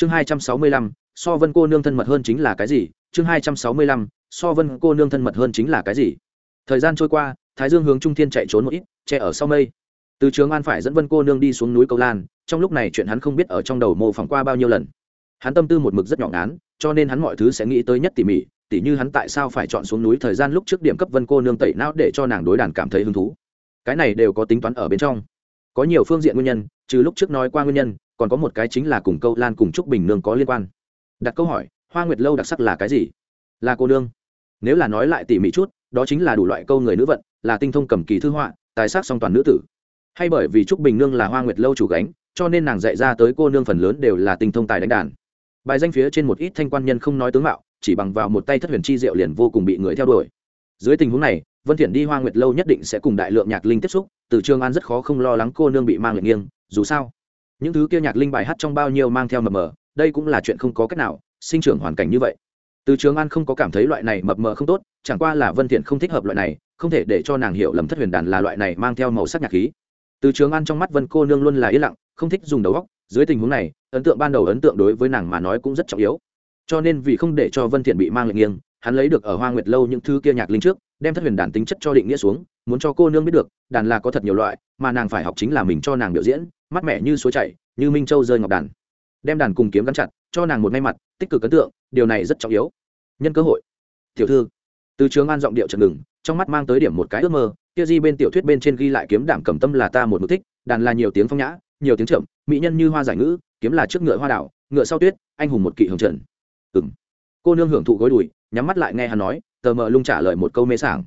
chương hai trăm sáu mươi lăm, so vân cô nương thân mật hơn chính là cái gì? Chương hai trăm sáu mươi lăm, so vân cô nương thân mật hơn chính là cái gì? Thời gian trôi qua, thái dương hướng trung thiên chạy trốn một ít, che ở sau mây. Từ trường an phải dẫn vân cô nương đi xuống núi Cầu lan, trong lúc này chuyện hắn không biết ở trong đầu mô phỏng qua bao nhiêu lần. Hắn tâm tư một mực rất nhỏ ngán, cho nên hắn mọi thứ sẽ nghĩ tới nhất tỉ mỉ, tỉ như hắn tại sao phải chọn xuống núi thời gian lúc trước điểm cấp vân cô nương tẩy não để cho nàng đối đàn cảm thấy hứng thú. Cái này đều có tính toán ở bên trong. Có nhiều phương diện nguyên nhân, trừ lúc trước nói qua nguyên nhân còn có một cái chính là cùng câu lan cùng trúc bình nương có liên quan. Đặt câu hỏi, hoa nguyệt lâu đặc sắc là cái gì? Là cô nương. Nếu là nói lại tỉ mỉ chút, đó chính là đủ loại câu người nữ vận, là tinh thông cầm kỳ thư họa, tài sắc song toàn nữ tử. Hay bởi vì trúc bình nương là hoa nguyệt lâu chủ gánh, cho nên nàng dạy ra tới cô nương phần lớn đều là tinh thông tài đánh đàn. Bài danh phía trên một ít thanh quan nhân không nói tướng mạo, chỉ bằng vào một tay thất huyền chi diệu liền vô cùng bị người theo đuổi. Dưới tình huống này, vân thiện đi hoa nguyệt lâu nhất định sẽ cùng đại lượng nhạc linh tiếp xúc, từ trường an rất khó không lo lắng cô nương bị mang lệnh nghiêng, dù sao những thứ kia nhạc linh bài hát trong bao nhiêu mang theo mập mờ, đây cũng là chuyện không có cách nào, sinh trưởng hoàn cảnh như vậy. Từ trường an không có cảm thấy loại này mập mờ không tốt, chẳng qua là vân thiện không thích hợp loại này, không thể để cho nàng hiểu lầm thất huyền đàn là loại này mang theo màu sắc nhạc khí. Từ trường an trong mắt vân cô nương luôn là yên lặng, không thích dùng đầu óc, dưới tình huống này, ấn tượng ban đầu ấn tượng đối với nàng mà nói cũng rất trọng yếu. Cho nên vì không để cho vân thiện bị mang lệnh nghiêng, hắn lấy được ở hoa nguyệt lâu những thứ kia nhạc linh trước, đem thất huyền đàn tính chất cho định nghĩa xuống muốn cho cô nương biết được, đàn là có thật nhiều loại, mà nàng phải học chính là mình cho nàng biểu diễn mắt mẻ như suối chảy, như minh châu rơi ngọc đàn. Đem đàn cùng kiếm gắn chặt, cho nàng một may mặt, tích cực ấn tượng, điều này rất trọng yếu. Nhân cơ hội. Tiểu thư. Từ trường an giọng điệu chợt ngừng, trong mắt mang tới điểm một cái ước mơ, kia di bên tiểu thuyết bên trên ghi lại kiếm đảm cầm tâm là ta một mục thích, đàn là nhiều tiếng phong nhã, nhiều tiếng chậm, mỹ nhân như hoa giải ngữ, kiếm là trước ngựa hoa đảo, ngựa sau tuyết, anh hùng một kỵ hồng trần. Ừng cô nương hưởng thụ gối đùi, nhắm mắt lại nghe hắn nói, tờ mờ lung trả lời một câu mê sảng.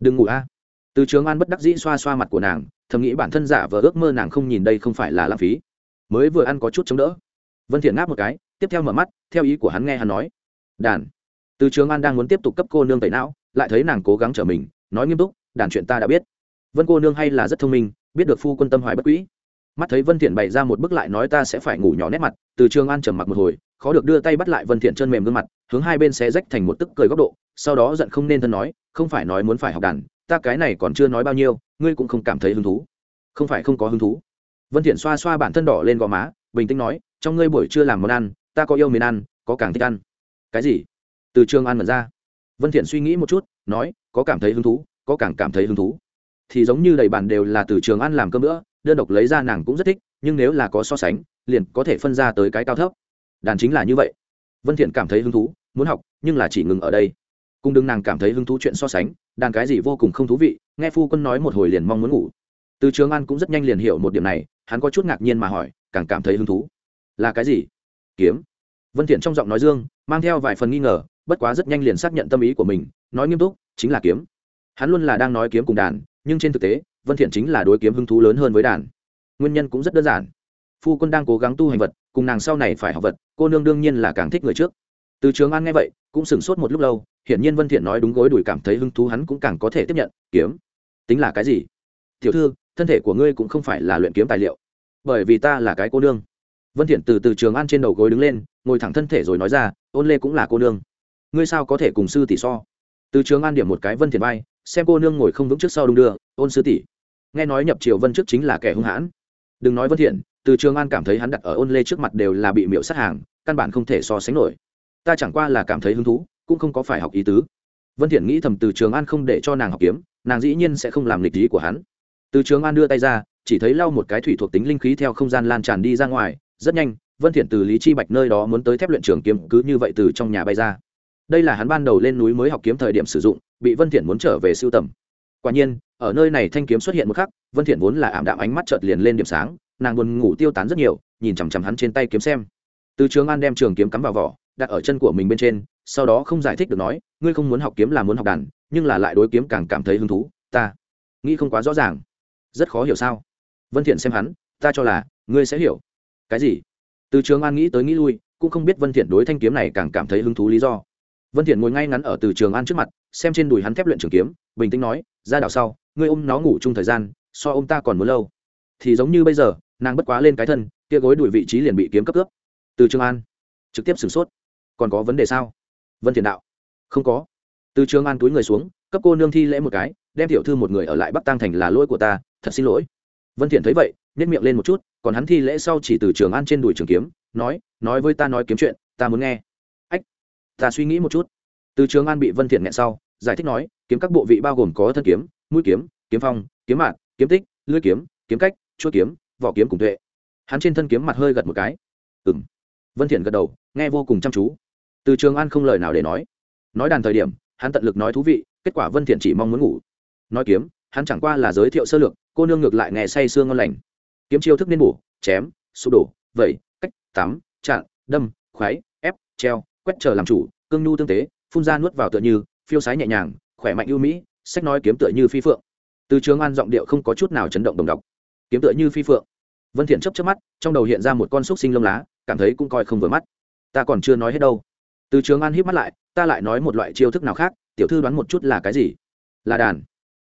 Đừng ngủ a từ trường an bất đắc dĩ xoa xoa mặt của nàng, thầm nghĩ bản thân giả vờ ước mơ nàng không nhìn đây không phải là lãng phí. Mới vừa ăn có chút chống đỡ. Vân thiện ngáp một cái, tiếp theo mở mắt, theo ý của hắn nghe hắn nói. Đàn. Từ trường an đang muốn tiếp tục cấp cô nương tẩy não, lại thấy nàng cố gắng trở mình, nói nghiêm túc, đàn chuyện ta đã biết. Vân cô nương hay là rất thông minh, biết được phu quân tâm hoài bất quỹ mắt thấy vân thiện bày ra một bức lại nói ta sẽ phải ngủ nhỏ nét mặt, từ trường an trầm mặc một hồi, khó được đưa tay bắt lại vân thiện chân mềm gương mặt, hướng hai bên xé rách thành một tức cười góc độ, sau đó giận không nên thân nói, không phải nói muốn phải học đàn ta cái này còn chưa nói bao nhiêu, ngươi cũng không cảm thấy hứng thú. Không phải không có hứng thú. Vân thiện xoa xoa bản thân đỏ lên gò má, bình tĩnh nói, trong ngươi buổi trưa làm món ăn, ta có yêu miền ăn, có càng thích ăn. Cái gì? Từ trường ăn mà ra. Vân thiện suy nghĩ một chút, nói, có cảm thấy hứng thú, có càng cảm thấy hứng thú. Thì giống như đầy bản đều là từ trường ăn làm cơm nữa, đơn độc lấy ra nàng cũng rất thích, nhưng nếu là có so sánh, liền có thể phân ra tới cái cao thấp. Đàn chính là như vậy. Vân thiện cảm thấy hứng thú, muốn học, nhưng là chỉ ngừng ở đây. Cùng đừng nàng cảm thấy hứng thú chuyện so sánh đàn cái gì vô cùng không thú vị, nghe phu quân nói một hồi liền mong muốn ngủ. Từ trường an cũng rất nhanh liền hiểu một điểm này, hắn có chút ngạc nhiên mà hỏi, càng cảm thấy hứng thú. Là cái gì? Kiếm. Vân thiện trong giọng nói dương, mang theo vài phần nghi ngờ, bất quá rất nhanh liền xác nhận tâm ý của mình, nói nghiêm túc, chính là kiếm. Hắn luôn là đang nói kiếm cùng đàn, nhưng trên thực tế, vân thiện chính là đối kiếm hứng thú lớn hơn với đàn. Nguyên nhân cũng rất đơn giản. Phu quân đang cố gắng tu hành vật, cùng nàng sau này phải học vật, cô nương đương nhiên là càng thích người trước từ trường an nghe vậy, cũng sửng sốt một lúc lâu, hiển nhiên vân thiện nói đúng gối đuổi cảm thấy hứng thú hắn cũng càng có thể tiếp nhận, kiếm. Tính là cái gì? Tiểu thư, thân thể của ngươi cũng không phải là luyện kiếm tài liệu, bởi vì ta là cái cô nương. Vân thiện từ từ trường an trên đầu gối đứng lên, ngồi thẳng thân thể rồi nói ra, ôn lê cũng là cô nương, ngươi sao có thể cùng sư tỷ so? Từ trường an điểm một cái vân thiện bay xem cô nương ngồi không vững trước sau đung đưa, ôn sư tỷ. Nghe nói nhập triều vân trước chính là kẻ hung hãn. Đừng nói vân thiện, từ trường an cảm thấy hắn đặt ở ôn lê trước mặt đều là bị miệu sát hàng, căn bản không thể so sánh nổi ta chẳng qua là cảm thấy hứng thú, cũng không có phải học ý tứ. Vân thiện nghĩ thầm từ trường an không để cho nàng học kiếm, nàng dĩ nhiên sẽ không làm lịch ý của hắn. Từ trường an đưa tay ra, chỉ thấy lau một cái thủy thuộc tính linh khí theo không gian lan tràn đi ra ngoài, rất nhanh, vân thiện từ lý chi bạch nơi đó muốn tới thép luyện trường kiếm cứ như vậy từ trong nhà bay ra. Đây là hắn ban đầu lên núi mới học kiếm thời điểm sử dụng, bị vân thiện muốn trở về siêu tầm. Quả nhiên, ở nơi này thanh kiếm xuất hiện một khắc, vân thiện vốn là ảm đạm ánh mắt chợt liền lên điểm sáng, nàng buồn ngủ tiêu tán rất nhiều, nhìn chằm chằm hắn trên tay kiếm xem. Từ trường an đem trường kiếm cắm vào vỏ đặt ở chân của mình bên trên, sau đó không giải thích được nói, ngươi không muốn học kiếm là muốn học đàn, nhưng là lại đối kiếm càng cảm thấy hứng thú, ta nghĩ không quá rõ ràng. Rất khó hiểu sao? Vân thiện xem hắn, ta cho là, ngươi sẽ hiểu. Cái gì? Từ trường an nghĩ tới nghĩ lui, cũng không biết vân thiện đối thanh kiếm này càng cảm thấy hứng thú lý do. Vân thiện ngồi ngay ngắn ở từ trường an trước mặt, xem trên đùi hắn thép luyện trường kiếm, bình tĩnh nói, ra đảo sau, ngươi ôm nó ngủ chung thời gian, so ôm ta còn muốn lâu. Thì giống như bây giờ, nàng bất quá lên cái thân, kia gối đuổi vị trí liền bị kiếm cấp cướp từ trường an trực tiếp sửng sốt còn có vấn đề sao? Vân thiện đạo. Không có. Từ trường an túi người xuống, cấp cô nương thi lễ một cái, đem tiểu thư một người ở lại bắc tăng thành là lỗi của ta, thật xin lỗi. Vân thiện thấy vậy, nhếch miệng lên một chút, còn hắn thi lễ sau chỉ từ trường an trên đùi trường kiếm, nói nói với ta nói kiếm chuyện, ta muốn nghe. Ách, ta suy nghĩ một chút. Từ trường an bị vân thiện nghẹn sau, giải thích nói, kiếm các bộ vị bao gồm có thân kiếm, mũi kiếm kiếm phong, kiếm mạng kiếm tích lưỡi kiếm kiếm cách, chuôi kiếm, vỏ kiếm cùng tuệ. Hắn trên thân kiếm mặt hơi gật một cái. Ừm. Vân thiện gật đầu, nghe vô cùng chăm chú từ trường an không lời nào để nói. Nói đàn thời điểm, hắn tận lực nói thú vị, kết quả vân thiện chỉ mong muốn ngủ. Nói kiếm, hắn chẳng qua là giới thiệu sơ lược, cô nương ngược lại nghe say sương ngon lành. Kiếm chiêu thức nên bổ, chém, sụp đổ, vẩy, cách tắm chặn đâm, khoái, ép, treo, quét chờ làm chủ, cương nhu tương tế, phun ra nuốt vào tựa như, phiêu sái nhẹ nhàng, khỏe mạnh ưu mỹ, sách nói kiếm tựa như phi phượng. Từ trường an giọng điệu không có chút nào chấn động đồng đọc. Kiếm tựa như phi phượng. Vân thiện chớp chớp mắt, trong đầu hiện ra một con xúc sinh lông lá, cảm thấy cũng coi không vừa mắt. Ta còn chưa nói hết đâu từ trường an hít mắt lại, ta lại nói một loại chiêu thức nào khác, tiểu thư đoán một chút là cái gì? Là đàn.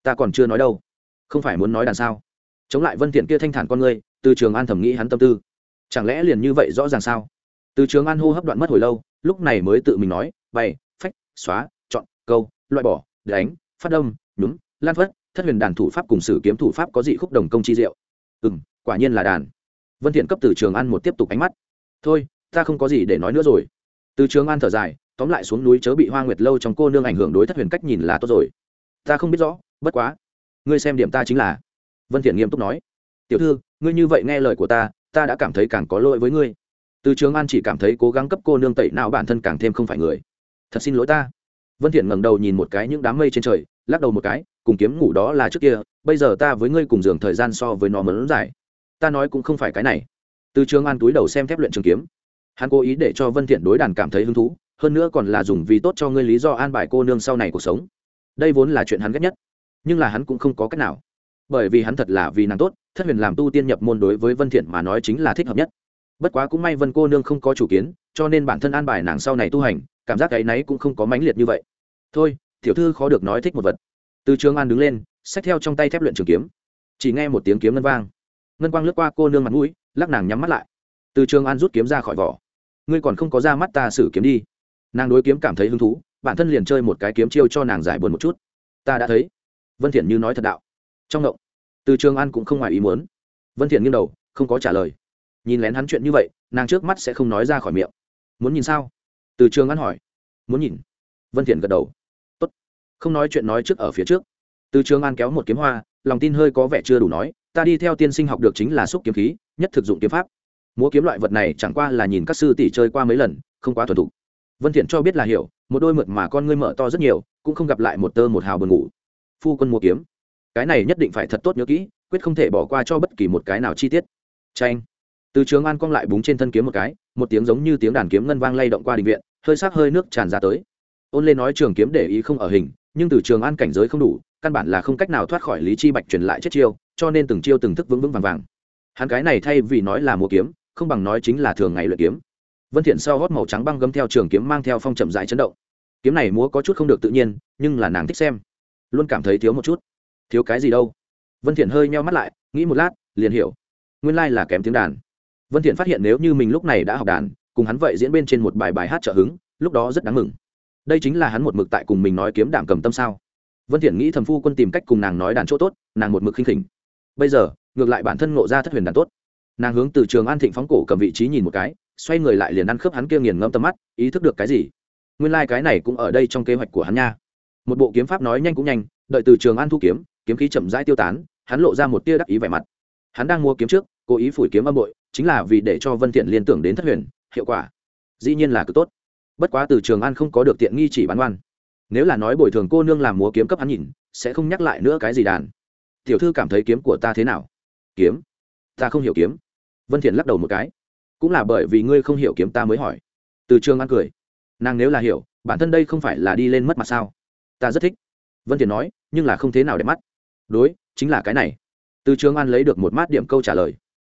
Ta còn chưa nói đâu. Không phải muốn nói đàn sao? Chống lại vân thiện kia thanh thản con ngươi, từ trường an thầm nghĩ hắn tâm tư. Chẳng lẽ liền như vậy rõ ràng sao? Từ trường an hô hấp đoạn mất hồi lâu, lúc này mới tự mình nói, bày, phách, xóa, chọn, câu, loại bỏ, đánh, phát đông nhúng, lan phất, thất huyền đàn thủ pháp cùng sử kiếm thủ pháp có dị khúc đồng công chi diệu. Ừ quả nhiên là đàn. Vân thiện cấp từ trường an một tiếp tục ánh mắt. Thôi, ta không có gì để nói nữa rồi từ trường an thở dài, tóm lại xuống núi chớ bị hoa nguyệt lâu trong cô nương ảnh hưởng đối thất huyền cách nhìn là tốt rồi. Ta không biết rõ, bất quá. Ngươi xem điểm ta chính là. Vân thiện nghiêm túc nói. Tiểu thư, ngươi như vậy nghe lời của ta ta đã cảm thấy càng có lỗi với ngươi. Từ trường an chỉ cảm thấy cố gắng cấp cô nương tẩy não bản thân càng thêm không phải người. Thật xin lỗi ta. Vân thiện ngẩng đầu nhìn một cái những đám mây trên trời, lắc đầu một cái, cùng kiếm ngủ đó là trước kia, bây giờ ta với ngươi cùng giường thời gian so với nó mớn dài. Ta nói cũng không phải cái này. Từ trường an túi đầu xem thép luyện trường kiếm hắn cố ý để cho vân thiện đối đàn cảm thấy hứng thú, hơn nữa còn là dùng vì tốt cho ngươi lý do an bài cô nương sau này cuộc sống. Đây vốn là chuyện hắn ghét nhất, nhưng là hắn cũng không có cách nào. Bởi vì hắn thật là vì nàng tốt, thất huyền làm tu tiên nhập môn đối với vân thiện mà nói chính là thích hợp nhất. Bất quá cũng may vân cô nương không có chủ kiến, cho nên bản thân an bài nàng sau này tu hành, cảm giác cái nấy cũng không có mãnh liệt như vậy. Thôi, tiểu thư khó được nói thích một vật. Từ trường an đứng lên, xách theo trong tay thép luyện trường kiếm. Chỉ nghe một tiếng kiếm ngân vang. Ngân quang lướt qua cô nương mặt mũi, lắc nàng nhắm mắt lại. Từ trường an rút kiếm ra khỏi vỏ ngươi còn không có ra mắt ta xử kiếm đi. Nàng đối kiếm cảm thấy hứng thú, bản thân liền chơi một cái kiếm chiêu cho nàng giải buồn một chút. Ta đã thấy. Vân thiện như nói thật đạo. Trong động từ trường an cũng không ngoài ý muốn. Vân thiện nghiêng đầu, không có trả lời. Nhìn lén hắn chuyện như vậy, nàng trước mắt sẽ không nói ra khỏi miệng. Muốn nhìn sao? Từ trường an hỏi. Muốn nhìn. Vân thiện gật đầu. Tốt. Không nói chuyện nói trước ở phía trước. Từ trường an kéo một kiếm hoa, lòng tin hơi có vẻ chưa đủ nói, ta đi theo tiên sinh học được chính là xúc kiếm khí, nhất thực dụng kiếm pháp múa kiếm loại vật này chẳng qua là nhìn các sư tỷ chơi qua mấy lần, không quá thuần thục. Vân thiện cho biết là hiểu, một đôi mượt mà con ngươi mở to rất nhiều, cũng không gặp lại một tơ một hào buồn ngủ. Phu quân múa kiếm. Cái này nhất định phải thật tốt nhớ kỹ, quyết không thể bỏ qua cho bất kỳ một cái nào chi tiết. Tranh từ trường an cong lại búng trên thân kiếm một cái, một tiếng giống như tiếng đàn kiếm ngân vang lay động qua đình viện, hơi sắc hơi nước tràn ra tới. Ôn lên nói trường kiếm để ý không ở hình, nhưng từ trường an cảnh giới không đủ, căn bản là không cách nào thoát khỏi lý chi bạch truyền lại chết chiêu, cho nên từng chiêu từng thức vững vững vàng vàng. Hắn cái này thay vì nói là múa kiếm không bằng nói chính là thường ngày luyện kiếm. Vân thiện sau gót màu trắng băng gấm theo trường kiếm mang theo phong chậm rãi chấn động. Kiếm này múa có chút không được tự nhiên, nhưng là nàng thích xem. Luôn cảm thấy thiếu một chút. Thiếu cái gì đâu? Vân thiện hơi nheo mắt lại, nghĩ một lát, liền hiểu. Nguyên lai like là kém tiếng đàn. Vân thiện phát hiện nếu như mình lúc này đã học đàn, cùng hắn vậy diễn bên trên một bài bài hát trợ hứng, lúc đó rất đáng mừng. Đây chính là hắn một mực tại cùng mình nói kiếm đảm cầm tâm sao? Vân thiện nghĩ thầm phu quân tìm cách cùng nàng nói đàn chỗ tốt, nàng một mực khinh khỉnh. Bây giờ, ngược lại bản thân ngộ ra thất huyền đàn tốt nàng hướng từ trường an thịnh phóng cổ cầm vị trí nhìn một cái, xoay người lại liền ăn khớp hắn kia nghiền ngẫm tầm mắt, ý thức được cái gì? Nguyên lai cái này cũng ở đây trong kế hoạch của hắn nha. Một bộ kiếm pháp nói nhanh cũng nhanh, đợi từ trường an thu kiếm kiếm khí chậm rãi tiêu tán, hắn lộ ra một tia đắc ý vẻ mặt. Hắn đang mua kiếm trước, cố ý phủi kiếm âm bội, chính là vì để cho vân thiện liên tưởng đến thất huyền, hiệu quả. Dĩ nhiên là cực tốt. Bất quá từ trường an không có được tiện nghi chỉ bán oan. Nếu là nói bồi thường cô nương làm múa kiếm cấp hắn nhìn, sẽ không nhắc lại nữa cái gì đàn. Tiểu thư cảm thấy kiếm của ta thế nào? Kiếm? Ta không hiểu kiếm vân thiện lắc đầu một cái. Cũng là bởi vì ngươi không hiểu kiếm ta mới hỏi. Từ trường an cười. Nàng nếu là hiểu, bản thân đây không phải là đi lên mất mặt sao? Ta rất thích. Vân thiện nói, nhưng là không thế nào để mắt. Đối, chính là cái này. Từ trường an lấy được một mát điểm câu trả lời.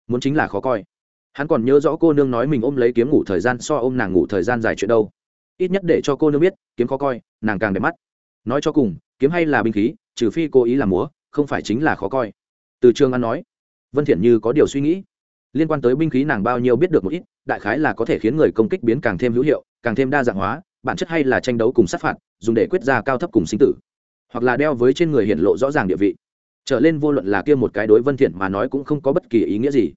Muốn chính là khó coi. Hắn còn nhớ rõ cô nương nói mình ôm lấy kiếm ngủ thời gian so ôm nàng ngủ thời gian dài chuyện đâu. Ít nhất để cho cô nương biết, kiếm khó coi, nàng càng đẹp mắt. Nói cho cùng, kiếm hay là binh khí, trừ phi cố ý làm múa, không phải chính là khó coi. Từ trường an nói. Vân thiện như có điều suy nghĩ liên quan tới binh khí nàng bao nhiêu biết được một ít, đại khái là có thể khiến người công kích biến càng thêm hữu hiệu, càng thêm đa dạng hóa, bản chất hay là tranh đấu cùng sát phạt, dùng để quyết ra cao thấp cùng sinh tử, hoặc là đeo với trên người hiện lộ rõ ràng địa vị. Trở lên vô luận là kia một cái đối vân thiện mà nói cũng không có bất kỳ ý nghĩa gì.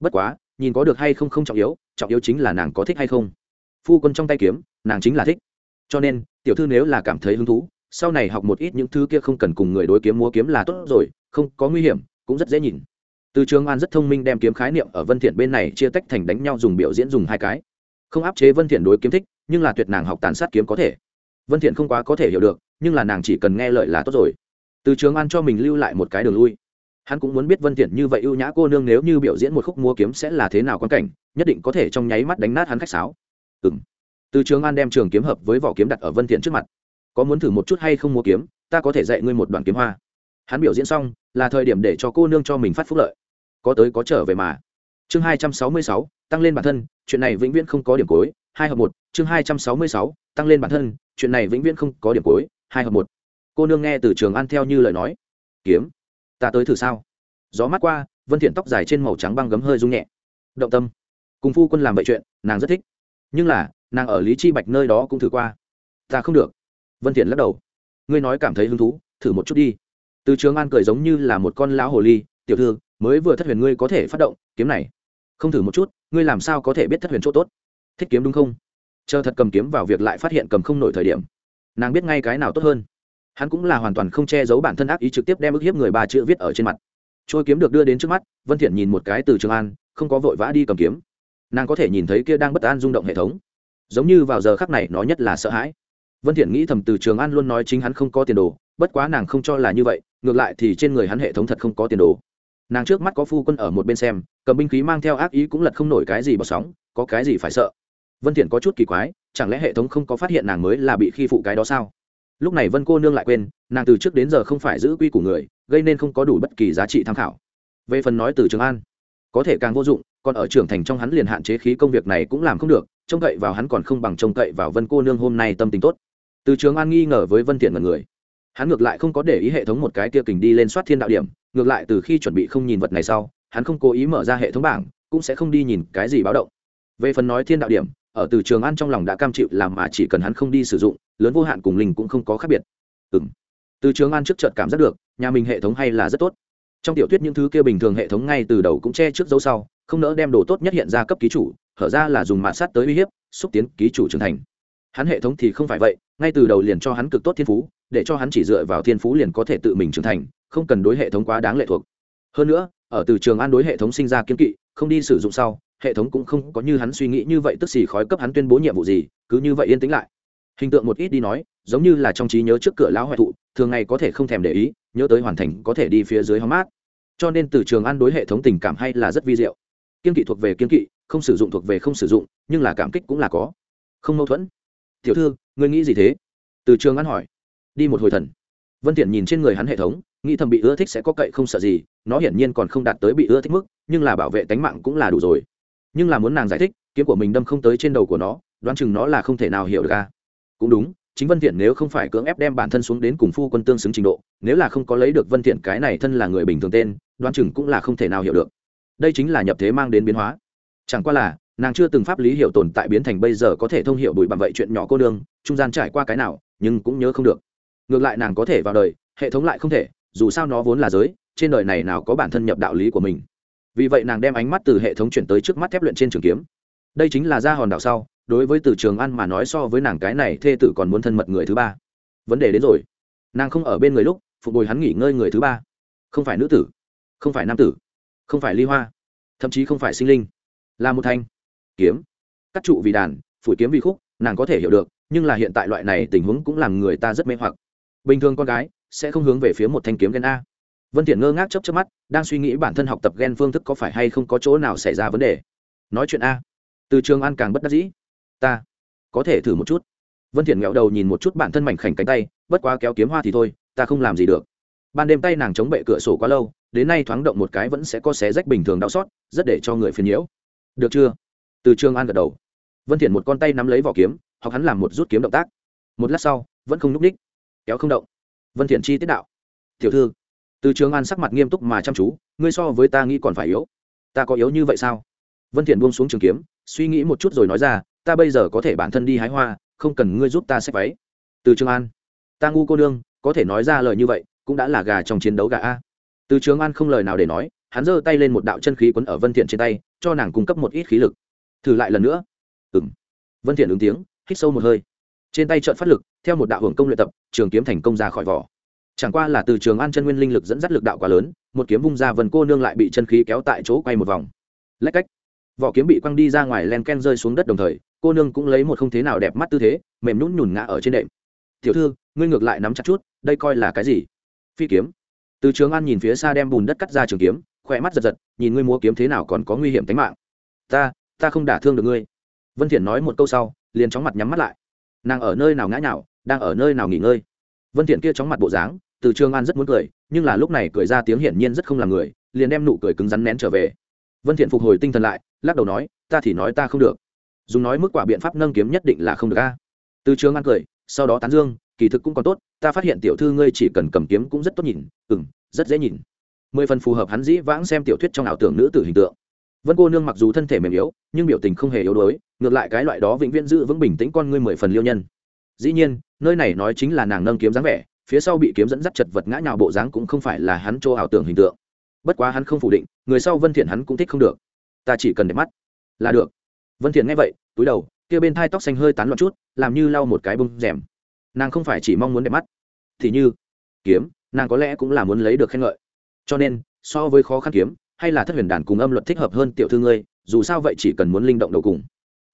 Bất quá, nhìn có được hay không không trọng yếu trọng yếu chính là nàng có thích hay không. Phu quân trong tay kiếm, nàng chính là thích. Cho nên, tiểu thư nếu là cảm thấy hứng thú, sau này học một ít những thứ kia không cần cùng người đối kiếm múa kiếm là tốt rồi, không có nguy hiểm, cũng rất dễ nhìn từ trường an rất thông minh đem kiếm khái niệm ở vân thiện bên này chia tách thành đánh nhau dùng biểu diễn dùng hai cái. Không áp chế vân thiện đối kiếm thích, nhưng là tuyệt nàng học tàn sát kiếm có thể. Vân thiện không quá có thể hiểu được, nhưng là nàng chỉ cần nghe lời là tốt rồi. Từ trường an cho mình lưu lại một cái đường lui. Hắn cũng muốn biết vân thiện như vậy ưu nhã cô nương nếu như biểu diễn một khúc múa kiếm sẽ là thế nào quan cảnh, nhất định có thể trong nháy mắt đánh nát hắn khách sáo. Ừm. Từ trường an đem trường kiếm hợp với vỏ kiếm đặt ở vân thiện trước mặt. Có muốn thử một chút hay không múa kiếm, ta có thể dạy ngươi một đoạn kiếm hoa. Hắn biểu diễn xong, là thời điểm để cho cô nương cho mình phát phúc lợi có tới có trở về mà. Chương 266, tăng lên bản thân chuyện này vĩnh viễn không có điểm cuối hai hợp một. Chương 266, tăng lên bản thân chuyện này vĩnh viễn không có điểm cuối hai hợp một. Cô nương nghe từ trường an theo như lời nói. Kiếm ta tới thử sao? Gió mát qua vân thiện tóc dài trên màu trắng băng gấm hơi rung nhẹ. Động tâm. Cùng phu quân làm vậy chuyện nàng rất thích. Nhưng là nàng ở lý chi bạch nơi đó cũng thử qua. Ta không được. Vân thiện lắc đầu. Ngươi nói cảm thấy hứng thú thử một chút đi. Từ trường an cười giống như là một con lão hồ ly tiểu thư mới vừa thất huyền ngươi có thể phát động kiếm này. Không thử một chút, ngươi làm sao có thể biết thất huyền chỗ tốt? Thích kiếm đúng không? Chờ thật cầm kiếm vào việc lại phát hiện cầm không nổi thời điểm, nàng biết ngay cái nào tốt hơn. Hắn cũng là hoàn toàn không che giấu bản thân ác ý trực tiếp đem ức hiếp người ba chữ viết ở trên mặt. Trôi kiếm được đưa đến trước mắt, vân thiện nhìn một cái từ trường an, không có vội vã đi cầm kiếm. Nàng có thể nhìn thấy kia đang bất an rung động hệ thống. Giống như vào giờ khắc này, nó nhất là sợ hãi. Vân thiện nghĩ thầm từ trường an luôn nói chính hắn không có tiền đồ, bất quá nàng không cho là như vậy, ngược lại thì trên người hắn hệ thống thật không có tiền đồ nàng trước mắt có phu quân ở một bên xem, cầm binh khí mang theo ác ý cũng lật không nổi cái gì bọt sóng, có cái gì phải sợ? Vân thiện có chút kỳ quái, chẳng lẽ hệ thống không có phát hiện nàng mới là bị khi phụ cái đó sao? Lúc này vân cô nương lại quên, nàng từ trước đến giờ không phải giữ quy của người, gây nên không có đủ bất kỳ giá trị tham khảo. Về phần nói từ trường an, có thể càng vô dụng, còn ở trưởng thành trong hắn liền hạn chế khí công việc này cũng làm không được, trông cậy vào hắn còn không bằng trông cậy vào vân cô nương hôm nay tâm tình tốt. Từ trường an nghi ngờ với vân thiện mật người. Hắn ngược lại không có để ý hệ thống một cái kia kình đi lên soát thiên đạo điểm ngược lại, từ khi chuẩn bị không nhìn vật này sau, hắn không cố ý mở ra hệ thống bảng, cũng sẽ không đi nhìn cái gì báo động. Về phần nói thiên đạo điểm, ở từ trường ăn trong lòng đã cam chịu làm mà chỉ cần hắn không đi sử dụng, lớn vô hạn cùng linh cũng không có khác biệt. Ừ m từ trường ăn trước trận cảm giác được, nhà mình hệ thống hay là rất tốt. Trong tiểu thuyết những thứ kia bình thường hệ thống ngay từ đầu cũng che trước dấu sau, không nỡ đem đồ tốt nhất hiện ra cấp ký chủ, hở ra là dùng mạ sát tới uy hiếp, xúc tiến ký chủ trưởng thành. Hắn hệ thống thì không phải vậy, ngay từ đầu liền cho hắn cực tốt thiên phú để cho hắn chỉ dựa vào thiên phú liền có thể tự mình trưởng thành, không cần đối hệ thống quá đáng lệ thuộc. Hơn nữa, ở từ trường an đối hệ thống sinh ra kiếm kỵ, không đi sử dụng sau, hệ thống cũng không có như hắn suy nghĩ như vậy tức xì khói cấp hắn tuyên bố nhiệm vụ gì, cứ như vậy yên tĩnh lại. Hình tượng một ít đi nói, giống như là trong trí nhớ trước cửa lão hoại thụ, thường ngày có thể không thèm để ý, nhớ tới hoàn thành có thể đi phía dưới hóng mát. Cho nên từ trường an đối hệ thống tình cảm hay là rất vi diệu. Kiên kỵ thuộc về kiên kỵ, không sử dụng thuộc về không sử dụng, nhưng là cảm kích cũng là có. Không mâu thuẫn. Tiểu thư, ngươi nghĩ gì thế? Từ trường an hỏi đi một hồi thần. Vân tiện nhìn trên người hắn hệ thống, nghĩ thầm bị ưa thích sẽ có cậy không sợ gì, nó hiển nhiên còn không đạt tới bị ưa thích mức, nhưng là bảo vệ tánh mạng cũng là đủ rồi. Nhưng là muốn nàng giải thích, kiếm của mình đâm không tới trên đầu của nó, đoán chừng nó là không thể nào hiểu được a cũng đúng, chính vân thiện nếu không phải cưỡng ép đem bản thân xuống đến cùng phu quân tương xứng trình độ, nếu là không có lấy được vân thiện cái này thân là người bình thường tên, đoán chừng cũng là không thể nào hiểu được. Đây chính là nhập thế mang đến biến hóa. Chẳng qua là, nàng chưa từng pháp lý hiểu tồn tại biến thành bây giờ có thể thông hiểu bụi bằng vậy chuyện nhỏ cô đương trung gian trải qua cái nào, nhưng cũng nhớ không được ngược lại nàng có thể vào đời, hệ thống lại không thể, dù sao nó vốn là giới, trên đời này nào có bản thân nhập đạo lý của mình. Vì vậy nàng đem ánh mắt từ hệ thống chuyển tới trước mắt thép luyện trên trường kiếm. Đây chính là ra hòn đảo sau, đối với từ trường ăn mà nói so với nàng cái này thê tử còn muốn thân mật người thứ ba. Vấn đề đến rồi. Nàng không ở bên người lúc, phục hồi hắn nghỉ ngơi người thứ ba. Không phải nữ tử, không phải nam tử, không phải ly hoa, thậm chí không phải sinh linh. Là một thanh kiếm. Cắt trụ vì đàn, phủi kiếm vì khúc, nàng có thể hiểu được, nhưng là hiện tại loại này tình huống cũng làm người ta rất mê hoặc bình thường con gái sẽ không hướng về phía một thanh kiếm ghen a. Vân thiện ngơ ngác chớp chớp mắt, đang suy nghĩ bản thân học tập ghen phương thức có phải hay không có chỗ nào xảy ra vấn đề. Nói chuyện a. Từ trường an càng bất đắc dĩ. Ta có thể thử một chút. Vân thiện ngẹo đầu nhìn một chút bản thân mảnh khảnh cánh tay, bất quá kéo kiếm hoa thì thôi, ta không làm gì được. Ban đêm tay nàng chống bệ cửa sổ quá lâu, đến nay thoáng động một cái vẫn sẽ có xé rách bình thường đau xót, rất để cho người phiền nhiễu. Được chưa? Từ trường an gật đầu. Vân thiện một con tay nắm lấy vỏ kiếm hoặc hắn làm một rút kiếm động tác. Một lát sau, vẫn không núp đích kéo không động. Vân thiện chi tiết đạo. Tiểu thư từ trường an sắc mặt nghiêm túc mà chăm chú ngươi so với ta nghĩ còn phải yếu. Ta có yếu như vậy sao? Vân thiện buông xuống trường kiếm suy nghĩ một chút rồi nói ra ta bây giờ có thể bản thân đi hái hoa không cần ngươi giúp ta xếp váy. Từ trường an ta ngu cô đương, có thể nói ra lời như vậy cũng đã là gà trong chiến đấu gà a. Từ trường an không lời nào để nói hắn giơ tay lên một đạo chân khí quấn ở vân thiện trên tay cho nàng cung cấp một ít khí lực. Thử lại lần nữa. Ừm. vân thiện ứng tiếng hít sâu một hơi trên tay trợn phát lực, theo một đạo hưởng công luyện tập, trường kiếm thành công ra khỏi vỏ. Chẳng qua là từ trường an chân nguyên linh lực dẫn dắt lực đạo quá lớn, một kiếm vung ra vần cô nương lại bị chân khí kéo tại chỗ quay một vòng. Lách cách. Vỏ kiếm bị quăng đi ra ngoài len ken rơi xuống đất đồng thời, cô nương cũng lấy một không thế nào đẹp mắt tư thế, mềm nhún nhùn ngã ở trên đệm. Tiểu thư, ngươi ngược lại nắm chặt chút, đây coi là cái gì? Phi kiếm. Từ trường an nhìn phía xa đem bùn đất cắt ra trường kiếm, khỏe mắt giật giật, nhìn ngươi múa kiếm thế nào còn có nguy hiểm tính mạng. Ta ta không đả thương được ngươi. Vân thiện nói một câu sau, liền chóng mặt nhắm mắt lại nàng ở nơi nào ngã nhào, đang ở nơi nào nghỉ ngơi. Vân thiện kia chóng mặt bộ dáng, từ trường an rất muốn cười, nhưng là lúc này cười ra tiếng hiển nhiên rất không làm người, liền đem nụ cười cứng rắn nén trở về. Vân thiện phục hồi tinh thần lại, lắc đầu nói, ta thì nói ta không được. Dùng nói mức quả biện pháp nâng kiếm nhất định là không được a. Từ trường an cười, sau đó tán dương, kỳ thực cũng còn tốt, ta phát hiện tiểu thư ngươi chỉ cần cầm kiếm cũng rất tốt nhìn, ừm, rất dễ nhìn. Mười phần phù hợp hắn dĩ vãng xem tiểu thuyết trong ảo tưởng nữ tử hình tượng vân cô nương mặc dù thân thể mềm yếu, nhưng biểu tình không hề yếu đuối, ngược lại cái loại đó vĩnh viễn giữ vững bình tĩnh con ngươi mười phần liêu nhân. Dĩ nhiên, nơi này nói chính là nàng nâng kiếm dáng vẻ, phía sau bị kiếm dẫn dắt chật vật ngã nhào bộ dáng cũng không phải là hắn chỗ ảo tưởng hình tượng. Bất quá hắn không phủ định, người sau vân thiện hắn cũng thích không được. Ta chỉ cần để mắt là được. Vân thiện nghe vậy, túi đầu, kia bên thai tóc xanh hơi tán loạn chút, làm như lau một cái bông rèm. Nàng không phải chỉ mong muốn đẹp mắt. Thì như, kiếm, nàng có lẽ cũng là muốn lấy được khen ngợi. Cho nên, so với khó khăn kiếm hay là thất huyền đàn cùng âm luật thích hợp hơn tiểu thư ngươi, dù sao vậy chỉ cần muốn linh động đầu cùng.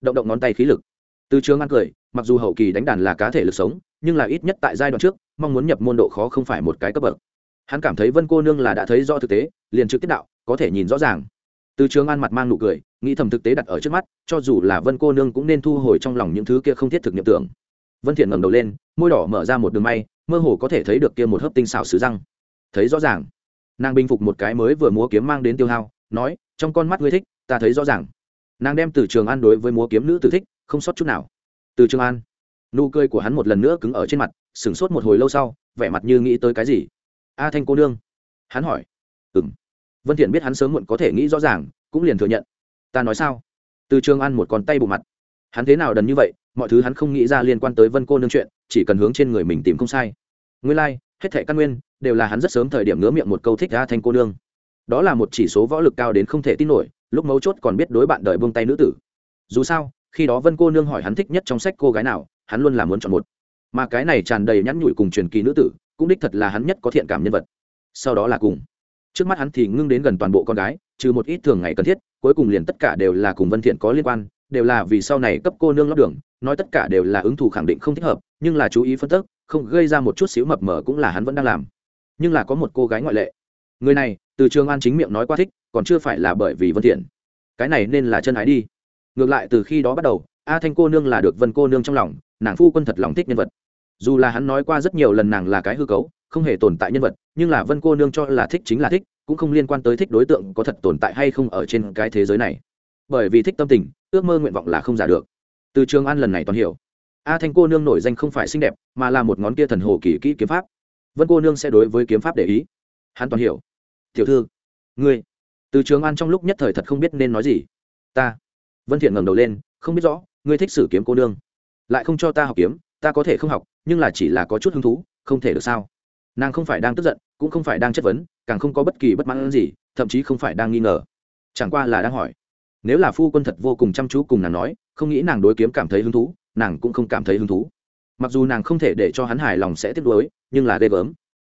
Động động ngón tay khí lực. Từ trường ăn cười, mặc dù hậu kỳ đánh đàn là cá thể lực sống, nhưng là ít nhất tại giai đoạn trước, mong muốn nhập môn độ khó không phải một cái cấp bậc. Hắn cảm thấy vân cô nương là đã thấy do thực tế, liền trực tiếp đạo, có thể nhìn rõ ràng. Từ trường an mặt mang nụ cười, nghĩ thầm thực tế đặt ở trước mắt, cho dù là vân cô nương cũng nên thu hồi trong lòng những thứ kia không thiết thực nhập tưởng. Vân thiện ngẩng đầu lên, môi đỏ mở ra một đường may, mơ hồ có thể thấy được kia một hớp tinh xảo sứ răng. Thấy rõ ràng nàng bình phục một cái mới vừa múa kiếm mang đến tiêu hao nói trong con mắt ngươi thích ta thấy rõ ràng. Nàng đem từ trường an đối với múa kiếm nữ tử thích không sót chút nào. Từ trường an. Nụ cười của hắn một lần nữa cứng ở trên mặt sửng sốt một hồi lâu sau vẻ mặt như nghĩ tới cái gì. A thanh cô nương. Hắn hỏi. Ừng vân thiện biết hắn sớm muộn có thể nghĩ rõ ràng cũng liền thừa nhận. Ta nói sao? Từ trường an một con tay bù mặt. Hắn thế nào đần như vậy? Mọi thứ hắn không nghĩ ra liên quan tới vân cô nương chuyện chỉ cần hướng trên người mình tìm không sai. Nguyên lai、like, hết thệ căn nguyên, đều là hắn rất sớm thời điểm ngứa miệng một câu thích ra thanh cô nương. Đó là một chỉ số võ lực cao đến không thể tin nổi, lúc mấu chốt còn biết đối bạn đợi buông tay nữ tử. Dù sao, khi đó vân cô nương hỏi hắn thích nhất trong sách cô gái nào, hắn luôn là muốn chọn một. Mà cái này tràn đầy nhắn nhủi cùng truyền kỳ nữ tử, cũng đích thật là hắn nhất có thiện cảm nhân vật. Sau đó là cùng. Trước mắt hắn thì ngưng đến gần toàn bộ con gái, trừ một ít thường ngày cần thiết, cuối cùng liền tất cả đều là cùng vân thiện có liên quan, đều là vì sau này cấp cô nương lót đường, nói tất cả đều là ứng thủ khẳng định không thích hợp, nhưng là chú ý phân tích không gây ra một chút xíu mập mờ cũng là hắn vẫn đang làm. Nhưng là có một cô gái ngoại lệ. Người này, từ trường an chính miệng nói quá thích, còn chưa phải là bởi vì vân thiện. Cái này nên là chân ái đi. Ngược lại từ khi đó bắt đầu, a thanh cô nương là được vân cô nương trong lòng, nàng phu quân thật lòng thích nhân vật. Dù là hắn nói qua rất nhiều lần nàng là cái hư cấu, không hề tồn tại nhân vật, nhưng là vân cô nương cho là thích chính là thích, cũng không liên quan tới thích đối tượng có thật tồn tại hay không ở trên cái thế giới này. Bởi vì thích tâm tình, ước mơ nguyện vọng là không giả được. Từ trường an lần này toàn hiểu a thanh cô nương nổi danh không phải xinh đẹp, mà là một ngón kia thần hồ kỳ kỹ kiếm pháp. Vân cô nương sẽ đối với kiếm pháp để ý. Hắn toàn hiểu. Tiểu thư, ngươi, từ trường an trong lúc nhất thời thật không biết nên nói gì. Ta, vân thiện ngẩng đầu lên, không biết rõ, ngươi thích sử kiếm cô nương. Lại không cho ta học kiếm, ta có thể không học, nhưng là chỉ là có chút hứng thú, không thể được sao? Nàng không phải đang tức giận, cũng không phải đang chất vấn, càng không có bất kỳ bất mãn gì, thậm chí không phải đang nghi ngờ. Chẳng qua là đang hỏi. Nếu là phu quân thật vô cùng chăm chú cùng nàng nói, không nghĩ nàng đối kiếm cảm thấy hứng thú nàng cũng không cảm thấy hứng thú. Mặc dù nàng không thể để cho hắn hài lòng sẽ tiếp nối nhưng là ghê gớm.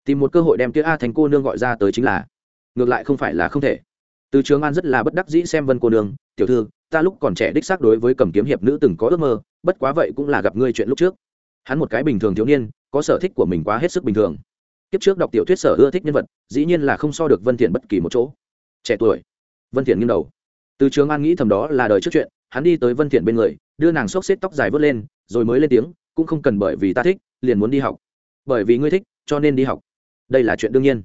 Tìm một cơ hội đem kia a thành cô nương gọi ra tới chính là. Ngược lại không phải là không thể. Từ trường an rất là bất đắc dĩ xem vân cô nương, tiểu thư, ta lúc còn trẻ đích xác đối với cầm kiếm hiệp nữ từng có ước mơ, bất quá vậy cũng là gặp ngươi chuyện lúc trước. Hắn một cái bình thường thiếu niên, có sở thích của mình quá hết sức bình thường. Kiếp trước đọc tiểu thuyết sở ưa thích nhân vật, dĩ nhiên là không so được vân thiện bất kỳ một chỗ. Trẻ tuổi. Vân thiện nghiêng đầu. Từ trường an nghĩ thầm đó là đời trước chuyện, hắn đi tới vân thiện bên người đưa nàng xốc xếp tóc dài vớt lên, rồi mới lên tiếng, cũng không cần bởi vì ta thích, liền muốn đi học. Bởi vì ngươi thích, cho nên đi học. Đây là chuyện đương nhiên.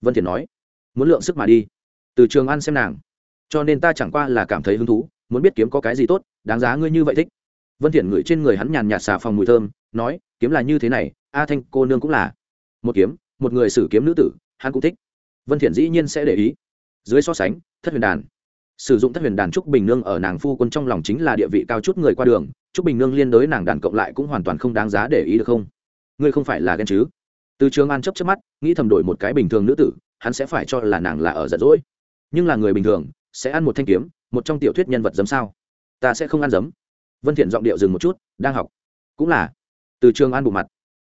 Vân thiện nói. Muốn lượng sức mà đi. Từ trường an xem nàng. Cho nên ta chẳng qua là cảm thấy hứng thú, muốn biết kiếm có cái gì tốt, đáng giá ngươi như vậy thích. Vân thiện ngửi trên người hắn nhàn nhạt xà phòng mùi thơm, nói, kiếm là như thế này, a thanh, cô nương cũng là. Một kiếm, một người sử kiếm nữ tử, hắn cũng thích. Vân thiện dĩ nhiên sẽ để ý. Dưới so sánh, thất huyền đàn sử dụng thất huyền đàn trúc bình nương ở nàng phu quân trong lòng chính là địa vị cao chút người qua đường, trúc bình nương liên đối nàng đàn cộng lại cũng hoàn toàn không đáng giá để ý được không? Ngươi không phải là ghen chứ? Từ trường an chấp chấp mắt, nghĩ thầm đổi một cái bình thường nữ tử, hắn sẽ phải cho là nàng là ở giận dỗi. Nhưng là người bình thường, sẽ ăn một thanh kiếm, một trong tiểu thuyết nhân vật giấm sao? Ta sẽ không ăn giấm. Vân thiện giọng điệu dừng một chút, đang học. Cũng là. Từ trường an bù mặt.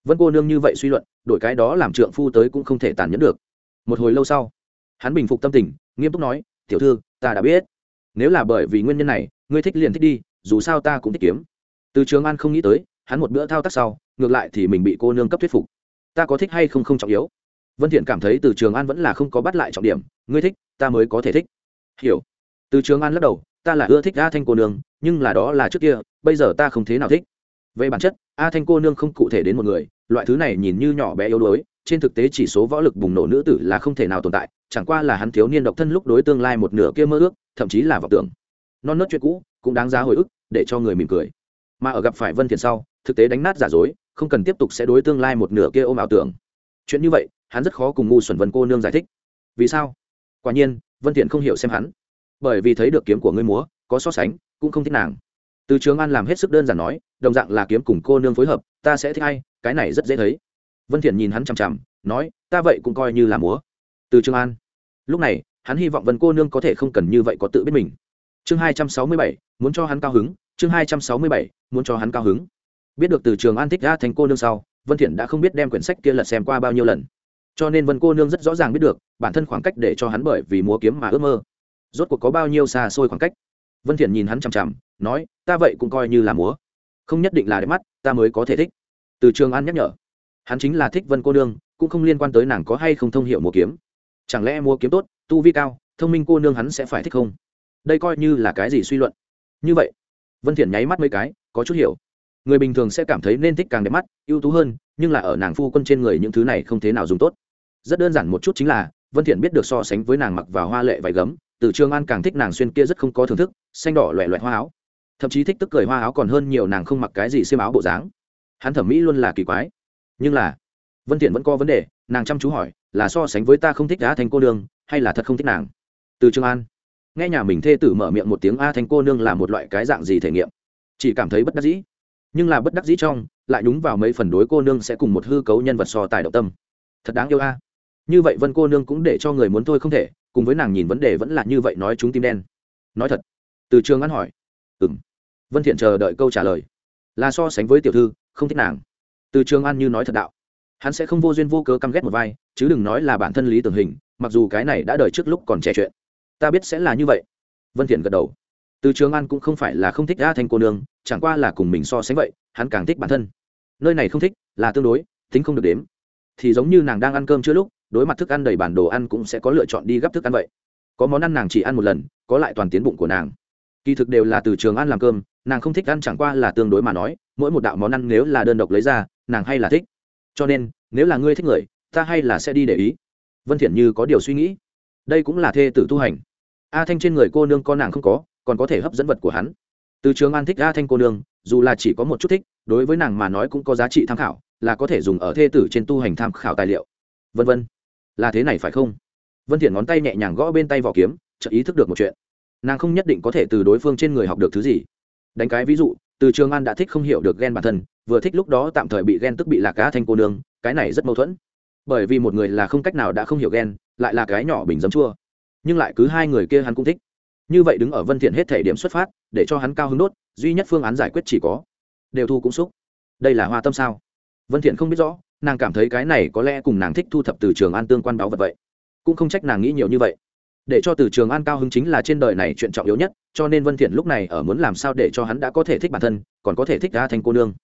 Vân cô nương như vậy suy luận, đổi cái đó làm trượng phu tới cũng không thể tàn nhẫn được. Một hồi lâu sau, hắn bình phục tâm tình, nghiêm túc nói tiểu thư, ta đã biết. Nếu là bởi vì nguyên nhân này, ngươi thích liền thích đi, dù sao ta cũng thích kiếm. Từ trường an không nghĩ tới, hắn một bữa thao tác sau, ngược lại thì mình bị cô nương cấp thuyết phục. Ta có thích hay không không trọng yếu. Vân thiện cảm thấy từ trường an vẫn là không có bắt lại trọng điểm, ngươi thích, ta mới có thể thích. Hiểu. Từ trường an lắc đầu, ta là ưa thích a thanh cô nương, nhưng là đó là trước kia, bây giờ ta không thế nào thích. Về bản chất, a thanh cô nương không cụ thể đến một người, loại thứ này nhìn như nhỏ bé yếu đuối trên thực tế chỉ số võ lực bùng nổ nữ tử là không thể nào tồn tại, chẳng qua là hắn thiếu niên độc thân lúc đối tương lai một nửa kia mơ ước, thậm chí là vọng tưởng. Non nớt chuyện cũ cũng đáng giá hồi ức, để cho người mỉm cười. Mà ở gặp phải vân thiện sau, thực tế đánh nát giả dối, không cần tiếp tục sẽ đối tương lai một nửa kia ôm ảo tưởng. Chuyện như vậy, hắn rất khó cùng ngu xuẩn vân cô nương giải thích. Vì sao? Quả nhiên, vân thiện không hiểu xem hắn. Bởi vì thấy được kiếm của ngươi múa, có so sánh, cũng không thích nàng. Từ trường an làm hết sức đơn giản nói, đồng dạng là kiếm cùng cô nương phối hợp, ta sẽ thích hay cái này rất dễ thấy vân thiện nhìn hắn chằm chằm nói ta vậy cũng coi như là múa. Từ trường an. Lúc này hắn hy vọng vân cô nương có thể không cần như vậy có tự biết mình. Chương 267, muốn cho hắn cao hứng chương 267, muốn cho hắn cao hứng. Biết được từ trường an thích ra thành cô nương sau vân thiện đã không biết đem quyển sách kia lật xem qua bao nhiêu lần. Cho nên vân cô nương rất rõ ràng biết được bản thân khoảng cách để cho hắn bởi vì múa kiếm mà ước mơ. Rốt cuộc có bao nhiêu xa xôi khoảng cách? Vân thiện nhìn hắn chằm chằm nói ta vậy cũng coi như là múa. Không nhất định là đẹp mắt ta mới có thể thích. Từ trường an nhắc nhở hắn chính là thích vân cô nương, cũng không liên quan tới nàng có hay không thông hiểu múa kiếm. Chẳng lẽ múa kiếm tốt, tu vi cao, thông minh cô nương hắn sẽ phải thích không? Đây coi như là cái gì suy luận? Như vậy, vân thiện nháy mắt mấy cái, có chút hiểu. Người bình thường sẽ cảm thấy nên thích càng đẹp mắt, ưu tú hơn, nhưng là ở nàng phu quân trên người những thứ này không thế nào dùng tốt. Rất đơn giản một chút chính là, vân thiện biết được so sánh với nàng mặc vào hoa lệ vải gấm, từ trường an càng thích nàng xuyên kia rất không có thưởng thức, xanh đỏ loẹ loẹt hoa áo. Thậm chí thích tức cười hoa áo còn hơn nhiều nàng không mặc cái gì xiêm áo bộ dáng. Hắn thẩm mỹ luôn là kỳ quái nhưng là, vân thiện vẫn có vấn đề, nàng chăm chú hỏi, là so sánh với ta không thích á thành cô nương, hay là thật không thích nàng? Từ trường an, nghe nhà mình thê tử mở miệng một tiếng a thành cô nương là một loại cái dạng gì thể nghiệm? Chỉ cảm thấy bất đắc dĩ. Nhưng là bất đắc dĩ trong, lại đúng vào mấy phần đối cô nương sẽ cùng một hư cấu nhân vật so tài động tâm. Thật đáng yêu a. Như vậy vân cô nương cũng để cho người muốn thôi không thể, cùng với nàng nhìn vấn đề vẫn là như vậy nói chúng tim đen. Nói thật, từ trường An hỏi. Ừm. Vân thiện chờ đợi câu trả lời. Là so sánh với tiểu thư, không thích nàng từ trường an như nói thật đạo. Hắn sẽ không vô duyên vô cớ căm ghét một vai, chứ đừng nói là bản thân lý tưởng hình, mặc dù cái này đã đời trước lúc còn trẻ chuyện. Ta biết sẽ là như vậy. Vân thiện gật đầu. Từ trường an cũng không phải là không thích a thanh cô nương, chẳng qua là cùng mình so sánh vậy, hắn càng thích bản thân. Nơi này không thích, là tương đối, tính không được đếm. Thì giống như nàng đang ăn cơm chưa lúc, đối mặt thức ăn đầy bản đồ ăn cũng sẽ có lựa chọn đi gấp thức ăn vậy. Có món ăn nàng chỉ ăn một lần, có lại toàn tiến bụng của nàng. Kỳ thực đều là từ trường ăn làm cơm, nàng không thích ăn chẳng qua là tương đối mà nói mỗi một đạo món ăn nếu là đơn độc lấy ra, nàng hay là thích. Cho nên, nếu là ngươi thích người, ta hay là sẽ đi để ý. Vân thiện như có điều suy nghĩ. Đây cũng là thê tử tu hành. A thanh trên người cô nương con nàng không có, còn có thể hấp dẫn vật của hắn. Từ trường an thích a thanh cô nương, dù là chỉ có một chút thích, đối với nàng mà nói cũng có giá trị tham khảo, là có thể dùng ở thê tử trên tu hành tham khảo tài liệu. Vân vân, là thế này phải không? Vân thiện ngón tay nhẹ nhàng gõ bên tay vỏ kiếm, chợt ý thức được một chuyện. Nàng không nhất định có thể từ đối phương trên người học được thứ gì. Đánh cái ví dụ từ trường an đã thích không hiểu được ghen bản thân, vừa thích lúc đó tạm thời bị ghen tức bị lạc cá thanh cô nương, cái này rất mâu thuẫn. Bởi vì một người là không cách nào đã không hiểu ghen lại là cái nhỏ bình giấm chua. Nhưng lại cứ hai người kia hắn cũng thích. Như vậy đứng ở vân thiện hết thể điểm xuất phát, để cho hắn cao hứng đốt, duy nhất phương án giải quyết chỉ có, đều thu cũng xúc. Đây là hoa tâm sao? Vân thiện không biết rõ, nàng cảm thấy cái này có lẽ cùng nàng thích thu thập từ trường an tương quan báo vật vậy. Cũng không trách nàng nghĩ nhiều như vậy để cho từ trường an cao hứng chính là trên đời này chuyện trọng yếu nhất, cho nên vân thiện lúc này ở muốn làm sao để cho hắn đã có thể thích bản thân, còn có thể thích ra thành cô nương.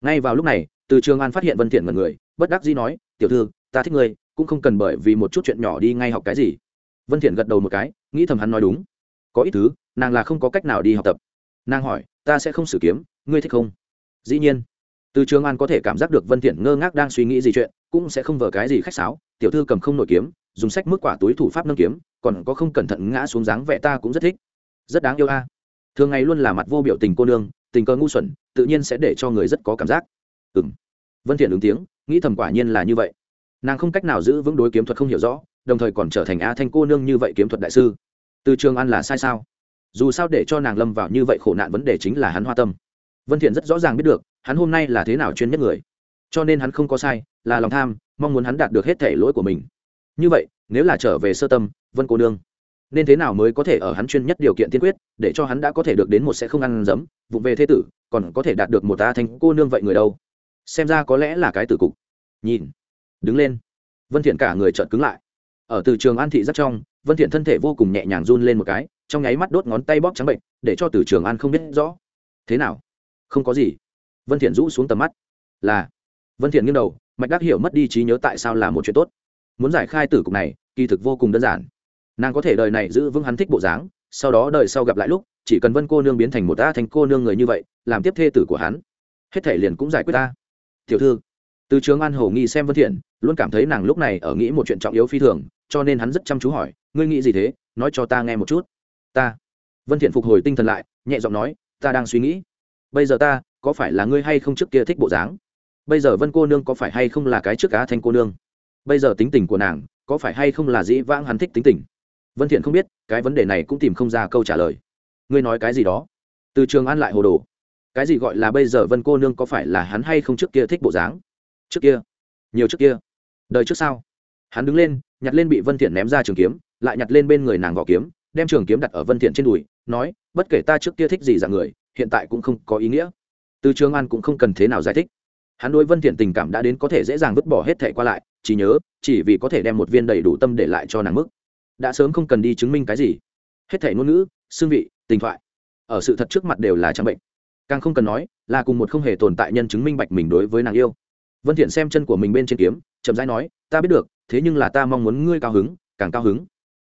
Ngay vào lúc này, từ trường an phát hiện vân thiện mật người, bất đắc dĩ nói, tiểu thư, ta thích ngươi, cũng không cần bởi vì một chút chuyện nhỏ đi ngay học cái gì. Vân thiện gật đầu một cái, nghĩ thầm hắn nói đúng. Có ít thứ, nàng là không có cách nào đi học tập. Nàng hỏi, ta sẽ không sử kiếm, ngươi thích không? Dĩ nhiên từ trường an có thể cảm giác được vân thiện ngơ ngác đang suy nghĩ gì chuyện, cũng sẽ không vờ cái gì khách sáo. Tiểu thư cầm không nổi kiếm, dùng sách mức quả túi thủ pháp nâng kiếm, còn có không cẩn thận ngã xuống dáng vẻ ta cũng rất thích. Rất đáng yêu a. Thường ngày luôn là mặt vô biểu tình cô nương, tình cờ ngu xuẩn, tự nhiên sẽ để cho người rất có cảm giác. Ừm. Vân thiện ứng tiếng, nghĩ thầm quả nhiên là như vậy. Nàng không cách nào giữ vững đối kiếm thuật không hiểu rõ, đồng thời còn trở thành a thanh cô nương như vậy kiếm thuật đại sư. Từ trường an là sai sao? Dù sao để cho nàng lâm vào như vậy khổ nạn vấn đề chính là hắn hoa tâm. Vân thiện rất rõ ràng biết được hắn hôm nay là thế nào chuyên nhất người? Cho nên hắn không có sai, là lòng tham, mong muốn hắn đạt được hết thể lỗi của mình. Như vậy, nếu là trở về sơ tâm, vân cô nương, nên thế nào mới có thể ở hắn chuyên nhất điều kiện tiên quyết, để cho hắn đã có thể được đến một sẽ không ăn dấm vụ về thế tử, còn có thể đạt được một ta thành cô nương vậy người đâu? Xem ra có lẽ là cái tử cục. Nhìn, đứng lên. Vân thiện cả người chợt cứng lại. Ở từ trường an thị rất trong, vân thiện thân thể vô cùng nhẹ nhàng run lên một cái, trong nháy mắt đốt ngón tay bóp trắng bệnh, để cho từ trường an không biết rõ. Thế nào? Không có gì vân thiện rũ xuống tầm mắt. Là. Vân thiện nghiêng đầu, mạch đắc hiểu mất đi trí nhớ tại sao là một chuyện tốt. Muốn giải khai tử cục này, kỳ thực vô cùng đơn giản. Nàng có thể đời này giữ vững hắn thích bộ dáng, sau đó đời sau gặp lại lúc, chỉ cần vân cô nương biến thành một ta thành cô nương người như vậy, làm tiếp thê tử của hắn, hết thể liền cũng giải quyết ta. Tiểu thư, từ trường an hổ nghi xem vân thiện, luôn cảm thấy nàng lúc này ở nghĩ một chuyện trọng yếu phi thường, cho nên hắn rất chăm chú hỏi, ngươi nghĩ gì thế? Nói cho ta nghe một chút. Ta. Vân thiện phục hồi tinh thần lại, nhẹ giọng nói, ta đang suy nghĩ. Bây giờ ta có phải là ngươi hay không trước kia thích bộ dáng? Bây giờ vân cô nương có phải hay không là cái trước cá thanh cô nương? Bây giờ tính tình của nàng, có phải hay không là dĩ vãng hắn thích tính tình? Vân thiện không biết, cái vấn đề này cũng tìm không ra câu trả lời. Ngươi nói cái gì đó? Từ trường an lại hồ đồ. Cái gì gọi là bây giờ vân cô nương có phải là hắn hay không trước kia thích bộ dáng? Trước kia? Nhiều trước kia? Đời trước sao? Hắn đứng lên, nhặt lên bị vân thiện ném ra trường kiếm, lại nhặt lên bên người nàng vỏ kiếm, đem trường kiếm đặt ở vân thiện trên đùi, nói, bất kể ta trước kia thích gì dạng người, hiện tại cũng không có ý nghĩa từ trường an cũng không cần thế nào giải thích. Hắn đối vân thiện tình cảm đã đến có thể dễ dàng vứt bỏ hết thảy qua lại, chỉ nhớ, chỉ vì có thể đem một viên đầy đủ tâm để lại cho nàng mức. Đã sớm không cần đi chứng minh cái gì. Hết thảy ngôn ngữ, xương vị, tình thoại. Ở sự thật trước mặt đều là trang bệnh. Càng không cần nói, là cùng một không hề tồn tại nhân chứng minh bạch mình đối với nàng yêu. Vân thiện xem chân của mình bên trên kiếm, chậm rãi nói, ta biết được, thế nhưng là ta mong muốn ngươi cao hứng, càng cao hứng,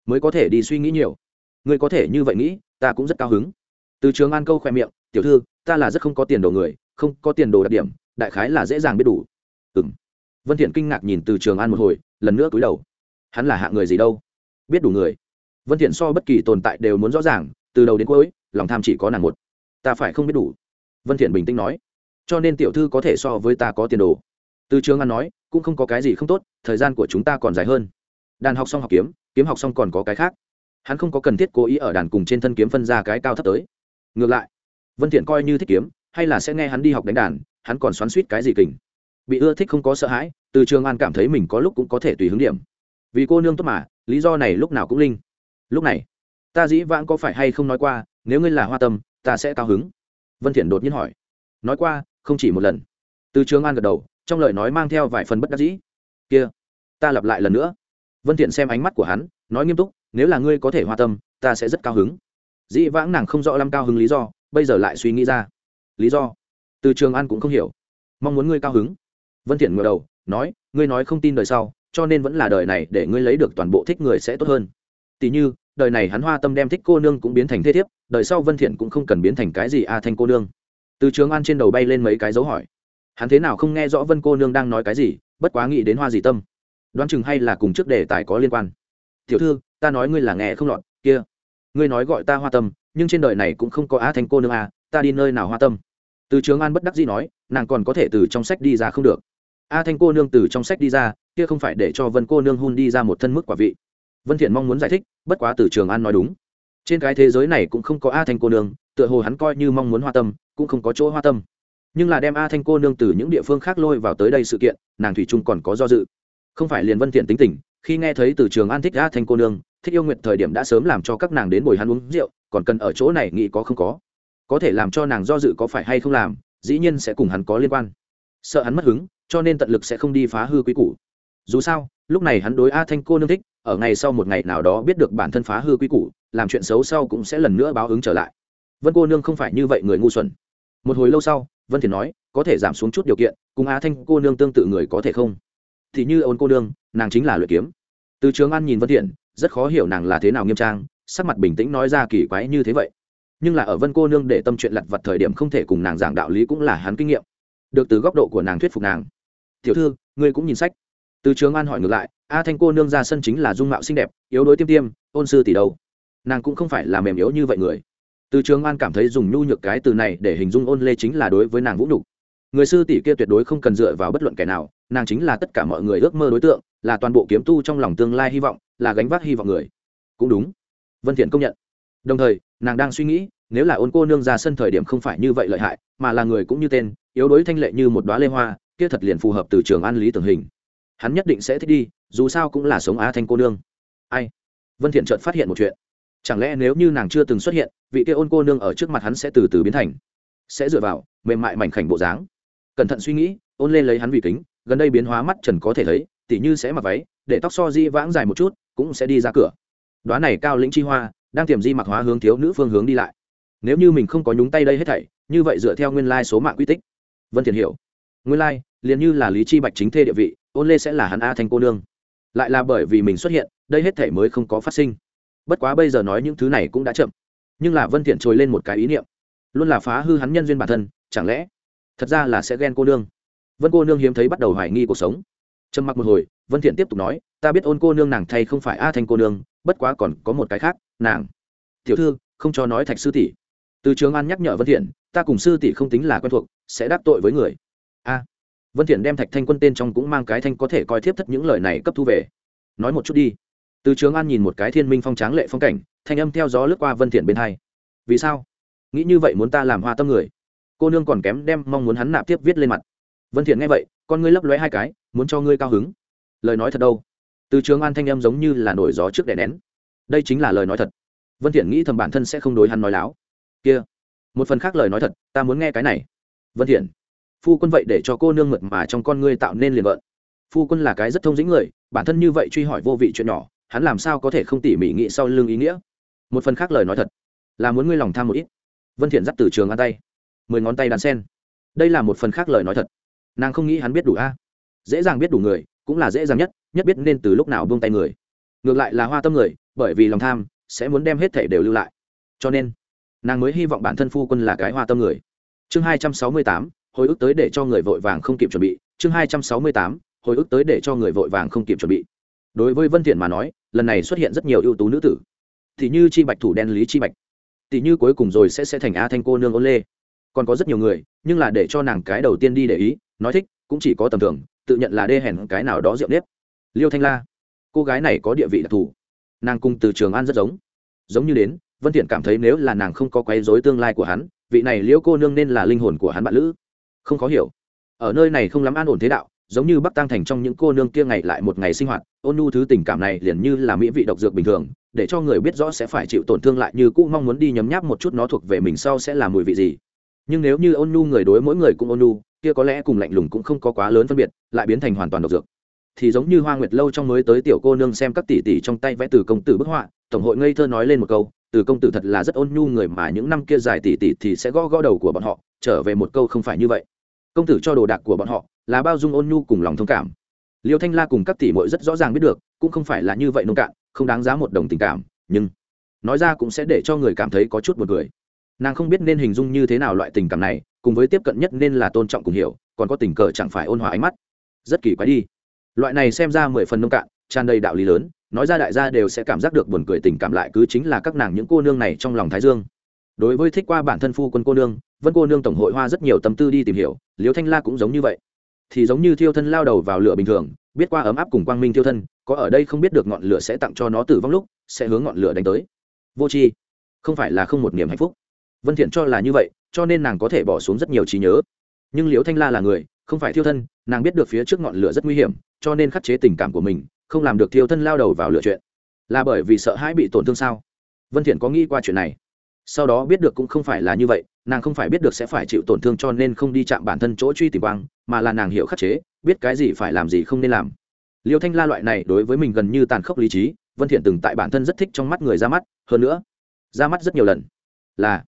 mới có thể đi suy nghĩ nhiều. Ngươi có thể như vậy nghĩ, ta cũng rất cao hứng. Từ trường an câu khoe miệng, tiểu thư ta là rất không có tiền đồ người, không có tiền đồ đặc điểm, đại khái là dễ dàng biết đủ. Ừng vân thiện kinh ngạc nhìn từ trường an một hồi, lần nữa cúi đầu. Hắn là hạng người gì đâu? Biết đủ người. Vân thiện so bất kỳ tồn tại đều muốn rõ ràng, từ đầu đến cuối, lòng tham chỉ có nàng một. Ta phải không biết đủ? Vân thiện bình tĩnh nói. Cho nên tiểu thư có thể so với ta có tiền đồ. Từ trường an nói, cũng không có cái gì không tốt, thời gian của chúng ta còn dài hơn. Đàn học xong học kiếm kiếm học xong còn có cái khác. Hắn không có cần thiết cố ý ở đàn cùng trên thân kiếm phân ra cái cao thấp tới. Ngược lại vân thiện coi như thích kiếm, hay là sẽ nghe hắn đi học đánh đàn, hắn còn xoắn suýt cái gì kình. Bị ưa thích không có sợ hãi, từ trường an cảm thấy mình có lúc cũng có thể tùy hướng điểm. Vì cô nương tốt mà, lý do này lúc nào cũng linh. Lúc này, ta dĩ vãng có phải hay không nói qua, nếu ngươi là hoa tâm, ta sẽ cao hứng. Vân thiện đột nhiên hỏi. Nói qua, không chỉ một lần. Từ trường an gật đầu, trong lời nói mang theo vài phần bất đắc dĩ. Kia, ta lặp lại lần nữa. Vân thiện xem ánh mắt của hắn, nói nghiêm túc, nếu là ngươi có thể hoa tâm, ta sẽ rất cao hứng. Dĩ vãng nàng không rõ lắm cao hứng lý do bây giờ lại suy nghĩ ra. Lý do? Từ trường an cũng không hiểu. Mong muốn ngươi cao hứng. Vân thiện ngửa đầu, nói, ngươi nói không tin đời sau, cho nên vẫn là đời này để ngươi lấy được toàn bộ thích người sẽ tốt hơn. Tỷ như, đời này hắn hoa tâm đem thích cô nương cũng biến thành thế thiếp, đời sau vân thiện cũng không cần biến thành cái gì a à thanh cô nương. Từ trường an trên đầu bay lên mấy cái dấu hỏi. Hắn thế nào không nghe rõ vân cô nương đang nói cái gì, bất quá nghĩ đến hoa gì tâm. Đoán chừng hay là cùng trước đề tài có liên quan. Tiểu thư, ta nói ngươi là nghe không lọt, kia ngươi nói gọi ta hoa tâm, nhưng trên đời này cũng không có a thanh cô nương a ta đi nơi nào hoa tâm? Từ trường an bất đắc dĩ nói, nàng còn có thể từ trong sách đi ra không được. A thanh cô nương từ trong sách đi ra, kia không phải để cho vân cô nương hun đi ra một thân mức quả vị. Vân thiện mong muốn giải thích, bất quá từ trường an nói đúng. Trên cái thế giới này cũng không có a thanh cô nương, tựa hồ hắn coi như mong muốn hoa tâm, cũng không có chỗ hoa tâm. Nhưng là đem a thanh cô nương từ những địa phương khác lôi vào tới đây sự kiện, nàng thủy trung còn có do dự. Không phải liền vân thiện tính tình, khi nghe thấy từ trường an thích a thanh cô nương thích yêu nguyện thời điểm đã sớm làm cho các nàng đến bồi hắn uống rượu, còn cần ở chỗ này nghĩ có không có. Có thể làm cho nàng do dự có phải hay không làm, dĩ nhiên sẽ cùng hắn có liên quan. Sợ hắn mất hứng, cho nên tận lực sẽ không đi phá hư quý củ. Dù sao, lúc này hắn đối a thanh cô nương thích, ở ngày sau một ngày nào đó biết được bản thân phá hư quý củ, làm chuyện xấu sau cũng sẽ lần nữa báo ứng trở lại. Vân cô nương không phải như vậy người ngu xuẩn. Một hồi lâu sau, vân thiền nói, có thể giảm xuống chút điều kiện, cùng a thanh cô nương tương tự người có thể không? Thì như ôn cô nương, nàng chính là luyện kiếm. Từ trường an nhìn vân thiện rất khó hiểu nàng là thế nào nghiêm trang, sắc mặt bình tĩnh nói ra kỳ quái như thế vậy. Nhưng là ở vân cô nương để tâm chuyện lặt vặt thời điểm không thể cùng nàng giảng đạo lý cũng là hắn kinh nghiệm. Được từ góc độ của nàng thuyết phục nàng. Tiểu thư, ngươi cũng nhìn sách. Từ trường an hỏi ngược lại, a thanh cô nương ra sân chính là dung mạo xinh đẹp, yếu đuối tiêm tiêm, ôn sư tỷ đâu? Nàng cũng không phải là mềm yếu như vậy người. Từ trường an cảm thấy dùng nhu nhược cái từ này để hình dung ôn lê chính là đối với nàng vũ nhục. Người sư tỷ kia tuyệt đối không cần dựa vào bất luận kẻ nào, nàng chính là tất cả mọi người ước mơ đối tượng, là toàn bộ kiếm tu trong lòng tương lai hy vọng là gánh vác hy vọng người. Cũng đúng. Vân thiện công nhận. Đồng thời, nàng đang suy nghĩ, nếu là ôn cô nương ra sân thời điểm không phải như vậy lợi hại, mà là người cũng như tên, yếu đuối thanh lệ như một đóa lê hoa, kia thật liền phù hợp từ trường an lý tưởng hình. Hắn nhất định sẽ thích đi, dù sao cũng là sống á thanh cô nương. Ai? Vân thiện chợt phát hiện một chuyện. Chẳng lẽ nếu như nàng chưa từng xuất hiện, vị kia ôn cô nương ở trước mặt hắn sẽ từ từ biến thành, sẽ dựa vào mềm mại mảnh khảnh bộ dáng? Cẩn thận suy nghĩ, ôn lên lấy hắn vì kính, gần đây biến hóa mắt trần có thể thấy, tỉ như sẽ mặc váy, để tóc so di vãng dài một chút cũng sẽ đi ra cửa. Đoán này cao lĩnh chi hoa, đang tiềm di mặc hóa hướng thiếu nữ phương hướng đi lại. Nếu như mình không có nhúng tay đây hết thảy, như vậy dựa theo nguyên lai số mạng quy tích. Vân tiễn hiểu. Nguyên lai, liền như là lý chi bạch chính thê địa vị, ôn lê sẽ là hắn a thành cô nương. Lại là bởi vì mình xuất hiện, đây hết thảy mới không có phát sinh. Bất quá bây giờ nói những thứ này cũng đã chậm. Nhưng là vân thiện trồi lên một cái ý niệm. Luôn là phá hư hắn nhân duyên bản thân, chẳng lẽ thật ra là sẽ ghen cô nương? Vân cô nương hiếm thấy bắt đầu hoài nghi cuộc sống. Trầm mặc một hồi vân thiện tiếp tục nói, ta biết ôn cô nương nàng thay không phải a thanh cô nương, bất quá còn có một cái khác, nàng. Tiểu thư, không cho nói thạch sư tỷ. Từ trường an nhắc nhở vân thiện, ta cùng sư tỷ không tính là quen thuộc, sẽ đắc tội với người. A. Vân thiện đem thạch thanh quân tên trong cũng mang cái thanh có thể coi thiếp thất những lời này cấp thu về. Nói một chút đi. Từ trường an nhìn một cái thiên minh phong tráng lệ phong cảnh, thanh âm theo gió lướt qua vân thiện bên hai. Vì sao? Nghĩ như vậy muốn ta làm hoa tâm người? Cô nương còn kém đem mong muốn hắn nạp tiếp viết lên mặt. Vân thiện nghe vậy, con ngươi lấp lóe hai cái, muốn cho ngươi cao hứng lời nói thật đâu? Từ trường an thanh em giống như là nổi gió trước đè nén. Đây chính là lời nói thật. Vân thiện nghĩ thầm bản thân sẽ không đối hắn nói láo. Kia, một phần khác lời nói thật, ta muốn nghe cái này. Vân thiện, phu quân vậy để cho cô nương mượt mà trong con ngươi tạo nên liền vợn phu quân là cái rất thông dĩnh người, bản thân như vậy truy hỏi vô vị chuyện nhỏ, hắn làm sao có thể không tỉ mỉ nghĩ sau lưng ý nghĩa? Một phần khác lời nói thật, là muốn ngươi lòng tham một ít. Vân thiện dắt từ trường ăn tay. Mười ngón tay đàn sen. Đây là một phần khác lời nói thật. Nàng không nghĩ hắn biết đủ a. Dễ dàng biết đủ người cũng là dễ dàng nhất nhất biết nên từ lúc nào buông tay người. Ngược lại là hoa tâm người, bởi vì lòng tham, sẽ muốn đem hết thể đều lưu lại. Cho nên, nàng mới hy vọng bản thân phu quân là cái hoa tâm người. Chương hai trăm sáu mươi tám, hồi ức tới để cho người vội vàng không kịp chuẩn bị. Chương hai trăm sáu mươi tám, hồi ức tới để cho người vội vàng không kịp chuẩn bị. Đối với vân thiện mà nói, lần này xuất hiện rất nhiều ưu tú nữ tử. Thì như chi bạch thủ đen lý chi bạch. Tỷ như cuối cùng rồi sẽ sẽ thành a thanh cô nương ôn lê. Còn có rất nhiều người, nhưng là để cho nàng cái đầu tiên đi để ý, nói thích, cũng chỉ có tầm thường tự nhận là đê hèn cái nào đó rượu nếp. Liêu thanh la, cô gái này có địa vị đặc thù. Nàng cùng từ trường an rất giống. Giống như đến, vân thiện cảm thấy nếu là nàng không có quấy rối tương lai của hắn, vị này liễu cô nương nên là linh hồn của hắn bạn lữ. Không khó hiểu. Ở nơi này không lắm an ổn thế đạo, giống như bắc tăng thành trong những cô nương kia ngày lại một ngày sinh hoạt, ôn nhu thứ tình cảm này liền như là mỹ vị độc dược bình thường, để cho người biết rõ sẽ phải chịu tổn thương lại như cũ mong muốn đi nhấm nháp một chút nó thuộc về mình sau sẽ là mùi vị gì. Nhưng nếu như ôn nhu người đối mỗi người cũng ôn nhu kia có lẽ cùng lạnh lùng cũng không có quá lớn phân biệt, lại biến thành hoàn toàn độc dược. Thì giống như hoa nguyệt lâu trong mới tới tiểu cô nương xem các tỷ tỷ trong tay vẽ từ công tử bức họa, tổng hội ngây thơ nói lên một câu, từ công tử thật là rất ôn nhu người mà những năm kia dài tỷ tỷ thì sẽ gõ gõ đầu của bọn họ, trở về một câu không phải như vậy. Công tử cho đồ đạc của bọn họ, là bao dung ôn nhu cùng lòng thông cảm. Liêu thanh la cùng các tỷ muội rất rõ ràng biết được, cũng không phải là như vậy nông cạn, không đáng giá một đồng tình cảm, nhưng nói ra cũng sẽ để cho người cảm thấy có chút buồn cười nàng không biết nên hình dung như thế nào loại tình cảm này, cùng với tiếp cận nhất nên là tôn trọng cùng hiểu, còn có tình cờ chẳng phải ôn hòa ánh mắt. Rất kỳ quái đi. Loại này xem ra mười phần nông cạn, tràn đầy đạo lý lớn, nói ra đại gia đều sẽ cảm giác được buồn cười tình cảm lại cứ chính là các nàng những cô nương này trong lòng thái dương. Đối với thích qua bản thân phu quân cô nương, vân cô nương tổng hội hoa rất nhiều tâm tư đi tìm hiểu liêu thanh la cũng giống như vậy. Thì giống như thiêu thân lao đầu vào lửa bình thường, biết qua ấm áp cùng quang minh thiêu thân, có ở đây không biết được ngọn lửa sẽ tặng cho nó tử vong lúc, sẽ hướng ngọn lửa đánh tới. Vô tri, không phải là không một niềm hạnh phúc vân thiện cho là như vậy, cho nên nàng có thể bỏ xuống rất nhiều trí nhớ. Nhưng liễu thanh la là người, không phải thiêu thân, nàng biết được phía trước ngọn lửa rất nguy hiểm, cho nên khắc chế tình cảm của mình, không làm được thiêu thân lao đầu vào lựa chuyện. Là bởi vì sợ hãi bị tổn thương sao? Vân thiện có nghĩ qua chuyện này. Sau đó biết được cũng không phải là như vậy, nàng không phải biết được sẽ phải chịu tổn thương cho nên không đi chạm bản thân chỗ truy tìm quang, mà là nàng hiểu khắc chế, biết cái gì phải làm gì không nên làm. Liêu thanh la loại này đối với mình gần như tàn khốc lý trí, vân thiện từng tại bản thân rất thích trong mắt người ra mắt. Hơn nữa, ra mắt rất nhiều lần. Là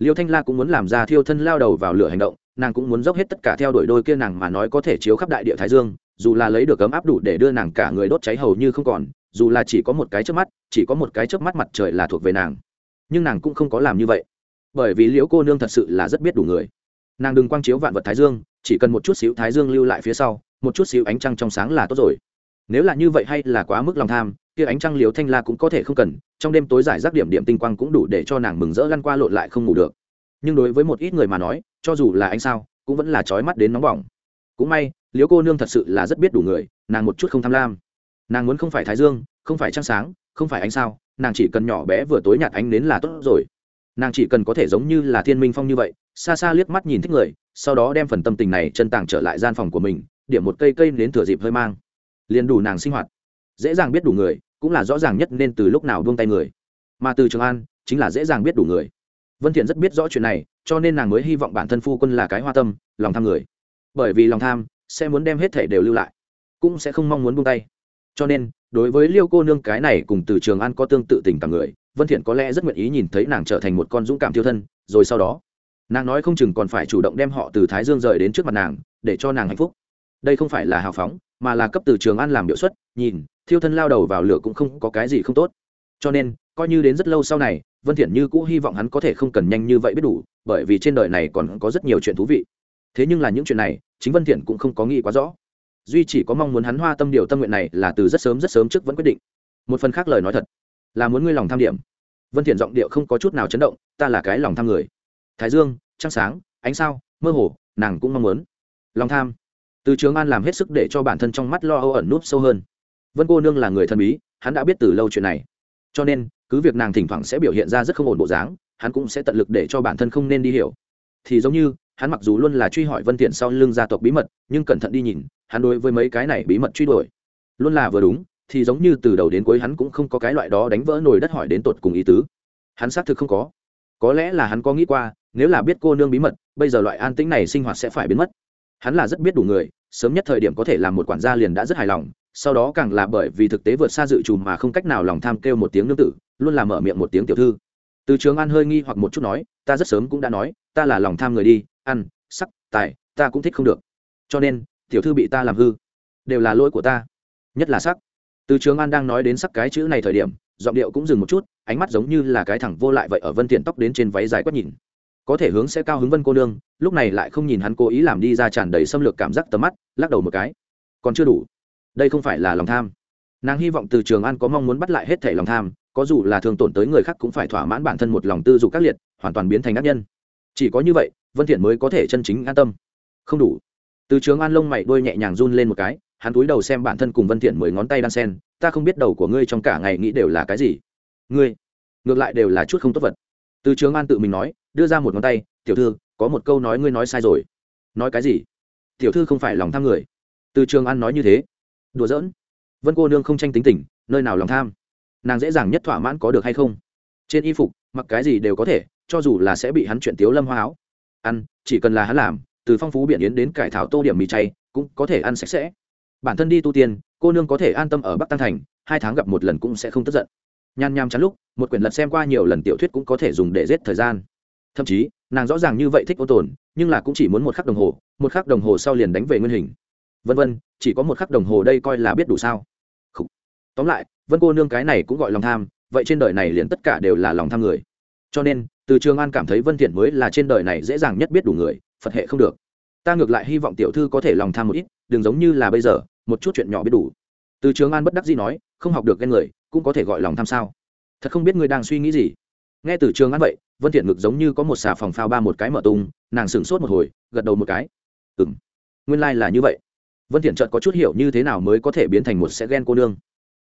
liêu thanh la cũng muốn làm ra thiêu thân lao đầu vào lửa hành động, nàng cũng muốn dốc hết tất cả theo đuổi đôi kia nàng mà nói có thể chiếu khắp đại địa thái dương, dù là lấy được ấm áp đủ để đưa nàng cả người đốt cháy hầu như không còn, dù là chỉ có một cái chớp mắt, chỉ có một cái chớp mắt mặt trời là thuộc về nàng. Nhưng nàng cũng không có làm như vậy. Bởi vì liễu cô nương thật sự là rất biết đủ người. Nàng đừng quang chiếu vạn vật thái dương, chỉ cần một chút xíu thái dương lưu lại phía sau, một chút xíu ánh trăng trong sáng là tốt rồi. Nếu là như vậy hay là quá mức lòng tham, kia ánh trăng liều thanh la cũng có thể không cần trong đêm tối giải rác điểm điểm tinh quang cũng đủ để cho nàng mừng rỡ lăn qua lộn lại không ngủ được. Nhưng đối với một ít người mà nói, cho dù là anh sao, cũng vẫn là trói mắt đến nóng bỏng. Cũng may, liễu cô nương thật sự là rất biết đủ người, nàng một chút không tham lam. Nàng muốn không phải thái dương, không phải trăng sáng, không phải ánh sao, nàng chỉ cần nhỏ bé vừa tối nhạt ánh đến là tốt rồi. Nàng chỉ cần có thể giống như là thiên minh phong như vậy, xa xa liếc mắt nhìn thích người, sau đó đem phần tâm tình này chân tàng trở lại gian phòng của mình, điểm một cây cây đến thừa dịp hơi mang. Liền đủ nàng sinh hoạt. Dễ dàng biết đủ người cũng là rõ ràng nhất nên từ lúc nào buông tay người. Mà từ trường an chính là dễ dàng biết đủ người. Vân thiện rất biết rõ chuyện này, cho nên nàng mới hy vọng bản thân phu quân là cái hoa tâm, lòng tham người. Bởi vì lòng tham sẽ muốn đem hết thể đều lưu lại, cũng sẽ không mong muốn buông tay. Cho nên, đối với liêu cô nương cái này cùng từ trường an có tương tự tình cảm người, vân thiện có lẽ rất nguyện ý nhìn thấy nàng trở thành một con dũng cảm tiêu thân, rồi sau đó, nàng nói không chừng còn phải chủ động đem họ từ thái dương rời đến trước mặt nàng, để cho nàng hạnh phúc. Đây không phải là hào phóng, mà là cấp từ trường an làm biểu xuất, nhìn thiêu thân lao đầu vào lửa cũng không có cái gì không tốt. Cho nên, coi như đến rất lâu sau này, vân thiện như cũ hy vọng hắn có thể không cần nhanh như vậy biết đủ, bởi vì trên đời này còn có rất nhiều chuyện thú vị. Thế nhưng là những chuyện này, chính vân thiện cũng không có nghĩ quá rõ. Duy chỉ có mong muốn hắn hoa tâm điều tâm nguyện này là từ rất sớm rất sớm trước vẫn quyết định. Một phần khác lời nói thật, là muốn ngươi lòng tham điểm. Vân thiện giọng điệu không có chút nào chấn động, ta là cái lòng tham người. Thái dương, trăng sáng, ánh sao, mơ hồ, nàng cũng mong muốn. Lòng tham. Từ trường an làm hết sức để cho bản thân trong mắt lo âu ẩn núp sâu hơn vân cô nương là người thân bí, hắn đã biết từ lâu chuyện này. Cho nên, cứ việc nàng thỉnh thoảng sẽ biểu hiện ra rất không ổn bộ dáng, hắn cũng sẽ tận lực để cho bản thân không nên đi hiểu. Thì giống như, hắn mặc dù luôn là truy hỏi vân thiện sau lưng gia tộc bí mật, nhưng cẩn thận đi nhìn, hắn đối với mấy cái này bí mật truy đuổi. Luôn là vừa đúng, thì giống như từ đầu đến cuối hắn cũng không có cái loại đó đánh vỡ nồi đất hỏi đến tột cùng ý tứ. Hắn xác thực không có. Có lẽ là hắn có nghĩ qua, nếu là biết cô nương bí mật, bây giờ loại an tĩnh này sinh hoạt sẽ phải biến mất. Hắn là rất biết đủ người, sớm nhất thời điểm có thể làm một quản gia liền đã rất hài lòng sau đó càng là bởi vì thực tế vượt xa dự trù mà không cách nào lòng tham kêu một tiếng nương tử, luôn là mở miệng một tiếng tiểu thư. Từ trường an hơi nghi hoặc một chút nói, ta rất sớm cũng đã nói, ta là lòng tham người đi, ăn, sắc, tài, ta cũng thích không được. Cho nên, tiểu thư bị ta làm hư, đều là lỗi của ta, nhất là sắc. Từ trường an đang nói đến sắc cái chữ này thời điểm, giọng điệu cũng dừng một chút, ánh mắt giống như là cái thẳng vô lại vậy ở vân thiện tóc đến trên váy dài quét nhìn. Có thể hướng sẽ cao hứng vân cô nương, lúc này lại không nhìn hắn cố ý làm đi ra tràn đầy xâm lược cảm giác tầm mắt, lắc đầu một cái. Còn chưa đủ đây không phải là lòng tham. Nàng hy vọng từ trường an có mong muốn bắt lại hết thể lòng tham, có dù là thường tổn tới người khác cũng phải thỏa mãn bản thân một lòng tư dục các liệt, hoàn toàn biến thành ác nhân. Chỉ có như vậy, vân thiện mới có thể chân chính an tâm. Không đủ. Từ trường an lông mày đôi nhẹ nhàng run lên một cái, hắn cúi đầu xem bản thân cùng vân thiện mười ngón tay đan sen, ta không biết đầu của ngươi trong cả ngày nghĩ đều là cái gì. Ngươi, ngược lại đều là chút không tốt vật. Từ trường an tự mình nói, đưa ra một ngón tay, tiểu thư, có một câu nói ngươi nói sai rồi. Nói cái gì? Tiểu thư không phải lòng tham người. Từ trường an nói như thế đùa giỡn. Vân cô nương không tranh tính tình, nơi nào lòng tham? Nàng dễ dàng nhất thỏa mãn có được hay không? Trên y phục, mặc cái gì đều có thể, cho dù là sẽ bị hắn chuyện tiếu lâm hoa áo. Ăn, chỉ cần là hắn làm, từ phong phú biển yến đến cải thảo tô điểm mì chay, cũng có thể ăn sạch sẽ. Bản thân đi tu tiên, cô nương có thể an tâm ở bắc tăng thành, hai tháng gặp một lần cũng sẽ không tức giận. Nhan nham chắn lúc, một quyển lật xem qua nhiều lần tiểu thuyết cũng có thể dùng để giết thời gian. Thậm chí, nàng rõ ràng như vậy thích ô tồn, nhưng là cũng chỉ muốn một khắc đồng hồ, một khắc đồng hồ sau liền đánh về nguyên hình vân vân, chỉ có một khắc đồng hồ đây coi là biết đủ sao. Khủ. tóm lại, vân cô nương cái này cũng gọi lòng tham, vậy trên đời này liền tất cả đều là lòng tham người. Cho nên, từ trường an cảm thấy vân thiện mới là trên đời này dễ dàng nhất biết đủ người, phật hệ không được. Ta ngược lại hy vọng tiểu thư có thể lòng tham một ít, đừng giống như là bây giờ, một chút chuyện nhỏ biết đủ. Từ trường an bất đắc dĩ nói, không học được ghen người, cũng có thể gọi lòng tham sao? Thật không biết ngươi đang suy nghĩ gì. Nghe từ trường an vậy, vân thiện ngực giống như có một xà phòng phao ba một cái mở tung, nàng sững sốt một hồi, gật đầu một cái. Ừm. Nguyên lai like là như vậy vân thiện chợt có chút hiểu như thế nào mới có thể biến thành một sẽ ghen cô nương.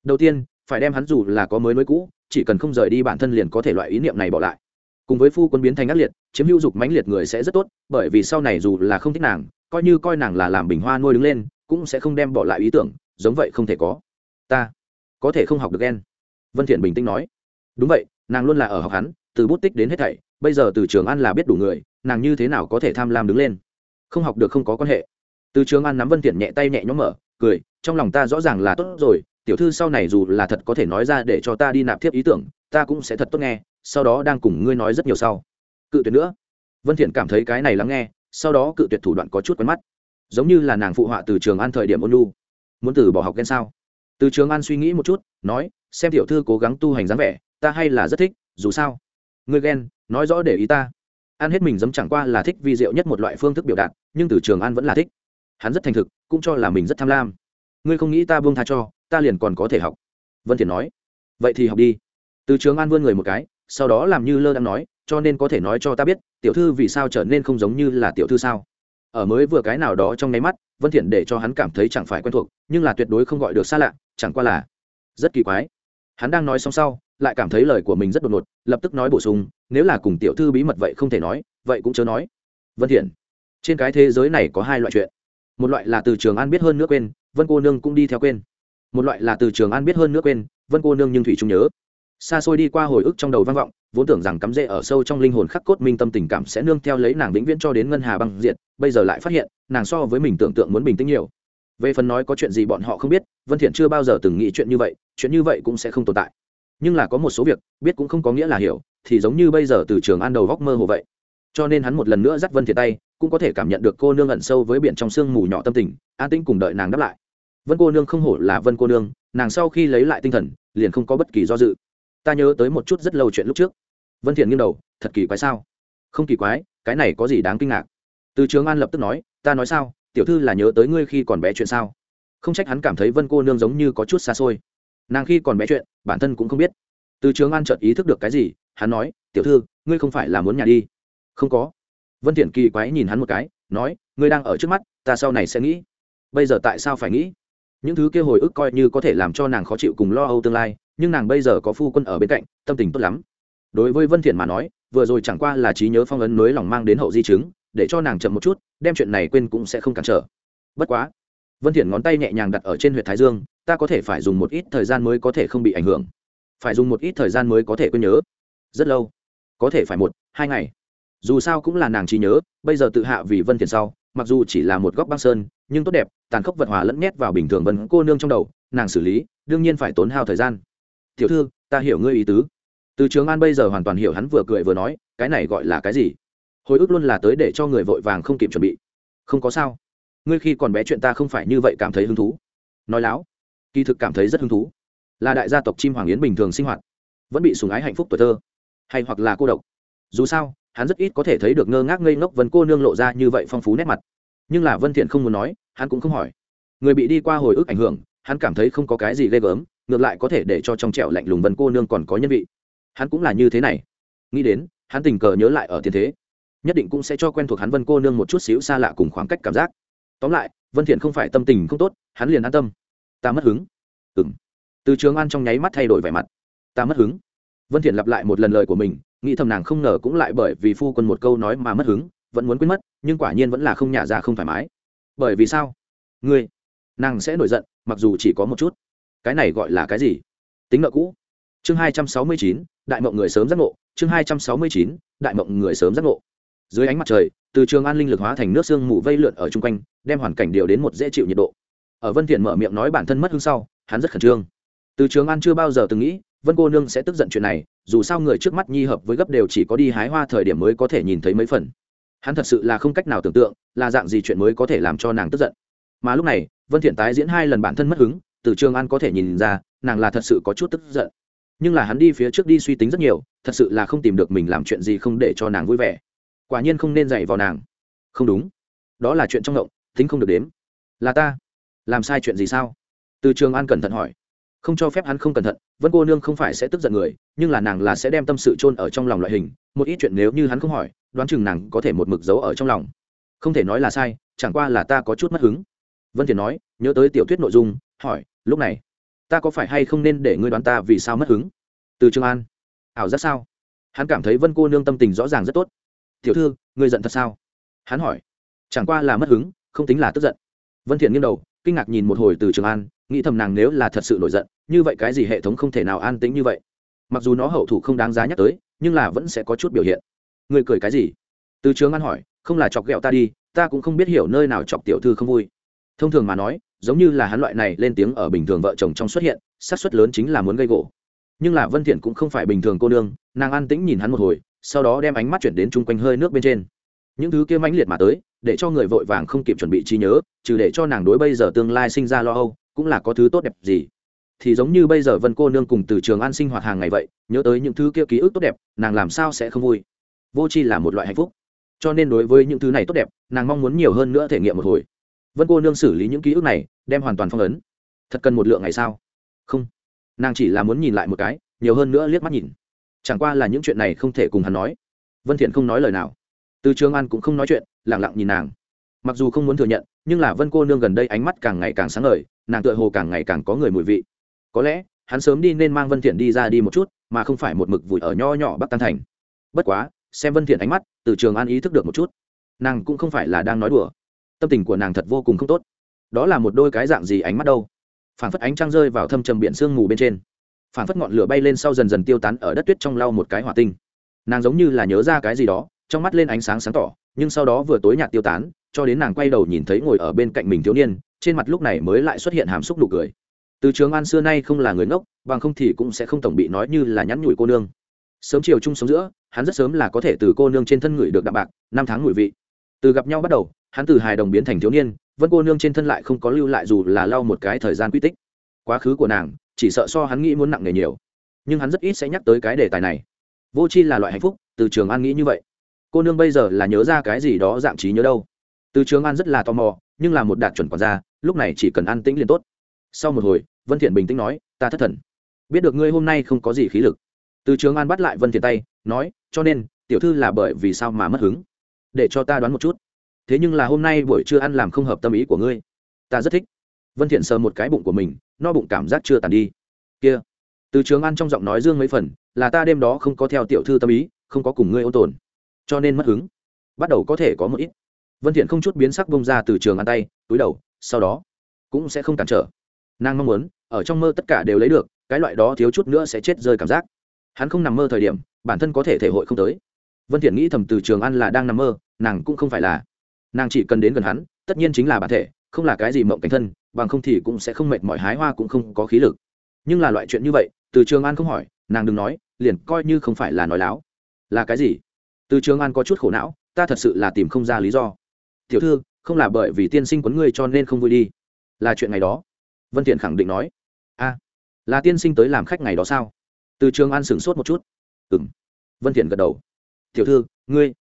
Đầu tiên, phải đem hắn dù là có mới mới cũ, chỉ cần không rời đi bản thân liền có thể loại ý niệm này bỏ lại. Cùng với phu quân biến thành ác liệt, chiếm hữu dục mãnh liệt người sẽ rất tốt, bởi vì sau này dù là không thích nàng, coi như coi nàng là làm bình hoa nuôi đứng lên, cũng sẽ không đem bỏ lại ý tưởng, giống vậy không thể có. Ta có thể không học được ghen. Vân thiện bình tĩnh nói. Đúng vậy, nàng luôn là ở học hắn, từ bút tích đến hết thảy, bây giờ từ trường ăn là biết đủ người, nàng như thế nào có thể tham lam đứng lên? Không học được không có quan hệ từ trường an nắm vân thiện nhẹ tay nhẹ nhõm mở, cười, trong lòng ta rõ ràng là tốt rồi, tiểu thư sau này dù là thật có thể nói ra để cho ta đi nạp tiếp ý tưởng, ta cũng sẽ thật tốt nghe, sau đó đang cùng ngươi nói rất nhiều sau. Cự tuyệt nữa. Vân thiện cảm thấy cái này lắng nghe, sau đó cự tuyệt thủ đoạn có chút quen mắt. Giống như là nàng phụ họa từ trường an thời điểm ôn nhu. Muốn từ bỏ học ghen sao? Từ trường an suy nghĩ một chút, nói, xem tiểu thư cố gắng tu hành dáng vẻ, ta hay là rất thích, dù sao. Ngươi ghen, nói rõ để ý ta. Ăn hết mình dám chẳng qua là thích vi diệu nhất một loại phương thức biểu đạt, nhưng từ trường an vẫn là thích hắn rất thành thực, cũng cho là mình rất tham lam. Ngươi không nghĩ ta buông tha cho, ta liền còn có thể học. Vân thiện nói. Vậy thì học đi. Từ trường an vươn người một cái, sau đó làm như lơ đang nói, cho nên có thể nói cho ta biết, tiểu thư vì sao trở nên không giống như là tiểu thư sao? Ở mới vừa cái nào đó trong nháy mắt, vân thiện để cho hắn cảm thấy chẳng phải quen thuộc, nhưng là tuyệt đối không gọi được xa lạ, chẳng qua là rất kỳ quái. Hắn đang nói xong sau, lại cảm thấy lời của mình rất đột ngột, lập tức nói bổ sung, nếu là cùng tiểu thư bí mật vậy không thể nói, vậy cũng chớ nói. Vân thiện trên cái thế giới này có hai loại chuyện một loại là từ trường an biết hơn nữa quên, vân cô nương cũng đi theo quên. một loại là từ trường an biết hơn nữa quên, vân cô nương nhưng thủy trung nhớ. xa xôi đi qua hồi ức trong đầu vang vọng, vốn tưởng rằng cắm rễ ở sâu trong linh hồn khắc cốt minh tâm tình cảm sẽ nương theo lấy nàng vĩnh viễn cho đến ngân hà băng diện bây giờ lại phát hiện, nàng so với mình tưởng tượng muốn bình tĩnh nhiều. về phần nói có chuyện gì bọn họ không biết, vân thiện chưa bao giờ từng nghĩ chuyện như vậy, chuyện như vậy cũng sẽ không tồn tại. nhưng là có một số việc, biết cũng không có nghĩa là hiểu, thì giống như bây giờ từ trường an đầu góc mơ hồ vậy. cho nên hắn một lần nữa dắt vân thiện tay cũng có thể cảm nhận được cô nương ẩn sâu với biển trong sương mù nhỏ tâm tình, an tĩnh cùng đợi nàng đáp lại. Vân cô nương không hổ là vân cô nương, nàng sau khi lấy lại tinh thần, liền không có bất kỳ do dự. Ta nhớ tới một chút rất lâu chuyện lúc trước. Vân thiện nghiêng đầu, thật kỳ quái sao? Không kỳ quái, cái này có gì đáng kinh ngạc? Từ trường an lập tức nói, ta nói sao, tiểu thư là nhớ tới ngươi khi còn bé chuyện sao? Không trách hắn cảm thấy vân cô nương giống như có chút xa xôi. Nàng khi còn bé chuyện, bản thân cũng không biết. Từ trường an chợt ý thức được cái gì, hắn nói, tiểu thư, ngươi không phải là muốn nhà đi. Không có vân thiện kỳ quái nhìn hắn một cái, nói, ngươi đang ở trước mắt, ta sau này sẽ nghĩ. Bây giờ tại sao phải nghĩ? Những thứ kia hồi ức coi như có thể làm cho nàng khó chịu cùng lo âu tương lai, nhưng nàng bây giờ có phu quân ở bên cạnh, tâm tình tốt lắm. Đối với vân thiện mà nói, vừa rồi chẳng qua là trí nhớ phong ấn nối lòng mang đến hậu di chứng, để cho nàng chậm một chút, đem chuyện này quên cũng sẽ không cản trở. Bất quá, vân thiện ngón tay nhẹ nhàng đặt ở trên huyệt thái dương, ta có thể phải dùng một ít thời gian mới có thể không bị ảnh hưởng. Phải dùng một ít thời gian mới có thể quên nhớ. Rất lâu. Có thể phải một, hai ngày dù sao cũng là nàng trí nhớ, bây giờ tự hạ vì vân thiền sau, mặc dù chỉ là một góc băng sơn, nhưng tốt đẹp, tàn khốc vật hòa lẫn nhét vào bình thường vân cô nương trong đầu, nàng xử lý, đương nhiên phải tốn hao thời gian. Tiểu thư, ta hiểu ngươi ý tứ. Từ trường an bây giờ hoàn toàn hiểu hắn vừa cười vừa nói, cái này gọi là cái gì? Hồi ức luôn là tới để cho người vội vàng không kịp chuẩn bị. Không có sao. Ngươi khi còn bé chuyện ta không phải như vậy cảm thấy hứng thú. Nói láo, kỳ thực cảm thấy rất hứng thú. Là đại gia tộc chim hoàng yến bình thường sinh hoạt, vẫn bị sùng ái hạnh phúc tuổi thơ, hay hoặc là cô độc. Dù sao hắn rất ít có thể thấy được ngơ ngác ngây ngốc vân cô nương lộ ra như vậy phong phú nét mặt. Nhưng là vân thiện không muốn nói, hắn cũng không hỏi. Người bị đi qua hồi ức ảnh hưởng, hắn cảm thấy không có cái gì ghê gớm, ngược lại có thể để cho trong trẻo lạnh lùng vân cô nương còn có nhân vị. Hắn cũng là như thế này. Nghĩ đến, hắn tình cờ nhớ lại ở tiền thế. Nhất định cũng sẽ cho quen thuộc hắn vân cô nương một chút xíu xa lạ cùng khoảng cách cảm giác. Tóm lại, vân thiện không phải tâm tình không tốt, hắn liền an tâm. Ta mất hứng. Ừm. Từ trường an trong nháy mắt thay đổi vẻ mặt. Ta mất hứng. Vân thiện lặp lại một lần lời của mình nghĩ thầm nàng không ngờ cũng lại bởi vì phu quân một câu nói mà mất hứng, vẫn muốn quên mất, nhưng quả nhiên vẫn là không nhả ra không thoải mái. Bởi vì sao? Ngươi, nàng sẽ nổi giận, mặc dù chỉ có một chút. Cái này gọi là cái gì? Tính nợ cũ. Chương hai trăm sáu mươi chín, đại mộng người sớm giác ngộ. Chương hai trăm sáu mươi chín, đại mộng người sớm giác ngộ. Dưới ánh mặt trời, từ trường an linh lực hóa thành nước sương mù vây lượn ở chung quanh, đem hoàn cảnh điều đến một dễ chịu nhiệt độ. Ở vân thiện mở miệng nói bản thân mất hứng sau, hắn rất khẩn trương. Từ trường an chưa bao giờ từng nghĩ vân cô nương sẽ tức giận chuyện này, dù sao người trước mắt nhi hợp với gấp đều chỉ có đi hái hoa thời điểm mới có thể nhìn thấy mấy phần. Hắn thật sự là không cách nào tưởng tượng, là dạng gì chuyện mới có thể làm cho nàng tức giận. Mà lúc này, vân thiện tái diễn hai lần bản thân mất hứng, từ trường an có thể nhìn ra, nàng là thật sự có chút tức giận. Nhưng là hắn đi phía trước đi suy tính rất nhiều, thật sự là không tìm được mình làm chuyện gì không để cho nàng vui vẻ. Quả nhiên không nên dạy vào nàng. Không đúng. Đó là chuyện trong ngộng, tính không được đếm. Là ta. Làm sai chuyện gì sao? Từ trường an cẩn thận hỏi không cho phép hắn không cẩn thận, vân cô nương không phải sẽ tức giận người, nhưng là nàng là sẽ đem tâm sự chôn ở trong lòng loại hình, một ít chuyện nếu như hắn không hỏi, đoán chừng nàng có thể một mực giấu ở trong lòng. Không thể nói là sai, chẳng qua là ta có chút mất hứng. Vân thiền nói, nhớ tới tiểu thuyết nội dung, hỏi, lúc này, ta có phải hay không nên để ngươi đoán ta vì sao mất hứng? Từ trường an, ảo rất sao? Hắn cảm thấy vân cô nương tâm tình rõ ràng rất tốt. Tiểu thư, ngươi giận thật sao? Hắn hỏi, chẳng qua là mất hứng, không tính là tức giận. Vân thiện nghiêng đầu, kinh ngạc nhìn một hồi từ trường an nghĩ thầm nàng nếu là thật sự nổi giận, như vậy cái gì hệ thống không thể nào an tĩnh như vậy. Mặc dù nó hậu thủ không đáng giá nhắc tới, nhưng là vẫn sẽ có chút biểu hiện. Người cười cái gì? Từ trường an hỏi, không là chọc ghẹo ta đi, ta cũng không biết hiểu nơi nào chọc tiểu thư không vui. Thông thường mà nói, giống như là hắn loại này lên tiếng ở bình thường vợ chồng trong xuất hiện, xác suất lớn chính là muốn gây gỗ. Nhưng là vân thiện cũng không phải bình thường cô nương, nàng an tĩnh nhìn hắn một hồi, sau đó đem ánh mắt chuyển đến chung quanh hơi nước bên trên. Những thứ kia mãnh liệt mà tới, để cho người vội vàng không kịp chuẩn bị trí nhớ, trừ để cho nàng đối bây giờ tương lai sinh ra lo âu cũng là có thứ tốt đẹp gì. Thì giống như bây giờ vân cô nương cùng từ trường an sinh hoạt hàng ngày vậy, nhớ tới những thứ kia ký ức tốt đẹp, nàng làm sao sẽ không vui? Vô chi là một loại hạnh phúc. Cho nên đối với những thứ này tốt đẹp, nàng mong muốn nhiều hơn nữa thể nghiệm một hồi. Vân cô nương xử lý những ký ức này, đem hoàn toàn phong ấn. Thật cần một lượng ngày sao? Không. Nàng chỉ là muốn nhìn lại một cái, nhiều hơn nữa liếc mắt nhìn. Chẳng qua là những chuyện này không thể cùng hắn nói. Vân thiện không nói lời nào. Từ trường an cũng không nói chuyện, lặng lặng nhìn nàng. Mặc dù không muốn thừa nhận nhưng là vân cô nương gần đây ánh mắt càng ngày càng sáng ngời, nàng tựa hồ càng ngày càng có người mùi vị. Có lẽ, hắn sớm đi nên mang vân thiện đi ra đi một chút, mà không phải một mực vùi ở nho nhỏ bắc tăng thành. Bất quá, xem vân thiện ánh mắt, từ trường an ý thức được một chút. Nàng cũng không phải là đang nói đùa. Tâm tình của nàng thật vô cùng không tốt. Đó là một đôi cái dạng gì ánh mắt đâu? Phảng phất ánh trăng rơi vào thâm trầm biển sương mù bên trên. Phản phất ngọn lửa bay lên sau dần dần tiêu tán ở đất tuyết trong lau một cái hỏa tinh. Nàng giống như là nhớ ra cái gì đó, trong mắt lên ánh sáng sáng tỏ, nhưng sau đó vừa tối nhạt tiêu tán cho đến nàng quay đầu nhìn thấy ngồi ở bên cạnh mình thiếu niên, trên mặt lúc này mới lại xuất hiện hàm xúc nụ cười. Từ trường an xưa nay không là người ngốc, bằng không thì cũng sẽ không tổng bị nói như là nhắn nhủi cô nương. Sớm chiều chung sống giữa, hắn rất sớm là có thể từ cô nương trên thân người được đạm bạc, năm tháng ngụy vị. Từ gặp nhau bắt đầu, hắn từ hài đồng biến thành thiếu niên vân cô nương trên thân lại không có lưu lại dù là lau một cái thời gian quy tích. Quá khứ của nàng, chỉ sợ so hắn nghĩ muốn nặng nề nhiều. Nhưng hắn rất ít sẽ nhắc tới cái đề tài này. Vô chi là loại hạnh phúc, từ trường an nghĩ như vậy. Cô nương bây giờ là nhớ ra cái gì đó dạng trí nhớ đâu? Từ trường an rất là tò mò, nhưng là một đạt chuẩn quản gia, lúc này chỉ cần an tĩnh liền tốt. Sau một hồi, vân thiện bình tĩnh nói, ta thất thần. Biết được ngươi hôm nay không có gì khí lực. Từ trường an bắt lại vân thiện tay, nói, cho nên, tiểu thư là bởi vì sao mà mất hứng? Để cho ta đoán một chút. Thế nhưng là hôm nay buổi trưa ăn làm không hợp tâm ý của ngươi. Ta rất thích. Vân thiện sờ một cái bụng của mình, no bụng cảm giác chưa tàn đi. Kia. Từ trường an trong giọng nói dương mấy phần, là ta đêm đó không có theo tiểu thư tâm ý, không có cùng ngươi ôn tồn. Cho nên mất hứng. Bắt đầu có thể có một ít vân thiện không chút biến sắc bông ra từ trường an tay, túi đầu, sau đó cũng sẽ không cản trở. Nàng mong muốn, ở trong mơ tất cả đều lấy được, cái loại đó thiếu chút nữa sẽ chết rơi cảm giác. Hắn không nằm mơ thời điểm, bản thân có thể thể hội không tới. Vân thiện nghĩ thầm từ trường an là đang nằm mơ, nàng cũng không phải là. Nàng chỉ cần đến gần hắn, tất nhiên chính là bản thể, không là cái gì mộng cảnh thân, bằng không thì cũng sẽ không mệt mỏi, hái hoa cũng không có khí lực. Nhưng là loại chuyện như vậy, từ trường an không hỏi, nàng đừng nói, liền coi như không phải là nói láo. Là cái gì? Từ trường an có chút khổ não, ta thật sự là tìm không ra lý do tiểu thư, không là bởi vì tiên sinh quấn ngươi cho nên không vui đi. Là chuyện ngày đó. Vân thiện khẳng định nói. A, là tiên sinh tới làm khách ngày đó sao? Từ trường an sửng sốt một chút. Ừm. Vân thiện gật đầu. Tiểu thư, ngươi,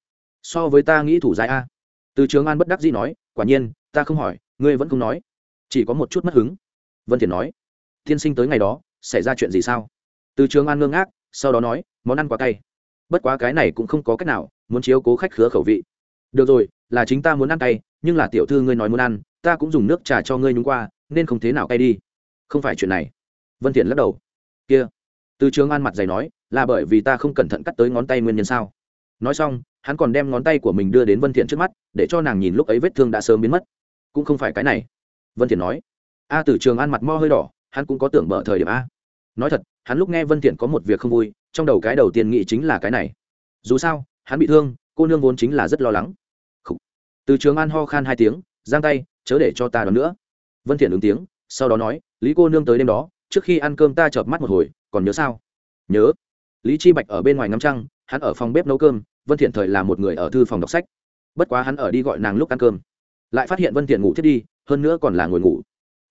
so với ta nghĩ thủ dài a. Từ trường an bất đắc dĩ nói, quả nhiên, ta không hỏi, ngươi vẫn không nói. Chỉ có một chút mất hứng. Vân thiện nói. Tiên sinh tới ngày đó, xảy ra chuyện gì sao? Từ trường an ngơ ngác, sau đó nói, món ăn quá cay. Bất quá cái này cũng không có cách nào, muốn chiếu cố khách khứa khẩu vị. Được rồi là chính ta muốn ăn cay, nhưng là tiểu thư ngươi nói muốn ăn, ta cũng dùng nước trà cho ngươi nhúng qua, nên không thế nào cay đi. Không phải chuyện này. Vân thiện lắc đầu. Kia. Từ trường an mặt dày nói, là bởi vì ta không cẩn thận cắt tới ngón tay nguyên nhân sao? Nói xong, hắn còn đem ngón tay của mình đưa đến vân thiện trước mắt, để cho nàng nhìn lúc ấy vết thương đã sớm biến mất. Cũng không phải cái này. Vân thiện nói. A, từ trường an mặt mo hơi đỏ, hắn cũng có tưởng mở thời điểm a. Nói thật, hắn lúc nghe vân thiện có một việc không vui, trong đầu cái đầu tiên nghĩ chính là cái này. Dù sao, hắn bị thương, cô nương vốn chính là rất lo lắng từ trường an ho khan hai tiếng, giang tay, chớ để cho ta đón nữa. Vân thiện ứng tiếng, sau đó nói, lý cô nương tới đêm đó, trước khi ăn cơm ta chợp mắt một hồi, còn nhớ sao? Nhớ. Lý chi bạch ở bên ngoài ngắm trăng, hắn ở phòng bếp nấu cơm, vân thiện thời là một người ở thư phòng đọc sách. Bất quá hắn ở đi gọi nàng lúc ăn cơm. Lại phát hiện vân thiện ngủ thiết đi, hơn nữa còn là ngồi ngủ.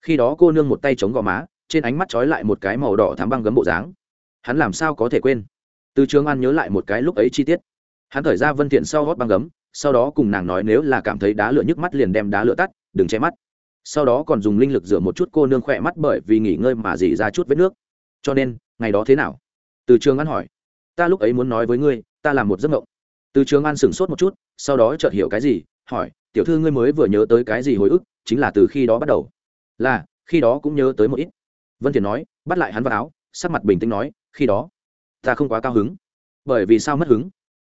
Khi đó cô nương một tay chống gò má, trên ánh mắt trói lại một cái màu đỏ thắm băng gấm bộ dáng. Hắn làm sao có thể quên? Từ trường an nhớ lại một cái lúc ấy chi tiết. Hắn thời ra vân thiện sau gót băng gấm sau đó cùng nàng nói nếu là cảm thấy đá lửa nhức mắt liền đem đá lửa tắt, đừng che mắt. Sau đó còn dùng linh lực rửa một chút cô nương khỏe mắt bởi vì nghỉ ngơi mà dỉ ra chút vết nước. Cho nên, ngày đó thế nào? Từ trường an hỏi. Ta lúc ấy muốn nói với ngươi, ta làm một giấc mộng. Từ trường an sửng sốt một chút, sau đó chợt hiểu cái gì, hỏi, tiểu thư ngươi mới vừa nhớ tới cái gì hồi ức, chính là từ khi đó bắt đầu? Là, khi đó cũng nhớ tới một ít. Vân thiền nói, bắt lại hắn vào áo, sắc mặt bình tĩnh nói, khi đó, ta không quá cao hứng. Bởi vì sao mất hứng?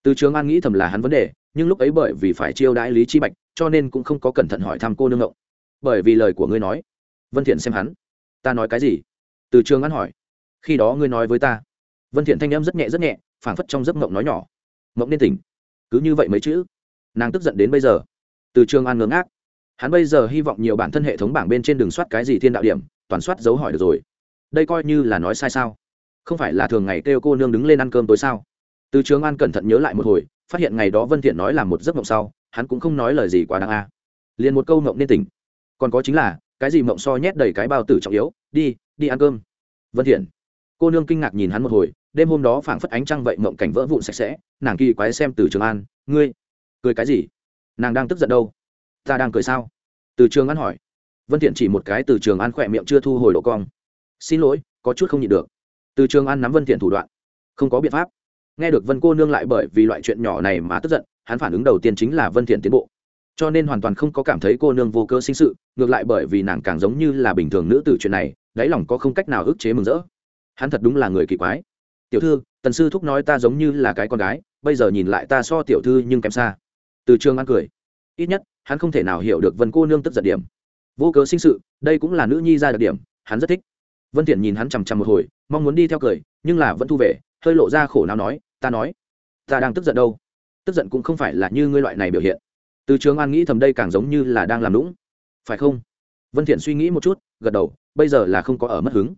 Từ trường an nghĩ thầm là hắn vấn đề nhưng lúc ấy bởi vì phải chiêu đãi lý chi bạch, cho nên cũng không có cẩn thận hỏi thăm cô nương ngộng. Bởi vì lời của ngươi nói, vân thiện xem hắn. Ta nói cái gì? Từ trường an hỏi. Khi đó ngươi nói với ta. Vân thiện thanh âm rất nhẹ rất nhẹ, phảng phất trong giấc ngộng nói nhỏ. Ngộng nên tỉnh. Cứ như vậy mấy chữ nàng tức giận đến bây giờ. Từ trường an ngưỡng ác hắn bây giờ hy vọng nhiều bản thân hệ thống bảng bên trên đường soát cái gì thiên đạo điểm, toàn soát dấu hỏi được rồi. Đây coi như là nói sai sao? Không phải là thường ngày kêu cô nương đứng lên ăn cơm tối sao? Từ trường an cẩn thận nhớ lại một hồi phát hiện ngày đó vân thiện nói là một giấc mộng sau, hắn cũng không nói lời gì quá đáng a. Liền một câu mộng nên tỉnh. Còn có chính là, cái gì mộng so nhét đầy cái bao tử trọng yếu, đi đi ăn cơm. Vân thiện. Cô nương kinh ngạc nhìn hắn một hồi, đêm hôm đó phảng phất ánh trăng vậy mộng cảnh vỡ vụn sạch sẽ, nàng kỳ quái xem từ trường an, ngươi, cười cái gì? Nàng đang tức giận đâu? Ta đang cười sao? Từ trường an hỏi. Vân thiện chỉ một cái từ trường an khỏe miệng chưa thu hồi độ cong. Xin lỗi, có chút không nhịn được. Từ trường an nắm vân thiện thủ đoạn. Không có biện pháp nghe được vân cô nương lại bởi vì loại chuyện nhỏ này mà tức giận, hắn phản ứng đầu tiên chính là vân thiện tiến bộ. Cho nên hoàn toàn không có cảm thấy cô nương vô cơ sinh sự, ngược lại bởi vì nàng càng giống như là bình thường nữ tử chuyện này, đáy lòng có không cách nào ức chế mừng rỡ. Hắn thật đúng là người kỳ quái. Tiểu thư, tần sư thúc nói ta giống như là cái con gái, bây giờ nhìn lại ta so tiểu thư nhưng kém xa. Từ trường an cười. Ít nhất, hắn không thể nào hiểu được vân cô nương tức giận điểm. Vô cớ sinh sự, đây cũng là nữ nhi ra đặc điểm, hắn rất thích. Vân thiện nhìn hắn chằm chằm một hồi, mong muốn đi theo cười, nhưng là vẫn thu về, hơi lộ ra khổ não nói ta nói, ta đang tức giận đâu? Tức giận cũng không phải là như ngươi loại này biểu hiện. Từ trường an nghĩ thầm đây càng giống như là đang làm lũng. Phải không? Vân thiện suy nghĩ một chút, gật đầu, bây giờ là không có ở mất hứng.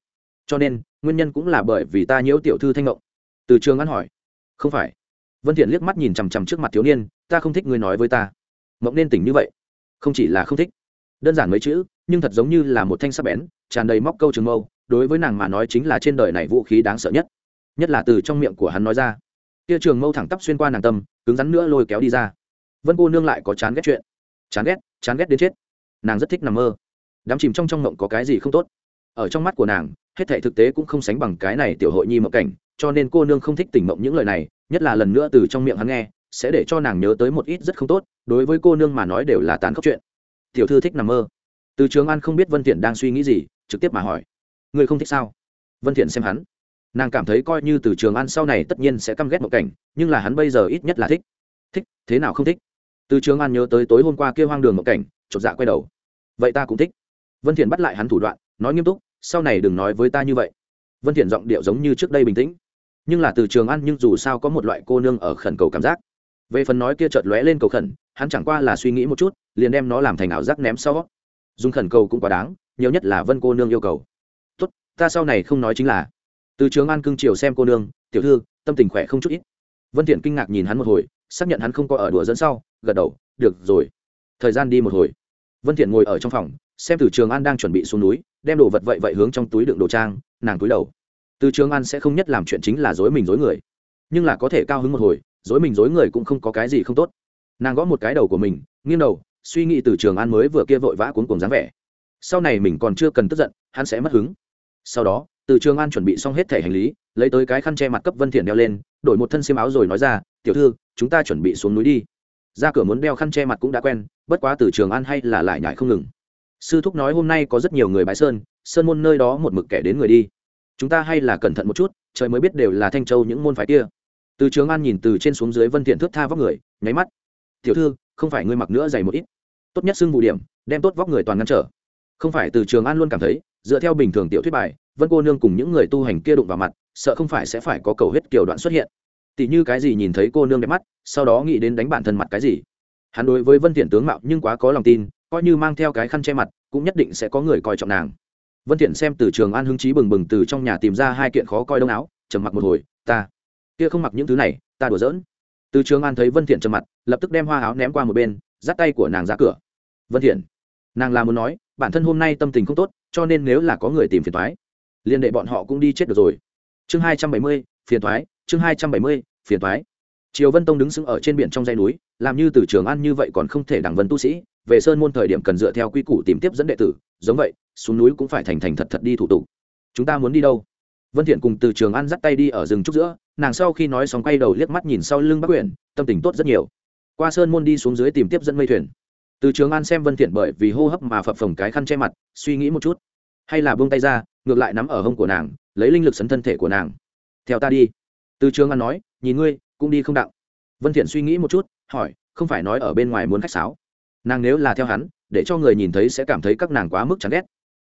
Cho nên, nguyên nhân cũng là bởi vì ta nhiễu tiểu thư thanh ngộng. Từ trường an hỏi, không phải. Vân thiện liếc mắt nhìn chằm chằm trước mặt thiếu niên, ta không thích ngươi nói với ta. Mộng nên tỉnh như vậy. Không chỉ là không thích. Đơn giản mấy chữ, nhưng thật giống như là một thanh sắc bén, tràn đầy móc câu trường mâu, đối với nàng mà nói chính là trên đời này vũ khí đáng sợ nhất. Nhất là từ trong miệng của hắn nói ra kia trường mâu thẳng tắp xuyên qua nàng tâm, cứng rắn nữa lôi kéo đi ra. Vân cô nương lại có chán ghét chuyện. Chán ghét chán ghét đến chết. Nàng rất thích nằm mơ. Đám chìm trong trong mộng có cái gì không tốt? Ở trong mắt của nàng, hết thể thực tế cũng không sánh bằng cái này tiểu hội nhi mộng cảnh, cho nên cô nương không thích tỉnh mộng những lời này, nhất là lần nữa từ trong miệng hắn nghe, sẽ để cho nàng nhớ tới một ít rất không tốt, đối với cô nương mà nói đều là tàn khốc chuyện. Tiểu thư thích nằm mơ. Từ trường an không biết vân thiện đang suy nghĩ gì, trực tiếp mà hỏi. Người không thích sao? Vân thiện xem hắn nàng cảm thấy coi như từ trường an sau này tất nhiên sẽ căm ghét một cảnh, nhưng là hắn bây giờ ít nhất là thích. Thích, thế nào không thích? Từ trường an nhớ tới tối hôm qua kia hoang đường một cảnh, chột dạ quay đầu. Vậy ta cũng thích. Vân thiện bắt lại hắn thủ đoạn, nói nghiêm túc, sau này đừng nói với ta như vậy. Vân thiện giọng điệu giống như trước đây bình tĩnh. Nhưng là từ trường an nhưng dù sao có một loại cô nương ở khẩn cầu cảm giác. Về phần nói kia chợt lóe lên cầu khẩn, hắn chẳng qua là suy nghĩ một chút, liền đem nó làm thành ảo giác ném sau. Dùng khẩn cầu cũng quá đáng, nhiều nhất là vân cô nương yêu cầu. Tốt, ta sau này không nói chính là từ trường an cưng chiều xem cô nương, tiểu thư, tâm tình khỏe không chút ít. Vân thiện kinh ngạc nhìn hắn một hồi, xác nhận hắn không có ở đùa dẫn sau, gật đầu, được rồi, thời gian đi một hồi. Vân thiện ngồi ở trong phòng, xem từ trường an đang chuẩn bị xuống núi, đem đồ vật vậy vậy hướng trong túi đựng đồ trang, nàng túi đầu. Từ trường an sẽ không nhất làm chuyện chính là dối mình dối người, nhưng là có thể cao hứng một hồi, dối mình dối người cũng không có cái gì không tốt. Nàng gõ một cái đầu của mình, nghiêng đầu, suy nghĩ từ trường an mới vừa kia vội vã cuốn cuồng dáng vẻ. Sau này mình còn chưa cần tức giận, hắn sẽ mất hứng. Sau đó từ trường an chuẩn bị xong hết thẻ hành lý, lấy tới cái khăn che mặt cấp vân thiện đeo lên, đổi một thân xiêm áo rồi nói ra, tiểu thư, chúng ta chuẩn bị xuống núi đi. Ra cửa muốn đeo khăn che mặt cũng đã quen, bất quá từ trường an hay là lại nhại không ngừng. Sư thúc nói hôm nay có rất nhiều người bái sơn sơn môn nơi đó một mực kẻ đến người đi. Chúng ta hay là cẩn thận một chút, trời mới biết đều là thanh châu những môn phái kia. Từ trường an nhìn từ trên xuống dưới vân thiện thước tha vóc người, nháy mắt. Tiểu thư, không phải ngươi mặc nữa dày một ít. Tốt nhất xưng vụ điểm, đem tốt vóc người toàn ngăn trở. Không phải từ trường an luôn cảm thấy, dựa theo bình thường tiểu thuyết bài vân cô nương cùng những người tu hành kia đụng vào mặt, sợ không phải sẽ phải có cầu huyết kiểu đoạn xuất hiện. Tỉ như cái gì nhìn thấy cô nương đẹp mắt, sau đó nghĩ đến đánh bản thân mặt cái gì. Hắn đối với vân thiện tướng mạo nhưng quá có lòng tin, coi như mang theo cái khăn che mặt, cũng nhất định sẽ có người coi trọng nàng. Vân thiện xem từ trường an hứng chí bừng bừng từ trong nhà tìm ra hai kiện khó coi đông áo, trầm mặc một hồi, ta, kia không mặc những thứ này, ta đùa giỡn. Từ trường an thấy vân thiện trầm mặt, lập tức đem hoa áo ném qua một bên, dắt tay của nàng ra cửa. Vân thiện nàng là muốn nói, bản thân hôm nay tâm tình không tốt, cho nên nếu là có người tìm phiền toái liên đệ bọn họ cũng đi chết được rồi. Chương 270, phiền thoái chương 270, phiền thoái. Triều vân tông đứng sững ở trên biển trong dãy núi làm như từ trường an như vậy còn không thể đẳng vân tu sĩ về sơn môn thời điểm cần dựa theo quy củ tìm tiếp dẫn đệ tử giống vậy xuống núi cũng phải thành thành thật thật đi thủ tục. Chúng ta muốn đi đâu? Vân thiện cùng từ trường an dắt tay đi ở rừng trúc giữa nàng sau khi nói xong quay đầu liếc mắt nhìn sau lưng bắc quyển tâm tình tốt rất nhiều. Qua sơn môn đi xuống dưới tìm tiếp dẫn mây thuyền. Từ trường an xem vân thiện bởi vì hô hấp mà phập phồng cái khăn che mặt suy nghĩ một chút. Hay là buông tay ra ngược lại nắm ở hông của nàng, lấy linh lực sấn thân thể của nàng. Theo ta đi. Từ trường an nói, nhìn ngươi, cũng đi không đạo. Vân thiện suy nghĩ một chút, hỏi, không phải nói ở bên ngoài muốn khách sáo? Nàng nếu là theo hắn, để cho người nhìn thấy sẽ cảm thấy các nàng quá mức chán ghét.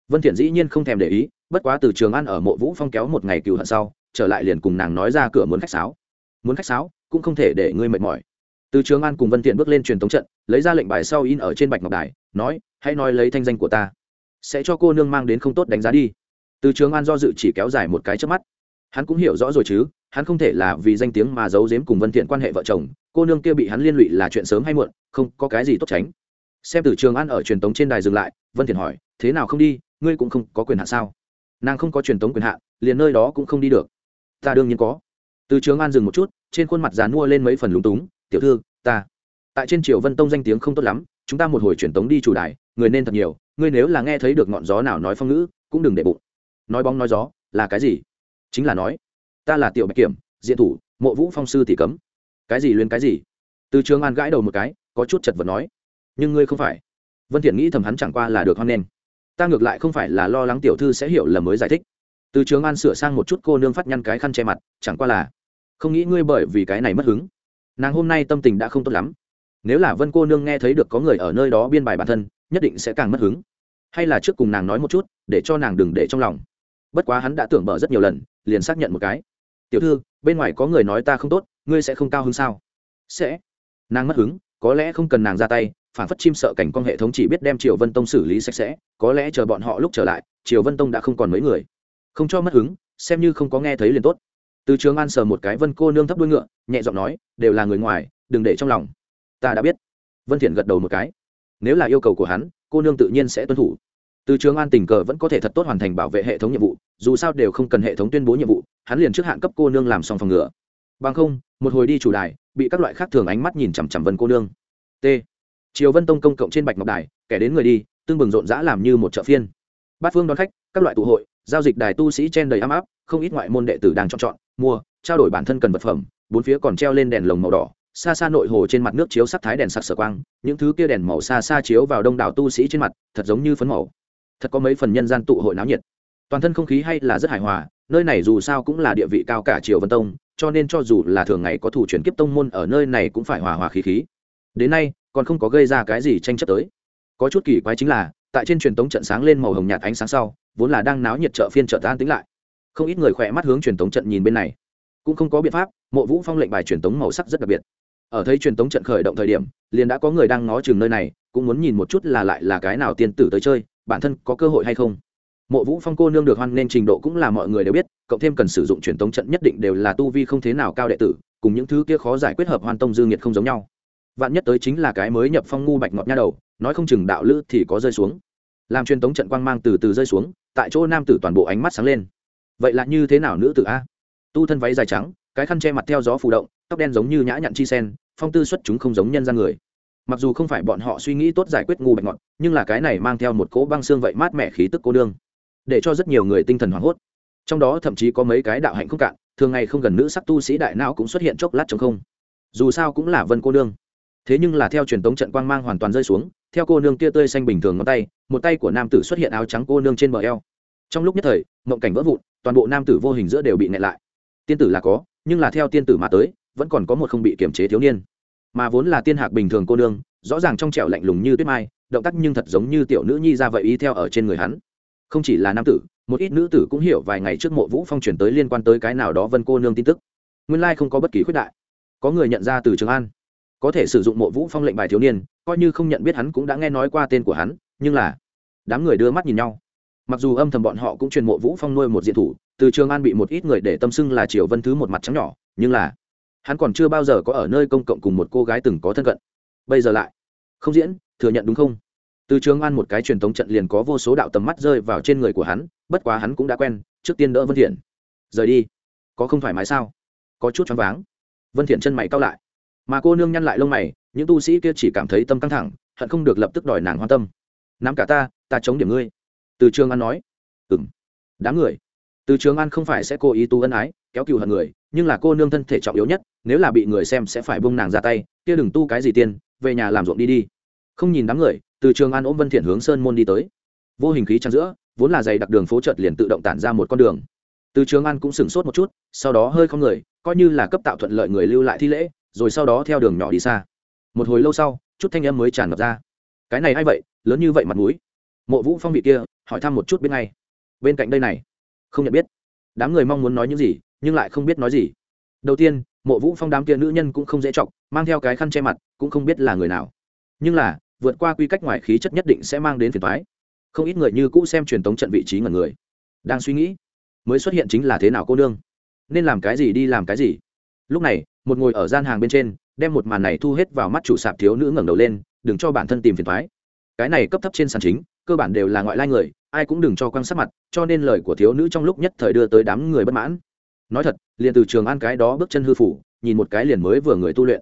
Vân thiện dĩ nhiên không thèm để ý, bất quá từ trường ăn ở mộ vũ phong kéo một ngày cựu hận sau, trở lại liền cùng nàng nói ra cửa muốn khách sáo. Muốn khách sáo, cũng không thể để ngươi mệt mỏi. Từ trường an cùng vân thiện bước lên truyền thống trận, lấy ra lệnh bài sau in ở trên bạch ngọc đài, nói, hãy nói lấy thanh danh của ta. Sẽ cho cô nương mang đến không tốt đánh giá đi từ trường an do dự chỉ kéo dài một cái trước mắt. Hắn cũng hiểu rõ rồi chứ, hắn không thể là vì danh tiếng mà giấu giếm cùng vân thiện quan hệ vợ chồng, cô nương kia bị hắn liên lụy là chuyện sớm hay muộn, không có cái gì tốt tránh. Xem từ trường an ở truyền tống trên đài dừng lại, vân thiện hỏi, thế nào không đi, ngươi cũng không có quyền hạn sao? Nàng không có truyền tống quyền hạn, liền nơi đó cũng không đi được. Ta đương nhiên có. Từ trường an dừng một chút, trên khuôn mặt dàn mua lên mấy phần lúng túng, tiểu thư, ta. Tại trên triều vân tông danh tiếng không tốt lắm, chúng ta một hồi truyền tống đi chủ đài, người nên thật nhiều, ngươi nếu là nghe thấy được ngọn gió nào nói phong ngữ, cũng đừng để bụng nói bóng nói gió, là cái gì? Chính là nói, ta là tiểu bạch kiểm, diện thủ, mộ vũ phong sư tỷ cấm. Cái gì liên cái gì? Từ trường an gãi đầu một cái, có chút chật vật nói, nhưng ngươi không phải. Vân thiện nghĩ thầm hắn chẳng qua là được hoan nghênh. Ta ngược lại không phải là lo lắng tiểu thư sẽ hiểu lầm mới giải thích. Từ trường an sửa sang một chút cô nương phát nhăn cái khăn che mặt, chẳng qua là không nghĩ ngươi bởi vì cái này mất hứng. Nàng hôm nay tâm tình đã không tốt lắm. Nếu là vân cô nương nghe thấy được có người ở nơi đó biên bài bản thân, nhất định sẽ càng mất hứng. Hay là trước cùng nàng nói một chút, để cho nàng đừng để trong lòng bất quá hắn đã tưởng bở rất nhiều lần, liền xác nhận một cái. Tiểu thư, bên ngoài có người nói ta không tốt, ngươi sẽ không cao hứng sao? Sẽ. Nàng mất hứng, có lẽ không cần nàng ra tay, phản phất chim sợ cảnh con hệ thống chỉ biết đem triều vân tông xử lý sạch sẽ, có lẽ chờ bọn họ lúc trở lại, triều vân tông đã không còn mấy người. Không cho mất hứng, xem như không có nghe thấy liền tốt. Từ trường an sờ một cái vân cô nương thấp đuôi ngựa, nhẹ giọng nói, đều là người ngoài, đừng để trong lòng. Ta đã biết. Vân thiện gật đầu một cái. Nếu là yêu cầu của hắn, cô nương tự nhiên sẽ tuân thủ từ trường an tình cờ vẫn có thể thật tốt hoàn thành bảo vệ hệ thống nhiệm vụ, dù sao đều không cần hệ thống tuyên bố nhiệm vụ, hắn liền trước hạn cấp cô nương làm xong phòng ngừa. Bằng không, một hồi đi chủ đài, bị các loại khác thường ánh mắt nhìn chằm chằm vân cô nương. T. Triều vân tông công cộng trên bạch ngọc đài, kẻ đến người đi tương bừng rộn rã làm như một chợ phiên. Bát phương đón khách, các loại tụ hội, giao dịch đài tu sĩ trên đầy ấm áp, không ít ngoại môn đệ tử đang chọn chọn, mua, trao đổi bản thân cần vật phẩm, bốn phía còn treo lên đèn lồng màu đỏ, xa xa nội hồ trên mặt nước chiếu sắc thái đèn sặc sở quang, những thứ kia đèn màu xa xa chiếu vào đông đảo tu sĩ trên mặt, thật giống như phấn màu thật có mấy phần nhân gian tụ hội náo nhiệt. Toàn thân không khí hay là rất hài hòa, nơi này dù sao cũng là địa vị cao cả triều vân tông, cho nên cho dù là thường ngày có thủ chuyển kiếp tông môn ở nơi này cũng phải hòa hòa khí khí. Đến nay, còn không có gây ra cái gì tranh chấp tới. Có chút kỳ quái chính là, tại trên truyền tống trận sáng lên màu hồng nhạt ánh sáng sau, vốn là đang náo nhiệt chợ phiên chợ tan tính lại. Không ít người khỏe mắt hướng truyền tống trận nhìn bên này. Cũng không có biện pháp, mộ vũ phong lệnh bài truyền tống màu sắc rất đặc biệt. Ở thấy truyền tống trận khởi động thời điểm, liền đã có người đang ngó chừng nơi này, cũng muốn nhìn một chút là lại là cái nào tiên tử tới chơi bản thân có cơ hội hay không? Mộ vũ phong cô nương được hoan nên trình độ cũng là mọi người đều biết, cộng thêm cần sử dụng truyền tống trận nhất định đều là tu vi không thế nào cao đệ tử, cùng những thứ kia khó giải quyết hợp hoan tông dương nhiệt không giống nhau. Vạn nhất tới chính là cái mới nhập phong ngu bạch ngọt nha đầu, nói không chừng đạo lữ thì có rơi xuống. Làm truyền tống trận quang mang từ từ rơi xuống, tại chỗ nam tử toàn bộ ánh mắt sáng lên. Vậy là như thế nào nữ tử a? Tu thân váy dài trắng, cái khăn che mặt theo gió phù động, tóc đen giống như nhã nhặn chi sen, phong tư xuất chúng không giống nhân gian người mặc dù không phải bọn họ suy nghĩ tốt giải quyết ngu bạch ngọt, nhưng là cái này mang theo một cỗ băng xương vậy mát mẻ khí tức cô đương để cho rất nhiều người tinh thần hoảng hốt. Trong đó thậm chí có mấy cái đạo hạnh không cạn, thường ngày không gần nữ sắc tu sĩ đại não cũng xuất hiện chốc lát trong không. Dù sao cũng là vân cô nương. Thế nhưng là theo truyền tống trận quang mang hoàn toàn rơi xuống, theo cô nương kia tươi xanh bình thường ngón tay, một tay của nam tử xuất hiện áo trắng cô nương trên bờ eo. Trong lúc nhất thời, mộng cảnh vỡ vụn, toàn bộ nam tử vô hình giữa đều bị nẹ lại. Tiên tử là có, nhưng là theo tiên tử mà tới, vẫn còn có một không bị kiềm chế thiếu niên mà vốn là tiên hạc bình thường cô nương, rõ ràng trong trẻo lạnh lùng như tuyết mai, động tác nhưng thật giống như tiểu nữ nhi ra vậy y theo ở trên người hắn. Không chỉ là nam tử, một ít nữ tử cũng hiểu vài ngày trước mộ vũ phong chuyển tới liên quan tới cái nào đó vân cô nương tin tức. Nguyên lai không có bất kỳ khuyết đại. Có người nhận ra từ trường an. Có thể sử dụng mộ vũ phong lệnh bài thiếu niên, coi như không nhận biết hắn cũng đã nghe nói qua tên của hắn, nhưng là đám người đưa mắt nhìn nhau. Mặc dù âm thầm bọn họ cũng truyền mộ vũ phong nuôi một diện thủ, từ trường an bị một ít người để tâm xưng là triều vân thứ một mặt trắng nhỏ, nhưng là hắn còn chưa bao giờ có ở nơi công cộng cùng một cô gái từng có thân cận. Bây giờ lại. Không diễn, thừa nhận đúng không? Từ trường an một cái truyền thống trận liền có vô số đạo tầm mắt rơi vào trên người của hắn, bất quá hắn cũng đã quen, trước tiên đỡ vân thiện. Rời đi. Có không thoải mái sao? Có chút choáng váng. Vân thiện chân mày cau lại. Mà cô nương nhăn lại lông mày, những tu sĩ kia chỉ cảm thấy tâm căng thẳng, hận không được lập tức đòi nàng hoan tâm. Nắm cả ta ta chống điểm ngươi. Từ trường an nói. Ừm. Đám người. Từ trường an không phải sẽ cố ý tu ân ái kéo cừu hận người, nhưng là cô nương thân thể trọng yếu nhất, nếu là bị người xem sẽ phải buông nàng ra tay, kia đừng tu cái gì tiên về nhà làm ruộng đi đi. Không nhìn đám người, từ trường an ôm vân thiện hướng sơn môn đi tới. Vô hình khí trắng giữa, vốn là dày đặc đường phố chợt liền tự động tản ra một con đường. Từ trường an cũng sửng sốt một chút, sau đó hơi không người, coi như là cấp tạo thuận lợi người lưu lại thi lễ, rồi sau đó theo đường nhỏ đi xa. Một hồi lâu sau, chút thanh âm mới tràn ngập ra. Cái này hay vậy? Lớn như vậy mặt mũi. Mộ vũ phong vị kia, hỏi thăm một chút bên ngay. Bên cạnh đây này, không nhận biết đám người mong muốn nói những gì, nhưng lại không biết nói gì. Đầu tiên, mộ vũ phong đám kia nữ nhân cũng không dễ chọc, mang theo cái khăn che mặt, cũng không biết là người nào. Nhưng là, vượt qua quy cách ngoài khí chất nhất định sẽ mang đến phiền thoái không ít người như cũ xem truyền tống trận vị trí ngần người. Đang suy nghĩ, mới xuất hiện chính là thế nào cô nương? Nên làm cái gì đi làm cái gì? Lúc này, một ngồi ở gian hàng bên trên, đem một màn này thu hết vào mắt chủ sạp thiếu nữ ngẩng đầu lên, đừng cho bản thân tìm phiền thoái cái này cấp thấp trên sàn chính, cơ bản đều là ngoại lai người ai cũng đừng cho quan sát mặt, cho nên lời của thiếu nữ trong lúc nhất thời đưa tới đám người bất mãn. Nói thật, liền từ trường an cái đó bước chân hư phủ, nhìn một cái liền mới vừa người tu luyện.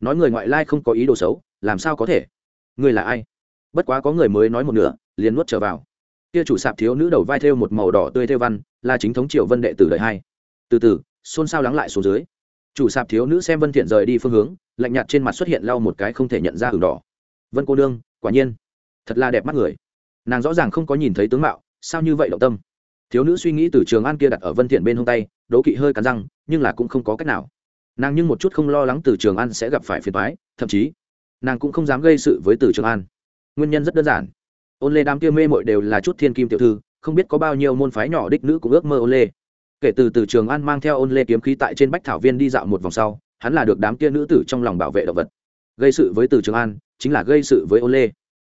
Nói người ngoại lai không có ý đồ xấu, làm sao có thể? Người là ai? Bất quá có người mới nói một nửa, liền nuốt trở vào. Kia chủ sạp thiếu nữ đầu vai thêu một màu đỏ tươi thêu văn, là chính thống triều vân đệ tử đời hai. Từ từ, xôn xao lắng lại xuống dưới. Chủ sạp thiếu nữ xem vân thiện rời đi phương hướng, lạnh nhạt trên mặt xuất hiện lau một cái không thể nhận ra hừng đỏ. Vân cô nương, quả nhiên, thật là đẹp mắt người nàng rõ ràng không có nhìn thấy tướng mạo, sao như vậy động tâm? Thiếu nữ suy nghĩ từ trường an kia đặt ở vân thiện bên hông tay, đố kỵ hơi cắn răng, nhưng là cũng không có cách nào. Nàng nhưng một chút không lo lắng từ trường an sẽ gặp phải phiền toái, thậm chí, nàng cũng không dám gây sự với từ trường an. Nguyên nhân rất đơn giản. Ôn lê đám kia mê mội đều là chút thiên kim tiểu thư, không biết có bao nhiêu môn phái nhỏ đích nữ cũng ước mơ ôn lê. Kể từ từ trường an mang theo ôn lê kiếm khí tại trên bách thảo viên đi dạo một vòng sau, hắn là được đám kia nữ tử trong lòng bảo vệ động vật. Gây sự với từ trường an, chính là gây sự với ôn lê.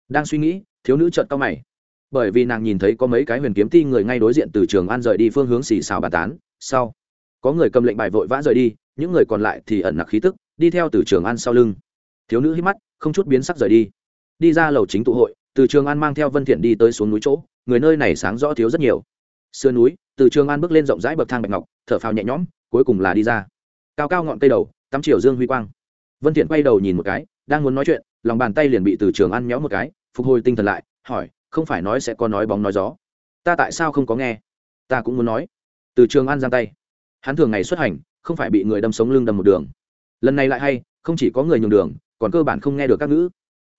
Đang suy nghĩ thiếu nữ trợn cao mày. Bởi vì nàng nhìn thấy có mấy cái huyền kiếm ti người ngay đối diện từ trường an rời đi phương hướng xì xào bà tán. Sau, có người cầm lệnh bài vội vã rời đi, những người còn lại thì ẩn nặc khí tức, đi theo từ trường an sau lưng. Thiếu nữ hít mắt, không chút biến sắc rời đi. Đi ra lầu chính tụ hội, từ trường an mang theo vân thiện đi tới xuống núi chỗ, người nơi này sáng rõ thiếu rất nhiều. Sườn núi, từ trường an bước lên rộng rãi bậc thang bạch ngọc, thở phào nhẹ nhõm, cuối cùng là đi ra. Cao cao ngọn cây đầu, tắm chiều dương huy quang. Vân thiện quay đầu nhìn một cái, đang muốn nói chuyện, lòng bàn tay liền bị từ trường an méo một cái phục hồi tinh thần lại, hỏi, không phải nói sẽ có nói bóng nói gió. Ta tại sao không có nghe? Ta cũng muốn nói. Từ trường an giang tay. Hắn thường ngày xuất hành, không phải bị người đâm sống lưng đâm một đường. Lần này lại hay, không chỉ có người nhường đường, còn cơ bản không nghe được các ngữ.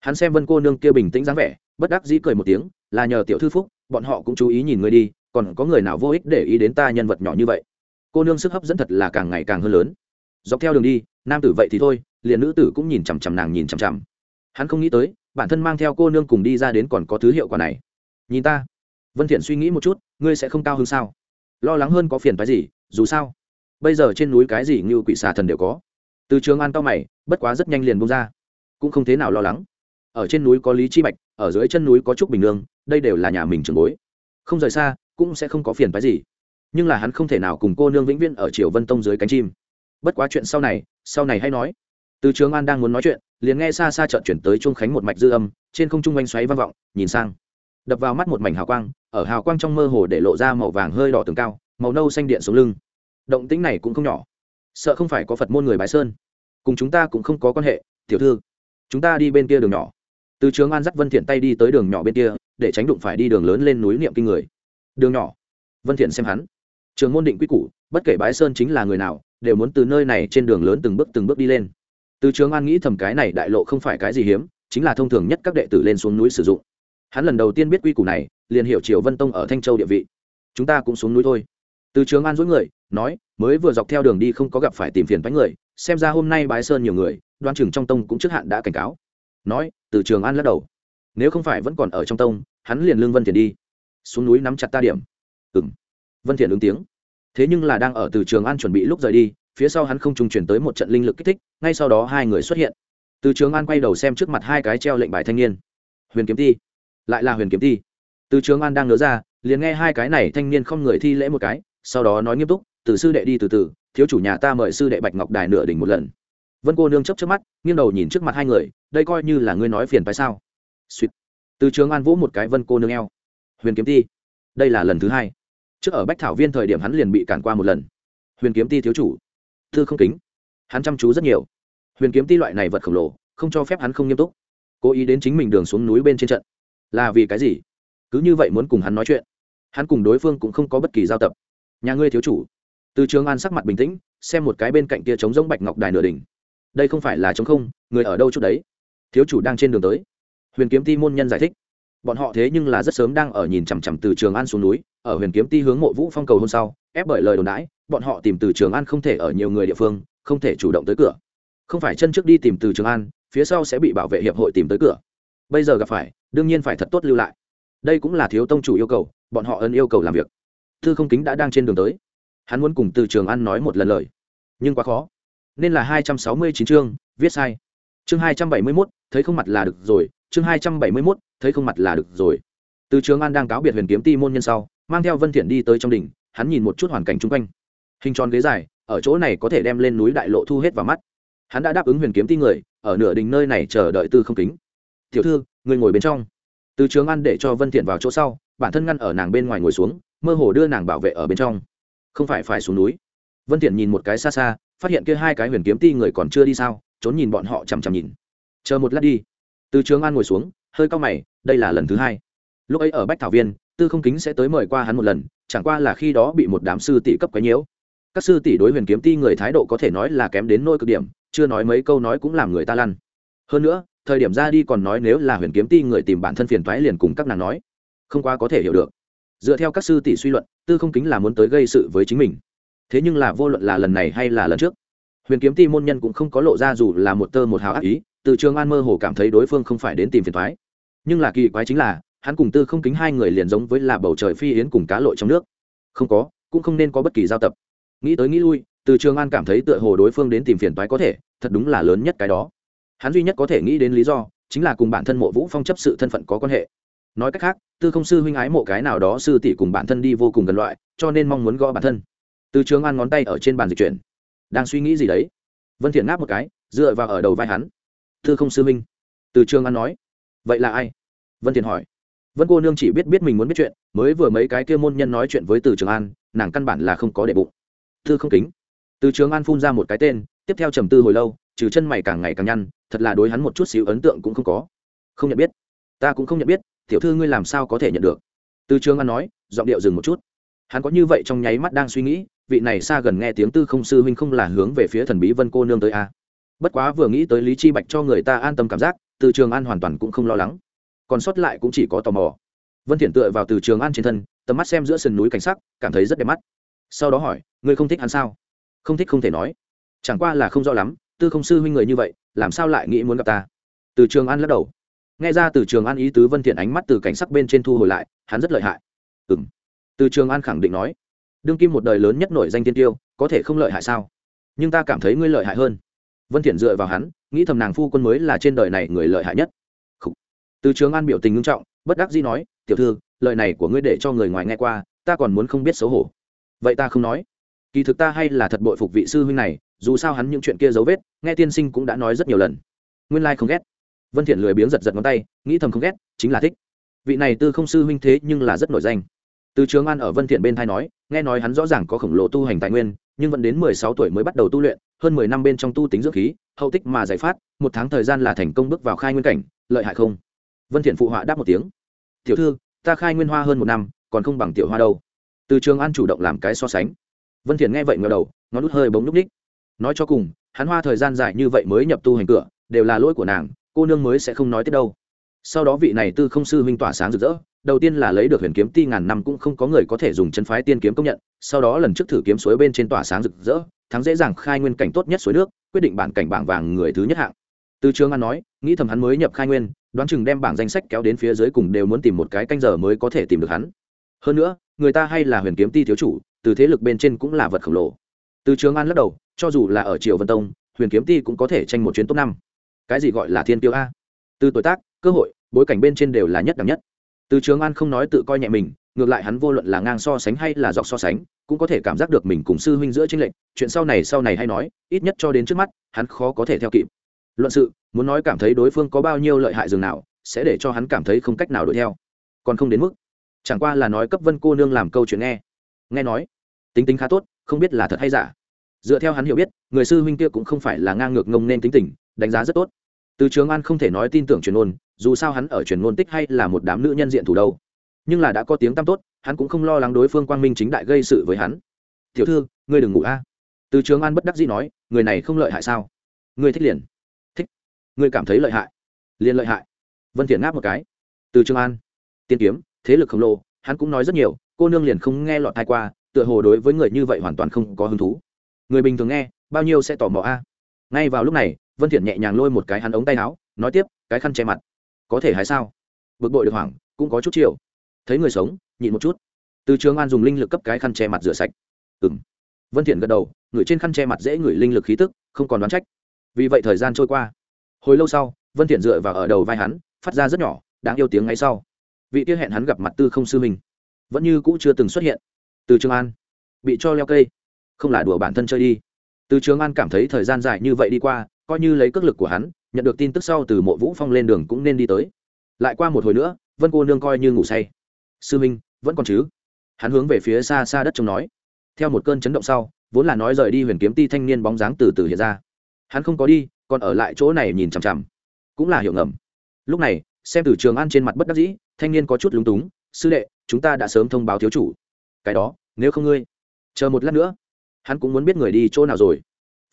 Hắn xem vân cô nương kia bình tĩnh dáng vẻ, bất đắc dĩ cười một tiếng, là nhờ tiểu thư phúc, bọn họ cũng chú ý nhìn người đi, còn có người nào vô ích để ý đến ta nhân vật nhỏ như vậy. Cô nương sức hấp dẫn thật là càng ngày càng hơn lớn. Dọc theo đường đi, nam tử vậy thì thôi, liền nữ tử cũng nhìn chằm chằm nàng nhìn chằm chằm. Hắn không nghĩ tới bản thân mang theo cô nương cùng đi ra đến còn có thứ hiệu quả này. Nhìn ta. Vân thiện suy nghĩ một chút, ngươi sẽ không cao hơn sao? Lo lắng hơn có phiền phái gì, dù sao. Bây giờ trên núi cái gì như quỷ xà thần đều có. Từ trường an cao mày, bất quá rất nhanh liền buông ra. Cũng không thế nào lo lắng. Ở trên núi có lý chi bạch, ở dưới chân núi có trúc bình nương, đây đều là nhà mình trường bối. Không rời xa, cũng sẽ không có phiền phái gì. Nhưng là hắn không thể nào cùng cô nương vĩnh viễn ở triều vân tông dưới cánh chim. Bất quá chuyện sau này sau này hay nói từ trường an đang muốn nói chuyện, liền nghe xa xa trận chuyển tới trung khánh một mạch dư âm, trên không trung oanh xoáy vang vọng, nhìn sang. Đập vào mắt một mảnh hào quang, ở hào quang trong mơ hồ để lộ ra màu vàng hơi đỏ tường cao, màu nâu xanh điện xuống lưng. Động tĩnh này cũng không nhỏ. Sợ không phải có phật môn người bái sơn. Cùng chúng ta cũng không có quan hệ, tiểu thư. Chúng ta đi bên kia đường nhỏ. Từ trường an dắt vân thiện tay đi tới đường nhỏ bên kia, để tránh đụng phải đi đường lớn lên núi niệm kinh người. Đường nhỏ. Vân thiện xem hắn. Trường môn định quy củ, bất kể bái sơn chính là người nào, đều muốn từ nơi này trên đường lớn từng bước từng bước đi lên từ trường an nghĩ thầm cái này đại lộ không phải cái gì hiếm, chính là thông thường nhất các đệ tử lên xuống núi sử dụng. Hắn lần đầu tiên biết quy củ này, liền hiểu triều vân tông ở thanh châu địa vị. Chúng ta cũng xuống núi thôi. Từ trường an dối người, nói, mới vừa dọc theo đường đi không có gặp phải tìm phiền bánh người, xem ra hôm nay bái sơn nhiều người, đoan chừng trong tông cũng trước hạn đã cảnh cáo. Nói, từ trường an lắc đầu. Nếu không phải vẫn còn ở trong tông, hắn liền lương vân thiện đi. Xuống núi nắm chặt ta điểm. Ừ m vân thiện ứng tiếng. Thế nhưng là đang ở từ trường an chuẩn bị lúc rời đi phía sau hắn không trùng chuyển tới một trận linh lực kích thích, ngay sau đó hai người xuất hiện. Từ trường an quay đầu xem trước mặt hai cái treo lệnh bài thanh niên. Huyền kiếm ti. Lại là huyền kiếm ti. Từ trường an đang nhớ ra, liền nghe hai cái này thanh niên không người thi lễ một cái, sau đó nói nghiêm túc, từ sư đệ đi từ từ, thiếu chủ nhà ta mời sư đệ bạch ngọc đài nửa đỉnh một lần. Vân cô nương chấp trước mắt, nghiêng đầu nhìn trước mặt hai người, đây coi như là ngươi nói phiền phải sao? Suýt. Từ trường an vỗ một cái vân cô nương eo. Huyền kiếm ti, đây là lần thứ hai. Trước ở bách thảo viên thời điểm hắn liền bị cản qua một lần. Huyền kiếm ti thiếu chủ thư không kính. Hắn chăm chú rất nhiều. Huyền kiếm ti loại này vật khổng lồ, không cho phép hắn không nghiêm túc. Cố ý đến chính mình đường xuống núi bên trên trận. Là vì cái gì? Cứ như vậy muốn cùng hắn nói chuyện. Hắn cùng đối phương cũng không có bất kỳ giao tập. Nhà ngươi thiếu chủ. Từ trường an sắc mặt bình tĩnh, xem một cái bên cạnh kia trống giống bạch ngọc đài nửa đỉnh. Đây không phải là trống không, người ở đâu chút đấy? Thiếu chủ đang trên đường tới. Huyền kiếm ti môn nhân giải thích. Bọn họ thế nhưng là rất sớm đang ở nhìn chằm chằm từ trường an xuống núi, ở huyền kiếm ti hướng mộ vũ phong cầu hôm sau, ép bởi lời đồn đãi bọn họ tìm từ trường an không thể ở nhiều người địa phương, không thể chủ động tới cửa. Không phải chân trước đi tìm từ trường an, phía sau sẽ bị bảo vệ hiệp hội tìm tới cửa. Bây giờ gặp phải, đương nhiên phải thật tốt lưu lại. Đây cũng là thiếu tông chủ yêu cầu, bọn họ ân yêu cầu làm việc. Thư không kính đã đang trên đường tới. Hắn muốn cùng từ trường an nói một lần lời. Nhưng quá khó. Nên là hai trăm sáu mươi chín chương, viết sai. Chương hai trăm bảy mươi mốt, thấy không mặt là được rồi. Chương hai trăm bảy mươi mốt, thấy không mặt là được rồi. Từ trường an đang cáo biệt huyền kiếm ti môn nhân sau, mang theo vân thiện đi tới trong đỉnh, hắn nhìn một chút hoàn cảnh chung quanh hình tròn ghế dài, ở chỗ này có thể đem lên núi đại lộ thu hết vào mắt. Hắn đã đáp ứng huyền kiếm ti người, ở nửa đỉnh nơi này chờ đợi tư không kính. Tiểu thư, người ngồi bên trong. Từ trường an để cho vân thiện vào chỗ sau, bản thân ngăn ở nàng bên ngoài ngồi xuống, mơ hồ đưa nàng bảo vệ ở bên trong. Không phải phải xuống núi. Vân thiện nhìn một cái xa xa, phát hiện kia hai cái huyền kiếm ti người còn chưa đi sao, trốn nhìn bọn họ chằm chằm nhìn. Chờ một lát đi. Từ trường an ngồi xuống, hơi cao mày, đây là lần thứ hai. Lúc ấy ở bách thảo viên, tư không kính sẽ tới mời qua hắn một lần, chẳng qua là khi đó bị một đám sư tỷ cấp quấy nhiễu các sư tỷ đối huyền kiếm ti người thái độ có thể nói là kém đến nỗi cực điểm, chưa nói mấy câu nói cũng làm người ta lăn. Hơn nữa, thời điểm ra đi còn nói nếu là huyền kiếm ti người tìm bản thân phiền toái liền cùng các nàng nói. Không qua có thể hiểu được. Dựa theo các sư tỷ suy luận, tư không kính là muốn tới gây sự với chính mình. Thế nhưng là vô luận là lần này hay là lần trước, huyền kiếm ti môn nhân cũng không có lộ ra dù là một tơ một hào ác ý, từ trường an mơ hồ cảm thấy đối phương không phải đến tìm phiền thoái nhưng là kỳ quái chính là, hắn cùng tư không kính hai người liền giống với là bầu trời phi yến cùng cá lội trong nước. Không có, cũng không nên có bất kỳ giao tập nghĩ tới nghĩ lui, từ trường an cảm thấy tựa hồ đối phương đến tìm phiền toái có thể, thật đúng là lớn nhất cái đó. Hắn duy nhất có thể nghĩ đến lý do, chính là cùng bản thân mộ vũ phong chấp sự thân phận có quan hệ. Nói cách khác, tư không sư huynh ái mộ cái nào đó sư tỷ cùng bản thân đi vô cùng gần loại, cho nên mong muốn gõ bản thân. Từ trường an ngón tay ở trên bàn dịch chuyển. Đang suy nghĩ gì đấy? Vân thiện ngáp một cái, dựa vào ở đầu vai hắn. Tư không sư huynh. Từ trường an nói. Vậy là ai? Vân thiện hỏi. Vân cô nương chỉ biết biết mình muốn biết chuyện, mới vừa mấy cái kia môn nhân nói chuyện với từ trường an, nàng căn bản là không có để bụng. Thư không kính. Từ trường an phun ra một cái tên, tiếp theo trầm tư hồi lâu, trừ chân mày càng ngày càng nhăn, thật là đối hắn một chút xíu ấn tượng cũng không có. Không nhận biết. Ta cũng không nhận biết, tiểu thư ngươi làm sao có thể nhận được? Từ trường an nói, giọng điệu dừng một chút. Hắn có như vậy trong nháy mắt đang suy nghĩ, vị này xa gần nghe tiếng tư không sư huynh không là hướng về phía thần bí vân cô nương tới a. Bất quá vừa nghĩ tới lý chi bạch cho người ta an tâm cảm giác, từ trường an hoàn toàn cũng không lo lắng. Còn sót lại cũng chỉ có tò mò. Vân thiện tựa vào từ trường an trên thân, tầm mắt xem giữa sườn núi cảnh sắc, cảm thấy rất đẹp mắt sau đó hỏi, ngươi không thích hắn sao? Không thích không thể nói. Chẳng qua là không rõ lắm, tư không sư huynh người như vậy, làm sao lại nghĩ muốn gặp ta? Từ trường an lắc đầu. Nghe ra từ trường an ý tứ vân thiện ánh mắt từ cảnh sắc bên trên thu hồi lại, hắn rất lợi hại. Ừm. Từ trường an khẳng định nói. Đương kim một đời lớn nhất nổi danh tiên tiêu, có thể không lợi hại sao? Nhưng ta cảm thấy ngươi lợi hại hơn. Vân thiện dựa vào hắn, nghĩ thầm nàng phu quân mới là trên đời này người lợi hại nhất. Khủ. từ trường an biểu tình nghiêm trọng, bất đắc dĩ nói, tiểu thư, lời này của ngươi để cho người ngoài nghe qua, ta còn muốn không biết xấu hổ vậy ta không nói. Kỳ thực ta hay là thật bội phục vị sư huynh này, dù sao hắn những chuyện kia dấu vết, nghe tiên sinh cũng đã nói rất nhiều lần. Nguyên lai không ghét. Vân thiện lười biếng giật giật ngón tay, nghĩ thầm không ghét, chính là thích. Vị này tư không sư huynh thế nhưng là rất nổi danh. Từ trường an ở vân thiện bên thay nói, nghe nói hắn rõ ràng có khổng lồ tu hành tài nguyên, nhưng vẫn đến 16 tuổi mới bắt đầu tu luyện, hơn 10 năm bên trong tu tính dưỡng khí, hậu tích mà giải phát, một tháng thời gian là thành công bước vào khai nguyên cảnh, lợi hại không? Vân thiện phụ họa đáp một tiếng. Tiểu thư, ta khai nguyên hoa hơn một năm, còn không bằng tiểu hoa đâu từ trường an chủ động làm cái so sánh. Vân thiện nghe vậy ngửa đầu nó út hơi bỗng núc ních nói cho cùng, hắn hoa thời gian dài như vậy mới nhập tu hành cửa, đều là lỗi của nàng, cô nương mới sẽ không nói tiếp đâu. Sau đó vị này tư không sư huynh tỏa sáng rực rỡ, đầu tiên là lấy được huyền kiếm ti ngàn năm cũng không có người có thể dùng chân phái tiên kiếm công nhận, sau đó lần trước thử kiếm suối bên trên tỏa sáng rực rỡ, thắng dễ dàng khai nguyên cảnh tốt nhất suối nước, quyết định bản cảnh bảng vàng người thứ nhất hạng. Từ trường an nói, nghĩ thầm hắn mới nhập khai nguyên, đoán chừng đem bảng danh sách kéo đến phía dưới cùng đều muốn tìm một cái canh giờ mới có thể tìm được hắn. Hơn nữa người ta hay là huyền kiếm ti thiếu chủ, từ thế lực bên trên cũng là vật khổng lồ. Từ trường an lắc đầu, cho dù là ở triều vân tông, huyền kiếm ti cũng có thể tranh một chuyến top năm. Cái gì gọi là thiên tiêu a? Từ tuổi tác, cơ hội, bối cảnh bên trên đều là nhất đẳng nhất. Từ trường an không nói tự coi nhẹ mình, ngược lại hắn vô luận là ngang so sánh hay là dọc so sánh, cũng có thể cảm giác được mình cùng sư huynh giữa tranh lệch, chuyện sau này sau này hay nói, ít nhất cho đến trước mắt, hắn khó có thể theo kịp. Luận sự, muốn nói cảm thấy đối phương có bao nhiêu lợi hại dường nào, sẽ để cho hắn cảm thấy không cách nào đuổi theo. Còn không đến mức chẳng qua là nói cấp vân cô nương làm câu chuyện nghe. Nghe nói, tính tính khá tốt, không biết là thật hay giả. Dựa theo hắn hiểu biết, người sư huynh kia cũng không phải là ngang ngược ngông nên tính tình, đánh giá rất tốt. Từ trường an không thể nói tin tưởng truyền ngôn, dù sao hắn ở truyền ngôn tích hay là một đám nữ nhân diện thủ đâu. Nhưng là đã có tiếng tăm tốt, hắn cũng không lo lắng đối phương quang minh chính đại gây sự với hắn. Tiểu thư, ngươi đừng ngủ a. Từ trường an bất đắc dĩ nói, người này không lợi hại sao? Ngươi thích liền. Thích. Ngươi cảm thấy lợi hại. Liền lợi hại. Vân thiện ngáp một cái. Từ trường an, tiên kiếm thế lực khổng lồ, hắn cũng nói rất nhiều, cô nương liền không nghe lọt thai qua, tựa hồ đối với người như vậy hoàn toàn không có hứng thú. Người bình thường nghe, bao nhiêu sẽ tò mò a. Ngay vào lúc này, vân thiện nhẹ nhàng lôi một cái hắn ống tay áo, nói tiếp, cái khăn che mặt, có thể hay sao? Bực bội được hoảng, cũng có chút chiều. Thấy người sống, nhịn một chút. Từ trường an dùng linh lực cấp cái khăn che mặt rửa sạch. Ừm. vân thiện gật đầu, người trên khăn che mặt dễ ngửi linh lực khí tức, không còn đoán trách. Vì vậy thời gian trôi qua. Hồi lâu sau, vân thiện dựa vào ở đầu vai hắn, phát ra rất nhỏ, đáng yêu tiếng ngay sau vị kia hẹn hắn gặp mặt tư không sư mình vẫn như cũ chưa từng xuất hiện. Từ trường an, bị cho leo cây, không là đùa bản thân chơi đi. Từ trường an cảm thấy thời gian dài như vậy đi qua, coi như lấy cước lực của hắn, nhận được tin tức sau từ mộ vũ phong lên đường cũng nên đi tới. Lại qua một hồi nữa, vân cô nương coi như ngủ say. Sư minh vẫn còn chứ? Hắn hướng về phía xa xa đất trông nói. Theo một cơn chấn động sau, vốn là nói rời đi huyền kiếm ti thanh niên bóng dáng từ từ hiện ra. Hắn không có đi, còn ở lại chỗ này nhìn chằm chằm. Cũng là hiểu ngầm. Lúc này, xem từ trường an trên mặt bất đắc dĩ thanh niên có chút lúng túng, sư đệ, chúng ta đã sớm thông báo thiếu chủ. Cái đó, nếu không ngươi, chờ một lát nữa, hắn cũng muốn biết người đi chỗ nào rồi.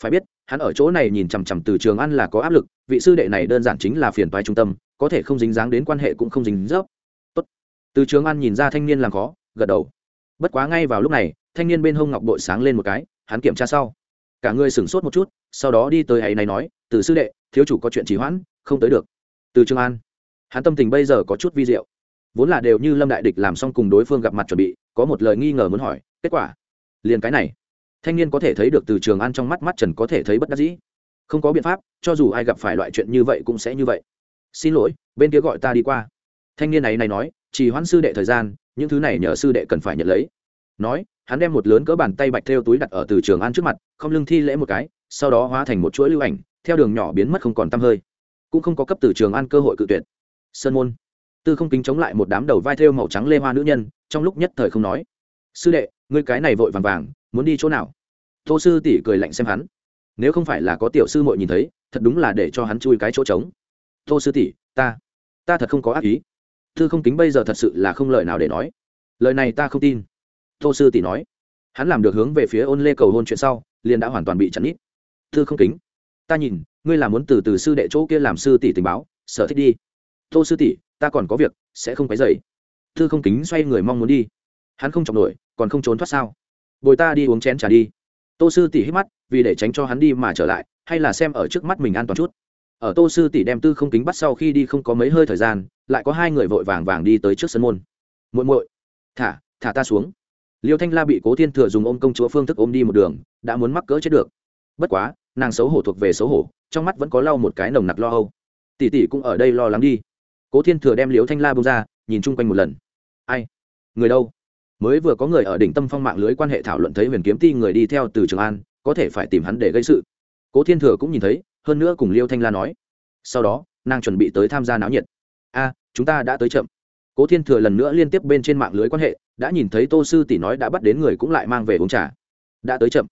Phải biết, hắn ở chỗ này nhìn chằm chằm từ trường ăn là có áp lực, vị sư đệ này đơn giản chính là phiền toái trung tâm, có thể không dính dáng đến quan hệ cũng không dính dấp. Tốt. Từ trường ăn nhìn ra thanh niên làm khó, gật đầu. Bất quá ngay vào lúc này, thanh niên bên hông ngọc bội sáng lên một cái, hắn kiểm tra sau. Cả người sửng sốt một chút, sau đó đi tới ấy này nói, từ sư đệ, thiếu chủ có chuyện trì hoãn, không tới được. Từ trường an hắn tâm tình bây giờ có chút vi diệu vốn là đều như lâm đại địch làm xong cùng đối phương gặp mặt chuẩn bị, có một lời nghi ngờ muốn hỏi, kết quả? Liền cái này. Thanh niên có thể thấy được từ trường an trong mắt mắt trần có thể thấy bất đắc dĩ. Không có biện pháp, cho dù ai gặp phải loại chuyện như vậy cũng sẽ như vậy. Xin lỗi, bên kia gọi ta đi qua. Thanh niên này này nói, chỉ hoãn sư đệ thời gian, những thứ này nhờ sư đệ cần phải nhận lấy. Nói, hắn đem một lớn cỡ bàn tay bạch theo túi đặt ở từ trường an trước mặt, không lưng thi lễ một cái, sau đó hóa thành một chuỗi lưu ảnh, theo đường nhỏ biến mất không còn t hơi. Cũng không có cấp từ trường an cơ hội cự tuyệt. Sơn môn tư không kính chống lại một đám đầu vai thêu màu trắng lê hoa nữ nhân, trong lúc nhất thời không nói. Sư đệ, ngươi cái này vội vàng vàng, muốn đi chỗ nào? Tô sư tỷ cười lạnh xem hắn. Nếu không phải là có tiểu sư muội nhìn thấy, thật đúng là để cho hắn chui cái chỗ trống. Tô sư tỷ, ta ta thật không có ác ý. Tư không kính bây giờ thật sự là không lời nào để nói. Lời này ta không tin. Tô sư tỷ nói. Hắn làm được hướng về phía ôn lê cầu hôn chuyện sau, liền đã hoàn toàn bị chặn ít tư không kính, ta nhìn, ngươi là muốn từ từ sư đệ chỗ kia làm sư tỷ tình báo, sở thích đi. Tô sư tỷ ta còn có việc, sẽ không phải dậy tư không kính xoay người mong muốn đi. Hắn không chọc nổi, còn không trốn thoát sao? Bồi ta đi uống chén trà đi. Tô sư tỷ hít mắt, vì để tránh cho hắn đi mà trở lại, hay là xem ở trước mắt mình an toàn chút. Ở tô sư tỷ đem tư không kính bắt sau khi đi không có mấy hơi thời gian, lại có hai người vội vàng vàng đi tới trước sân môn. Muội muội, thả thả ta xuống. Liêu thanh la bị cố thiên thừa dùng ôm công chúa phương thức ôm đi một đường, đã muốn mắc cỡ chết được. Bất quá, nàng xấu hổ thuộc về xấu hổ, trong mắt vẫn có lau một cái nồng nặc lo âu. Tỷ tỷ cũng ở đây lo lắng đi cố thiên thừa đem liêu thanh la bông ra, nhìn chung quanh một lần. Ai? Người đâu? Mới vừa có người ở đỉnh tâm phong mạng lưới quan hệ thảo luận thấy huyền kiếm ti người đi theo từ trường an, có thể phải tìm hắn để gây sự. Cố thiên thừa cũng nhìn thấy, hơn nữa cùng liêu thanh la nói. Sau đó, nàng chuẩn bị tới tham gia náo nhiệt. A, chúng ta đã tới chậm. Cố thiên thừa lần nữa liên tiếp bên trên mạng lưới quan hệ, đã nhìn thấy tô sư tỷ nói đã bắt đến người cũng lại mang về uống trà. Đã tới chậm.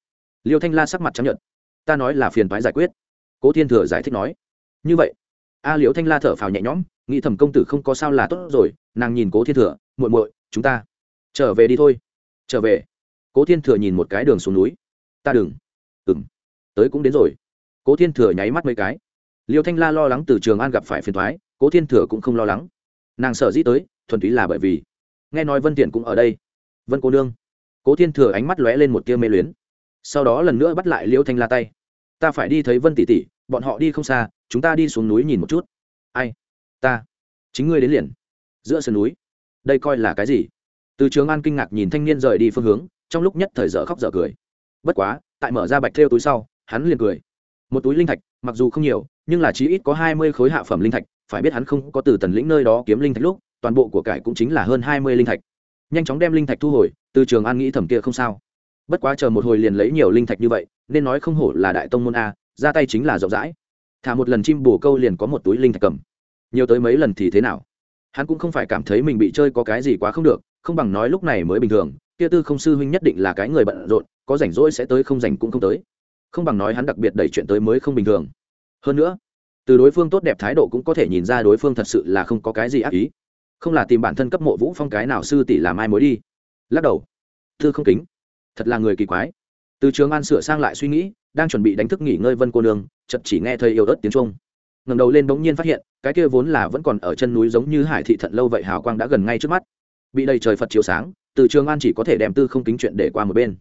Liêu thanh la sắc mặt chấp nhận ta nói là phiền thoái giải quyết. Cố thiên thừa giải thích nói. Như vậy a Liễu thanh la thở phào nhẹ nhõm, nghĩ thầm công tử không có sao là tốt rồi, nàng nhìn cố thiên thừa, muội muội, chúng ta trở về đi thôi. Trở về? Cố thiên thừa nhìn một cái đường xuống núi. Ta đừng. Ừng tới cũng đến rồi. Cố thiên thừa nháy mắt mấy cái. Liêu thanh la lo lắng từ trường an gặp phải phiền thoái cố thiên thừa cũng không lo lắng. Nàng sợ dĩ tới, thuần túy là bởi vì, nghe nói vân tiện cũng ở đây. Vân cô nương. Cố thiên thừa ánh mắt lóe lên một tia mê luyến. Sau đó lần nữa bắt lại liêu thanh la tay. Ta phải đi thấy vân tỷ tỷ bọn họ đi không xa, chúng ta đi xuống núi nhìn một chút. Ai? Ta. Chính ngươi đến liền. Giữa sườn núi. Đây coi là cái gì? Từ trường an kinh ngạc nhìn thanh niên rời đi phương hướng, trong lúc nhất thời dở khóc dở cười. Bất quá, tại mở ra bạch thêu túi sau, hắn liền cười. Một túi linh thạch, mặc dù không nhiều, nhưng là chí ít có hai mươi khối hạ phẩm linh thạch, phải biết hắn không có từ tần lĩnh nơi đó kiếm linh thạch lúc, toàn bộ của cải cũng chính là hơn hai mươi linh thạch. Nhanh chóng đem linh thạch thu hồi, từ trường an nghĩ thẩm kia không sao. Bất quá chờ một hồi liền lấy nhiều linh thạch như vậy, nên nói không hổ là đại tông môn a ra tay chính là rộng rãi. Thả một lần chim bồ câu liền có một túi linh thạch cầm. Nhiều tới mấy lần thì thế nào? Hắn cũng không phải cảm thấy mình bị chơi có cái gì quá không được, không bằng nói lúc này mới bình thường, kia tư không sư huynh nhất định là cái người bận rộn, có rảnh rỗi sẽ tới không rảnh cũng không tới. Không bằng nói hắn đặc biệt đẩy chuyện tới mới không bình thường. Hơn nữa, từ đối phương tốt đẹp thái độ cũng có thể nhìn ra đối phương thật sự là không có cái gì ác ý. Không là tìm bản thân cấp mộ vũ phong cái nào sư tỷ làm ai mối đi. Lắc đầu. Thư không kính. Thật là người kỳ quái. Từ trường an sửa sang lại suy nghĩ đang chuẩn bị đánh thức nghỉ ngơi vân cô nương chật chỉ nghe thấy yêu ớt tiếng trung ngầm đầu lên bỗng nhiên phát hiện, cái kia vốn là vẫn còn ở chân núi giống như hải thị thận lâu vậy hào quang đã gần ngay trước mắt. Bị đầy trời phật chiếu sáng, từ trường an chỉ có thể đem tư không kính chuyện để qua một bên.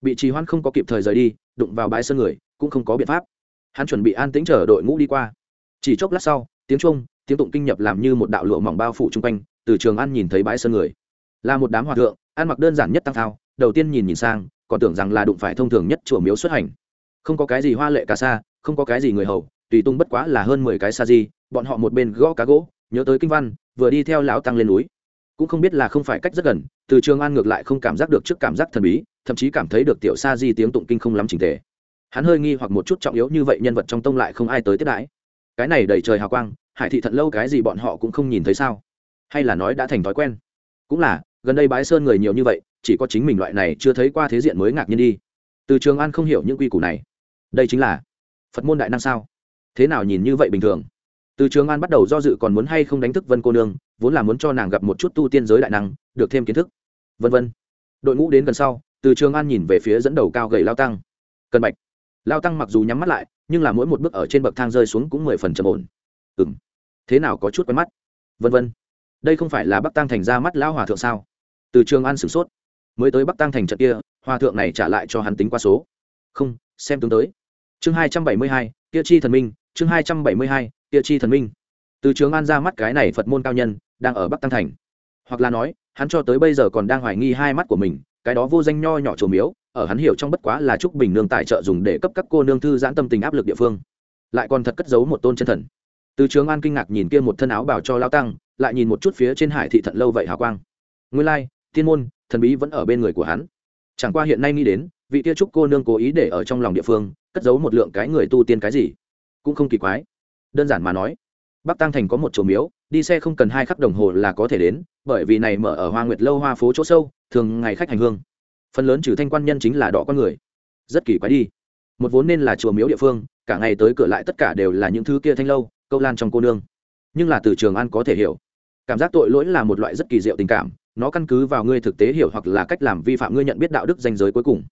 Bị trì hoãn không có kịp thời rời đi, đụng vào bãi sân người, cũng không có biện pháp. Hắn chuẩn bị an tĩnh chờ đội ngũ đi qua. Chỉ chốc lát sau, tiếng trung tiếng tụng kinh nhập làm như một đạo lụa mỏng bao phủ chung quanh, từ trường an nhìn thấy bãi sân người. Là một đám hòa thượng, ăn mặc đơn giản nhất tăng thao, đầu tiên nhìn nhìn sang, còn tưởng rằng là đụng phải thông thường nhất chùa miếu xuất hành không có cái gì hoa lệ cả xa, không có cái gì người hầu, tùy tung bất quá là hơn mười cái sa di, bọn họ một bên gõ cá gỗ, nhớ tới kinh văn, vừa đi theo lão tăng lên núi. Cũng không biết là không phải cách rất gần, từ trường an ngược lại không cảm giác được trước cảm giác thần bí, thậm chí cảm thấy được tiểu sa di tiếng tụng kinh không lắm trình tề. Hắn hơi nghi hoặc một chút trọng yếu như vậy nhân vật trong tông lại không ai tới tiếp đãi. Cái này đầy trời hào quang, hải thị thật lâu cái gì bọn họ cũng không nhìn thấy sao? Hay là nói đã thành thói quen? Cũng là, gần đây bái sơn người nhiều như vậy, chỉ có chính mình loại này chưa thấy qua thế diện mới ngạc nhiên đi. Từ trường an không hiểu những quy củ này đây chính là phật môn đại năng sao? Thế nào nhìn như vậy bình thường? Từ trường an bắt đầu do dự còn muốn hay không đánh thức vân cô nương, vốn là muốn cho nàng gặp một chút tu tiên giới đại năng, được thêm kiến thức. Vân vân. Đội ngũ đến gần sau, từ trường an nhìn về phía dẫn đầu cao gầy lao tăng. Cân bạch. Lao tăng mặc dù nhắm mắt lại, nhưng là mỗi một bước ở trên bậc thang rơi xuống cũng mười phần trầm ổn. Ừ m thế nào có chút quen mắt? Vân vân. Đây không phải là bắc tăng thành ra mắt lão hòa thượng sao? Từ trường an sửng sốt. Mới tới bắc tăng thành trận kia, hòa thượng này trả lại cho hắn tính qua số. Không xem tướng tới. Chương hai trăm bảy mươi hai, kia chi thần minh, chương hai trăm bảy mươi hai, kia chi thần minh. Từ trường an ra mắt cái này phật môn cao nhân, đang ở bắc tăng thành. Hoặc là nói, hắn cho tới bây giờ còn đang hoài nghi hai mắt của mình, cái đó vô danh nho nhỏ trồ miếu, ở hắn hiểu trong bất quá là chúc bình nương tài trợ dùng để cấp các cô nương thư giãn tâm tình áp lực địa phương. Lại còn thật cất giấu một tôn chân thần. Từ trường an kinh ngạc nhìn kia một thân áo bảo cho lao tăng, lại nhìn một chút phía trên hải thị thận lâu vậy hào quang. Nguyên lai, thiên môn, thần bí vẫn ở bên người của hắn. Chẳng qua hiện nay nghĩ đến vị kia trúc cô nương cố ý để ở trong lòng địa phương, cất giấu một lượng cái người tu tiên cái gì? Cũng không kỳ quái. Đơn giản mà nói, bắc tăng thành có một chỗ miếu, đi xe không cần hai khắc đồng hồ là có thể đến, bởi vì này mở ở hoa nguyệt lâu hoa phố chỗ sâu, thường ngày khách hành hương. Phần lớn trừ thanh quan nhân chính là đỏ con người. Rất kỳ quái đi. Một vốn nên là chùa miếu địa phương, cả ngày tới cửa lại tất cả đều là những thứ kia thanh lâu, câu lan trong cô nương. Nhưng là từ trường an có thể hiểu. Cảm giác tội lỗi là một loại rất kỳ diệu tình cảm, nó căn cứ vào ngươi thực tế hiểu hoặc là cách làm vi phạm ngươi nhận biết đạo đức danh giới cuối cùng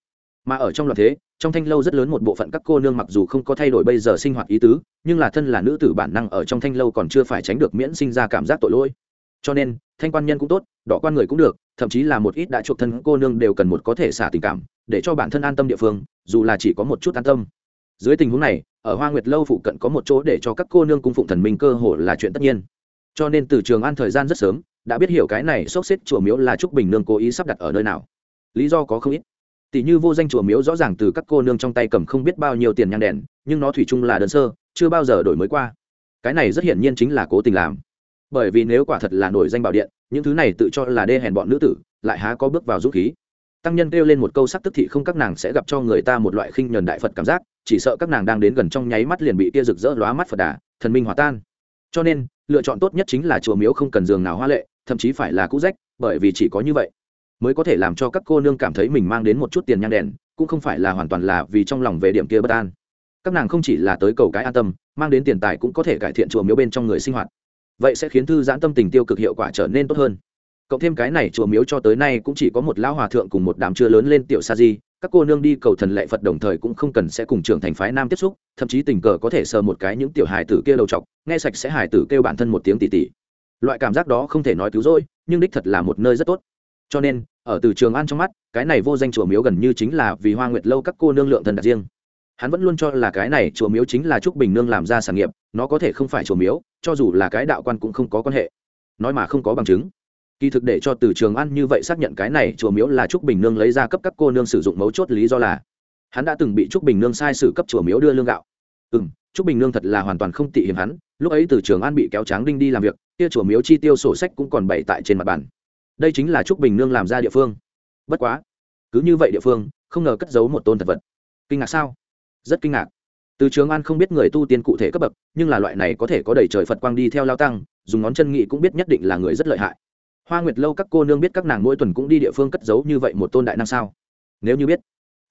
mà ở trong loạt thế, trong thanh lâu rất lớn một bộ phận các cô nương mặc dù không có thay đổi bây giờ sinh hoạt ý tứ, nhưng là thân là nữ tử bản năng ở trong thanh lâu còn chưa phải tránh được miễn sinh ra cảm giác tội lỗi. Cho nên, thanh quan nhân cũng tốt, đỏ quan người cũng được, thậm chí là một ít đã chuộc thân cô nương đều cần một có thể xả tình cảm, để cho bản thân an tâm địa phương, dù là chỉ có một chút an tâm. Dưới tình huống này, ở hoa nguyệt lâu phụ cận có một chỗ để cho các cô nương cung phụng thần minh cơ hồ là chuyện tất nhiên. Cho nên từ trường an thời gian rất sớm, đã biết hiểu cái này sốc xếp chùa miếu là trúc bình nương cố ý sắp đặt ở nơi nào. Lý do có không ít tỷ như vô danh chùa miếu rõ ràng từ các cô nương trong tay cầm không biết bao nhiêu tiền nhang đèn, nhưng nó thủy chung là đơn sơ, chưa bao giờ đổi mới qua. Cái này rất hiển nhiên chính là cố tình làm. Bởi vì nếu quả thật là nổi danh bảo điện, những thứ này tự cho là đê hèn bọn nữ tử, lại há có bước vào giúp khí. Tăng nhân kêu lên một câu sắc tức thị không các nàng sẽ gặp cho người ta một loại khinh nhờn đại phật cảm giác, chỉ sợ các nàng đang đến gần trong nháy mắt liền bị tia rực rỡ lóa mắt phật đà, thần minh hòa tan. Cho nên, lựa chọn tốt nhất chính là chùa miếu không cần giường nào hoa lệ, thậm chí phải là cũ rách, bởi vì chỉ có như vậy mới có thể làm cho các cô nương cảm thấy mình mang đến một chút tiền nhang đèn, cũng không phải là hoàn toàn là vì trong lòng về điểm kia bất an. Các nàng không chỉ là tới cầu cái an tâm, mang đến tiền tài cũng có thể cải thiện chùa miếu bên trong người sinh hoạt. Vậy sẽ khiến thư giãn tâm tình tiêu cực hiệu quả trở nên tốt hơn. Cộng thêm cái này chùa miếu cho tới nay cũng chỉ có một lão hòa thượng cùng một đám chưa lớn lên tiểu sa di, các cô nương đi cầu thần lệ phật đồng thời cũng không cần sẽ cùng trưởng thành phái nam tiếp xúc, thậm chí tình cờ có thể sờ một cái những tiểu hài tử kia đầu chọc, nghe sạch sẽ hài tử kêu bản thân một tiếng tỉ tỉ. Loại cảm giác đó không thể nói cứu rỗi, nhưng đích thật là một nơi rất tốt cho nên, ở từ trường an trong mắt, cái này vô danh chùa miếu gần như chính là vì hoa nguyệt lâu các cô nương lượng thần đặt riêng. Hắn vẫn luôn cho là cái này chùa miếu chính là trúc bình nương làm ra sản nghiệp, nó có thể không phải chùa miếu, cho dù là cái đạo quan cũng không có quan hệ. Nói mà không có bằng chứng. Kỳ thực để cho từ trường an như vậy xác nhận cái này chùa miếu là trúc bình nương lấy ra cấp các cô nương sử dụng mấu chốt lý do là hắn đã từng bị trúc bình nương sai sử cấp chùa miếu đưa lương gạo. Ừ m trúc bình nương thật là hoàn toàn không tị hiểm hắn, lúc ấy từ trường an bị kéo tráng đinh đi làm việc, kia chùa miếu chi tiêu sổ sách cũng còn bày tại trên mặt bàn đây chính là trúc bình nương làm ra địa phương. Bất quá, cứ như vậy địa phương, không ngờ cất giấu một tôn thật vật. Kinh ngạc sao? Rất kinh ngạc. Từ trường an không biết người tu tiên cụ thể cấp bậc, nhưng là loại này có thể có đầy trời phật quang đi theo lao tăng, dùng ngón chân nghị cũng biết nhất định là người rất lợi hại. Hoa nguyệt lâu các cô nương biết các nàng mỗi tuần cũng đi địa phương cất giấu như vậy một tôn đại năng sao? Nếu như biết,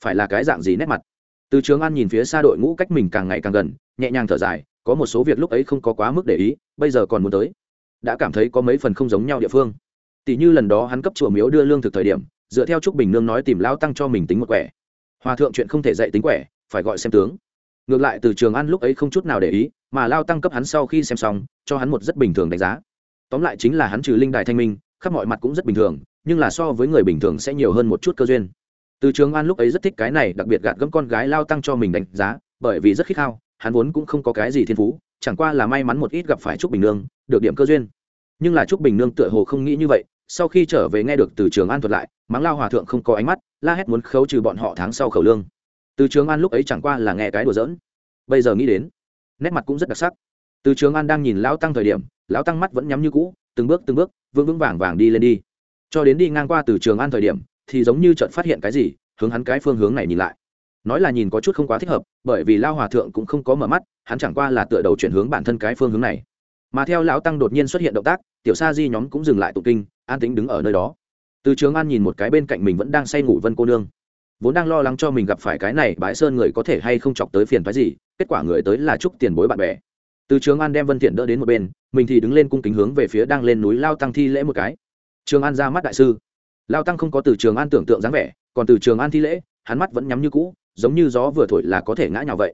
phải là cái dạng gì nét mặt? Từ trường an nhìn phía xa đội ngũ cách mình càng ngày càng gần, nhẹ nhàng thở dài, có một số việc lúc ấy không có quá mức để ý, bây giờ còn muốn tới. Đã cảm thấy có mấy phần không giống nhau địa phương tỷ như lần đó hắn cấp chùa miếu đưa lương thực thời điểm, dựa theo trúc bình nương nói tìm lao tăng cho mình tính một quẻ. Hòa thượng chuyện không thể dạy tính quẻ, phải gọi xem tướng. Ngược lại từ trường ăn lúc ấy không chút nào để ý, mà lao tăng cấp hắn sau khi xem xong, cho hắn một rất bình thường đánh giá. Tóm lại chính là hắn trừ linh đài thanh minh, khắp mọi mặt cũng rất bình thường, nhưng là so với người bình thường sẽ nhiều hơn một chút cơ duyên. Từ trường an lúc ấy rất thích cái này, đặc biệt gạt gẫm con gái lao tăng cho mình đánh giá, bởi vì rất khích khao, hắn vốn cũng không có cái gì thiên phú, chẳng qua là may mắn một ít gặp phải trúc bình nương, được điểm cơ duyên. Nhưng là trúc bình nương tựa hồ không nghĩ như vậy sau khi trở về nghe được từ trường an thuật lại, mắng lao hòa thượng không có ánh mắt, la hét muốn khấu trừ bọn họ tháng sau khẩu lương. Từ trường an lúc ấy chẳng qua là nghe cái đùa giỡn. Bây giờ nghĩ đến, nét mặt cũng rất đặc sắc. Từ trường an đang nhìn lão tăng thời điểm, lão tăng mắt vẫn nhắm như cũ, từng bước từng bước, vững vững vàng vàng đi lên đi. Cho đến đi ngang qua từ trường an thời điểm, thì giống như chợt phát hiện cái gì, hướng hắn cái phương hướng này nhìn lại. Nói là nhìn có chút không quá thích hợp, bởi vì lao hòa thượng cũng không có mở mắt, hắn chẳng qua là tựa đầu chuyển hướng bản thân cái phương hướng này. Mà theo lão tăng đột nhiên xuất hiện động tác, tiểu sa di nhóm cũng dừng lại tụ kinh an tính đứng ở nơi đó. Từ trường an nhìn một cái bên cạnh mình vẫn đang say ngủ vân cô nương. Vốn đang lo lắng cho mình gặp phải cái này bái sơn người có thể hay không chọc tới phiền phái gì, kết quả người tới là chúc tiền bối bạn bè. Từ trường an đem vân thiện đỡ đến một bên, mình thì đứng lên cung kính hướng về phía đang lên núi lao tăng thi lễ một cái. Trường an ra mắt đại sư. Lao tăng không có từ trường an tưởng tượng dáng vẻ, còn từ trường an thi lễ, hắn mắt vẫn nhắm như cũ, giống như gió vừa thổi là có thể ngã nhào vậy.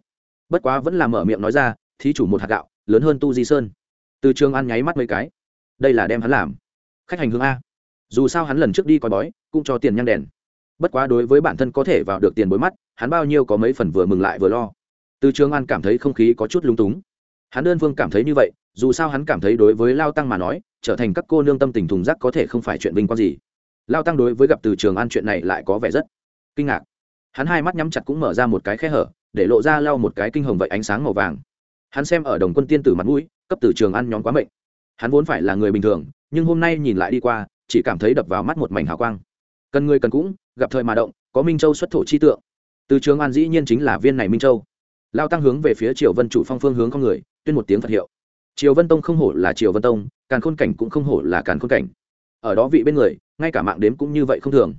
Bất quá vẫn là mở miệng nói ra, thí chủ một hạt gạo, lớn hơn tu di sơn. Từ trường an nháy mắt mấy cái. Đây là đem hắn làm khách hành hương a. Dù sao hắn lần trước đi coi bói, cũng cho tiền nhang đèn. Bất quá đối với bản thân có thể vào được tiền bối mắt, hắn bao nhiêu có mấy phần vừa mừng lại vừa lo. Từ trường an cảm thấy không khí có chút lung túng. Hắn đơn phương cảm thấy như vậy, dù sao hắn cảm thấy đối với lao tăng mà nói, trở thành các cô nương tâm tình thùng rác có thể không phải chuyện vinh quang gì. Lao tăng đối với gặp từ trường an chuyện này lại có vẻ rất kinh ngạc. Hắn hai mắt nhắm chặt cũng mở ra một cái khe hở, để lộ ra lau một cái kinh hồng vậy ánh sáng màu vàng. Hắn xem ở đồng quân tiên tử mặt mũi, cấp từ trường an nhóm quá mệnh. Hắn vốn phải là người bình thường nhưng hôm nay nhìn lại đi qua, chỉ cảm thấy đập vào mắt một mảnh hào quang. Cần người cần cũng, gặp thời mà động, có minh châu xuất thổ chi tượng. Từ trường an dĩ nhiên chính là viên này minh châu. Lao tăng hướng về phía triều vân chủ phong phương hướng con người, tuyên một tiếng phật hiệu. Triều vân tông không hổ là triều vân tông, càn khôn cảnh cũng không hổ là càn khôn cảnh. Ở đó vị bên người, ngay cả mạng đếm cũng như vậy không thường.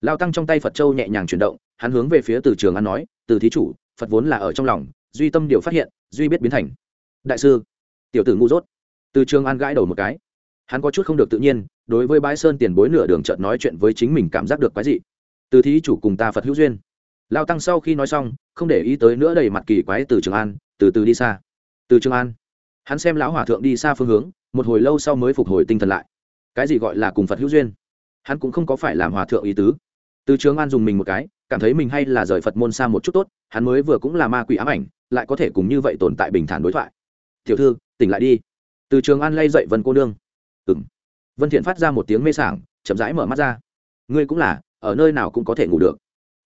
Lao tăng trong tay phật châu nhẹ nhàng chuyển động, hắn hướng về phía từ trường an nói, từ thí chủ, phật vốn là ở trong lòng, duy tâm điều phát hiện, duy biết biến thành. Đại sư, tiểu tử ngu dốt. Từ trường an gãi đầu một cái hắn có chút không được tự nhiên, đối với bãi sơn tiền bối nửa đường trợt nói chuyện với chính mình cảm giác được quái dị. Từ thí chủ cùng ta phật hữu duyên. Lao tăng sau khi nói xong, không để ý tới nữa đầy mặt kỳ quái từ trường an, từ từ đi xa. Từ trường an. Hắn xem lão hòa thượng đi xa phương hướng, một hồi lâu sau mới phục hồi tinh thần lại. Cái gì gọi là cùng phật hữu duyên? Hắn cũng không có phải làm hòa thượng ý tứ. Từ trường an dùng mình một cái, cảm thấy mình hay là rời phật môn xa một chút tốt, hắn mới vừa cũng là ma quỷ ám ảnh, lại có thể cùng như vậy tồn tại bình thản đối thoại. Tiểu thư, tỉnh lại đi. Từ trường an lay dậy vân cô nương ừng vân thiện phát ra một tiếng mê sảng, chậm rãi mở mắt ra. Ngươi cũng là, ở nơi nào cũng có thể ngủ được.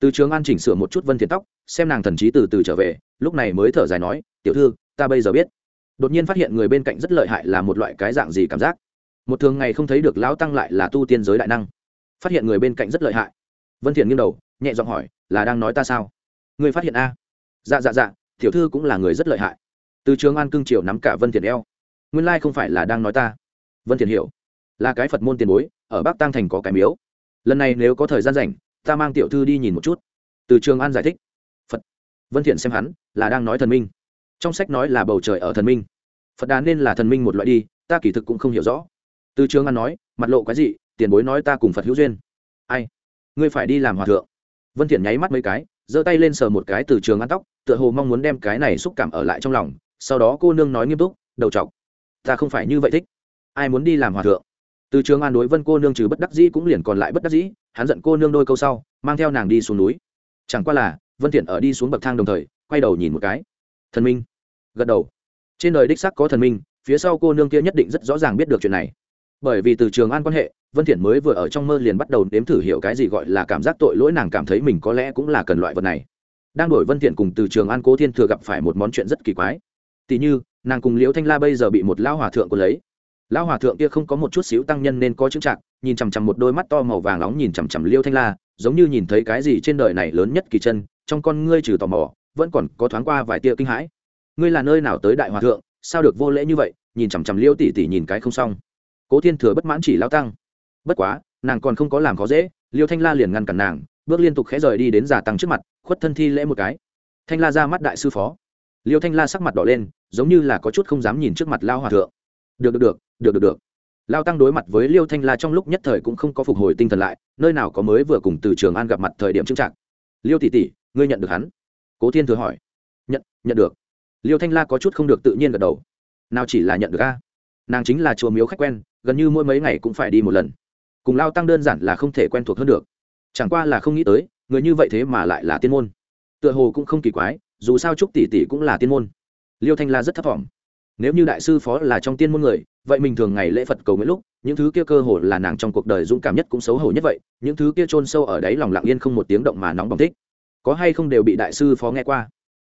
Từ trường an chỉnh sửa một chút vân thiện tóc, xem nàng thần trí từ từ trở về, lúc này mới thở dài nói, tiểu thư, ta bây giờ biết. Đột nhiên phát hiện người bên cạnh rất lợi hại là một loại cái dạng gì cảm giác. Một thường ngày không thấy được lão tăng lại là tu tiên giới đại năng. Phát hiện người bên cạnh rất lợi hại. Vân thiện nghiêng đầu, nhẹ giọng hỏi, là đang nói ta sao? Ngươi phát hiện a? Dạ dạ dạ tiểu thư cũng là người rất lợi hại. Từ trường an cương triều nắm cả vân thiện eo. Nguyên lai không phải là đang nói ta vân thiện hiểu. Là cái phật môn tiền bối, ở bắc tăng thành có cái miếu. Lần này nếu có thời gian rảnh, ta mang tiểu thư đi nhìn một chút. Từ trường an giải thích. Phật. Vân thiện xem hắn, là đang nói thần minh. Trong sách nói là bầu trời ở thần minh. Phật đà nên là thần minh một loại đi, ta kỳ thực cũng không hiểu rõ. Từ trường an nói, mặt lộ cái gì tiền bối nói ta cùng phật hữu duyên. Ai? Ngươi phải đi làm hòa thượng. Vân thiện nháy mắt mấy cái, giơ tay lên sờ một cái từ trường an tóc, tựa hồ mong muốn đem cái này xúc cảm ở lại trong lòng. Sau đó cô nương nói nghiêm túc, đầu trọc, ta không phải như vậy thích ai muốn đi làm hòa thượng. Từ trường an đối vân cô nương trừ bất đắc dĩ cũng liền còn lại bất đắc dĩ, hắn giận cô nương đôi câu sau, mang theo nàng đi xuống núi. Chẳng qua là, vân thiện ở đi xuống bậc thang đồng thời, quay đầu nhìn một cái. Thần minh. Gật đầu. Trên đời đích xác có thần minh, phía sau cô nương kia nhất định rất rõ ràng biết được chuyện này. Bởi vì từ trường an quan hệ, vân thiện mới vừa ở trong mơ liền bắt đầu nếm thử hiểu cái gì gọi là cảm giác tội lỗi nàng cảm thấy mình có lẽ cũng là cần loại vật này. Đang đổi vân thiện cùng từ trường an cố thiên thừa gặp phải một món chuyện rất kỳ quái. Tỷ như, nàng cùng liễu thanh la bây giờ bị một lão hòa thượng của lấy lão hòa thượng kia không có một chút xíu tăng nhân nên có chứng trạng, nhìn chằm chằm một đôi mắt to màu vàng nóng nhìn chằm chằm liêu thanh la, giống như nhìn thấy cái gì trên đời này lớn nhất kỳ chân, trong con ngươi trừ tò mò, vẫn còn có thoáng qua vài tia kinh hãi. Ngươi là nơi nào tới đại hòa thượng, sao được vô lễ như vậy? Nhìn chằm chằm liêu tỷ tỷ nhìn cái không xong. Cố thiên thừa bất mãn chỉ lao tăng. Bất quá, nàng còn không có làm khó dễ, liêu thanh la liền ngăn cản nàng, bước liên tục khẽ rời đi đến giả tăng trước mặt, khuất thân thi lễ một cái. Thanh la ra mắt đại sư phó. Liêu thanh la sắc mặt đỏ lên, giống như là có chút không dám nhìn trước mặt lao hòa thượng được được được được được được. Lao tăng đối mặt với liêu thanh la trong lúc nhất thời cũng không có phục hồi tinh thần lại, nơi nào có mới vừa cùng từ trường an gặp mặt thời điểm trưng trạng liêu tỷ tỷ, ngươi nhận được hắn? Cố thiên thừa hỏi. Nhận nhận được. Liêu thanh la có chút không được tự nhiên gật đầu. Nào chỉ là nhận được a? Nàng chính là chùa miếu khách quen, gần như mỗi mấy ngày cũng phải đi một lần. Cùng lao tăng đơn giản là không thể quen thuộc hơn được. Chẳng qua là không nghĩ tới, người như vậy thế mà lại là tiên môn. Tựa hồ cũng không kỳ quái, dù sao trúc tỷ tỷ cũng là tiên môn. Liêu thanh la rất thấp t nếu như đại sư phó là trong tiên môn người, vậy mình thường ngày lễ phật cầu nguyện lúc, những thứ kia cơ hồ là nàng trong cuộc đời dũng cảm nhất cũng xấu hổ nhất vậy, những thứ kia chôn sâu ở đáy lòng lặng yên không một tiếng động mà nóng bỏng thích. Có hay không đều bị đại sư phó nghe qua?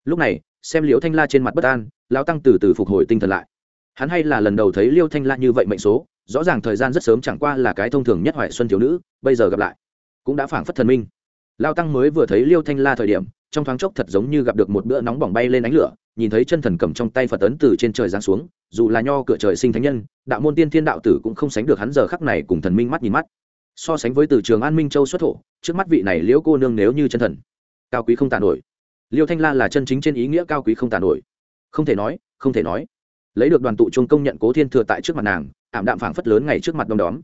Lúc này, xem liễu thanh la trên mặt bất an, lão tăng từ từ phục hồi tinh thần lại. Hắn hay là lần đầu thấy liêu thanh la như vậy mệnh số, rõ ràng thời gian rất sớm chẳng qua là cái thông thường nhất hoài xuân thiếu nữ, bây giờ gặp lại, cũng đã phảng phất thần minh. Lao tăng mới vừa thấy liêu thanh la thời điểm trong thoáng chốc thật giống như gặp được một bữa nóng bỏng bay lên ánh lửa, nhìn thấy chân thần cầm trong tay phật ấn từ trên trời giáng xuống, dù là nho cửa trời sinh thánh nhân, đạo môn tiên thiên đạo tử cũng không sánh được hắn giờ khắc này cùng thần minh mắt nhìn mắt. So sánh với từ trường an minh châu xuất thổ, trước mắt vị này liễu cô nương nếu như chân thần, cao quý không tàn nổi. Liêu thanh la là chân chính trên ý nghĩa cao quý không tàn nổi. Không thể nói, không thể nói. Lấy được đoàn tụ trung công nhận cố thiên thừa tại trước mặt nàng, ảm đạm phảng phất lớn ngày trước mặt đông đóm.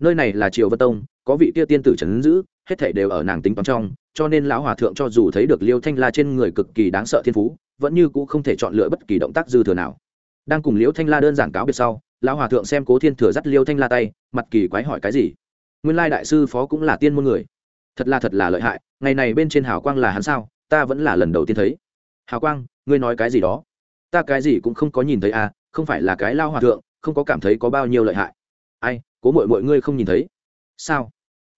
Nơi này là triều vân tông, có vị kia tiên tử trấn giữ hết thảy đều ở nàng tính toán trong, cho nên lão hòa thượng cho dù thấy được liêu thanh la trên người cực kỳ đáng sợ thiên phú, vẫn như cũng không thể chọn lựa bất kỳ động tác dư thừa nào. Đang cùng liêu thanh la đơn giản cáo biệt sau, lão hòa thượng xem cố thiên thừa dắt liêu thanh la tay, mặt kỳ quái hỏi cái gì? Nguyên lai đại sư phó cũng là tiên môn người. Thật là thật là lợi hại, ngày này bên trên hào quang là hắn sao, ta vẫn là lần đầu tiên thấy. Hào quang, ngươi nói cái gì đó? Ta cái gì cũng không có nhìn thấy à không phải là cái lao hòa thượng, không có cảm thấy có bao nhiêu lợi hại. Ai, cố mội mọi ngươi không nhìn thấy? Sao?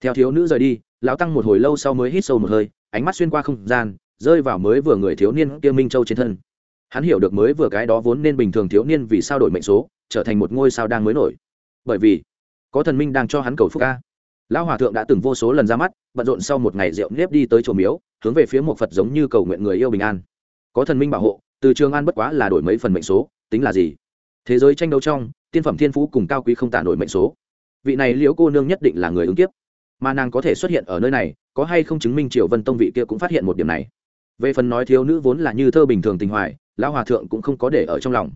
Theo thiếu nữ rời đi, lão tăng một hồi lâu sau mới hít sâu một hơi, ánh mắt xuyên qua không gian, rơi vào mới vừa người thiếu niên kia minh châu trên thân. Hắn hiểu được mới vừa cái đó vốn nên bình thường thiếu niên vì sao đổi mệnh số, trở thành một ngôi sao đang mới nổi. Bởi vì, có thần minh đang cho hắn cầu phúc ca lão hòa thượng đã từng vô số lần ra mắt, bận rộn sau một ngày rượu nếp đi tới chùa miếu, hướng về phía một phật giống như cầu nguyện người yêu bình an. Có thần minh bảo hộ, từ trường an bất quá là đổi mấy phần mệnh số, tính là gì? Thế giới tranh đấu trong, tiên phẩm thiên phú cùng cao quý không tả nổi mệnh số. Vị này liễu cô nương nhất định là người ứng kiếp mà nàng có thể xuất hiện ở nơi này, có hay không chứng minh triều vân tông vị kia cũng phát hiện một điểm này. Về phần nói thiếu nữ vốn là như thơ bình thường tình hoài, lão hòa thượng cũng không có để ở trong lòng.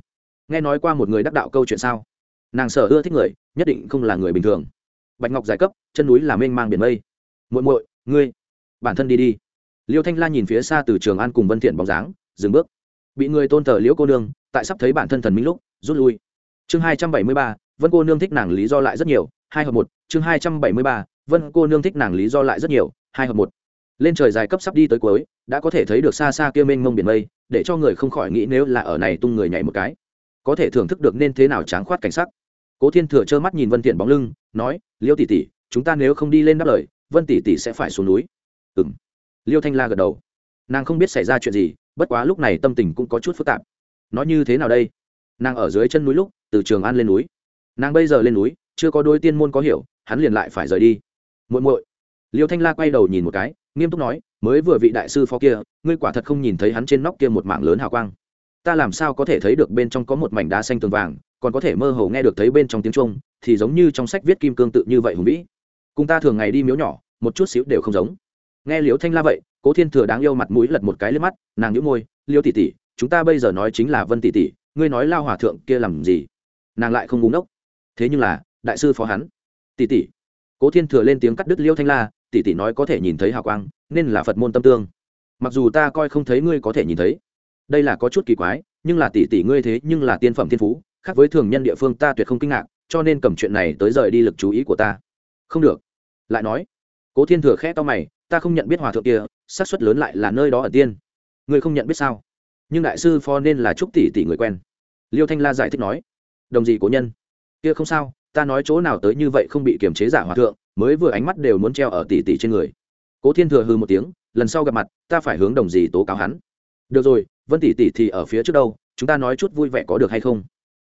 Nghe nói qua một người đắc đạo câu chuyện sao? Nàng sở ưa thích người, nhất định không là người bình thường. Bạch ngọc giải cấp, chân núi là mênh mang biển mây. Muội muội, ngươi, bản thân đi đi. Liêu thanh la nhìn phía xa từ trường an cùng vân thiện bóng dáng, dừng bước. Bị người tôn thờ liễu cô nương, tại sắp thấy bản thân thần minh lúc, rút lui. Chương hai trăm bảy mươi ba, vân cô nương thích nàng lý do lại rất nhiều. Hai hợp một, chương hai trăm bảy mươi ba vân cô nương thích nàng lý do lại rất nhiều, hai hợp một. Lên trời dài cấp sắp đi tới cuối, đã có thể thấy được xa xa kia mênh mông biển mây, để cho người không khỏi nghĩ nếu là ở này tung người nhảy một cái. Có thể thưởng thức được nên thế nào tráng khoát cảnh sắc. Cố thiên thừa trơ mắt nhìn vân thiện bóng lưng, nói, liêu tỷ tỷ, chúng ta nếu không đi lên đáp lời, vân tỷ tỷ sẽ phải xuống núi. Ừm. Liêu thanh la gật đầu. Nàng không biết xảy ra chuyện gì, bất quá lúc này tâm tình cũng có chút phức tạp. Nó như thế nào đây? Nàng ở dưới chân núi lúc, từ trường an lên núi. Nàng bây giờ lên núi, chưa có đôi tiên môn có hiểu, hắn liền lại phải rời đi muội muội. Liêu thanh la quay đầu nhìn một cái, nghiêm túc nói, mới vừa vị đại sư phó kia, ngươi quả thật không nhìn thấy hắn trên nóc kia một mảng lớn hào quang. Ta làm sao có thể thấy được bên trong có một mảnh đá xanh tường vàng, còn có thể mơ hồ nghe được thấy bên trong tiếng trung thì giống như trong sách viết kim cương tự như vậy hùng vĩ. Cùng ta thường ngày đi miếu nhỏ, một chút xíu đều không giống. Nghe liễu thanh la vậy, cố thiên thừa đáng yêu mặt mũi lật một cái lên mắt, nàng nhũ môi, liêu tỷ tỷ, chúng ta bây giờ nói chính là vân tỷ tỷ, ngươi nói lao hòa thượng kia làm gì? Nàng lại không ngúng ốc thế nhưng là, đại sư phó hắn. Tỷ tỷ cố thiên thừa lên tiếng cắt đứt liêu thanh la, tỷ tỷ nói có thể nhìn thấy hào quang, nên là phật môn tâm tương. Mặc dù ta coi không thấy ngươi có thể nhìn thấy. Đây là có chút kỳ quái, nhưng là tỷ tỷ ngươi thế nhưng là tiên phẩm thiên phú, khác với thường nhân địa phương ta tuyệt không kinh ngạc, cho nên cầm chuyện này tới rời đi lực chú ý của ta. Không được. Lại nói. Cố thiên thừa khẽ to mày, ta không nhận biết hòa thượng kia, xác suất lớn lại là nơi đó ở tiên. Ngươi không nhận biết sao? Nhưng đại sư phó nên là chúc tỷ tỷ người quen. Liêu thanh la giải thích nói. Đồng gì cố nhân? Kia không sao ta nói chỗ nào tới như vậy không bị kiềm chế giả hòa thượng, mới vừa ánh mắt đều muốn treo ở tỷ tỷ trên người. Cố thiên thừa hư một tiếng, lần sau gặp mặt, ta phải hướng đồng gì tố cáo hắn. Được rồi, vân tỷ tỷ thì ở phía trước đâu, chúng ta nói chút vui vẻ có được hay không?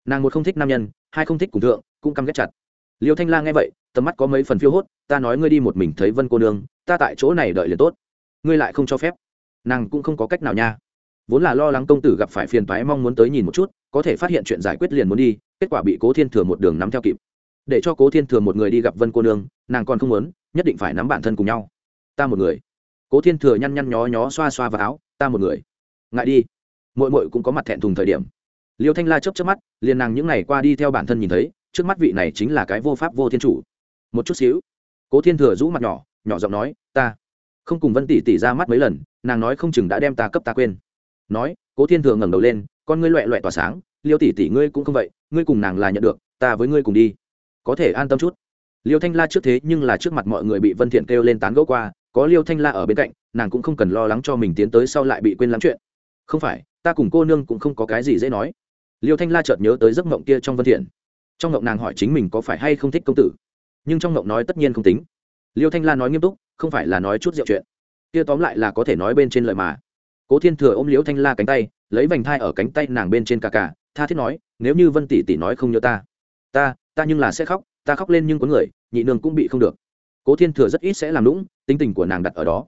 Nàng một không thích nam nhân, hai không thích cùng thượng, cũng căm ghét chặt. Liêu thanh la nghe vậy, tầm mắt có mấy phần phiêu hốt, ta nói ngươi đi một mình thấy vân cô nương, ta tại chỗ này đợi liền tốt. Ngươi lại không cho phép. Nàng cũng không có cách nào nha. Vốn là lo lắng công tử gặp phải phiền toái mong muốn tới nhìn một chút, có thể phát hiện chuyện giải quyết liền muốn đi, kết quả bị cố thiên thừa một đường nắm theo kịp để cho cố thiên thừa một người đi gặp vân cô nương, nàng còn không muốn, nhất định phải nắm bản thân cùng nhau. Ta một người. Cố thiên thừa nhăn nhăn nhó nhó xoa xoa vào áo, ta một người. Ngại đi. Mội mội cũng có mặt thẹn thùng thời điểm. Liêu thanh la chấp chấp mắt, liền nàng những ngày qua đi theo bản thân nhìn thấy, trước mắt vị này chính là cái vô pháp vô thiên chủ. Một chút xíu, cố thiên thừa rũ mặt nhỏ nhỏ giọng nói, ta. Không cùng vân tỷ tỷ ra mắt mấy lần, nàng nói không chừng đã đem ta cấp ta quên. Nói, cố thiên thừa ngẩng đầu lên, con ngươi loẹ loẹ tỏa sáng, liêu tỷ tỷ ngươi cũng không vậy, ngươi cùng nàng là nhận được, ta với ngươi cùng đi có thể an tâm chút. Liêu thanh la trước thế nhưng là trước mặt mọi người bị vân thiện kêu lên tán gẫu qua, có liêu thanh la ở bên cạnh, nàng cũng không cần lo lắng cho mình tiến tới sau lại bị quên lắm chuyện. Không phải, ta cùng cô nương cũng không có cái gì dễ nói. Liêu thanh la chợt nhớ tới giấc mộng kia trong vân thiện. Trong mộng nàng hỏi chính mình có phải hay không thích công tử. Nhưng trong mộng nói tất nhiên không tính. Liêu thanh la nói nghiêm túc, không phải là nói chút rượu chuyện. Kia tóm lại là có thể nói bên trên lời mà. Cố thiên thừa ôm liêu thanh la cánh tay, lấy vành thai ở cánh tay nàng bên trên cà cà, tha thiết nói, nếu như vân tỷ tỷ nói không nhớ ta ta ta nhưng là sẽ khóc, ta khóc lên nhưng có người, nhị nương cũng bị không được. Cố thiên thừa rất ít sẽ làm lũng, tính tình của nàng đặt ở đó.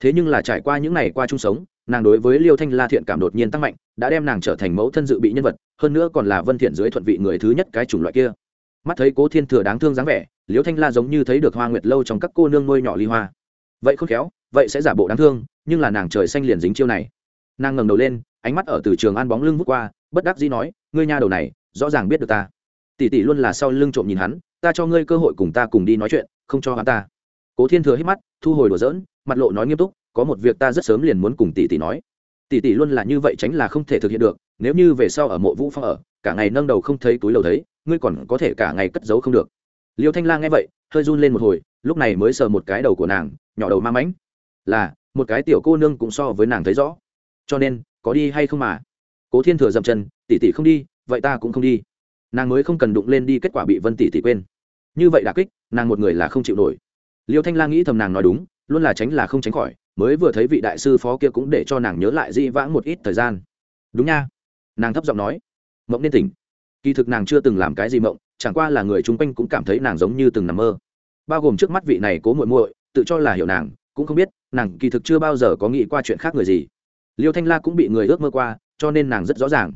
Thế nhưng là trải qua những ngày qua chung sống, nàng đối với liêu thanh la thiện cảm đột nhiên tăng mạnh, đã đem nàng trở thành mẫu thân dự bị nhân vật, hơn nữa còn là vân thiện dưới thuận vị người thứ nhất cái chủng loại kia. Mắt thấy cố thiên thừa đáng thương dáng vẻ, liêu thanh la giống như thấy được hoa nguyệt lâu trong các cô nương nuôi nhỏ ly hoa. Vậy không khéo, vậy sẽ giả bộ đáng thương, nhưng là nàng trời xanh liền dính chiêu này. Nàng ngẩng đầu lên, ánh mắt ở từ trường an bóng lưng vút qua, bất đắc dĩ nói, ngươi nha đầu này, rõ ràng biết được ta tỷ tỷ luôn là sau lưng trộm nhìn hắn, ta cho ngươi cơ hội cùng ta cùng đi nói chuyện, không cho hắn ta. Cố thiên thừa hít mắt, thu hồi đùa giỡn, mặt lộ nói nghiêm túc, có một việc ta rất sớm liền muốn cùng tỷ tỷ nói. Tỷ tỷ luôn là như vậy tránh là không thể thực hiện được, nếu như về sau ở mộ vũ phong ở, cả ngày nâng đầu không thấy túi lầu thấy, ngươi còn có thể cả ngày cất giấu không được. Liêu thanh la nghe vậy, hơi run lên một hồi, lúc này mới sờ một cái đầu của nàng, nhỏ đầu ma mãnh. Là, một cái tiểu cô nương cũng so với nàng thấy rõ. Cho nên, có đi hay không mà? Cố thiên thừa dậm chân, tỷ tỷ không đi, vậy ta cũng không đi nàng mới không cần đụng lên đi kết quả bị vân tỷ tỷ quên như vậy đà kích nàng một người là không chịu nổi liêu thanh la nghĩ thầm nàng nói đúng luôn là tránh là không tránh khỏi mới vừa thấy vị đại sư phó kia cũng để cho nàng nhớ lại di vãng một ít thời gian đúng nha nàng thấp giọng nói mộng nên tỉnh kỳ thực nàng chưa từng làm cái gì mộng chẳng qua là người chung quanh cũng cảm thấy nàng giống như từng nằm mơ bao gồm trước mắt vị này cố muội muội tự cho là hiểu nàng cũng không biết nàng kỳ thực chưa bao giờ có nghĩ qua chuyện khác người gì liêu thanh la cũng bị người ước mơ qua cho nên nàng rất rõ ràng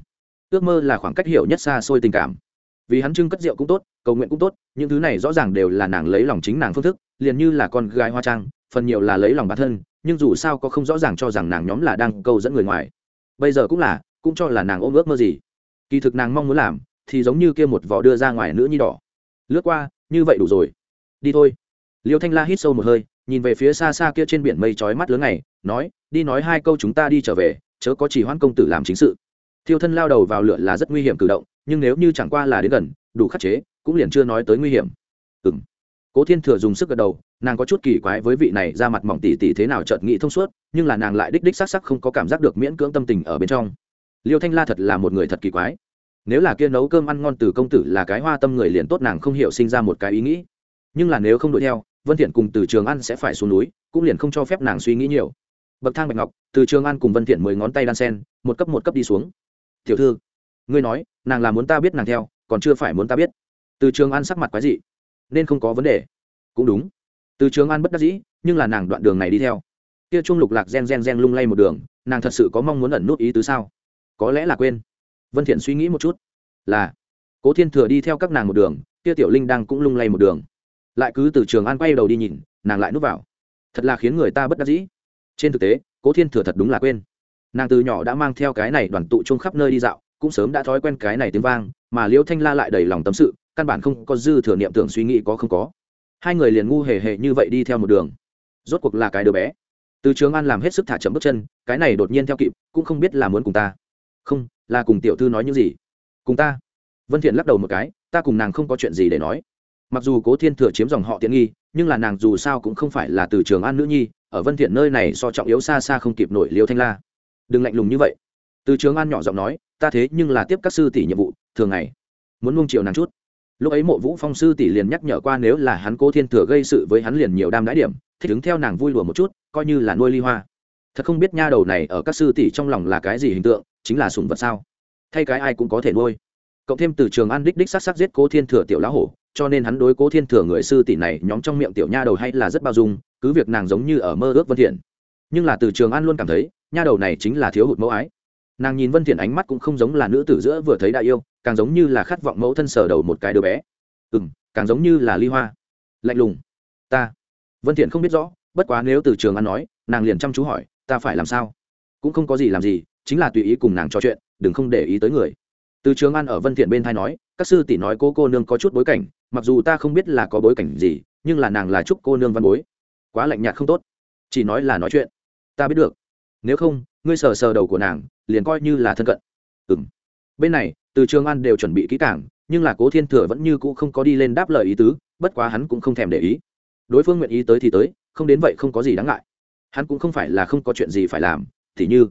ước mơ là khoảng cách hiểu nhất xa xôi tình cảm vì hắn trưng cất rượu cũng tốt, cầu nguyện cũng tốt, những thứ này rõ ràng đều là nàng lấy lòng chính nàng phương thức, liền như là con gái hoa trang, phần nhiều là lấy lòng bản thân, nhưng dù sao có không rõ ràng cho rằng nàng nhóm là đang câu dẫn người ngoài. Bây giờ cũng là, cũng cho là nàng ôm ước mơ gì. Kỳ thực nàng mong muốn làm, thì giống như kia một vỏ đưa ra ngoài nữ nhi đỏ. Lướt qua, như vậy đủ rồi. Đi thôi. Liêu thanh la hít sâu một hơi, nhìn về phía xa xa kia trên biển mây trói mắt lớn này, nói, đi nói hai câu chúng ta đi trở về, chớ có chỉ hoãn công tử làm chính sự. Thiêu thân lao đầu vào lửa là rất nguy hiểm cử động nhưng nếu như chẳng qua là đến gần, đủ khắc chế, cũng liền chưa nói tới nguy hiểm. Ừ m cố thiên thừa dùng sức gật đầu, nàng có chút kỳ quái với vị này ra mặt mỏng tỉ tỉ thế nào chợt nghĩ thông suốt, nhưng là nàng lại đích đích s ắ c sắc không có cảm giác được miễn cưỡng tâm tình ở bên trong. Liêu thanh la thật là một người thật kỳ quái. Nếu là kia nấu cơm ăn ngon từ công tử là cái hoa tâm người liền tốt nàng không hiểu sinh ra một cái ý nghĩ. Nhưng là nếu không đuổi theo, vân thiện cùng từ trường ăn sẽ phải xuống núi, cũng liền không cho phép nàng suy nghĩ nhiều. Bậc thang bạch ngọc, từ trường ăn cùng vân thiện mười ngón tay đan sen, một cấp một cấp đi xuống. Tiểu thư ngươi nói, nàng là muốn ta biết nàng theo, còn chưa phải muốn ta biết. Từ trường an sắc mặt quái dị. Nên không có vấn đề. Cũng đúng. Từ trường an bất đắc dĩ, nhưng là nàng đoạn đường này đi theo. Kia trung lục lạc gen gen gen lung lay một đường, nàng thật sự có mong muốn ẩn nút ý tứ sao? Có lẽ là quên. Vân thiện suy nghĩ một chút. Là. Cố thiên thừa đi theo các nàng một đường, kia tiểu linh đang cũng lung lay một đường. Lại cứ từ trường an quay đầu đi nhìn, nàng lại núp vào. Thật là khiến người ta bất đắc dĩ. Trên thực tế, cố thiên thừa thật đúng là quên. Nàng từ nhỏ đã mang theo cái này đoàn tụ chung khắp nơi đi dạo cũng sớm đã thói quen cái này tiếng vang, mà liễu thanh la lại đầy lòng tâm sự, căn bản không có dư thừa niệm tưởng suy nghĩ có không có. Hai người liền ngu hề hề như vậy đi theo một đường. Rốt cuộc là cái đứa bé. Từ trường an làm hết sức thả chậm bước chân, cái này đột nhiên theo kịp, cũng không biết là muốn cùng ta. Không, là cùng tiểu thư nói những gì? Cùng ta. Vân thiện lắc đầu một cái, ta cùng nàng không có chuyện gì để nói. Mặc dù cố thiên thừa chiếm dòng họ tiện nghi, nhưng là nàng dù sao cũng không phải là từ trường an nữ nhi, ở vân thiện nơi này so trọng yếu xa xa không kịp nổi liêu thanh la. Đừng lạnh lùng như vậy. Từ trường an nhỏ giọng nói ta thế nhưng là tiếp các sư tỷ nhiệm vụ, thường ngày muốn nung chiều nàng chút. Lúc ấy mộ vũ phong sư tỷ liền nhắc nhở qua nếu là hắn cố thiên thừa gây sự với hắn liền nhiều đam đái điểm, thích đứng theo nàng vui lùa một chút, coi như là nuôi ly hoa. Thật không biết nha đầu này ở các sư tỷ trong lòng là cái gì hình tượng, chính là sùng vật sao? Thay cái ai cũng có thể nuôi. Cộng thêm từ trường an đích đích s á t s á t giết cố thiên thừa tiểu lá hổ, cho nên hắn đối cố thiên thừa người sư tỷ này nhóm trong miệng tiểu nha đầu hay là rất bao dung, cứ việc nàng giống như ở mơ ước vân thiện. Nhưng là từ trường an luôn cảm thấy, nha đầu này chính là thiếu hụt mẫu ái nàng nhìn vân thiện ánh mắt cũng không giống là nữ tử giữa vừa thấy đại yêu, càng giống như là khát vọng mẫu thân sở đầu một cái đứa bé. Ừ m càng giống như là ly hoa. Lạnh lùng. Ta. Vân thiện không biết rõ, bất quá nếu từ trường an nói, nàng liền chăm chú hỏi, ta phải làm sao? Cũng không có gì làm gì, chính là tùy ý cùng nàng trò chuyện, đừng không để ý tới người. Từ trường an ở vân thiện bên thay nói, các sư tỷ nói cô cô nương có chút bối cảnh, mặc dù ta không biết là có bối cảnh gì, nhưng là nàng là chúc cô nương văn bối. Quá lạnh nhạt không tốt. Chỉ nói là nói chuyện. Ta biết được. Nếu không, ngươi sờ sờ đầu của nàng liền coi như là thân cận. Ừm. Bên này, từ trường an đều chuẩn bị kỹ càng, nhưng là cố thiên thừa vẫn như cũ không có đi lên đáp lời ý tứ, bất quá hắn cũng không thèm để ý. Đối phương nguyện ý tới thì tới, không đến vậy không có gì đáng ngại. Hắn cũng không phải là không có chuyện gì phải làm, thì như,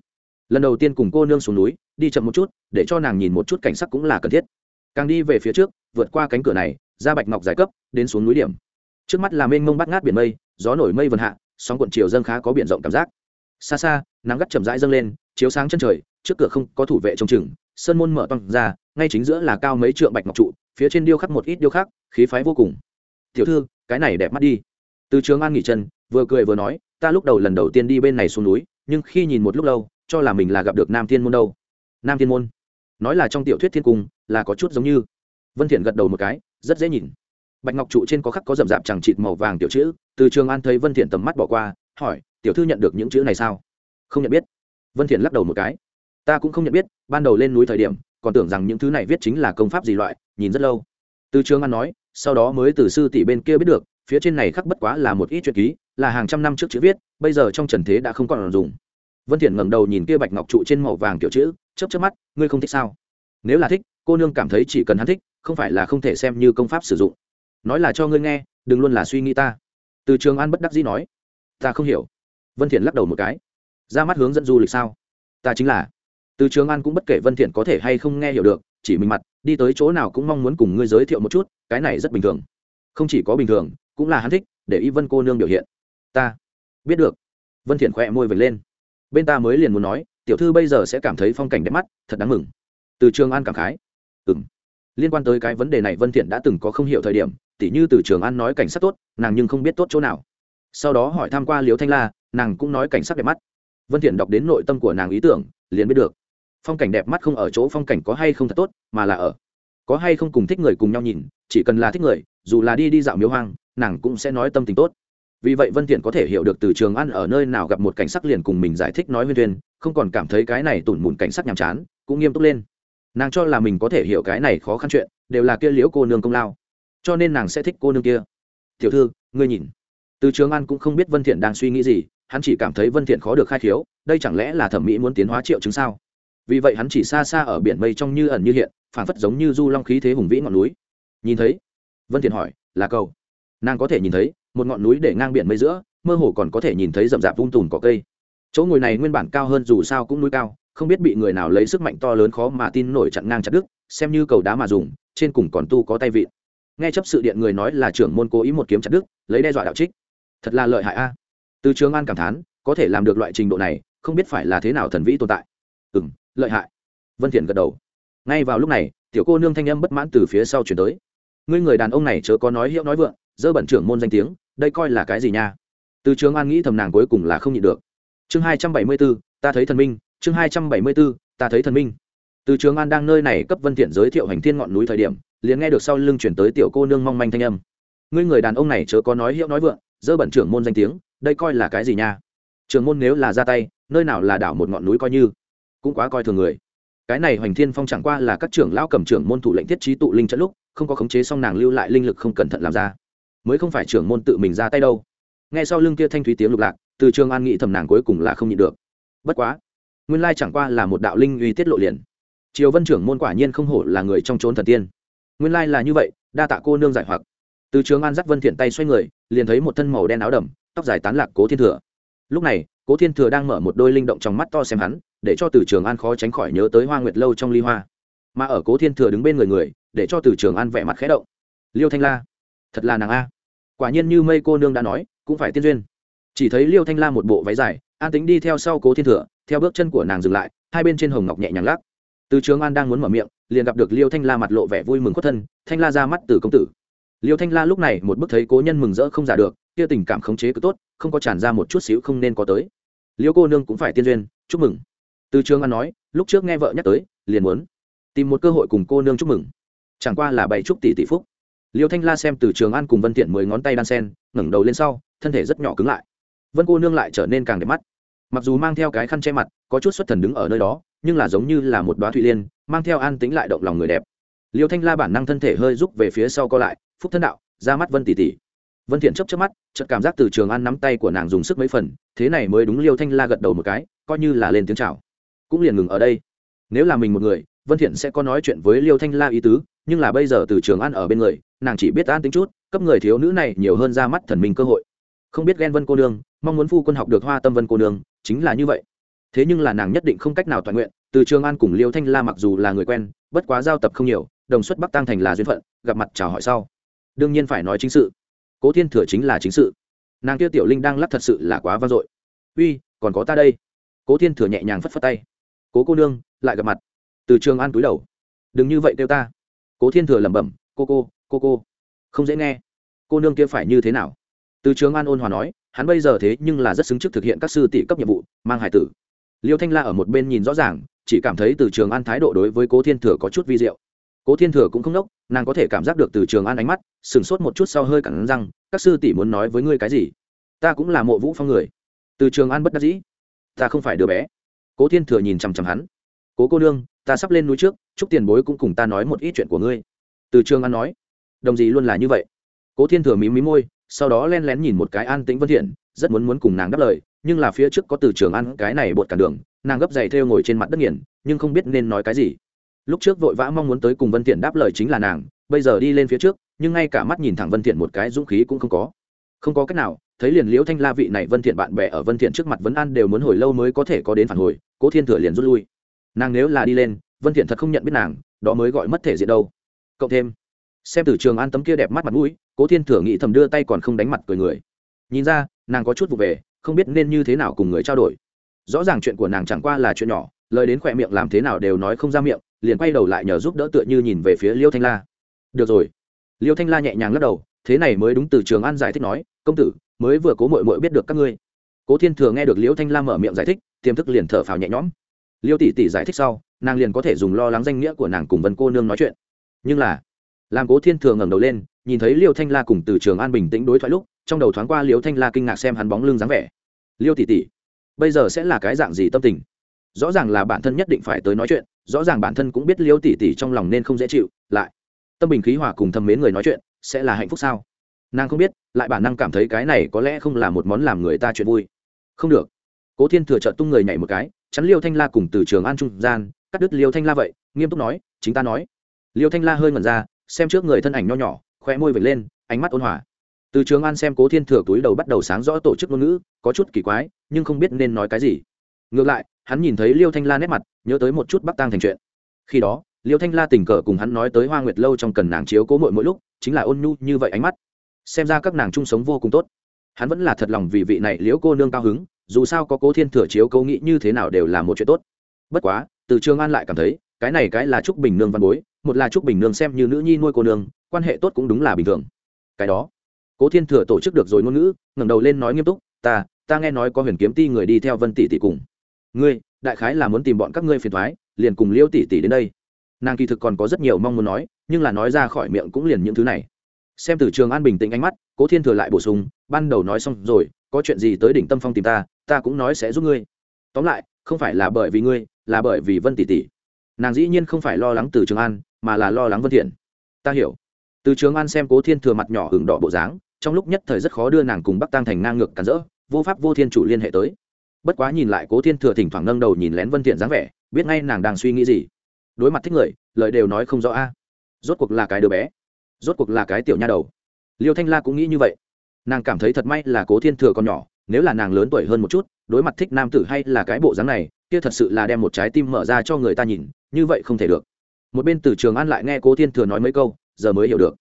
lần đầu tiên cùng cô nương xuống núi, đi chậm một chút, để cho nàng nhìn một chút cảnh sắc cũng là cần thiết. Càng đi về phía trước, vượt qua cánh cửa này, ra bạch ngọc giải cấp, đến xuống núi điểm. Trước mắt là mênh mông bắt ngát biển mây, gió nổi mây vần hạ, sóng cuộn chiều dâng khá có biển rộng cảm giác xa xa, nắng gắt chậm rãi dâng lên, chiếu sáng chân trời, trước cửa không có thủ vệ trông chừng, sơn môn mở toang ra, ngay chính giữa là cao mấy trượng bạch ngọc trụ, phía trên điêu khắc một ít điêu khắc, khí phái vô cùng. Tiểu thư, cái này đẹp mắt đi. Từ trường an nghỉ chân, vừa cười vừa nói, ta lúc đầu lần đầu tiên đi bên này xuống núi, nhưng khi nhìn một lúc lâu, cho là mình là gặp được nam thiên môn đâu. Nam thiên môn? Nói là trong tiểu thuyết thiên cung, là có chút giống như. Vân thiện gật đầu một cái, rất dễ nhìn. Bạch ngọc trụ trên có khắc có rậm rạp chẳng chịt màu vàng tiểu chữ, từ trường an thấy vân thiện tầm mắt bỏ qua, hỏi tiểu thư nhận được những chữ này sao? Không nhận biết. Vân thiện lắc đầu một cái. Ta cũng không nhận biết, ban đầu lên núi thời điểm, còn tưởng rằng những thứ này viết chính là công pháp gì loại, nhìn rất lâu. Từ trường an nói, sau đó mới từ sư tỷ bên kia biết được, phía trên này khắc bất quá là một ít chuyện ký, là hàng trăm năm trước chữ viết, bây giờ trong trần thế đã không còn dùng. Vân thiện ngẩng đầu nhìn kia bạch ngọc trụ trên màu vàng kiểu chữ, chớp chớp mắt, ngươi không thích sao? Nếu là thích, cô nương cảm thấy chỉ cần hắn thích, không phải là không thể xem như công pháp sử dụng. Nói là cho ngươi nghe, đừng luôn là suy nghĩ ta. Từ trường an bất đắc dĩ nói, ta không hiểu vân thiện lắc đầu một cái ra mắt hướng dẫn du lịch sao ta chính là từ trường an cũng bất kể vân thiện có thể hay không nghe hiểu được chỉ mình mặt đi tới chỗ nào cũng mong muốn cùng ngươi giới thiệu một chút cái này rất bình thường không chỉ có bình thường cũng là hắn thích để y vân cô nương biểu hiện ta biết được vân thiện khỏe môi vểnh lên bên ta mới liền muốn nói tiểu thư bây giờ sẽ cảm thấy phong cảnh đẹp mắt thật đáng mừng từ trường an cảm khái ừm liên quan tới cái vấn đề này vân thiện đã từng có không hiểu thời điểm tỉ như từ trường an nói cảnh sát tốt nàng nhưng không biết tốt chỗ nào sau đó hỏi tham qua liễu thanh la nàng cũng nói cảnh sắc đẹp mắt. Vân thiện đọc đến nội tâm của nàng ý tưởng, liền biết được. Phong cảnh đẹp mắt không ở chỗ phong cảnh có hay không thật tốt, mà là ở có hay không cùng thích người cùng nhau nhìn, chỉ cần là thích người, dù là đi đi dạo miếu hoang, nàng cũng sẽ nói tâm tình tốt. Vì vậy vân thiện có thể hiểu được từ trường ăn ở nơi nào gặp một cảnh sắc liền cùng mình giải thích nói huyên thuyên, không còn cảm thấy cái này tủn mủn cảnh sắc nhàm chán, cũng nghiêm túc lên. Nàng cho là mình có thể hiểu cái này khó khăn chuyện, đều là kia liễu cô nương công lao. Cho nên nàng sẽ thích cô nương kia. Tiểu thư, ngươi nhìn. Từ trường an cũng không biết vân thiện đang suy nghĩ gì hắn chỉ cảm thấy vân thiện khó được khai khiếu, đây chẳng lẽ là thẩm mỹ muốn tiến hóa triệu chứng sao? Vì vậy hắn chỉ xa xa ở biển mây trong như ẩn như hiện phản phất giống như du long khí thế hùng vĩ ngọn núi. Nhìn thấy, vân thiện hỏi, là cầu? Nàng có thể nhìn thấy, một ngọn núi để ngang biển mây giữa, mơ hồ còn có thể nhìn thấy rậm rạp vung tùn cỏ cây. Chỗ ngồi này nguyên bản cao hơn dù sao cũng núi cao, không biết bị người nào lấy sức mạnh to lớn khó mà tin nổi chặn ngang chặt đứt, xem như cầu đá mà dùng, trên cùng còn tu có tay vịn. Nghe chấp sự điện người nói là trưởng môn cố ý một kiếm chặt đứt, lấy đe dọa đạo trích. Thật là lợi hại a từ trường an cảm thán có thể làm được loại trình độ này không biết phải là thế nào thần vĩ tồn tại. Ừ m lợi hại. Vân thiện gật đầu. Ngay vào lúc này tiểu cô nương thanh âm bất mãn từ phía sau chuyển tới. Ngươi người đàn ông này chớ có nói hiệu nói vượng dơ bẩn trưởng môn danh tiếng đây coi là cái gì nha? Từ trường an nghĩ thầm nàng cuối cùng là không nhịn được. Chương hai trăm bảy mươi 274, ta thấy thần minh chương hai trăm bảy mươi 274, ta thấy thần minh. Từ trường an đang nơi này cấp vân thiện giới thiệu hành thiên ngọn núi thời điểm liền nghe được sau lưng chuyển tới tiểu cô nương mong manh thanh âm. Ngươi người đàn ông này chớ có nói hiệu nói vượng dơ bẩn trưởng môn danh tiếng đây coi là cái gì nha? Trường môn nếu là ra tay, nơi nào là đảo một ngọn núi coi như, cũng quá coi thường người. Cái này hoành thiên phong chẳng qua là các trưởng lão cầm trưởng môn thủ lệnh thiết trí tụ linh trận lúc, không có khống chế xong nàng lưu lại linh lực không cẩn thận làm ra. Mới không phải trưởng môn tự mình ra tay đâu. Nghe sau lưng kia thanh thúy tiếng lục lạc, từ trường an nghị thầm nàng cuối cùng là không nhịn được. Bất quá, nguyên lai chẳng qua là một đạo linh uy tiết lộ liền. Triều vân trưởng môn quả nhiên không hổ là người trong trốn thần tiên. Nguyên lai là như vậy, đa tạ cô nương giải hoặc. Từ trường an dắt vân thiện tay xoay người, liền thấy một thân màu đen áo đầm tóc dài tán lạc cố thiên thừa. Lúc này, cố thiên thừa đang mở một đôi linh động trong mắt to xem hắn, để cho từ trường an khó tránh khỏi nhớ tới hoa nguyệt lâu trong ly hoa. Mà ở cố thiên thừa đứng bên người người, để cho từ trường an vẻ mặt khẽ động. Liêu thanh la, thật là nàng a. Quả nhiên như mây cô nương đã nói, cũng phải tiên duyên. Chỉ thấy liêu thanh la một bộ váy dài, an tính đi theo sau cố thiên thừa, theo bước chân của nàng dừng lại, hai bên trên hồng ngọc nhẹ nhàng lắc. Từ trường an đang muốn mở miệng, liền gặp được liêu thanh la mặt lộ vẻ vui mừng khuất thân, thanh la ra mắt từ công tử. Liêu thanh la lúc này một bức thấy cố nhân mừng rỡ không giả được kia tình cảm khống chế cứ tốt, không có tràn ra một chút xíu không nên có tới. Liêu cô nương cũng phải tiên duyên, chúc mừng. Từ trường an nói, lúc trước nghe vợ nhắc tới, liền muốn tìm một cơ hội cùng cô nương chúc mừng. Chẳng qua là bày chúc tỷ tỷ phúc. Liêu thanh la xem từ trường an cùng vân thiện mười ngón tay đan sen, ngẩng đầu lên sau, thân thể rất nhỏ cứng lại. Vân cô nương lại trở nên càng đẹp mắt. Mặc dù mang theo cái khăn che mặt, có chút xuất thần đứng ở nơi đó, nhưng là giống như là một đoá thụy liên, mang theo an tĩnh lại động lòng người đẹp. Liêu thanh la bản năng thân thể hơi rúc về phía sau co lại, phúc thân đạo, ra mắt vân tỷ tỷ vân thiện chấp chớp mắt, chợt cảm giác từ trường an nắm tay của nàng dùng sức mấy phần, thế này mới đúng liêu thanh la gật đầu một cái, coi như là lên tiếng chào. Cũng liền ngừng ở đây. Nếu là mình một người, vân thiện sẽ có nói chuyện với liêu thanh la ý tứ, nhưng là bây giờ từ trường an ở bên người, nàng chỉ biết an tính chút, cấp người thiếu nữ này nhiều hơn ra mắt thần minh cơ hội. Không biết ghen vân cô nương, mong muốn phu quân học được hoa tâm vân cô nương, chính là như vậy. Thế nhưng là nàng nhất định không cách nào toàn nguyện, từ trường an cùng liêu thanh la mặc dù là người quen, bất quá giao tập không nhiều, đồng xuất bắc tăng thành là duyên phận, gặp mặt chào hỏi sau. Đương nhiên phải nói chính sự cố thiên thừa chính là chính sự. Nàng kia tiểu linh đang lắc thật sự là quá vang dội. Uy, còn có ta đây. Cố thiên thừa nhẹ nhàng phất phất tay. Cố cô nương, lại gặp mặt. Từ trường an túi đầu. Đừng như vậy kêu ta. Cố thiên thừa lẩm bẩm. Cô cô cô cô, không dễ nghe. Cô nương kia phải như thế nào? Từ trường an ôn hòa nói. Hắn bây giờ thế nhưng là rất xứng trước thực hiện các sư tỷ cấp nhiệm vụ, mang hải tử. Liêu thanh la ở một bên nhìn rõ ràng, chỉ cảm thấy từ trường an thái độ đối với cố thiên thừa có chút vi diệu cố thiên thừa cũng không đốc nàng có thể cảm giác được từ trường an ánh mắt sửng sốt một chút sau hơi cẳng răng, các sư tỷ muốn nói với ngươi cái gì? Ta cũng là mộ vũ phong người. Từ trường an bất đắc dĩ, ta không phải đứa bé. Cố thiên thừa nhìn chằm chằm hắn, cố cô nương, ta sắp lên núi trước, chúc tiền bối cũng cùng ta nói một ít chuyện của ngươi. Từ trường an nói, đồng gì luôn là như vậy? Cố thiên thừa mí mí môi, sau đó len lén nhìn một cái an tĩnh vân thiện, rất muốn muốn cùng nàng đáp lời, nhưng là phía trước có từ trường an cái này bột cả đường, nàng gấp giày theo ngồi trên mặt đất nghiền nhưng không biết nên nói cái gì lúc trước vội vã mong muốn tới cùng vân thiện đáp lời chính là nàng, bây giờ đi lên phía trước, nhưng ngay cả mắt nhìn thẳng vân thiện một cái dũng khí cũng không có. Không có cách nào, thấy liền liễu thanh la vị này vân thiện bạn bè ở vân thiện trước mặt vấn an đều muốn hồi lâu mới có thể có đến phản hồi, cố thiên thừa liền rút lui. Nàng nếu là đi lên, vân thiện thật không nhận biết nàng, đó mới gọi mất thể diện đâu. Cộng thêm, xem từ trường an tấm kia đẹp mắt mặt mũi, cố thiên thừa nghĩ thầm đưa tay còn không đánh mặt cười người. Nhìn ra, nàng có chút vụ về, không biết nên như thế nào cùng người trao đổi. Rõ ràng chuyện của nàng chẳng qua là chuyện nhỏ lời đến khỏe miệng làm thế nào đều nói không ra miệng, liền quay đầu lại nhờ giúp đỡ tựa như nhìn về phía liêu thanh la. Được rồi. Liêu thanh la nhẹ nhàng lắc đầu, thế này mới đúng từ trường an giải thích nói, công tử, mới vừa cố mội mội biết được các ngươi. Cố thiên thừa nghe được liêu thanh la mở miệng giải thích, tiềm thức liền thở phào nhẹ nhõm. Liêu tỷ tỷ giải thích sau, nàng liền có thể dùng lo lắng danh nghĩa của nàng cùng vân cô nương nói chuyện. Nhưng là, làm cố thiên thừa ngẩng đầu lên, nhìn thấy liêu thanh la cùng từ trường an bình tĩnh đối thoại lúc, trong đầu thoáng qua liêu thanh la kinh ngạc xem hắn bóng lưng dáng vẻ. Liêu tỷ tỷ, bây giờ sẽ là cái dạng gì tâm tình? Rõ ràng là bản thân nhất định phải tới nói chuyện, rõ ràng bản thân cũng biết liêu tỷ tỷ trong lòng nên không dễ chịu, lại. Tâm bình khí hòa cùng thâm mến người nói chuyện, sẽ là hạnh phúc sao? Nàng không biết, lại bản năng cảm thấy cái này có lẽ không là một món làm người ta chuyện vui. Không được. Cố thiên thừa trợ tung người nhảy một cái, chắn liêu thanh la cùng từ trường an trung gian, cắt đứt liêu thanh la vậy, nghiêm túc nói, chính ta nói. Liêu thanh la hơi ngẩn ra, xem trước người thân ảnh nho nhỏ khoe môi vệt lên, ánh mắt ôn hòa. Từ trường an xem cố thiên thừa túi đầu bắt đầu sáng rõ tổ chức ngôn ngữ, có chút kỳ quái, nhưng không biết nên nói cái gì. Ngược lại hắn nhìn thấy liêu thanh la nét mặt, nhớ tới một chút bắc tang thành chuyện. Khi đó, liêu thanh la tình cờ cùng hắn nói tới hoa nguyệt lâu trong cần nàng chiếu cố mội mỗi lúc, chính là ôn nhu như vậy ánh mắt. Xem ra các nàng chung sống vô cùng tốt. Hắn vẫn là thật lòng vì vị này liễu cô nương cao hứng, dù sao có cố thiên thừa chiếu cố nghĩ như thế nào đều là một chuyện tốt. Bất quá, từ trường an lại cảm thấy, cái này cái là trúc bình nương văn bối, một là trúc bình nương xem như nữ nhi nuôi cô nương, quan hệ tốt cũng đúng là bình thường. Cái đó, cố thiên thừa tổ chức được rồi ngôn ngữ, ngẩng đầu lên nói nghiêm túc, ta ta nghe nói có huyền kiếm ti người đi theo vân tỷ tỷ cùng ngươi, đại khái là muốn tìm bọn các ngươi phiền thoái liền cùng liêu tỷ tỷ đến đây. Nàng kỳ thực còn có rất nhiều mong muốn nói, nhưng là nói ra khỏi miệng cũng liền những thứ này. Xem từ trường an bình tĩnh ánh mắt, cố thiên thừa lại bổ sung, ban đầu nói xong rồi, có chuyện gì tới đỉnh tâm phong tìm ta ta cũng nói sẽ giúp ngươi. Tóm lại, không phải là bởi vì ngươi, là bởi vì vân tỷ tỷ. Nàng dĩ nhiên không phải lo lắng từ trường an, mà là lo lắng vân thiện. Ta hiểu. Từ trường an xem cố thiên thừa mặt nhỏ hưởng đỏ bộ dáng, trong lúc nhất thời rất khó đưa nàng cùng bắc tăng thành ngang ngược cản rỡ, vô pháp vô thiên chủ liên hệ tới bất quá nhìn lại cố thiên thừa thỉnh thoảng nâng đầu nhìn lén vân thiện dáng vẻ biết ngay nàng đang suy nghĩ gì. Đối mặt thích người lời đều nói không rõ a. Rốt cuộc là cái đứa bé rốt cuộc là cái tiểu nha đầu. Liêu thanh la cũng nghĩ như vậy. Nàng cảm thấy thật may là cố thiên thừa còn nhỏ nếu là nàng lớn tuổi hơn một chút đối mặt thích nam tử hay là cái bộ dáng này kia thật sự là đem một trái tim mở ra cho người ta nhìn như vậy không thể được. Một bên từ trường an lại nghe cố thiên thừa nói mấy câu giờ mới hiểu được.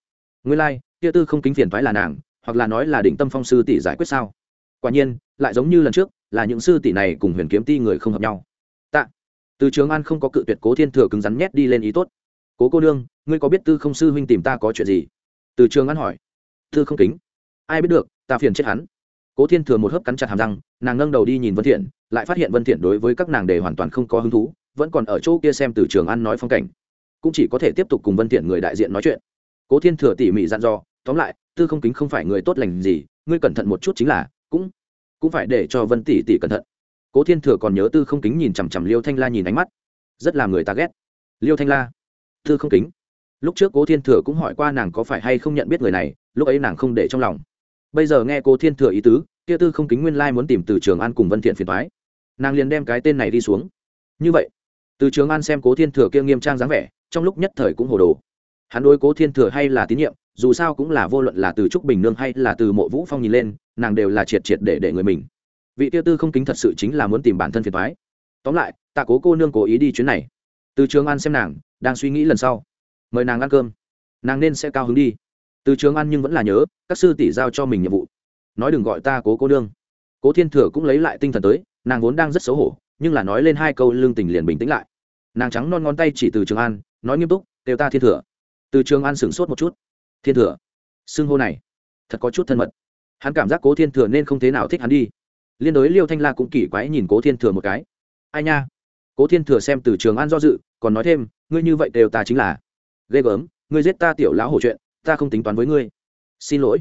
Nguyên lai、like, kia tư không kính phiền thoái là nàng hoặc là nói là đỉnh tâm phong sư tỷ giải quyết sao? Quả nhiên, lại giống như lần trước, là những sư tỷ này cùng huyền kiếm ti người không hợp nhau. Tạ. Từ trường an không có cự tuyệt cố thiên thừa cứng rắn nhét đi lên ý tốt. Cố cô nương, ngươi có biết tư không sư huynh tìm ta có chuyện gì? Từ trường an hỏi. Tư không kính. Ai biết được, ta phiền chết hắn. Cố thiên thừa một hớp cắn chặt hàm răng, nàng ngâng đầu đi nhìn vân thiện, lại phát hiện vân thiện đối với các nàng đề hoàn toàn không có hứng thú, vẫn còn ở chỗ kia xem từ trường an nói phong cảnh. Cũng chỉ có thể tiếp tục cùng vân thiện người đại diện nói chuyện. Cố thiên thừa tỉ mỉ dặn dò, tóm lại, tư không kính không phải người tốt lành gì, ngươi cẩn thận một chút chính là cũng cũng phải để cho vân tỷ tỷ cẩn thận. Cố thiên thừa còn nhớ tư không kính nhìn chằm chằm liêu thanh la nhìn ánh mắt. Rất là người ta ghét. Liêu thanh la, tư không kính. Lúc trước cố thiên thừa cũng hỏi qua nàng có phải hay không nhận biết người này, lúc ấy nàng không để trong lòng. Bây giờ nghe cố thiên thừa ý tứ, kia tư không kính nguyên lai muốn tìm từ trường an cùng vân thiện phiền thoái nàng liền đem cái tên này đi xuống. Như vậy, từ trường an xem cố thiên thừa kia nghiêm trang dáng vẻ, trong lúc nhất thời cũng hồ đồ. Hắn đối cố thiên thừa hay là tín nhiệm dù sao cũng là vô luận là từ trúc bình nương hay là từ mộ vũ phong nhìn lên, nàng đều là triệt triệt để để người mình. Vị tiêu tư không kính thật sự chính là muốn tìm bản thân phiền thoái tóm lại, tạ cố cô nương cố ý đi chuyến này. Từ trường an xem nàng, đang suy nghĩ lần sau. Mời nàng ăn cơm. Nàng nên sẽ cao hứng đi. Từ trường an nhưng vẫn là nhớ, các sư tỷ giao cho mình nhiệm vụ. Nói đừng gọi ta cố cô nương. Cố thiên thừa cũng lấy lại tinh thần tới, nàng vốn đang rất xấu hổ, nhưng là nói lên hai câu lương tình liền bình tĩnh lại. Nàng trắng non ngón tay chỉ từ trường an, nói nghiêm túc đều ta thiên thừa. Từ trường an sửng sốt một chút thiên thừa. Xưng hô này, thật có chút thân mật. Hắn cảm giác cố thiên thừa nên không thế nào thích hắn đi. Liên đối liêu thanh la cũng kỳ quái nhìn cố thiên thừa một cái. Ai nha? Cố thiên thừa xem từ trường an do dự, còn nói thêm, ngươi như vậy đều ta chính là. Ghê gớm, ngươi giết ta tiểu lão hổ chuyện, ta không tính toán với ngươi. Xin lỗi.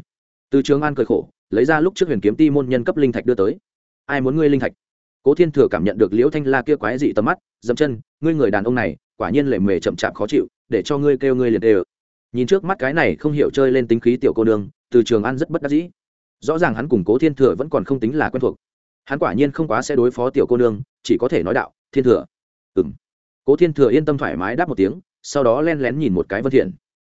Từ trường an cười khổ, lấy ra lúc trước huyền kiếm ti môn nhân cấp linh thạch đưa tới. Ai muốn ngươi linh thạch? Cố thiên thừa cảm nhận được liễu thanh la kia quái dị tầm mắt dẫm chân, ngươi người đàn ông này, quả nhiên lệ mề chậm chạp khó chịu, để cho ngươi kêu ngươi liệt đều nhìn trước mắt cái này không hiểu chơi lên tính khí tiểu cô nương, từ trường an rất bất đắc dĩ. Rõ ràng hắn cùng cố thiên thừa vẫn còn không tính là quen thuộc. Hắn quả nhiên không quá sẽ đối phó tiểu cô nương, chỉ có thể nói đạo, thiên thừa. Ừng cố thiên thừa yên tâm thoải mái đáp một tiếng, sau đó len lén nhìn một cái vân thiện.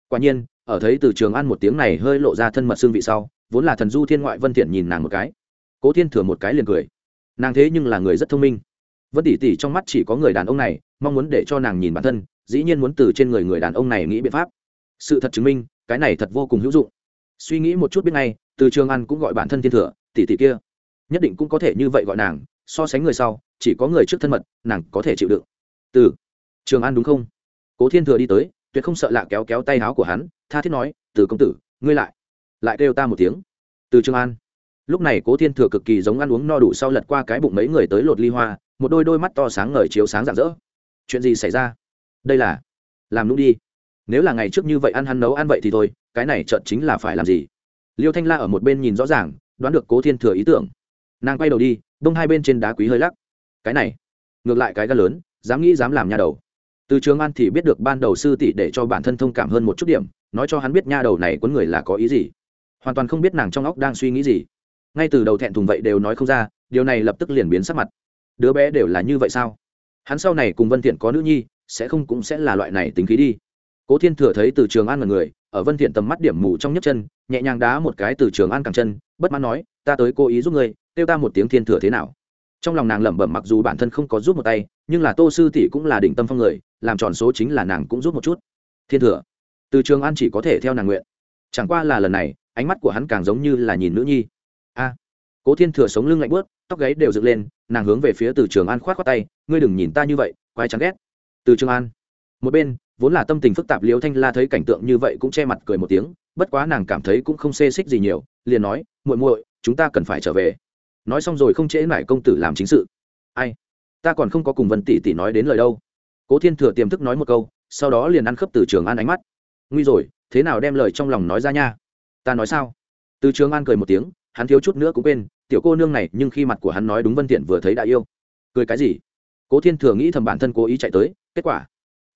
Quả nhiên, ở thấy từ trường an một tiếng này hơi lộ ra thân mật xương vị sau, vốn là thần du thiên ngoại vân thiện nhìn nàng một cái. Cố thiên thừa một cái liền cười. Nàng thế nhưng là người rất thông minh. Vân tỷ tỷ trong mắt chỉ có người đàn ông này, mong muốn để cho nàng nhìn bản thân, dĩ nhiên muốn từ trên người người đàn ông này nghĩ biện pháp sự thật chứng minh, cái này thật vô cùng hữu dụng. Suy nghĩ một chút biết ngay, từ trường an cũng gọi bản thân thiên thừa, tỷ tỷ kia. Nhất định cũng có thể như vậy gọi nàng, so sánh người sau, chỉ có người trước thân mật, nàng có thể chịu đựng. Từ trường an đúng không? Cố thiên thừa đi tới, tuyệt không sợ lạ kéo kéo tay áo của hắn, tha thiết nói, từ công tử, ngươi lại lại kêu ta một tiếng. Từ trường an. Lúc này cố thiên thừa cực kỳ giống ăn uống no đủ sau lật qua cái bụng mấy người tới lột ly hoa, một đôi đôi mắt to sáng ngời chiếu sáng rạng rỡ. Chuyện gì xảy ra? Đây là, làm nung đi nếu là ngày trước như vậy ăn hắn nấu ăn vậy thì thôi, cái này chợt chính là phải làm gì? Liêu thanh la ở một bên nhìn rõ ràng, đoán được cố thiên thừa ý tưởng. Nàng quay đầu đi, đông hai bên trên đá quý hơi lắc. Cái này, ngược lại cái gan lớn, dám nghĩ dám làm nhà đầu. Từ trường an thì biết được ban đầu sư tỷ để cho bản thân thông cảm hơn một chút điểm, nói cho hắn biết nha đầu này quấn người là có ý gì. Hoàn toàn không biết nàng trong óc đang suy nghĩ gì. Ngay từ đầu thẹn thùng vậy đều nói không ra, điều này lập tức liền biến sắc mặt. Đứa bé đều là như vậy sao? Hắn sau này cùng vân thiện có nữ nhi, sẽ không cũng sẽ là loại này tính khí đi cố thiên thừa thấy từ trường an là người, ở vân thiện tầm mắt điểm mù trong nhấc chân, nhẹ nhàng đá một cái từ trường an cẳng chân, bất mãn nói, ta tới cố ý giúp ngươi, kêu ta một tiếng thiên thừa thế nào? Trong lòng nàng lẩm bẩm mặc dù bản thân không có giúp một tay, nhưng là tô sư tỷ cũng là đỉnh tâm phong người, làm tròn số chính là nàng cũng giúp một chút. Thiên thừa, từ trường an chỉ có thể theo nàng nguyện. Chẳng qua là lần này, ánh mắt của hắn càng giống như là nhìn nữ nhi. A. Cố thiên thừa sống lưng lạnh bớt tóc gáy đều dựng lên, nàng hướng về phía từ trường an khoát khoát tay, ngươi đừng nhìn ta như vậy, quái chán ghét. Từ trường an, một bên vốn là tâm tình phức tạp liêu thanh la thấy cảnh tượng như vậy cũng che mặt cười một tiếng, bất quá nàng cảm thấy cũng không xê xích gì nhiều, liền nói, muội muội, chúng ta cần phải trở về. Nói xong rồi không trễ mải công tử làm chính sự. Ai? Ta còn không có cùng vân tỷ tỷ nói đến lời đâu. Cố thiên thừa tiềm thức nói một câu, sau đó liền ăn khớp từ trường an ánh mắt. Nguy rồi, thế nào đem lời trong lòng nói ra nha? Ta nói sao? Từ trường an cười một tiếng, hắn thiếu chút nữa cũng quên, tiểu cô nương này, nhưng khi mặt của hắn nói đúng vân tiện vừa thấy đã yêu. Cười cái gì? Cố thiên thừa nghĩ thầm bản thân cố ý chạy tới, kết quả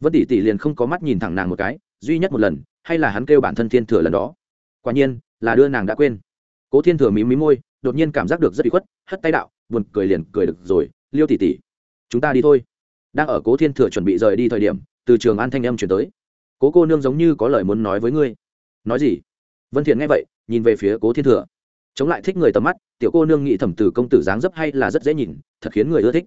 vân tỷ tỷ liền không có mắt nhìn thẳng nàng một cái, duy nhất một lần, hay là hắn kêu bản thân thiên thừa lần đó. Quả nhiên, là đưa nàng đã quên. Cố thiên thừa mí mí môi, đột nhiên cảm giác được rất bị khuất, hất tay đạo, buồn cười liền cười được rồi, liêu tỷ tỷ, chúng ta đi thôi. Đang ở cố thiên thừa chuẩn bị rời đi thời điểm, từ trường an thanh âm chuyển tới. Cố cô nương giống như có lời muốn nói với ngươi. Nói gì? Vân thiện nghe vậy, nhìn về phía cố thiên thừa. Chống lại thích người tầm mắt, tiểu cô nương nghĩ thẩm tử công tử dáng dấp hay là rất dễ nhìn, thật khiến người ưa thích.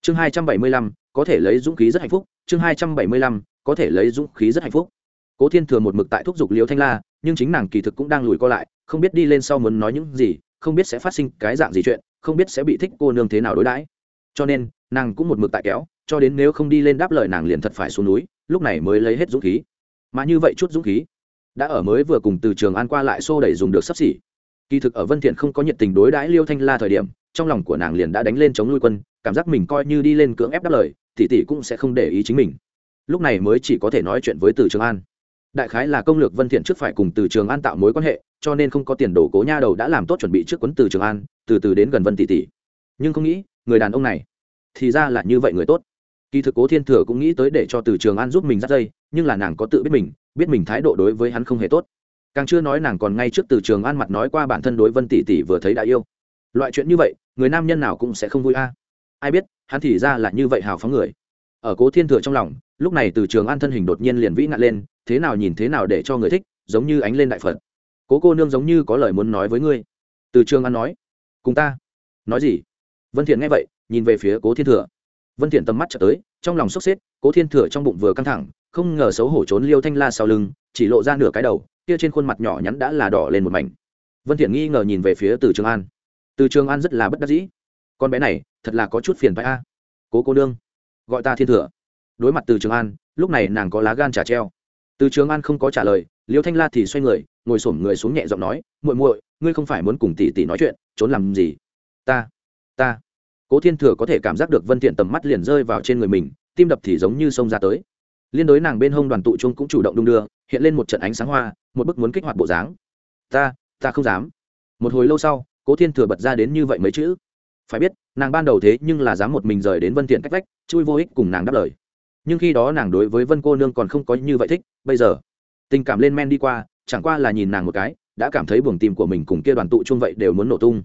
Chương hai trăm bảy mươi lăm có thể lấy dũng khí rất hạnh phúc, chương hai trăm bảy mươi lăm, có thể lấy dũng khí rất hạnh phúc. Cố thiên thừa một mực tại thúc giục liêu thanh la, nhưng chính nàng kỳ thực cũng đang lùi co lại, không biết đi lên sau muốn nói những gì, không biết sẽ phát sinh cái dạng gì chuyện, không biết sẽ bị thích cô nương thế nào đối đãi. Cho nên, nàng cũng một mực tại kéo, cho đến nếu không đi lên đáp lời nàng liền thật phải xuống núi, lúc này mới lấy hết dũng khí. Mà như vậy chút dũng khí, đã ở mới vừa cùng từ trường an qua lại xô đẩy dùng được sắp xỉ. Kỳ thực ở vân thiện không có nhiệt tình đối đãi liêu thanh la thời điểm trong lòng của nàng liền đã đánh lên chống nuôi quân, cảm giác mình coi như đi lên cưỡng ép đáp lời, tỷ tỷ cũng sẽ không để ý chính mình. Lúc này mới chỉ có thể nói chuyện với từ trường an. Đại khái là công lược vân thiện trước phải cùng từ trường an tạo mối quan hệ, cho nên không có tiền đồ cố nha đầu đã làm tốt chuẩn bị trước quấn từ trường an, từ từ đến gần vân tỷ tỷ. Nhưng không nghĩ, người đàn ông này, thì ra là như vậy người tốt. Kỳ thực cố thiên thừa cũng nghĩ tới để cho từ trường an giúp mình dắt dây, nhưng là nàng có tự biết mình biết mình thái độ đối với hắn không hề tốt. Càng chưa nói nàng còn ngay trước từ trường an mặt nói qua bản thân đối vân tỷ tỷ vừa thấy đã yêu loại chuyện như vậy, người nam nhân nào cũng sẽ không vui a. Ai biết, hắn thì ra là như vậy hào phóng người. Ở cố thiên thừa trong lòng, lúc này từ trường an thân hình đột nhiên liền vĩ ngạn lên, thế nào nhìn thế nào để cho người thích, giống như ánh lên đại phật. Cố cô nương giống như có lời muốn nói với ngươi. Từ trường an nói, cùng ta. Nói gì? Vân thiện nghe vậy, nhìn về phía cố thiên thừa. Vân thiện tầm mắt trở tới, trong lòng sốc xếp cố thiên thừa trong bụng vừa căng thẳng, không ngờ xấu hổ trốn liêu thanh la sau lưng, chỉ lộ ra nửa cái đầu, kia trên khuôn mặt nhỏ nhắn đã là đỏ lên một mảnh. Vân thiện nghi ngờ nhìn về phía từ trường an từ trường an rất là bất đắc dĩ. Con bé này, thật là có chút phiền phái a. Cố cô nương, gọi ta thiên thừa. Đối mặt từ trường an, lúc này nàng có lá gan trả treo. Từ trường an không có trả lời, liêu thanh la thì xoay người, ngồi xổm người xuống nhẹ giọng nói, muội muội, ngươi không phải muốn cùng tỷ tỷ nói chuyện, trốn làm gì? Ta ta. Cố thiên thừa có thể cảm giác được vân thiện tầm mắt liền rơi vào trên người mình, tim đập thì giống như sông ra tới. Liên đối nàng bên hông đoàn tụ trung cũng chủ động đung đưa, hiện lên một trận ánh sáng hoa, một bức muốn kích hoạt bộ dáng. Ta ta không dám. Một hồi lâu sau cố thiên thừa bật ra đến như vậy mấy chữ. Phải biết, nàng ban đầu thế nhưng là dám một mình rời đến vân thiện cách vách, chui vô ích cùng nàng đáp lời. Nhưng khi đó nàng đối với vân cô nương còn không có như vậy thích, bây giờ, tình cảm lên men đi qua, chẳng qua là nhìn nàng một cái, đã cảm thấy buồng tim của mình cùng kia đoàn tụ chung vậy đều muốn nổ tung.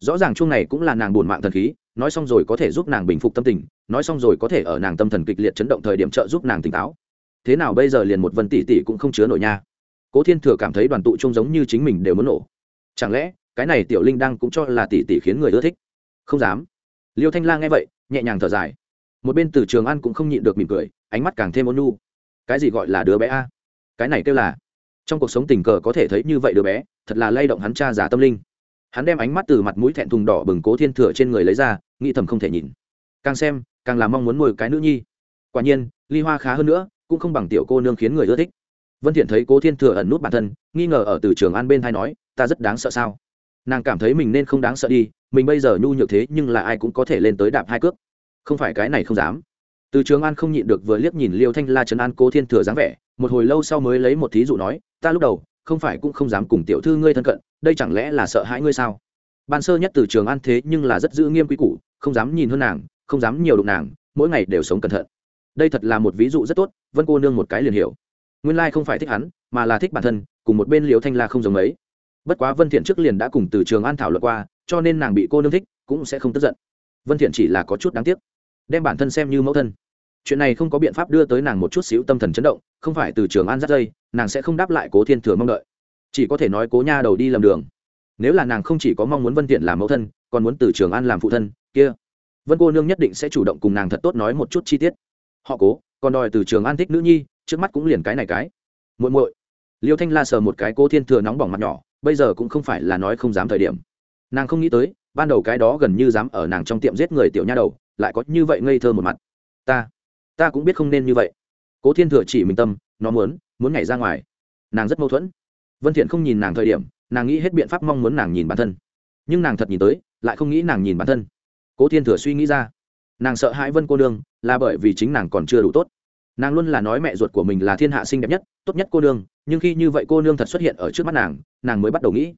Rõ ràng chung này cũng là nàng buồn mạng thần khí, nói xong rồi có thể giúp nàng bình phục tâm tình, nói xong rồi có thể ở nàng tâm thần kịch liệt chấn động thời điểm trợ giúp nàng tỉnh táo. Thế nào bây giờ liền một vân tỷ tỷ cũng không chứa nổi nha. Cố thiên thừa cảm thấy đoàn tụ chung giống như chính mình đều muốn nổ. Chẳng lẽ cái này tiểu linh đang cũng cho là tỷ tỷ khiến người ưa thích. Không dám. Liêu thanh la nghe vậy, nhẹ nhàng thở dài. Một bên từ trường an cũng không nhịn được mỉm cười, ánh mắt càng thêm ôn nhu. Cái gì gọi là đứa bé a? Cái này kêu là, trong cuộc sống tình cờ có thể thấy như vậy đứa bé, thật là lay động hắn cha giả tâm linh. Hắn đem ánh mắt từ mặt mũi thẹn thùng đỏ bừng cố thiên thừa trên người lấy ra, nghĩ thầm không thể nhìn. Càng xem, càng là mong muốn nuôi cái nữ nhi. Quả nhiên, ly hoa khá hơn nữa, cũng không bằng tiểu cô nương khiến người ưa thích. Vân thiện thấy cố thiên thừa ẩn nút bản thân, nghi ngờ ở từ trường an bên thay nói, ta rất đáng sợ sao? Nàng cảm thấy mình nên không đáng sợ đi, mình bây giờ nhu nhược thế nhưng là ai cũng có thể lên tới đạp hai cước. Không phải cái này không dám. Từ trường an không nhịn được vừa liếc nhìn liêu thanh la trấn an cố thiên thừa dáng vẻ, một hồi lâu sau mới lấy một thí dụ nói, ta lúc đầu không phải cũng không dám cùng tiểu thư ngươi thân cận, đây chẳng lẽ là sợ hãi ngươi sao? Ban sơ nhất từ trường an thế nhưng là rất giữ nghiêm quý củ, không dám nhìn hơn nàng, không dám nhiều đụng nàng, mỗi ngày đều sống cẩn thận. Đây thật là một ví dụ rất tốt, vân cô nương một cái liền hiểu. Nguyên lai không phải thích hắn, mà là thích bản thân, cùng một bên liêu thanh la không giống ấy bất quá vân thiện trước liền đã cùng từ trường an thảo luận qua, cho nên nàng bị cô nương thích cũng sẽ không tức giận. Vân thiện chỉ là có chút đáng tiếc, đem bản thân xem như mẫu thân. Chuyện này không có biện pháp đưa tới nàng một chút xíu tâm thần chấn động, không phải từ trường an dắt dây, nàng sẽ không đáp lại cố thiên thừa mong đợi. Chỉ có thể nói cố nha đầu đi lầm đường. Nếu là nàng không chỉ có mong muốn vân thiện làm mẫu thân, còn muốn từ trường an làm phụ thân, kia. Vân cô nương nhất định sẽ chủ động cùng nàng thật tốt nói một chút chi tiết. Họ cố, còn đòi từ trường an thích nữ nhi, trước mắt cũng liền cái này cái. Muội muội. Liêu thanh la sờ một cái cố thiên thừa nóng bỏng mặt nhỏ bây giờ cũng không phải là nói không dám thời điểm. Nàng không nghĩ tới, ban đầu cái đó gần như dám ở nàng trong tiệm giết người tiểu nha đầu, lại có như vậy ngây thơ một mặt. Ta ta cũng biết không nên như vậy. Cố thiên thừa chỉ mình tâm, nó muốn muốn nhảy ra ngoài. Nàng rất mâu thuẫn. Vân thiện không nhìn nàng thời điểm, nàng nghĩ hết biện pháp mong muốn nàng nhìn bản thân. Nhưng nàng thật nhìn tới, lại không nghĩ nàng nhìn bản thân. Cố thiên thừa suy nghĩ ra. Nàng sợ hãi vân cô nương, là bởi vì chính nàng còn chưa đủ tốt nàng luôn là nói mẹ ruột của mình là thiên hạ xinh đẹp nhất, tốt nhất cô nương, nhưng khi như vậy cô nương thật xuất hiện ở trước mắt nàng nàng mới bắt đầu nghĩ,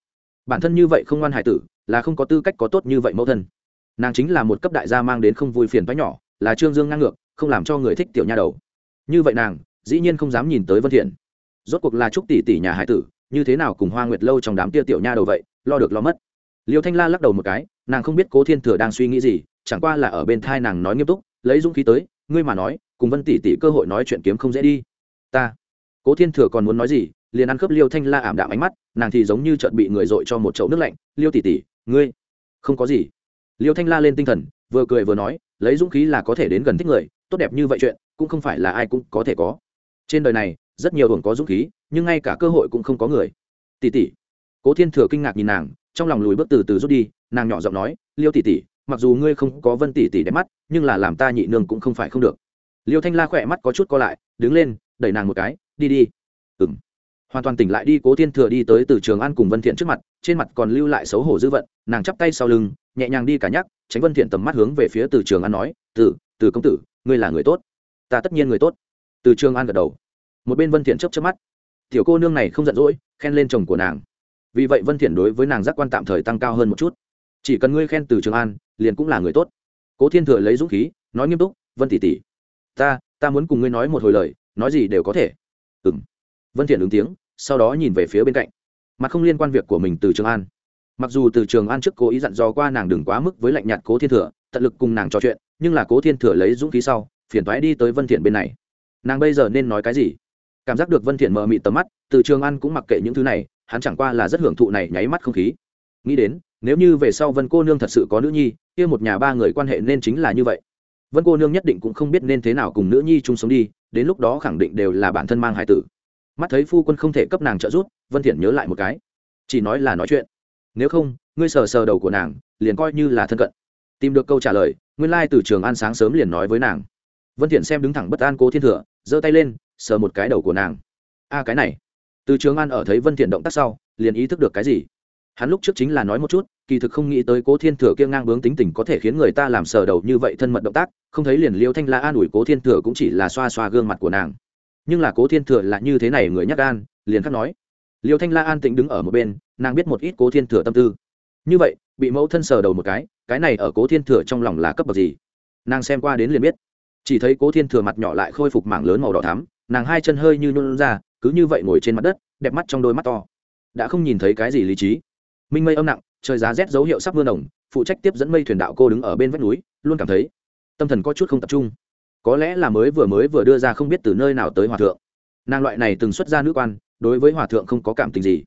bản thân như vậy không ngoan hài tử, là không có tư cách có tốt như vậy mẫu thân. Nàng chính là một cấp đại gia mang đến không vui phiền toái nhỏ, là trương dương ngang ngược, không làm cho người thích tiểu nha đầu. Như vậy nàng, dĩ nhiên không dám nhìn tới vân thiện. Rốt cuộc là trúc tỷ tỷ nhà hải tử, như thế nào cùng hoa nguyệt lâu trong đám tia tiểu nha đầu vậy, lo được lo mất. Liêu thanh la lắc đầu một cái, nàng không biết cố thiên thừa đang suy nghĩ gì, chẳng qua là ở bên thai nàng nói nghiêm túc, lấy dũng khí tới ngươi mà nói, cùng vân tỷ tỷ cơ hội nói chuyện kiếm không dễ đi. Ta. Cố thiên thừa còn muốn nói gì, liền ăn khớp liêu thanh la ảm đạm ánh mắt, nàng thì giống như chợt bị người dội cho một chậu nước lạnh. Liêu tỷ tỷ, ngươi. Không có gì. Liêu thanh la lên tinh thần, vừa cười vừa nói, lấy dũng khí là có thể đến gần thích người, tốt đẹp như vậy chuyện, cũng không phải là ai cũng có thể có. Trên đời này, rất nhiều hưởng có dũng khí, nhưng ngay cả cơ hội cũng không có người. Tỷ tỷ. Cố thiên thừa kinh ngạc nhìn nàng, trong lòng lùi bước từ từ rút đi, nàng nhỏ giọng nói, liêu tỷ tỷ, mặc dù ngươi không có vân tỷ tỷ đẹp mắt nhưng là làm ta nhị nương cũng không phải không được. Liêu thanh la khỏe mắt có chút co lại, đứng lên, đẩy nàng một cái, đi đi. Ừng hoàn toàn tỉnh lại đi, cố thiên thừa đi tới từ trường an cùng vân thiện trước mặt, trên mặt còn lưu lại xấu hổ dư vận, nàng chắp tay sau lưng, nhẹ nhàng đi cả nhắc, tránh vân thiện tầm mắt hướng về phía từ trường an nói, từ từ công tử, ngươi là người tốt. Ta tất nhiên người tốt. Từ trường an gật đầu. Một bên vân thiện chớp chớp mắt. Tiểu cô nương này không giận dỗi, khen lên chồng của nàng. Vì vậy vân thiện đối với nàng giác quan tạm thời tăng cao hơn một chút. Chỉ cần ngươi khen từ trường an, liền cũng là người tốt cố thiên thừa lấy dũng khí, nói nghiêm túc, vân tỷ tỷ, ta ta muốn cùng ngươi nói một hồi lời, nói gì đều có thể. Ừm. Vân thiện ứng tiếng, sau đó nhìn về phía bên cạnh. Mặt không liên quan việc của mình từ trường an. Mặc dù từ trường an trước cố ý dặn dò qua nàng đừng quá mức với lạnh nhạt cố thiên thừa, tận lực cùng nàng trò chuyện, nhưng là cố thiên thừa lấy dũng khí sau, phiền thoái đi tới vân thiện bên này. Nàng bây giờ nên nói cái gì? Cảm giác được vân thiện mờ mị tầm mắt, từ trường an cũng mặc kệ những thứ này, hắn chẳng qua là rất hưởng thụ này nháy mắt không khí nghĩ đến, nếu như về sau vân cô nương thật sự có nữ nhi, kia một nhà ba người quan hệ nên chính là như vậy. Vân cô nương nhất định cũng không biết nên thế nào cùng nữ nhi chung sống đi, đến lúc đó khẳng định đều là bản thân mang hải tử. Mắt thấy phu quân không thể cấp nàng trợ giúp, vân thiện nhớ lại một cái. Chỉ nói là nói chuyện. Nếu không, ngươi sờ sờ đầu của nàng, liền coi như là thân cận. Tìm được câu trả lời, nguyên lai từ trường an sáng sớm liền nói với nàng. Vân thiện xem đứng thẳng bất an cố thiên thừa, giơ tay lên, sờ một cái đầu của nàng. A cái này. Từ trường an ở thấy vân thiện động tác sau, liền ý thức được cái gì? Hắn lúc trước chính là nói một chút, kỳ thực không nghĩ tới cố thiên thừa kia ngang bướng tính tình có thể khiến người ta làm sờ đầu như vậy thân mật động tác, không thấy liền liêu thanh la an ủi cố thiên thừa cũng chỉ là xoa xoa gương mặt của nàng. Nhưng là cố thiên thừa là như thế này người nhắc gan, liền khắc nói. Liêu thanh la an tĩnh đứng ở một bên, nàng biết một ít cố thiên thừa tâm tư. Như vậy, bị mẫu thân sờ đầu một cái cái này ở cố thiên thừa trong lòng là cấp bậc gì? Nàng xem qua đến liền biết. Chỉ thấy cố thiên thừa mặt nhỏ lại khôi phục mảng lớn màu đỏ thắm, nàng hai chân hơi như nôn ra, cứ như vậy ngồi trên mặt đất, đẹp mắt trong đôi mắt to. Đã không nhìn thấy cái gì lý trí minh mây âm nặng, trời giá rét dấu hiệu sắp mưa nồng, phụ trách tiếp dẫn mây thuyền đạo cô đứng ở bên vách núi, luôn cảm thấy tâm thần có chút không tập trung. Có lẽ là mới vừa mới vừa đưa ra không biết từ nơi nào tới hòa thượng. Nàng loại này từng xuất ra nữ quan, đối với hòa thượng không có cảm tình gì.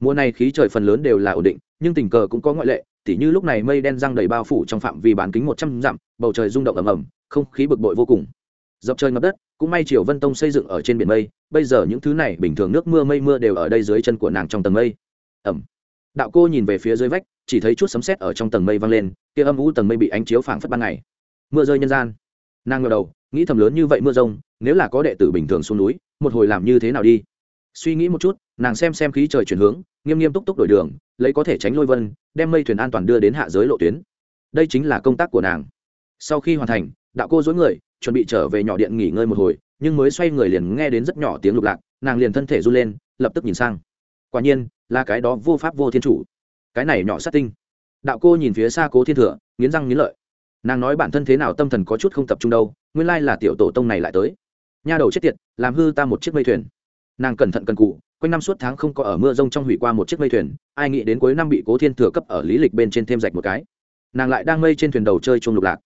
Mùa này khí trời phần lớn đều là ổn định, nhưng tình cờ cũng có ngoại lệ, tỉ như lúc này mây đen răng đầy bao phủ trong phạm vi bán kính một trăm dặm, bầu trời rung động ầm ầm, không khí bực bội vô cùng. Dọc trời ngập đất, cũng may triều vân tông xây dựng ở trên biển mây, bây giờ những thứ này bình thường nước mưa mây mưa đều ở đây dưới chân của nàng trong tầng mây. Ẩm đạo cô nhìn về phía dưới vách, chỉ thấy chút sấm sét ở trong tầng mây văng lên, kia âm u tầng mây bị ánh chiếu phảng phất ban ngày. Mưa rơi nhân gian. Nàng ngờ đầu, nghĩ thầm lớn như vậy mưa rông, nếu là có đệ tử bình thường xuống núi, một hồi làm như thế nào đi? Suy nghĩ một chút, nàng xem xem khí trời chuyển hướng, nghiêm nghiêm túc túc đổi đường, lấy có thể tránh lôi vân, đem mây thuyền an toàn đưa đến hạ giới lộ tuyến. Đây chính là công tác của nàng. Sau khi hoàn thành, đạo cô dối người, chuẩn bị trở về nhỏ điện nghỉ ngơi một hồi, nhưng mới xoay người liền nghe đến rất nhỏ tiếng lục lạc, nàng liền thân thể run lên, lập tức nhìn sang quả nhiên, là cái đó vô pháp vô thiên chủ. Cái này nhỏ sát tinh. Đạo cô nhìn phía xa cố thiên thừa, nghiến răng nghiến lợi. Nàng nói bản thân thế nào tâm thần có chút không tập trung đâu, nguyên lai là tiểu tổ tông này lại tới. Nha đầu chết tiệt, làm hư ta một chiếc mây thuyền. Nàng cẩn thận cần cụ, quanh năm suốt tháng không có ở mưa rông trong hủy qua một chiếc mây thuyền, ai nghĩ đến cuối năm bị cố thiên thừa cấp ở lý lịch bên trên thêm rạch một cái. Nàng lại đang mây trên thuyền đầu chơi chuông lục lạc.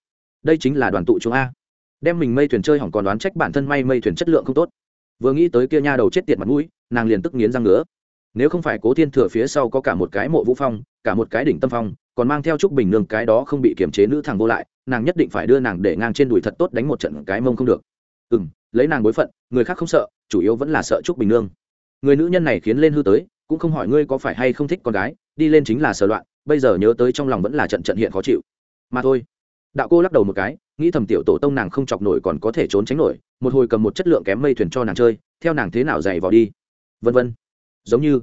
Đây chính là đoàn tụ chúng a. Đem mình mây thuyền chơi hỏng còn đoán trách bản thân may mây thuyền chất lượng không tốt. Vừa nghĩ tới kia nha đầu chết tiệt mặt mũi, nàng liền tức nghiến răng ngứa nếu không phải cố thiên thừa phía sau có cả một cái mộ vũ phong, cả một cái đỉnh tâm phong, còn mang theo trúc bình nương cái đó không bị kiềm chế nữ thằng vô lại, nàng nhất định phải đưa nàng để ngang trên đùi thật tốt đánh một trận cái mông không được. Ừ m lấy nàng bối phận, người khác không sợ, chủ yếu vẫn là sợ trúc bình nương. Người nữ nhân này khiến lên hư tới, cũng không hỏi ngươi có phải hay không thích con gái, đi lên chính là sờ loạn, bây giờ nhớ tới trong lòng vẫn là trận trận hiện khó chịu. Mà thôi. Đạo cô lắc đầu một cái, nghĩ thầm tiểu tổ tông nàng không chọc nổi còn có thể trốn tránh nổi, một hồi cầm một chất lượng kém mây thuyền cho nàng chơi, theo nàng thế nào dày vào đi. Vân vân giống như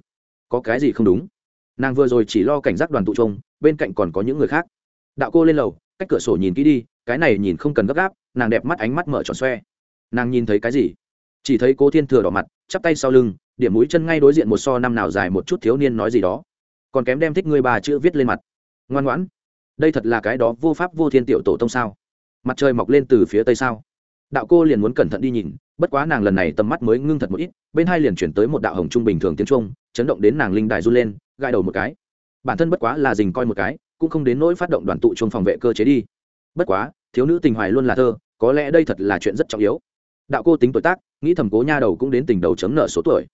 có cái gì không đúng. Nàng vừa rồi chỉ lo cảnh giác đoàn tụ trông bên cạnh còn có những người khác. Đạo cô lên lầu, cách cửa sổ nhìn kỹ đi, cái này nhìn không cần gấp gáp, nàng đẹp mắt ánh mắt mở tròn xoe. Nàng nhìn thấy cái gì? Chỉ thấy cô thiên thừa đỏ mặt, chắp tay sau lưng, điểm mũi chân ngay đối diện một so năm nào dài một chút thiếu niên nói gì đó. Còn kém đem thích ngươi bà chữ viết lên mặt. Ngoan ngoãn. Đây thật là cái đó vô pháp vô thiên tiểu tổ tông sao? Mặt trời mọc lên từ phía tây sao? Đạo cô liền muốn cẩn thận đi nhìn bất quá nàng lần này tầm mắt mới ngưng thật một ít, bên hai liền chuyển tới một đạo hồng trung bình thường tiếng trung chấn động đến nàng linh đài run lên gai đầu một cái. Bản thân bất quá là dình coi một cái, cũng không đến nỗi phát động đoàn tụ chung phòng vệ cơ chế đi. Bất quá, thiếu nữ tình hoài luôn là thơ, có lẽ đây thật là chuyện rất trọng yếu. Đạo cô tính tuổi tác, nghĩ thầm cố nha đầu cũng đến tình đầu chấm nợ số tuổi.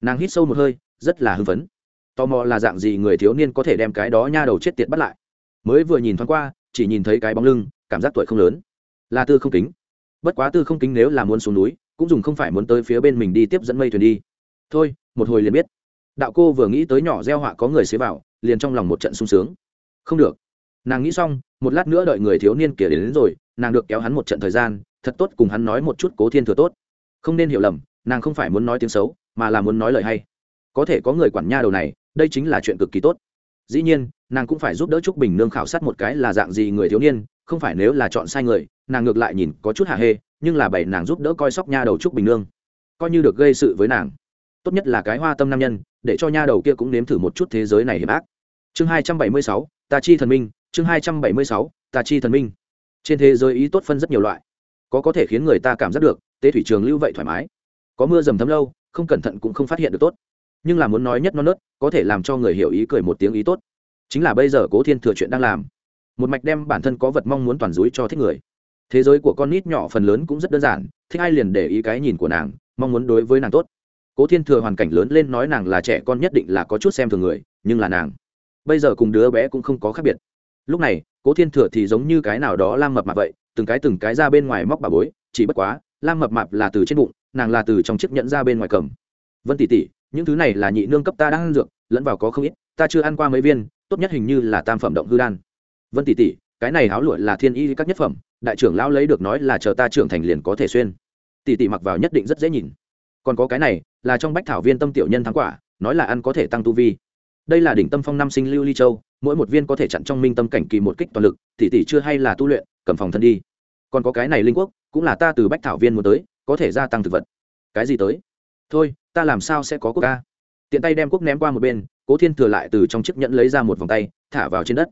Nàng hít sâu một hơi, rất là hưng phấn. Tò mò là dạng gì người thiếu niên có thể đem cái đó nha đầu chết tiệt bắt lại. Mới vừa nhìn thoáng qua, chỉ nhìn thấy cái bóng lưng, cảm giác tuổi không lớn. Là tư không kính. Bất quá tư không kính nếu là muốn xuống núi cũng dùng không phải muốn tới phía bên mình đi tiếp dẫn mây thuyền đi. Thôi một hồi liền biết. Đạo cô vừa nghĩ tới nhỏ gieo họa có người xế vào liền trong lòng một trận sung sướng. Không được. Nàng nghĩ xong một lát nữa đợi người thiếu niên kia đến, đến rồi nàng được kéo hắn một trận thời gian thật tốt cùng hắn nói một chút cố thiên thừa tốt. Không nên hiểu lầm nàng không phải muốn nói tiếng xấu mà là muốn nói lời hay. Có thể có người quản nha đầu này đây chính là chuyện cực kỳ tốt. Dĩ nhiên nàng cũng phải giúp đỡ trúc bình nương khảo sát một cái là dạng gì người thiếu niên không phải nếu là chọn sai người, nàng ngược lại nhìn có chút hạ hê, nhưng là bảy nàng giúp đỡ coi sóc nha đầu trúc bình nương. Coi như được gây sự với nàng. Tốt nhất là cái hoa tâm nam nhân, để cho nha đầu kia cũng nếm thử một chút thế giới này hiểm ác. Chương hai trăm bảy mươi sáu, ta chi thần minh, chương hai trăm bảy mươi sáu, ta chi thần minh. Trên thế giới ý tốt phân rất nhiều loại. Có có thể khiến người ta cảm giác được, tế thủy trường lưu vậy thoải mái. Có mưa dầm thấm lâu, không cẩn thận cũng không phát hiện được tốt. Nhưng là muốn nói nhất non nớt, có thể làm cho người hiểu ý cười một tiếng ý tốt. Chính là bây giờ cố thiên thừa chuyện đang làm một mạch đem bản thân có vật mong muốn toàn dối cho thích người. Thế giới của con nít nhỏ phần lớn cũng rất đơn giản, thích ai liền để ý cái nhìn của nàng, mong muốn đối với nàng tốt. Cố thiên thừa hoàn cảnh lớn lên nói nàng là trẻ con nhất định là có chút xem thường người, nhưng là nàng, bây giờ cùng đứa bé cũng không có khác biệt. Lúc này, cố thiên thừa thì giống như cái nào đó lam mập mạp vậy, từng cái từng cái ra bên ngoài móc bà bối, chỉ bất quá, lam mập mạp là từ trên bụng, nàng là từ trong chiếc nhẫn ra bên ngoài cầm. Vân tỷ tỷ, những thứ này là nhị nương cấp ta đang ăn dược, lẫn vào có không ít, ta chưa ăn qua mấy viên, tốt nhất hình như là tam phẩm động hư đan vân tỷ tỷ, cái này áo lụa là thiên y các nhất phẩm, đại trưởng lão lấy được nói là chờ ta trưởng thành liền có thể xuyên. Tỷ tỷ mặc vào nhất định rất dễ nhìn. Còn có cái này, là trong bách thảo viên tâm tiểu nhân thắng quả, nói là ăn có thể tăng tu vi. Đây là đỉnh tâm phong năm sinh lưu ly châu, mỗi một viên có thể chặn trong minh tâm cảnh kỳ một kích toàn lực, tỷ tỷ chưa hay là tu luyện, cầm phòng thân đi. Còn có cái này linh quốc, cũng là ta từ bách thảo viên muốn tới, có thể gia tăng thực vật. Cái gì tới? Thôi, ta làm sao sẽ có quốc ca? Tiện tay đem quốc ném qua một bên, cố thiên thừa lại từ trong chiếc nhẫn lấy ra một vòng tay, thả vào trên đất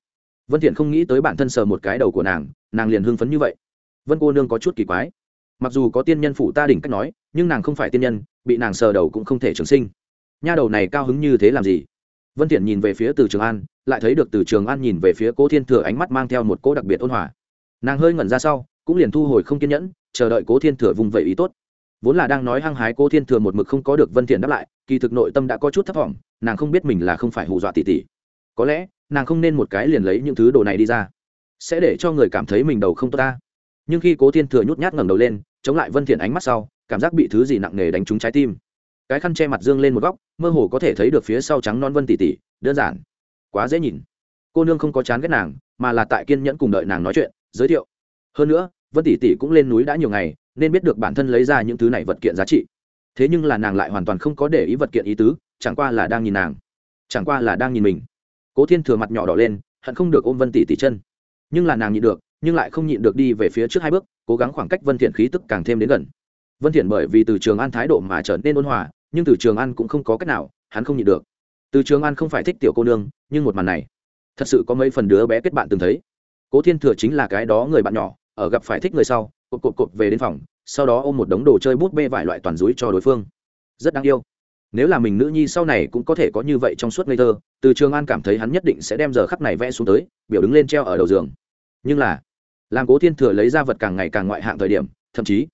vân thiện không nghĩ tới bản thân sờ một cái đầu của nàng nàng liền hưng phấn như vậy. Vân cô nương có chút kỳ quái. Mặc dù có tiên nhân phụ ta đỉnh cách nói, nhưng nàng không phải tiên nhân, bị nàng sờ đầu cũng không thể trường sinh. Nha đầu này cao hứng như thế làm gì? Vân thiện nhìn về phía từ trường an, lại thấy được từ trường an nhìn về phía cố thiên thừa ánh mắt mang theo một cố đặc biệt ôn hòa. Nàng hơi ngẩn ra sau, cũng liền thu hồi không kiên nhẫn, chờ đợi cố thiên thừa vùng vẫy ý tốt. Vốn là đang nói hăng hái cố thiên thừa một mực không có được vân thiện đáp lại, kỳ thực nội tâm đã có chút thất vọng, nàng không biết mình là không phải hù dọa tỷ tỷ. Có lẽ nàng không nên một cái liền lấy những thứ đồ này đi ra. Sẽ để cho người cảm thấy mình đầu không tốt ta. Nhưng khi cố thiên thừa nhút nhát ngẩng đầu lên, chống lại vân thiện ánh mắt sau, cảm giác bị thứ gì nặng nề đánh trúng trái tim. Cái khăn che mặt dương lên một góc, mơ hồ có thể thấy được phía sau trắng non vân tỷ tỷ, đơn giản. Quá dễ nhìn. Cô nương không có chán ghét nàng, mà là tại kiên nhẫn cùng đợi nàng nói chuyện, giới thiệu. Hơn nữa, vân tỷ tỷ cũng lên núi đã nhiều ngày, nên biết được bản thân lấy ra những thứ này vật kiện giá trị. Thế nhưng là nàng lại hoàn toàn không có để ý vật kiện ý tứ, chẳng qua là đang nhìn nàng. Chẳng qua là đang nhìn mình cố thiên thừa mặt nhỏ đỏ lên, hận không được ôm vân tỷ tỷ chân. Nhưng là nàng nhịn được, nhưng lại không nhịn được đi về phía trước hai bước, cố gắng khoảng cách vân thiện khí tức càng thêm đến gần. Vân thiện bởi vì từ trường an thái độ mà trở nên ôn hòa, nhưng từ trường an cũng không có cách nào, hắn không nhịn được. Từ trường an không phải thích tiểu cô nương, nhưng một màn này, thật sự có mấy phần đứa bé kết bạn từng thấy. Cố thiên thừa chính là cái đó người bạn nhỏ, ở gặp phải thích người sau, cột cột cột về đến phòng, sau đó ôm một đống đồ chơi bút bê vải loại toàn rúi cho đối phương. Rất đáng yêu nếu là mình nữ nhi sau này cũng có thể có như vậy trong suốt ngây thơ, từ trường an cảm thấy hắn nhất định sẽ đem giờ khắc này vẽ xuống tới, biểu đứng lên treo ở đầu giường. Nhưng là, làm cố thiên thừa lấy ra vật càng ngày càng ngoại hạng thời điểm, thậm chí,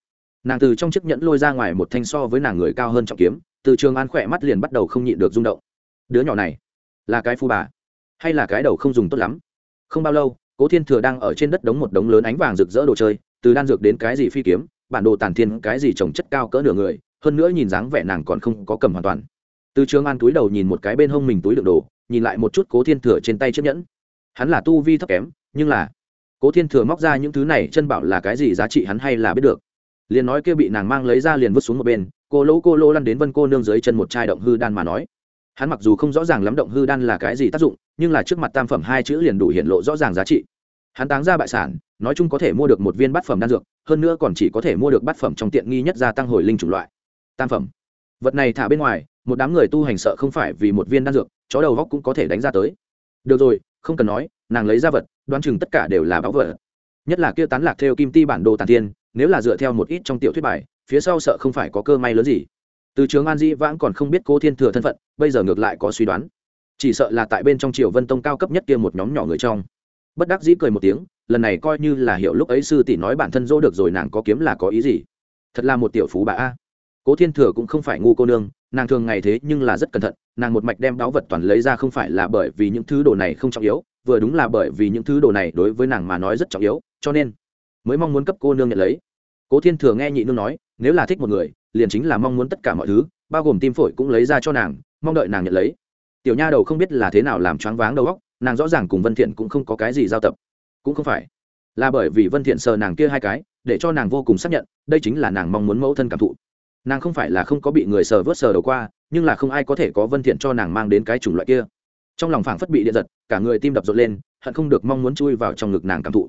nàng từ trong chiếc nhẫn lôi ra ngoài một thanh so với nàng người cao hơn trọng kiếm, từ trường an khỏe mắt liền bắt đầu không nhịn được rung động. Đứa nhỏ này, là cái phu bà, hay là cái đầu không dùng tốt lắm? Không bao lâu, cố thiên thừa đang ở trên đất đống một đống lớn ánh vàng rực rỡ đồ chơi, từ đan dược đến cái gì phi kiếm, bản đồ tàn thiên cái gì trồng chất cao cỡ nửa người hơn nữa nhìn dáng vẻ nàng còn không có cầm hoàn toàn. Từ trường an túi đầu nhìn một cái bên hông mình túi đựng đồ, nhìn lại một chút cố thiên thừa trên tay chiếc nhẫn. Hắn là tu vi thấp kém, nhưng là cố thiên thừa móc ra những thứ này chân bảo là cái gì giá trị hắn hay là biết được. Liền nói kia bị nàng mang lấy ra liền vứt xuống một bên, cô lỗ cô lỗ lăn đến vân cô nương dưới chân một chai động hư đan mà nói. Hắn mặc dù không rõ ràng lắm động hư đan là cái gì tác dụng, nhưng là trước mặt tam phẩm hai chữ liền đủ hiện lộ rõ ràng giá trị. Hắn táng ra bại sản, nói chung có thể mua được một viên bát phẩm đan dược, hơn nữa còn chỉ có thể mua được bát phẩm trong tiện nghi nhất gia tăng hồi linh chủng loại tam phẩm. Vật này thả bên ngoài, một đám người tu hành sợ không phải vì một viên đan dược, chó đầu góc cũng có thể đánh ra tới. Được rồi, không cần nói, nàng lấy ra vật, đoán chừng tất cả đều là báo vật. Nhất là kia tán lạc theo kim ti bản đồ tàn tiên nếu là dựa theo một ít trong tiểu thuyết bài, phía sau sợ không phải có cơ may lớn gì. Từ trường an di vãng còn không biết cô thiên thừa thân phận, bây giờ ngược lại có suy đoán. Chỉ sợ là tại bên trong triều vân tông cao cấp nhất kia một nhóm nhỏ người trong. Bất đắc dĩ cười một tiếng, lần này coi như là hiểu lúc ấy sư tỷ nói bản thân dỗ được rồi nàng có kiếm là có ý gì? Thật là một tiểu phú bà a cố thiên thừa cũng không phải ngu cô nương, nàng thường ngày thế nhưng là rất cẩn thận, nàng một mạch đem đáo vật toàn lấy ra không phải là bởi vì những thứ đồ này không trọng yếu, vừa đúng là bởi vì những thứ đồ này đối với nàng mà nói rất trọng yếu, cho nên mới mong muốn cấp cô nương nhận lấy. Cố thiên thừa nghe nhị nương nói, nếu là thích một người, liền chính là mong muốn tất cả mọi thứ, bao gồm tim phổi cũng lấy ra cho nàng, mong đợi nàng nhận lấy. Tiểu nha đầu không biết là thế nào làm choáng váng đầu óc, nàng rõ ràng cùng vân thiện cũng không có cái gì giao tập. Cũng không phải là bởi vì vân thiện sờ nàng kia hai cái, để cho nàng vô cùng xác nhận, đây chính là nàng mong muốn mẫu thân cảm thụ nàng không phải là không có bị người sờ vớt sờ đầu qua, nhưng là không ai có thể có vân thiện cho nàng mang đến cái chủng loại kia. Trong lòng phảng phất bị điện giật, cả người tim đập rộn lên, hận không được mong muốn chui vào trong ngực nàng cảm thụ.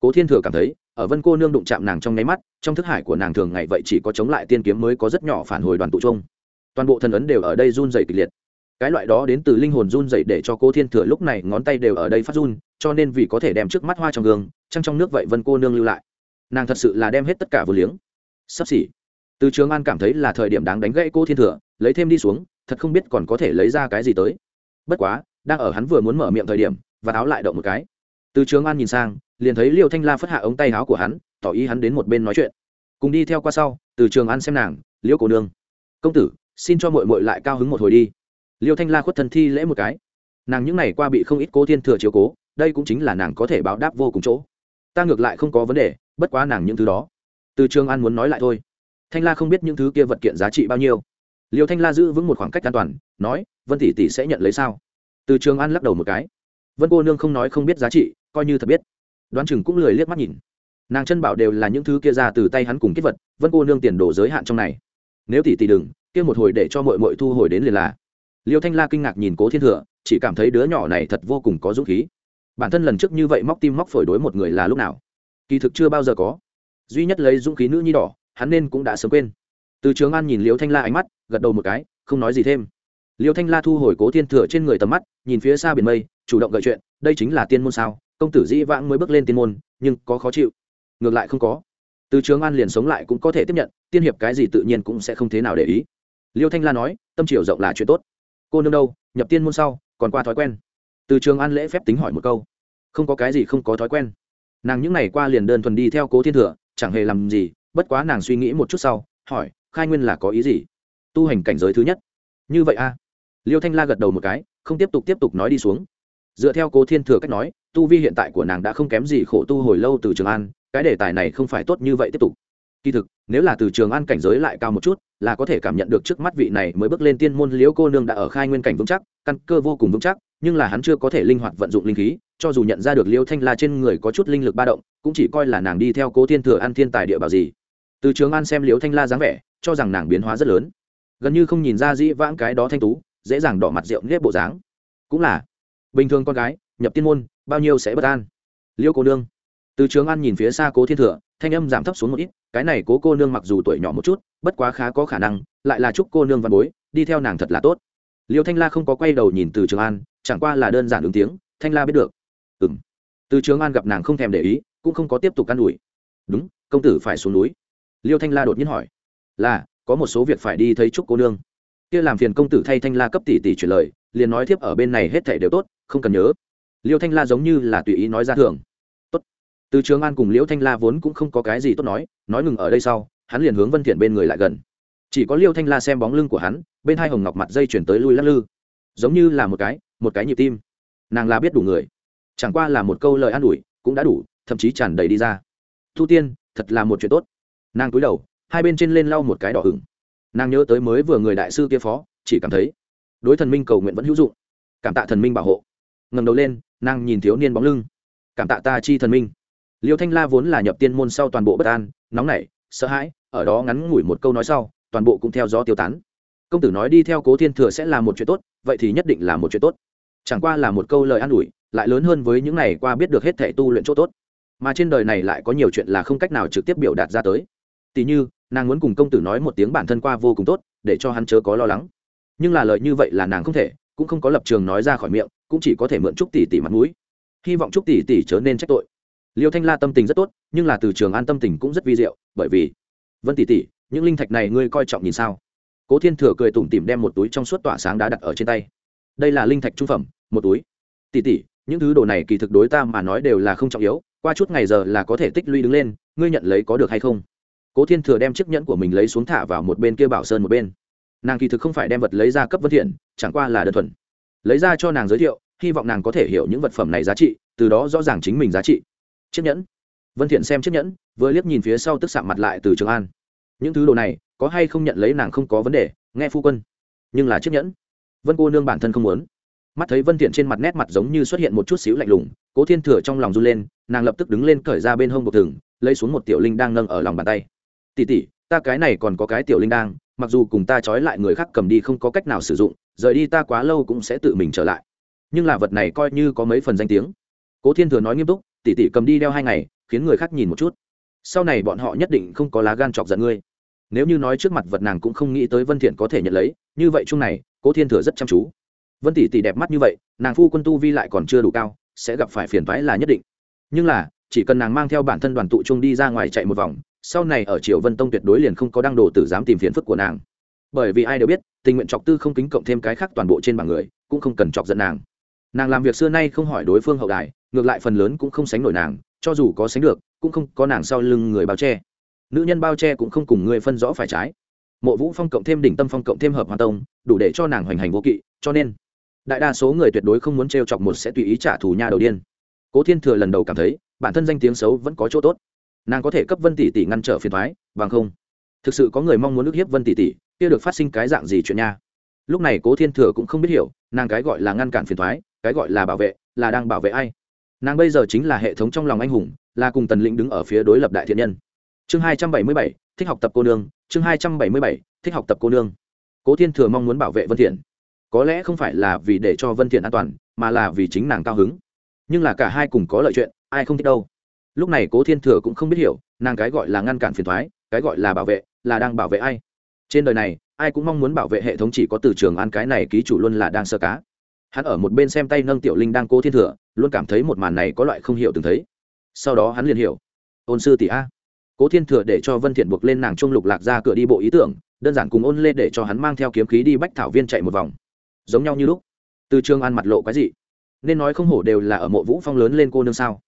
Cố thiên thừa cảm thấy, ở vân cô nương đụng chạm nàng trong nháy mắt, trong thức hải của nàng thường ngày vậy chỉ có chống lại tiên kiếm mới có rất nhỏ phản hồi đoàn tụ chung. Toàn bộ thần ấn đều ở đây run rẩy kịch liệt. Cái loại đó đến từ linh hồn run rẩy để cho cố thiên thừa lúc này ngón tay đều ở đây phát run, cho nên vì có thể đem trước mắt hoa trong gương, trăng trong nước vậy vân cô nương lưu lại. Nàng thật sự là đem hết tất cả vô liếng. Sắp xỉ từ trường an cảm thấy là thời điểm đáng đánh gãy cô thiên thừa, lấy thêm đi xuống, thật không biết còn có thể lấy ra cái gì tới. Bất quá, đang ở hắn vừa muốn mở miệng thời điểm và áo lại động một cái. Từ trường an nhìn sang, liền thấy liêu thanh la phất hạ ống tay áo của hắn, tỏ ý hắn đến một bên nói chuyện. Cùng đi theo qua sau, từ trường an xem nàng liễu cổ nương, công tử, xin cho mội mội lại cao hứng một hồi đi. Liêu thanh la khuất thân thi lễ một cái. Nàng những ngày qua bị không ít cố thiên thừa chiếu cố, đây cũng chính là nàng có thể báo đáp vô cùng chỗ. Ta ngược lại không có vấn đề, bất quá nàng những thứ đó. Từ trường an muốn nói lại thôi thanh la không biết những thứ kia vật kiện giá trị bao nhiêu. Liêu thanh la giữ vững một khoảng cách an toàn, nói, vân tỷ tỷ sẽ nhận lấy sao? Từ trường an lắc đầu một cái. Vân cô nương không nói không biết giá trị, coi như thật biết. Đoán chừng cũng lười liếc mắt nhìn. Nàng chân bảo đều là những thứ kia ra từ tay hắn cùng kết vật, vân cô nương tiền đồ giới hạn trong này. Nếu tỷ tỷ đừng, kia một hồi để cho mội mội thu hồi đến liền là. Liêu thanh la kinh ngạc nhìn cố thiên thừa, chỉ cảm thấy đứa nhỏ này thật vô cùng có dũng khí. Bản thân lần trước như vậy móc tim móc phổi đối một người là lúc nào? Kỳ thực chưa bao giờ có. Duy nhất lấy dũng khí nữ nhi đỏ hắn nên cũng đã sớm quên. Từ trường an nhìn liêu thanh la ánh mắt, gật đầu một cái, không nói gì thêm. Liêu thanh la thu hồi cố thiên thừa trên người tầm mắt, nhìn phía xa biển mây, chủ động gợi chuyện, đây chính là tiên môn sao? Công tử dĩ vãng mới bước lên tiên môn, nhưng có khó chịu. Ngược lại không có. Từ trường an liền sống lại cũng có thể tiếp nhận, tiên hiệp cái gì tự nhiên cũng sẽ không thế nào để ý. Liêu thanh la nói, tâm chiều rộng là chuyện tốt. Cô nương đâu, nhập tiên môn sau, còn qua thói quen. Từ trường an lễ phép tính hỏi một câu. Không có cái gì không có thói quen. Nàng những ngày qua liền đơn thuần đi theo cố thiên thừa, chẳng hề làm gì bất quá nàng suy nghĩ một chút sau, hỏi, khai nguyên là có ý gì? Tu hành cảnh giới thứ nhất. Như vậy a à? liêu thanh la gật đầu một cái, không tiếp tục tiếp tục nói đi xuống. Dựa theo cố thiên thừa cách nói, tu vi hiện tại của nàng đã không kém gì khổ tu hồi lâu từ trường an, cái đề tài này không phải tốt như vậy tiếp tục. Kỳ thực, nếu là từ trường an cảnh giới lại cao một chút, là có thể cảm nhận được trước mắt vị này mới bước lên tiên môn liễu cô nương đã ở khai nguyên cảnh vững chắc, căn cơ vô cùng vững chắc, nhưng là hắn chưa có thể linh hoạt vận dụng linh khí, cho dù nhận ra được liêu thanh la trên người có chút linh lực ba động, cũng chỉ coi là nàng đi theo cố thiên thừa ăn thiên tài địa bảo gì từ trường an xem liễu thanh la dáng vẻ, cho rằng nàng biến hóa rất lớn. Gần như không nhìn ra dĩ vãng cái đó thanh tú, dễ dàng đỏ mặt rượu nếp bộ dáng. Cũng là, bình thường con gái, nhập tiên môn, bao nhiêu sẽ bất an. Liêu cô nương. Từ trường an nhìn phía xa cố thiên thừa, thanh âm giảm thấp xuống một ít, cái này cố cô nương mặc dù tuổi nhỏ một chút, bất quá khá có khả năng, lại là chúc cô nương văn bối, đi theo nàng thật là tốt. Liêu thanh la không có quay đầu nhìn từ trường an, chẳng qua là đơn giản ứng tiếng, thanh la biết được. Ừ m từ trường an gặp nàng không thèm để ý, cũng không có tiếp tục can đ ủi. Đúng, công tử phải xuống núi liêu thanh la đột nhiên hỏi, là, có một số việc phải đi thấy chúc cô nương. Kia làm phiền công tử thay thanh la cấp tỷ tỷ chuyển lời, liền nói tiếp ở bên này hết thể đều tốt, không cần nhớ. Liêu thanh la giống như là tùy ý nói ra thường. Tốt. Từ trường an cùng liễu thanh la vốn cũng không có cái gì tốt nói nói ngừng ở đây sau, hắn liền hướng vân thiện bên người lại gần. Chỉ có liêu thanh la xem bóng lưng của hắn, bên hai hồng ngọc mặt dây chuyển tới lui lắc lư. Giống như là một cái một cái nhịp tim. Nàng là biết đủ người. Chẳng qua là một câu lời an ủi, cũng đã đủ, thậm chí tràn đầy đi ra. Thu tiên, thật là một chuyện tốt nàng cúi đầu, hai bên trên lên lau một cái đỏ hửng nàng nhớ tới mới vừa người đại sư kia phó, chỉ cảm thấy đối thần minh cầu nguyện vẫn hữu dụng. Cảm tạ thần minh bảo hộ. Ngầm đầu lên, nàng nhìn thiếu niên bóng lưng. Cảm tạ ta chi thần minh. Liêu thanh la vốn là nhập tiên môn sau toàn bộ bất an, nóng nảy, sợ hãi, ở đó ngắn ngủi một câu nói sau, toàn bộ cũng theo gió tiêu tán. Công tử nói đi theo cố thiên thừa sẽ là một chuyện tốt, vậy thì nhất định là một chuyện tốt. Chẳng qua là một câu lời an ủi, lại lớn hơn với những này qua biết được hết thể tu luyện chỗ tốt. Mà trên đời này lại có nhiều chuyện là không cách nào trực tiếp biểu đạt ra tới tỉ như, nàng muốn cùng công tử nói một tiếng bản thân qua vô cùng tốt, để cho hắn chớ có lo lắng. Nhưng là lời như vậy là nàng không thể, cũng không có lập trường nói ra khỏi miệng, cũng chỉ có thể mượn trúc tỷ tỷ mặt mũi. Hy vọng trúc tỷ tỷ chớ nên trách tội. Liêu thanh la tâm tình rất tốt, nhưng là từ trường an tâm tình cũng rất vi diệu, bởi vì, vân tỷ tỷ, những linh thạch này ngươi coi trọng nhìn sao? Cố thiên thừa cười tủm tỉm đem một túi trong suốt tỏa sáng đá đặt ở trên tay. Đây là linh thạch trung phẩm, một túi. Tỷ tỷ, những thứ đồ này kỳ thực đối ta mà nói đều là không trọng yếu, qua chút ngày giờ là có thể tích lũy đứng lên, ngươi nhận lấy có được hay không? Cố thiên thừa đem chiếc nhẫn của mình lấy xuống thả vào một bên kia bảo sơn một bên. Nàng kỳ thực không phải đem vật lấy ra cấp vân thiện, chẳng qua là đơn thuần. Lấy ra cho nàng giới thiệu, hy vọng nàng có thể hiểu những vật phẩm này giá trị, từ đó rõ ràng chính mình giá trị. Chiếc nhẫn. Vân thiện xem chiếc nhẫn, vừa liếc nhìn phía sau tức sạm mặt lại từ trường an. Những thứ đồ này, có hay không nhận lấy nàng không có vấn đề, nghe phu quân. Nhưng là chiếc nhẫn. Vân cô nương bản thân không muốn. Mắt thấy vân thiện trên mặt nét mặt giống như xuất hiện một chút xíu lạnh lùng, cố thiên thừa trong lòng run lên, nàng lập tức đứng lên cởi ra bên hông một thừng, lấy xuống một tiểu linh đang nâng ở lòng bàn tay tỷ tỷ ta cái này còn có cái tiểu linh đang, mặc dù cùng ta trói lại người khác cầm đi không có cách nào sử dụng, rời đi ta quá lâu cũng sẽ tự mình trở lại. Nhưng là vật này coi như có mấy phần danh tiếng. Cố thiên thừa nói nghiêm túc tỷ tỷ cầm đi đeo hai ngày, khiến người khác nhìn một chút. Sau này bọn họ nhất định không có lá gan chọc giận ngươi. Nếu như nói trước mặt vật nàng cũng không nghĩ tới vân thiện có thể nhận lấy, như vậy chung này, cố thiên thừa rất chăm chú. Vân tỷ tỷ đẹp mắt như vậy, nàng phu quân tu vi lại còn chưa đủ cao, sẽ gặp phải phiền toái là nhất định. Nhưng là, chỉ cần nàng mang theo bản thân đoàn tụ chung đi ra ngoài chạy một vòng sau này ở triều vân tông tuyệt đối liền không có đăng đồ tử dám tìm phiền phức của nàng. Bởi vì ai đều biết, tình nguyện chọc tư không kính cộng thêm cái khác toàn bộ trên bảng người, cũng không cần chọc giận nàng. Nàng làm việc xưa nay không hỏi đối phương hậu đài, ngược lại phần lớn cũng không sánh nổi nàng, cho dù có sánh được, cũng không có nàng sau lưng người bao che. Nữ nhân bao che cũng không cùng người phân rõ phải trái. Mộ vũ phong cộng thêm đỉnh tâm phong cộng thêm hợp hoa tông, đủ để cho nàng hoành hành vô kỵ, cho nên, đại đa số người tuyệt đối không muốn t chọc một sẽ tùy ý trả thù nha đầu điên. Cố thiên thừa lần đầu cảm thấy, bản thân danh tiếng xấu vẫn có chỗ tốt nàng có thể cấp vân tỷ tỷ ngăn trở phiền thoái, bằng không, thực sự có người mong muốn ức hiếp vân tỷ tỷ, kia được phát sinh cái dạng gì chuyện nha. Lúc này cố thiên thừa cũng không biết hiểu, nàng cái gọi là ngăn cản phiền thoái, cái gọi là bảo vệ, là đang bảo vệ ai? Nàng bây giờ chính là hệ thống trong lòng anh hùng, là cùng tần lĩnh đứng ở phía đối lập đại thiện nhân. Chương hai trăm bảy mươi bảy, thích học tập cô nương, chương hai trăm bảy mươi bảy, thích học tập cô nương. Cố thiên thừa mong muốn bảo vệ vân thiện. Có lẽ không phải là vì để cho vân thiện an toàn, mà là vì chính nàng cao hứng. Nhưng là cả hai cùng có lợi chuyện, ai không thích đâu lúc này cố thiên thừa cũng không biết hiểu, nàng cái gọi là ngăn cản phiền thoái cái gọi là bảo vệ, là đang bảo vệ ai? Trên đời này, ai cũng mong muốn bảo vệ hệ thống chỉ có từ trường an cái này ký chủ luôn là đang sơ cá. Hắn ở một bên xem tay nâng tiểu linh đang cố thiên thừa, luôn cảm thấy một màn này có loại không hiểu từng thấy. Sau đó hắn liền hiểu. Ôn sư tỷ a. Cố thiên thừa để cho vân thiện buộc lên nàng trung lục lạc ra cửa đi bộ ý tưởng, đơn giản cùng ôn lê để cho hắn mang theo kiếm khí đi bách thảo viên chạy một vòng. Giống nhau như lúc. Từ trường an mặt lộ cái gì nên nói không hổ đều là ở mộ vũ phong lớn lên cô nương sao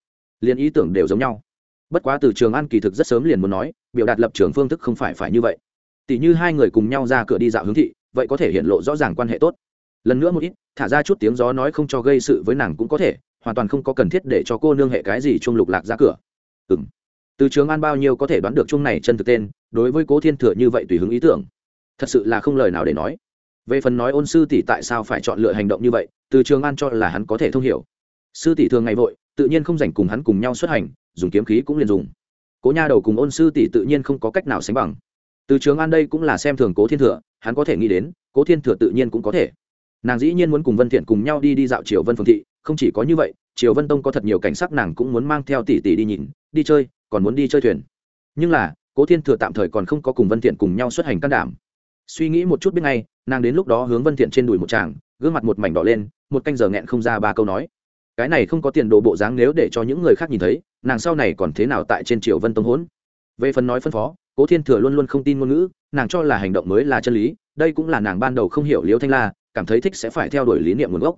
liền ý tưởng đều giống nhau. Bất quá từ trường an kỳ thực rất sớm liền muốn nói, biểu đạt lập trường phương thức không phải phải như vậy. Tỷ như hai người cùng nhau ra cửa đi dạo hướng thị, vậy có thể hiện lộ rõ ràng quan hệ tốt. Lần nữa một ít, thả ra chút tiếng gió nói không cho gây sự với nàng cũng có thể, hoàn toàn không có cần thiết để cho cô nương hệ cái gì chung lục lạc ra cửa. Ừ m từ trường an bao nhiêu có thể đoán được chung này chân thực tên, đối với cố thiên thừa như vậy tùy hứng ý tưởng. Thật sự là không lời nào để nói. Về phần nói ôn sư tỷ tại sao phải chọn lựa hành động như vậy, từ trường an cho là hắn có thể thông hiểu. Sư tỷ thường ngày vội tự nhiên không rảnh cùng hắn cùng nhau xuất hành, dùng kiếm khí cũng liền dùng. Cố nha đầu cùng ôn sư tỷ tự nhiên không có cách nào sánh bằng. Từ trường an đây cũng là xem thường cố thiên thừa, hắn có thể nghĩ đến, cố thiên thừa tự nhiên cũng có thể. Nàng dĩ nhiên muốn cùng vân thiện cùng nhau đi đi dạo triều vân phương thị, không chỉ có như vậy, triều vân tông có thật nhiều cảnh sắc nàng cũng muốn mang theo tỷ tỷ đi nhìn, đi chơi, còn muốn đi chơi thuyền. Nhưng là, cố thiên thừa tạm thời còn không có cùng vân thiện cùng nhau xuất hành can đảm. Suy nghĩ một chút biết ngay, nàng đến lúc đó hướng vân thiện trên đùi một chàng gương mặt một mảnh đỏ lên, một canh giờ nghẹn không ra ba câu nói cái này không có tiền đồ bộ dáng nếu để cho những người khác nhìn thấy, nàng sau này còn thế nào tại trên triều vân tông hỗn về phần nói phân phó, cố thiên thừa luôn luôn không tin ngôn ngữ, nàng cho là hành động mới là chân lý, đây cũng là nàng ban đầu không hiểu liễu thanh la, cảm thấy thích sẽ phải theo đuổi lý niệm nguồn gốc.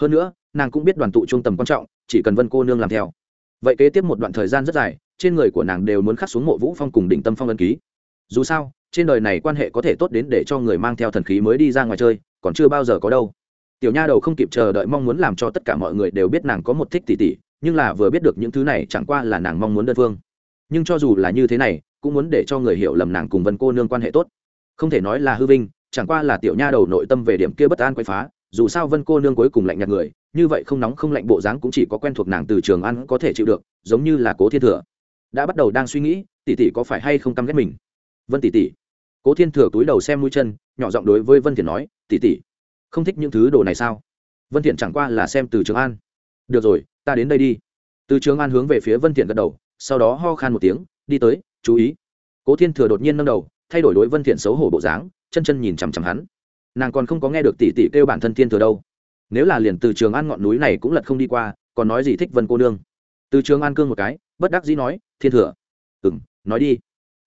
Hơn nữa, nàng cũng biết đoàn tụ trung tầm quan trọng, chỉ cần vân cô nương làm theo. Vậy kế tiếp một đoạn thời gian rất dài, trên người của nàng đều muốn khắc xuống mộ vũ phong cùng đỉnh tâm phong ân ký. Dù sao, trên đời này quan hệ có thể tốt đến để cho người mang theo thần khí mới đi ra ngoài chơi, còn chưa bao giờ có đâu tiểu nha đầu không kịp chờ đợi mong muốn làm cho tất cả mọi người đều biết nàng có một thích tỷ tỷ, nhưng là vừa biết được những thứ này chẳng qua là nàng mong muốn đơn phương. Nhưng cho dù là như thế này, cũng muốn để cho người hiểu lầm nàng cùng vân cô nương quan hệ tốt. Không thể nói là hư vinh, chẳng qua là tiểu nha đầu nội tâm về điểm kia bất an quay phá, dù sao vân cô nương cuối cùng lạnh nhạt người, như vậy không nóng không lạnh bộ dáng cũng chỉ có quen thuộc nàng từ trường ăn có thể chịu được, giống như là cố thiên thừa. Đã bắt đầu đang suy nghĩ, tỷ tỷ có phải hay không căm ghét mình? Vân tỷ tỷ. Cố thiên thừa túi đầu xem mũi chân, nhỏ giọng đối với vân Thiền nói, tỷ tỷ không thích những thứ đồ này sao? Vân thiện chẳng qua là xem từ trường an. Được rồi, ta đến đây đi. Từ trường an hướng về phía vân thiện gật đầu, sau đó ho khan một tiếng, đi tới, chú ý. Cố thiên thừa đột nhiên nâng đầu, thay đổi đối vân thiện xấu hổ bộ dáng, chân chân nhìn chằm chằm hắn. Nàng còn không có nghe được tỷ tỷ kêu bản thân thiên thừa đâu. Nếu là liền từ trường an ngọn núi này cũng lật không đi qua, còn nói gì thích vân cô nương? Từ trường an cương một cái, bất đắc dĩ nói, thiên thừa. Ừm, nói đi.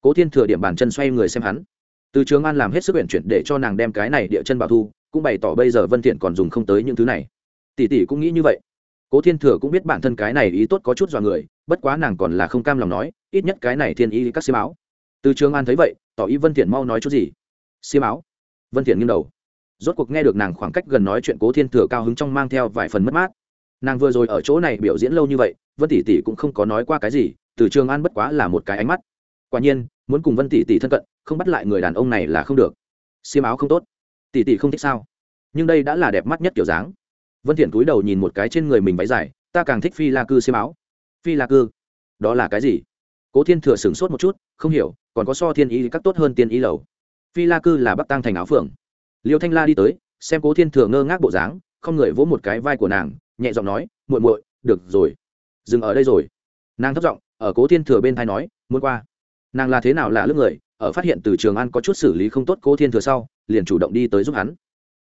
Cố thiên thừa điểm bàn chân xoay người xem hắn. Từ trường an làm hết sức uyển chuyển để cho nàng đem cái này địa chân bảo thu cũng bày tỏ bây giờ vân thiện còn dùng không tới những thứ này. Tỷ tỷ cũng nghĩ như vậy. Cố thiên thừa cũng biết bản thân cái này ý tốt có chút dọa người, bất quá nàng còn là không cam lòng nói, ít nhất cái này thiên ý các xiêm áo. Từ trường an thấy vậy, tỏ ý vân thiện mau nói chút gì? Xiêm áo? Vân thiện nghiêng đầu. Rốt cuộc nghe được nàng khoảng cách gần nói chuyện cố thiên thừa cao hứng trong mang theo vài phần mất mát. Nàng vừa rồi ở chỗ này biểu diễn lâu như vậy, vân tỷ tỷ cũng không có nói qua cái gì, từ trường an bất quá là một cái ánh mắt. Quả nhiên, muốn cùng vân tỷ tỷ thân cận, không bắt lại người đàn ông này là không được. Xiêm áo không tốt tỷ tỷ không thích sao? Nhưng đây đã là đẹp mắt nhất kiểu dáng. Vân thiện cúi đầu nhìn một cái trên người mình váy dài, ta càng thích phi la cư xiêm áo. Phi la cư? Đó là cái gì? Cố thiên thừa sửng sốt một chút, không hiểu, còn có so thiên ý các tốt hơn tiên ý lầu. Phi la cư là bắc tăng thành áo phượng. Liêu thanh la đi tới, xem cố thiên thừa ngơ ngác bộ dáng, không người vỗ một cái vai của nàng, nhẹ giọng nói, muội muội, được rồi. Dừng ở đây rồi. Nàng thấp giọng, ở cố thiên thừa bên thai nói, muốn qua. Nàng là thế nào là lướt người ở phát hiện từ trường an có chút xử lý không tốt cố thiên thừa sau, liền chủ động đi tới giúp hắn.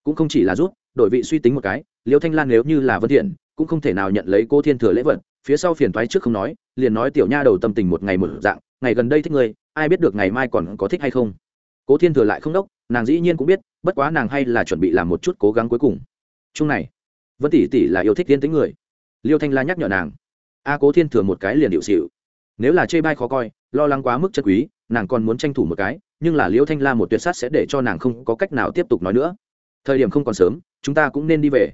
Cũng không chỉ là giúp, đổi vị suy tính một cái, liêu thanh lan nếu như là vân thiện, cũng không thể nào nhận lấy cô thiên thừa lễ vật, phía sau phiền toái trước không nói, liền nói tiểu nha đầu tâm tình một ngày một dạng, ngày gần đây thích người ai biết được ngày mai còn có thích hay không. Cố thiên thừa lại không đốc, nàng dĩ nhiên cũng biết, bất quá nàng hay là chuẩn bị làm một chút cố gắng cuối cùng. Chung này, vân tỷ tỷ là yêu thích tiên tính người. Liêu thanh la nhắc nhở nàng. A, cố thiên thừa một cái liền điệu xịu nếu là chê bai khó coi, lo lắng quá mức chất quý nàng còn muốn tranh thủ một cái, nhưng là liêu thanh la một tuyệt sát sẽ để cho nàng không có cách nào tiếp tục nói nữa. Thời điểm không còn sớm, chúng ta cũng nên đi về.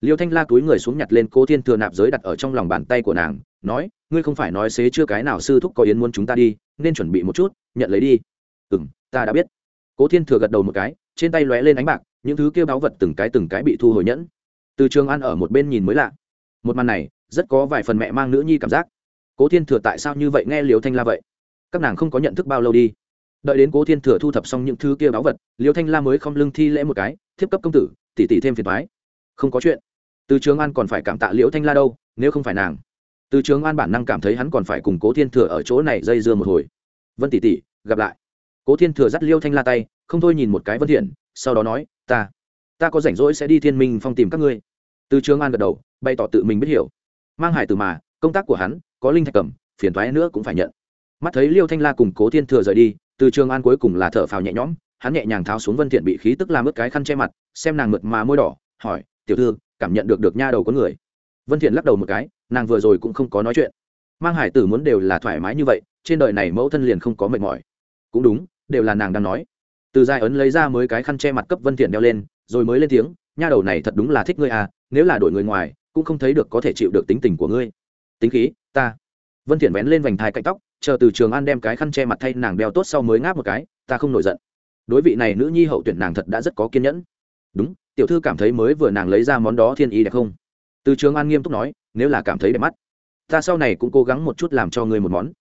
Liêu thanh la túi người xuống nhặt lên cố thiên thừa nạp giới đặt ở trong lòng bàn tay của nàng, nói, ngươi không phải nói xế chưa cái nào sư thúc có yến muốn chúng ta đi, nên chuẩn bị một chút, nhận lấy đi. Ừ m ta đã biết. Cố thiên thừa gật đầu một cái, trên tay lóe lên ánh bạc, những thứ kêu báu vật từng cái từng cái bị thu hồi nhẫn. Từ trường ăn ở một bên nhìn mới lạ. Một màn này, rất có vài phần mẹ mang nữ nhi cảm giác. Cố thiên thừa tại sao như vậy nghe liều thanh la vậy? Các nàng không có nhận thức bao lâu đi. Đợi đến cố thiên thừa thu thập xong những thứ kia báu vật, liêu thanh la mới không lưng thi lễ một cái, thiếp cấp công tử tỉ tỉ thêm phiền thoái không có chuyện. Từ trường an còn phải cảm tạ liễu thanh la đâu, nếu không phải nàng. Từ trường an bản năng cảm thấy hắn còn phải cùng cố thiên thừa ở chỗ này dây dưa một hồi. Vân tỷ tỷ, gặp lại. Cố thiên thừa dắt liêu thanh la tay, không thôi nhìn một cái vân thiện, sau đó nói, ta ta có rảnh rỗi sẽ đi thiên minh phong tìm các ngươi. Từ trường an gật đầu, bày tỏ tự mình biết hiểu. Mang hải từ mà, công tác của hắn, có linh thạch cầm, phiền thoái nữa cũng phải nhận mắt thấy liêu thanh la cùng cố thiên thừa rời đi, từ trường an cuối cùng là thở phào nhẹ nhõm, hắn nhẹ nhàng tháo xuống vân thiện bị khí tức làm ướt cái khăn che mặt, xem nàng mượt mà môi đỏ, hỏi, tiểu thư, cảm nhận được được nha đầu có người? Vân thiện lắc đầu một cái, nàng vừa rồi cũng không có nói chuyện. Mang hải tử muốn đều là thoải mái như vậy, trên đời này mẫu thân liền không có mệt mỏi. Cũng đúng, đều là nàng đang nói. Từ giai ấn lấy ra mới cái khăn che mặt cấp vân thiện đeo lên, rồi mới lên tiếng, nha đầu này thật đúng là thích ngươi à nếu là đổi người ngoài, cũng không thấy được có thể chịu được tính tình của ngươi. Tính khí, ta. Vân thiện vén lên vành thai cạnh tóc chờ từ trường an đem cái khăn che mặt thay nàng đeo tốt sau mới ngáp một cái, ta không nổi giận. Đối vị này nữ nhi hậu tuyển nàng thật đã rất có kiên nhẫn. Đúng, tiểu thư cảm thấy mới vừa nàng lấy ra món đó thiên ý đẹp không? Từ trường an nghiêm túc nói, nếu là cảm thấy đẹp mắt, ta sau này cũng cố gắng một chút làm cho ngươi một món.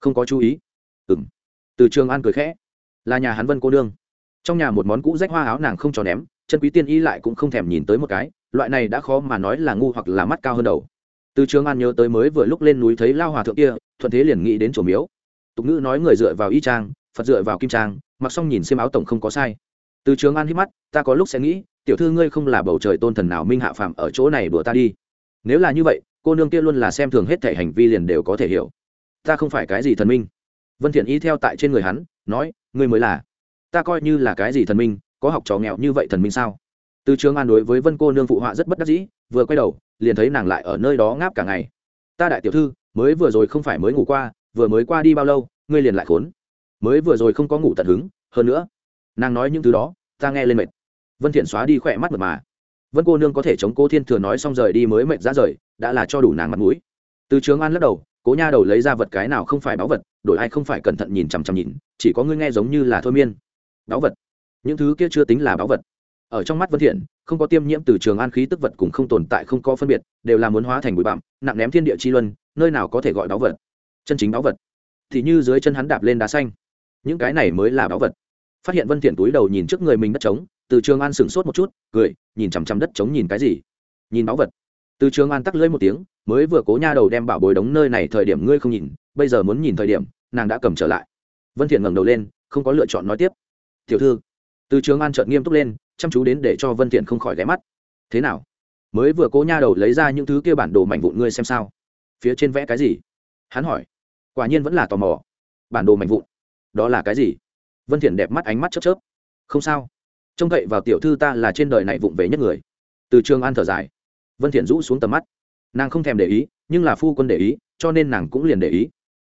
Không có chú ý. Ừ m từ trường an cười khẽ. Là nhà hắn vân cô đương trong nhà một món cũ rách hoa áo nàng không cho ném, chân quý tiên y lại cũng không thèm nhìn tới một cái, loại này đã khó mà nói là ngu hoặc là mắt cao hơn đầu. Từ trường an nhớ tới mới vừa lúc lên núi thấy lao hòa thượng kia thuận thế liền nghĩ đến chỗ miếu. Tục ngữ nói người dựa vào y trang phật dựa vào kim trang mặc xong nhìn xem áo tổng không có sai. Từ trường an hít mắt, ta có lúc sẽ nghĩ, tiểu thư ngươi không là bầu trời tôn thần nào minh hạ phạm ở chỗ này đùa ta đi. Nếu là như vậy, cô nương kia luôn là xem thường hết thể hành vi liền đều có thể hiểu. Ta không phải cái gì thần minh. Vân thiện ý theo tại trên người hắn, nói, ngươi mới là. Ta coi như là cái gì thần minh, có học trò nghèo như vậy thần minh sao? Từ trường an đối với vân cô nương phụ họa rất bất đắc dĩ, vừa quay đầu, liền thấy nàng lại ở nơi đó ngáp cả ngày. Ta đại tiểu thư mới vừa rồi không phải mới ngủ qua, vừa mới qua đi bao lâu, ngươi liền lại khốn. Mới vừa rồi không có ngủ tận hứng, hơn nữa, nàng nói những thứ đó, ta nghe lên mệt. Vân thiện xóa đi khỏe mắt mật mà. Vân cô nương có thể chống cố thiên thừa nói xong rời đi mới mệt ra rời, đã là cho đủ nàng mặt mũi. Từ trường an lắc đầu, cố nha đầu lấy ra vật cái nào không phải báu vật, đổi ai không phải cẩn thận nhìn chằm chằm nhìn, chỉ có ngươi nghe giống như là thôi miên. Báu vật. Những thứ kia chưa tính là báu vật. Ở trong mắt vân thiện, không có tiêm nhiễm từ trường an khí tức vật cũng không tồn tại, không có phân biệt, đều là muốn hóa thành bụi bặm, nặng ném thiên địa chi luân nơi nào có thể gọi báu vật? Chân chính báu vật. Thì như dưới chân hắn đạp lên đá xanh. Những cái này mới là báu vật. Phát hiện vân thiện túi đầu nhìn trước người mình đất trống, từ trường an sững sốt một chút, cười, nhìn chằm chằm đất trống nhìn cái gì? Nhìn báu vật. Từ trường an tắc lưỡi một tiếng, mới vừa cố nha đầu đem bảo bối đống nơi này thời điểm ngươi không nhìn, bây giờ muốn nhìn thời điểm, nàng đã cầm trở lại. Vân thiện ngẩng đầu lên, không có lựa chọn nói tiếp. Tiểu thư. Từ trường an chợt nghiêm túc lên, chăm chú đến để cho vân thiện không khỏi ghé mắt. Thế nào? Mới vừa cố nha đầu lấy ra những thứ kia bản đồ mảnh vụn ngươi xem sao phía trên vẽ cái gì? Hắn hỏi. Quả nhiên vẫn là tò mò. Bản đồ mạnh vụn. Đó là cái gì? Vân thiện đẹp mắt ánh mắt chớp chớp. Không sao. Trông cậy vào tiểu thư ta là trên đời này vụng về nhất người. Từ trường an thở dài. Vân thiện rũ xuống tầm mắt. Nàng không thèm để ý, nhưng là phu quân để ý, cho nên nàng cũng liền để ý.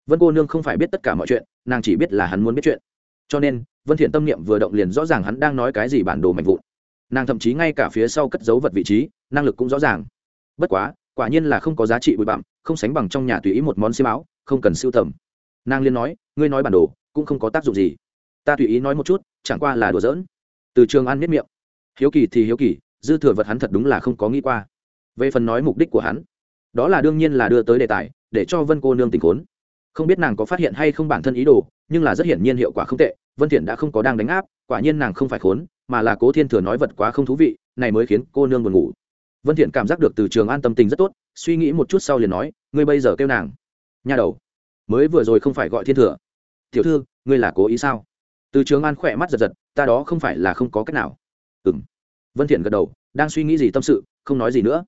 Vân cô nương không phải biết tất cả mọi chuyện, nàng chỉ biết là hắn muốn biết chuyện. Cho nên, vân thiện tâm niệm vừa động liền rõ ràng hắn đang nói cái gì bản đồ mạnh vụn. Nàng thậm chí ngay cả phía sau cất giấu vật vị trí, năng lực cũng rõ ràng. Bất quá quả nhiên là không có giá trị bụi bặm, không sánh bằng trong nhà tùy ý một món xiêm áo, không cần siêu tầm. Nàng liên nói, ngươi nói bản đồ, cũng không có tác dụng gì. Ta tùy ý nói một chút, chẳng qua là đùa giỡn. Từ trường an miết miệng. Hiếu kỳ thì hiếu kỳ, dư thừa vật hắn thật đúng là không có nghĩ qua. Về phần nói mục đích của hắn, đó là đương nhiên là đưa tới đề tài, để cho vân cô nương tình khốn. Không biết nàng có phát hiện hay không bản thân ý đồ, nhưng là rất hiển nhiên hiệu quả không tệ, vân thiện đã không có đang đánh áp, quả nhiên nàng không phải khốn, mà là cố thiên thừa nói vật quá không thú vị, này mới khiến cô nương buồn ngủ vân thiện cảm giác được từ trường an tâm tình rất tốt, suy nghĩ một chút sau liền nói, ngươi bây giờ kêu nàng, nha đầu, mới vừa rồi không phải gọi thiên thừa. Tiểu thư, ngươi là cố ý sao? Từ trường an khỏe mắt giật giật, ta đó không phải là không có cách nào. Ừm. Vân thiện gật đầu, đang suy nghĩ gì tâm sự, không nói gì nữa.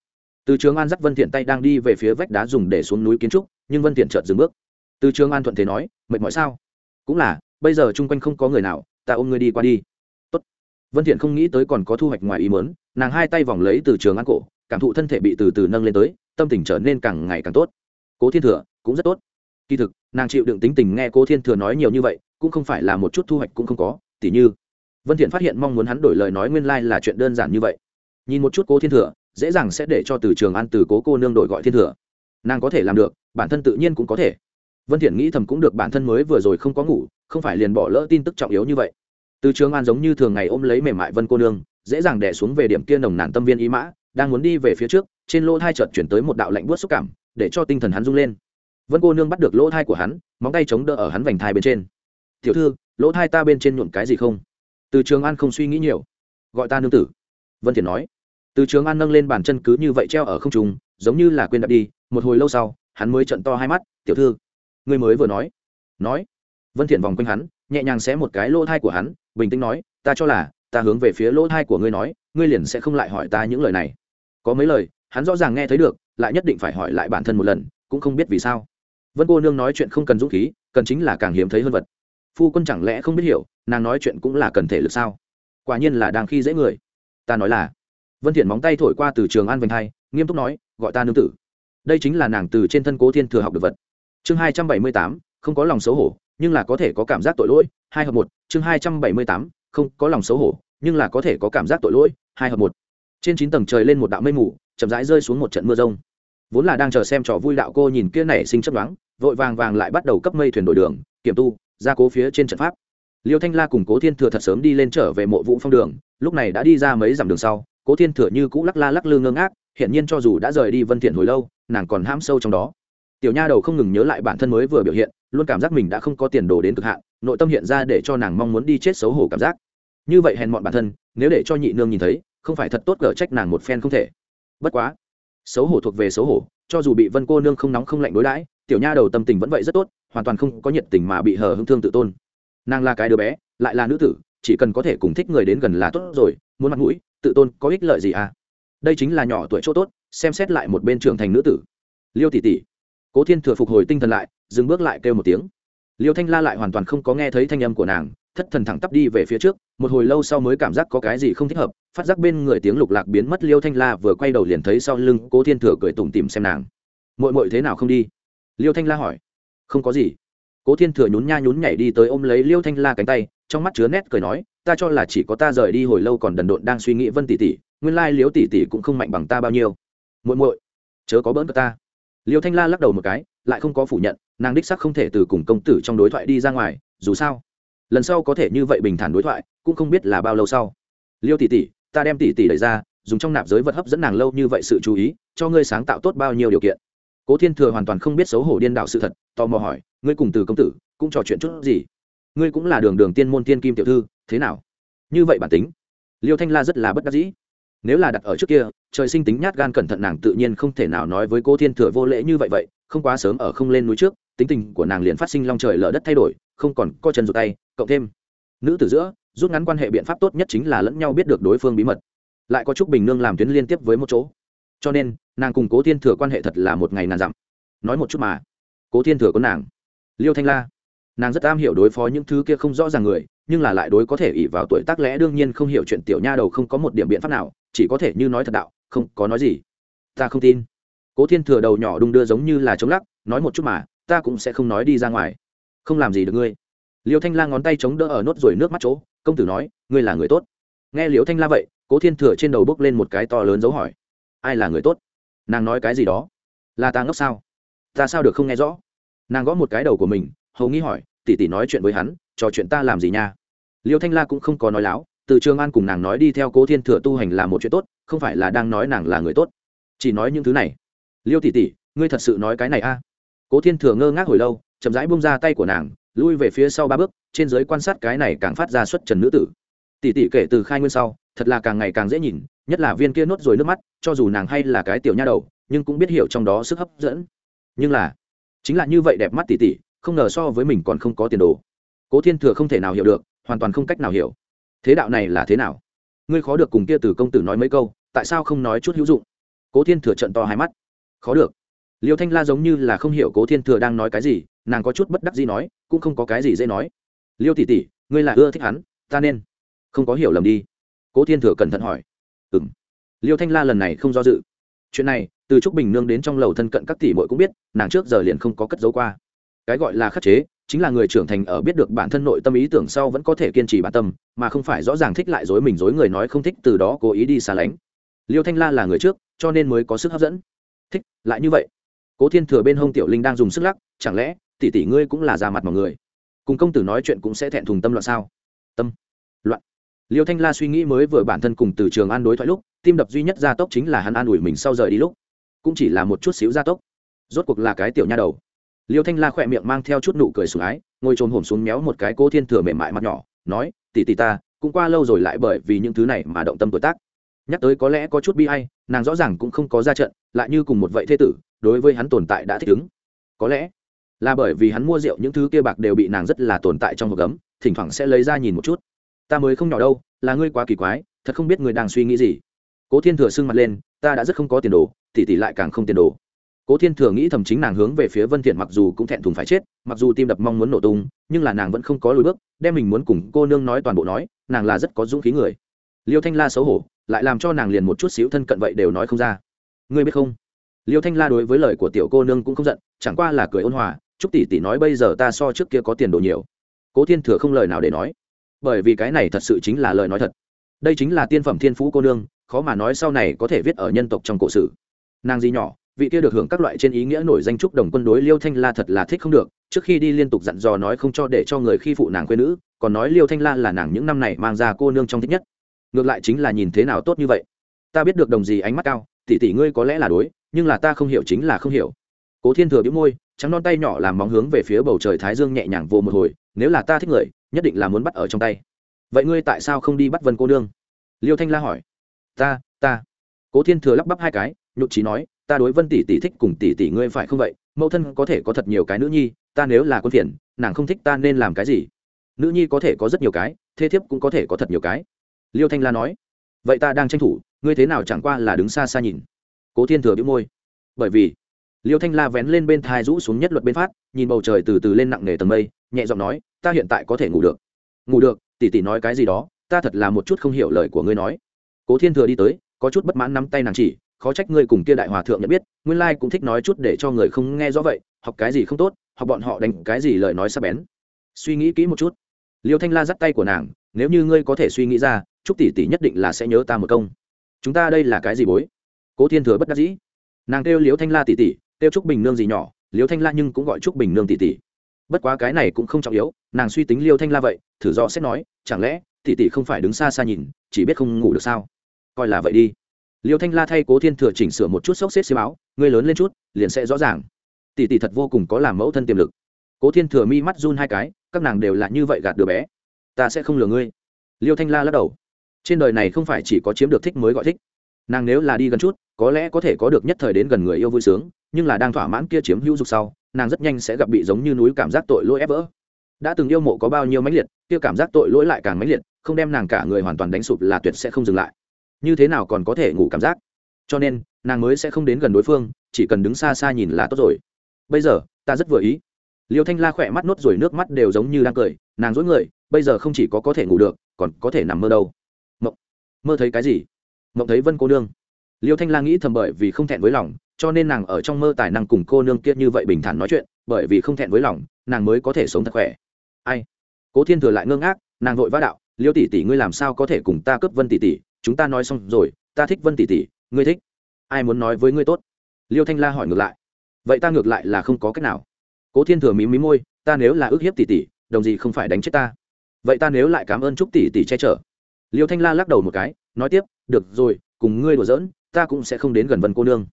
Từ trường an dắt vân thiện tay đang đi về phía vách đá dùng để xuống núi kiến trúc, nhưng vân thiện chợt dừng bước. Từ trường an thuận thế nói, mệt mỏi sao? Cũng là, bây giờ chung quanh không có người nào, ta ôm ngươi đi qua đi vân thiện không nghĩ tới còn có thu hoạch ngoài ý muốn, nàng hai tay vòng lấy từ trường an cổ, cảm thụ thân thể bị từ từ nâng lên tới, tâm tình trở nên càng ngày càng tốt. Cố thiên thừa cũng rất tốt. Kỳ thực, nàng chịu đựng tính tình nghe cố thiên thừa nói nhiều như vậy, cũng không phải là một chút thu hoạch cũng không có, tỉ như, vân thiện phát hiện mong muốn hắn đổi lời nói nguyên lai like là chuyện đơn giản như vậy. Nhìn một chút cố thiên thừa, dễ dàng sẽ để cho từ trường an từ cố cô nương đổi gọi thiên thừa. Nàng có thể làm được, bản thân tự nhiên cũng có thể. Vân thiện nghĩ thầm cũng được, bản thân mới vừa rồi không có ngủ, không phải liền bỏ lỡ tin tức trọng yếu như vậy từ trường an giống như thường ngày ôm lấy mềm mại vân cô nương, dễ dàng đè xuống về điểm kia nồng nàn tâm viên ý mã, đang muốn đi về phía trước, trên lỗ thai chợt chuyển tới một đạo lạnh buốt xúc cảm, để cho tinh thần hắn rung lên. Vân cô nương bắt được lỗ thai của hắn, móng tay chống đỡ ở hắn vành thai bên trên. Tiểu thư, lỗ thai ta bên trên nhuộm cái gì không? Từ trường an không suy nghĩ nhiều. Gọi ta nương tử. Vân thiện nói. Từ trường an nâng lên bàn chân cứ như vậy treo ở không trung, giống như là quên đạp đi, một hồi lâu sau, hắn mới trận to hai mắt, tiểu thư, ngươi mới vừa nói. Nói. Vân thiện vòng quanh hắn, nhẹ nhàng xé một cái lỗ thai của hắn bình tĩnh nói, ta cho là, ta hướng về phía lỗ thai của ngươi nói, ngươi liền sẽ không lại hỏi ta những lời này. Có mấy lời, hắn rõ ràng nghe thấy được, lại nhất định phải hỏi lại bản thân một lần, cũng không biết vì sao. Vân cô nương nói chuyện không cần dũng khí, cần chính là càng hiếm thấy hơn vật. Phu quân chẳng lẽ không biết hiểu, nàng nói chuyện cũng là cần thể lực sao? Quả nhiên là đang khi dễ người. Ta nói là, vân thiện móng tay thổi qua từ trường an vành hai, nghiêm túc nói, gọi ta nương tử. Đây chính là nàng từ trên thân cố thiên thừa học được vật. Chương hai trăm bảy mươi tám không có lòng xấu hổ, nhưng là có thể có cảm giác tội lỗi, hai hợp một, chương hai trăm bảy mươi tám, không có lòng xấu hổ, nhưng là có thể có cảm giác tội lỗi, hai hợp một. Trên chín tầng trời lên một đạo mây mù, chậm rãi rơi xuống một trận mưa rông. Vốn là đang chờ xem trò vui đạo cô nhìn kia này sinh chấp đoán vội vàng vàng lại bắt đầu cấp mây thuyền đổi đường, kiểm tu gia cố phía trên trận pháp. Liêu thanh la cùng cố thiên thừa thật sớm đi lên trở về mộ vũ phong đường, lúc này đã đi ra mấy dặm đường sau, cố thiên thừa như cũ lắc la lắc lư ngơ ngác hiện nhiên cho dù đã rời đi vân thiện hồi lâu, nàng còn ham sâu trong đó. Tiểu nha đầu không ngừng nhớ lại bản thân mới vừa biểu hiện luôn cảm giác mình đã không có tiền đồ đến cực hạn, nội tâm hiện ra để cho nàng mong muốn đi chết xấu hổ cảm giác. Như vậy hèn mọn bản thân, nếu để cho nhị nương nhìn thấy, không phải thật tốt gở trách nàng một phen không thể. Bất quá, xấu hổ thuộc về xấu hổ, cho dù bị vân cô nương không nóng không lạnh đối đãi, tiểu nha đầu tâm tình vẫn vậy rất tốt, hoàn toàn không có nhiệt tình mà bị hờ hưng thương tự tôn. Nàng là cái đứa bé, lại là nữ tử, chỉ cần có thể cùng thích người đến gần là tốt rồi, muốn mặt mũi, tự tôn có ích lợi gì à? Đây chính là nhỏ tuổi chỗ tốt, xem xét lại một bên trưởng thành nữ tử. Liêu tỷ tỷ, cố thiên thừa phục hồi tinh thần lại dừng bước lại kêu một tiếng. Liêu thanh la lại hoàn toàn không có nghe thấy thanh âm của nàng, thất thần thẳng tắp đi về phía trước, một hồi lâu sau mới cảm giác có cái gì không thích hợp, phát giác bên người tiếng lục lạc biến mất, liêu thanh la vừa quay đầu liền thấy sau lưng cố thiên thừa cười tủm tìm xem nàng. Mội mội thế nào không đi? Liêu thanh la hỏi. Không có gì. Cố thiên thừa nhún nha nhún nhảy đi tới ôm lấy liêu thanh la cánh tay, trong mắt chứa nét cười nói, ta cho là chỉ có ta rời đi hồi lâu còn đần độn đang suy nghĩ vân tỷ tỷ, nguyên lai liếu tỷ tỷ cũng không mạnh bằng ta bao nhiêu. Muội muội, chớ có bỡn cợt ta. Liêu thanh la lắc đầu một cái, lại không có phủ nhận nàng đích sắc không thể từ cùng công tử trong đối thoại đi ra ngoài, dù sao, lần sau có thể như vậy bình thản đối thoại, cũng không biết là bao lâu sau. Liêu tỷ tỷ, ta đem tỷ tỷ đẩy ra, dùng trong nạp giới vật hấp dẫn nàng lâu như vậy sự chú ý, cho ngươi sáng tạo tốt bao nhiêu điều kiện. Cố thiên thừa hoàn toàn không biết xấu hổ điên đạo sự thật, tò mò hỏi, ngươi cùng từ công tử, cũng trò chuyện chút gì? Ngươi cũng là đường đường tiên môn tiên kim tiểu thư, thế nào? Như vậy bản tính. Liêu thanh la rất là bất đắc dĩ. Nếu là đặt ở trước kia, trời sinh tính nhát gan cẩn thận nàng tự nhiên không thể nào nói với cô thiên thừa vô lễ như vậy vậy, không quá sớm ở không lên núi trước tính tình của nàng liền phát sinh long trời lở đất thay đổi, không còn co chân rụt tay, cộng thêm, nữ tử giữa, rút ngắn quan hệ biện pháp tốt nhất chính là lẫn nhau biết được đối phương bí mật, lại có chúc bình nương làm tuyến liên tiếp với một chỗ. Cho nên, nàng cùng cố thiên thừa quan hệ thật là một ngày nàn dặm. Nói một chút mà, cố thiên thừa có nàng, liêu thanh la, nàng rất am hiểu đối phó những thứ kia không rõ ràng người, nhưng là lại đối có thể ỉ vào tuổi tác lẽ đương nhiên không hiểu chuyện tiểu nha đầu không có một điểm biện pháp nào, chỉ có thể như nói thật đạo, không có nói gì. Ta không tin. Cố thiên thừa đầu nhỏ đung đưa giống như là chống lắc, nói một chút mà ta cũng sẽ không nói đi ra ngoài. Không làm gì được ngươi. Liêu thanh la ngón tay chống đỡ ở nốt rồi nước mắt chỗ, công tử nói, ngươi là người tốt. Nghe liêu thanh la vậy, cố thiên thừa trên đầu bốc lên một cái to lớn dấu hỏi. Ai là người tốt? Nàng nói cái gì đó? Là ta ngốc sao? Ta sao được không nghe rõ? Nàng gõ một cái đầu của mình, hầu nghĩ hỏi tỉ tỉ nói chuyện với hắn, trò chuyện ta làm gì nha? Liêu thanh la cũng không có nói láo, từ trường an cùng nàng nói đi theo cố thiên thừa tu hành là một chuyện tốt, không phải là đang nói nàng là người tốt. Chỉ nói những thứ này. Liêu tỉ tỉ ngươi thật sự nói cái này a? à? Cố thiên thừa ngơ ngác hồi lâu, chậm rãi bung ra tay của nàng, lui về phía sau ba bước, trên giới quan sát cái này càng phát ra xuất trần nữ tử. Tỷ tỷ kể từ khai nguyên sau, thật là càng ngày càng dễ nhìn, nhất là viên kia nốt rồi nước mắt, cho dù nàng hay là cái tiểu nha đầu, nhưng cũng biết hiểu trong đó sức hấp dẫn. Nhưng là, chính là như vậy đẹp mắt tỷ tỷ, không ngờ so với mình còn không có tiền đồ. Cố thiên thừa không thể nào hiểu được, hoàn toàn không cách nào hiểu. Thế đạo này là thế nào? Ngươi khó được cùng kia từ công tử nói mấy câu, tại sao không nói chút hữu dụng? Cố thiên thừa trận to hai mắt. Khó được liêu thanh la giống như là không hiểu cố thiên thừa đang nói cái gì, nàng có chút bất đắc gì nói, cũng không có cái gì dễ nói. Liêu tỷ tỷ, ngươi là ưa thích hắn, ta nên không có hiểu lầm đi. Cố thiên thừa cẩn thận hỏi. Ừ m liêu thanh la lần này không do dự. Chuyện này, từ trúc bình nương đến trong lầu thân cận các tỷ bội cũng biết, nàng trước giờ liền không có cất dấu qua. Cái gọi là khắc chế, chính là người trưởng thành ở biết được bản thân nội tâm ý tưởng sau vẫn có thể kiên trì bản tâm, mà không phải rõ ràng thích lại dối mình dối người nói không thích từ đó cố ý đi xa lánh. Liêu thanh la là người trước, cho nên mới có sức hấp dẫn. Thích, lại như vậy cố thiên thừa bên hông tiểu linh đang dùng sức lắc, chẳng lẽ, tỷ tỷ ngươi cũng là ra mặt mọi người? Cùng công tử nói chuyện cũng sẽ thẹn thùng tâm loạn sao? Tâm loạn. Liêu thanh la suy nghĩ mới vừa bản thân cùng từ trường an đối thoại lúc, tim đập duy nhất gia tốc chính là hắn an ủi mình sau rời đi lúc. Cũng chỉ là một chút xíu gia tốc. Rốt cuộc là cái tiểu nha đầu. Liêu thanh la khỏe miệng mang theo chút nụ cười sủng ái, ngồi trồn hổm xuống méo một cái Cố thiên thừa mềm mại mặt nhỏ, nói, tỷ tỷ ta, cũng qua lâu rồi lại bởi vì những thứ này mà động tâm tuổi tác. Nhắc tới có lẽ có chút bi hay nàng rõ ràng cũng không có ra trận lại như cùng một vậy thế tử, đối với hắn tồn tại đã thích ứng. Có lẽ là bởi vì hắn mua rượu những thứ kia bạc đều bị nàng rất là tồn tại trong hộp gấm, thỉnh thoảng sẽ lấy ra nhìn một chút. Ta mới không nhỏ đâu, là ngươi quá kỳ quái, thật không biết người đang suy nghĩ gì. Cố thiên thừa sưng mặt lên, ta đã rất không có tiền đồ, tỷ tỷ lại càng không tiền đồ. Cố thiên thừa nghĩ thầm chính nàng hướng về phía vân thiện mặc dù cũng thẹn thùng phải chết, mặc dù tim đập mong muốn nổ tung, nhưng là nàng vẫn không có lùi bước, đem mình muốn cùng cô nương nói toàn bộ nói, nàng là rất có dũng khí người. Liêu thanh la xấu hổ, lại làm cho nàng liền một chút xíu thân cận vậy đều nói không ra ngươi biết không? Liêu thanh la đối với lời của tiểu cô nương cũng không giận, chẳng qua là cười ôn hòa, chúc tỷ tỷ nói bây giờ ta so trước kia có tiền đồ nhiều. Cố thiên thừa không lời nào để nói. Bởi vì cái này thật sự chính là lời nói thật. Đây chính là tiên phẩm thiên phú cô nương, khó mà nói sau này có thể viết ở nhân tộc trong cổ sử. Nàng gì nhỏ, vị kia được hưởng các loại trên ý nghĩa nổi danh trúc đồng quân đối liêu thanh la thật là thích không được, trước khi đi liên tục dặn dò nói không cho để cho người khi phụ nàng quê nữ, còn nói liêu thanh la là nàng những năm này mang ra cô nương trong thích nhất. Ngược lại chính là nhìn thế nào tốt như vậy. Ta biết được đồng gì ánh mắt cao tỷ tỷ ngươi có lẽ là đối, nhưng là ta không hiểu chính là không hiểu. Cố thiên thừa biếu môi, trắng non tay nhỏ làm móng hướng về phía bầu trời thái dương nhẹ nhàng vô một hồi, nếu là ta thích người, nhất định là muốn bắt ở trong tay. Vậy ngươi tại sao không đi bắt vân cô nương? Liêu thanh la hỏi. Ta ta. Cố thiên thừa lắp bắp hai cái nhụt trí nói, ta đối vân tỷ tỷ thích cùng tỷ tỷ ngươi phải không vậy? Mẫu thân có thể có thật nhiều cái nữ nhi, ta nếu là quân phiền, nàng không thích ta nên làm cái gì? Nữ nhi có thể có rất nhiều cái, thế thiếp cũng có thể có thật nhiều cái. Liêu thanh la nói. Vậy ta đang tranh thủ ngươi thế nào chẳng qua là đứng xa xa nhìn. Cố thiên thừa bĩu môi. Bởi vì, liêu thanh la vén lên bên thai rũ xuống nhất luật bên phát, nhìn bầu trời từ từ lên nặng nề tầng mây, nhẹ giọng nói, ta hiện tại có thể ngủ được. Ngủ được? Tỷ tỷ nói cái gì đó? Ta thật là một chút không hiểu lời của ngươi nói. Cố thiên thừa đi tới, có chút bất mãn nắm tay nàng chỉ, khó trách ngươi cùng kia đại hòa thượng nhận biết, nguyên lai cũng thích nói chút để cho người không nghe rõ vậy, học cái gì không tốt, học bọn họ đánh cái gì lời nói sắp bén. Suy nghĩ kỹ một chút. Liêu thanh la dắt tay của nàng, nếu như ngươi có thể suy nghĩ ra, chúc tỷ tỷ nhất định là sẽ nhớ ta một công chúng ta đây là cái gì bối? Cố thiên thừa bất đắc dĩ. Nàng kêu liếu thanh la tỷ tỷ, kêu trúc bình nương gì nhỏ liếu thanh la nhưng cũng gọi trúc bình nương tỷ tỷ. Bất quá cái này cũng không trọng yếu, nàng suy tính liêu thanh la vậy, thử do xét nói, chẳng lẽ tỷ tỷ không phải đứng xa xa nhìn, chỉ biết không ngủ được sao? Coi là vậy đi. Liêu thanh la thay cố thiên thừa chỉnh sửa một chút sốc xếp xi báo ngươi lớn lên chút, liền sẽ rõ ràng. Tỷ tỷ thật vô cùng có làm mẫu thân tiềm lực. Cố thiên thừa mi mắt run hai cái, các nàng đều là như vậy gạt đứa bé. Ta sẽ không lừa ngươi. Liêu thanh la lắc đầu trên đời này không phải chỉ có chiếm được thích mới gọi thích. Nàng nếu là đi gần chút, có lẽ có thể có được nhất thời đến gần người yêu vui sướng, nhưng là đang thỏa mãn kia chiếm hữu dục sau, nàng rất nhanh sẽ gặp bị giống như núi cảm giác tội lỗi ép vỡ. Đã từng yêu mộ có bao nhiêu mãnh liệt, kia cảm giác tội lỗi lại càng mãnh liệt, không đem nàng cả người hoàn toàn đánh sụp là tuyệt sẽ không dừng lại. Như thế nào còn có thể ngủ cảm giác? Cho nên, nàng mới sẽ không đến gần đối phương, chỉ cần đứng xa xa nhìn là tốt rồi. Bây giờ, ta rất vừa ý. Liêu thanh la khỏe mắt nốt rồi nước mắt đều giống như đang cười, nàng dối người, bây giờ không chỉ có có thể ngủ được, còn có thể nằm mơ đâu mơ thấy cái gì? Mộng thấy vân cô nương. Liêu thanh la nghĩ thầm bởi vì không thẹn với lòng, cho nên nàng ở trong mơ tài năng cùng cô nương kia như vậy bình thản nói chuyện, bởi vì không thẹn với lòng, nàng mới có thể sống thật khỏe. Ai? Cố thiên thừa lại ngơ ngác, nàng vội vã đạo, liêu tỷ tỷ ngươi làm sao có thể cùng ta cướp vân tỷ tỷ? Chúng ta nói xong rồi, ta thích vân tỷ tỷ, ngươi thích. Ai muốn nói với ngươi tốt? Liêu thanh la hỏi ngược lại. Vậy ta ngược lại là không có cách nào. Cố thiên thừa mí mí môi, ta nếu là ước hiếp tỷ tỷ, đồng gì không phải đánh chết ta? Vậy ta nếu lại cảm ơn chúc tỷ tỷ che chở liêu thanh la lắc đầu một cái, nói tiếp, được rồi, cùng ngươi đùa giỡn, ta cũng sẽ không đến gần vân cô nương.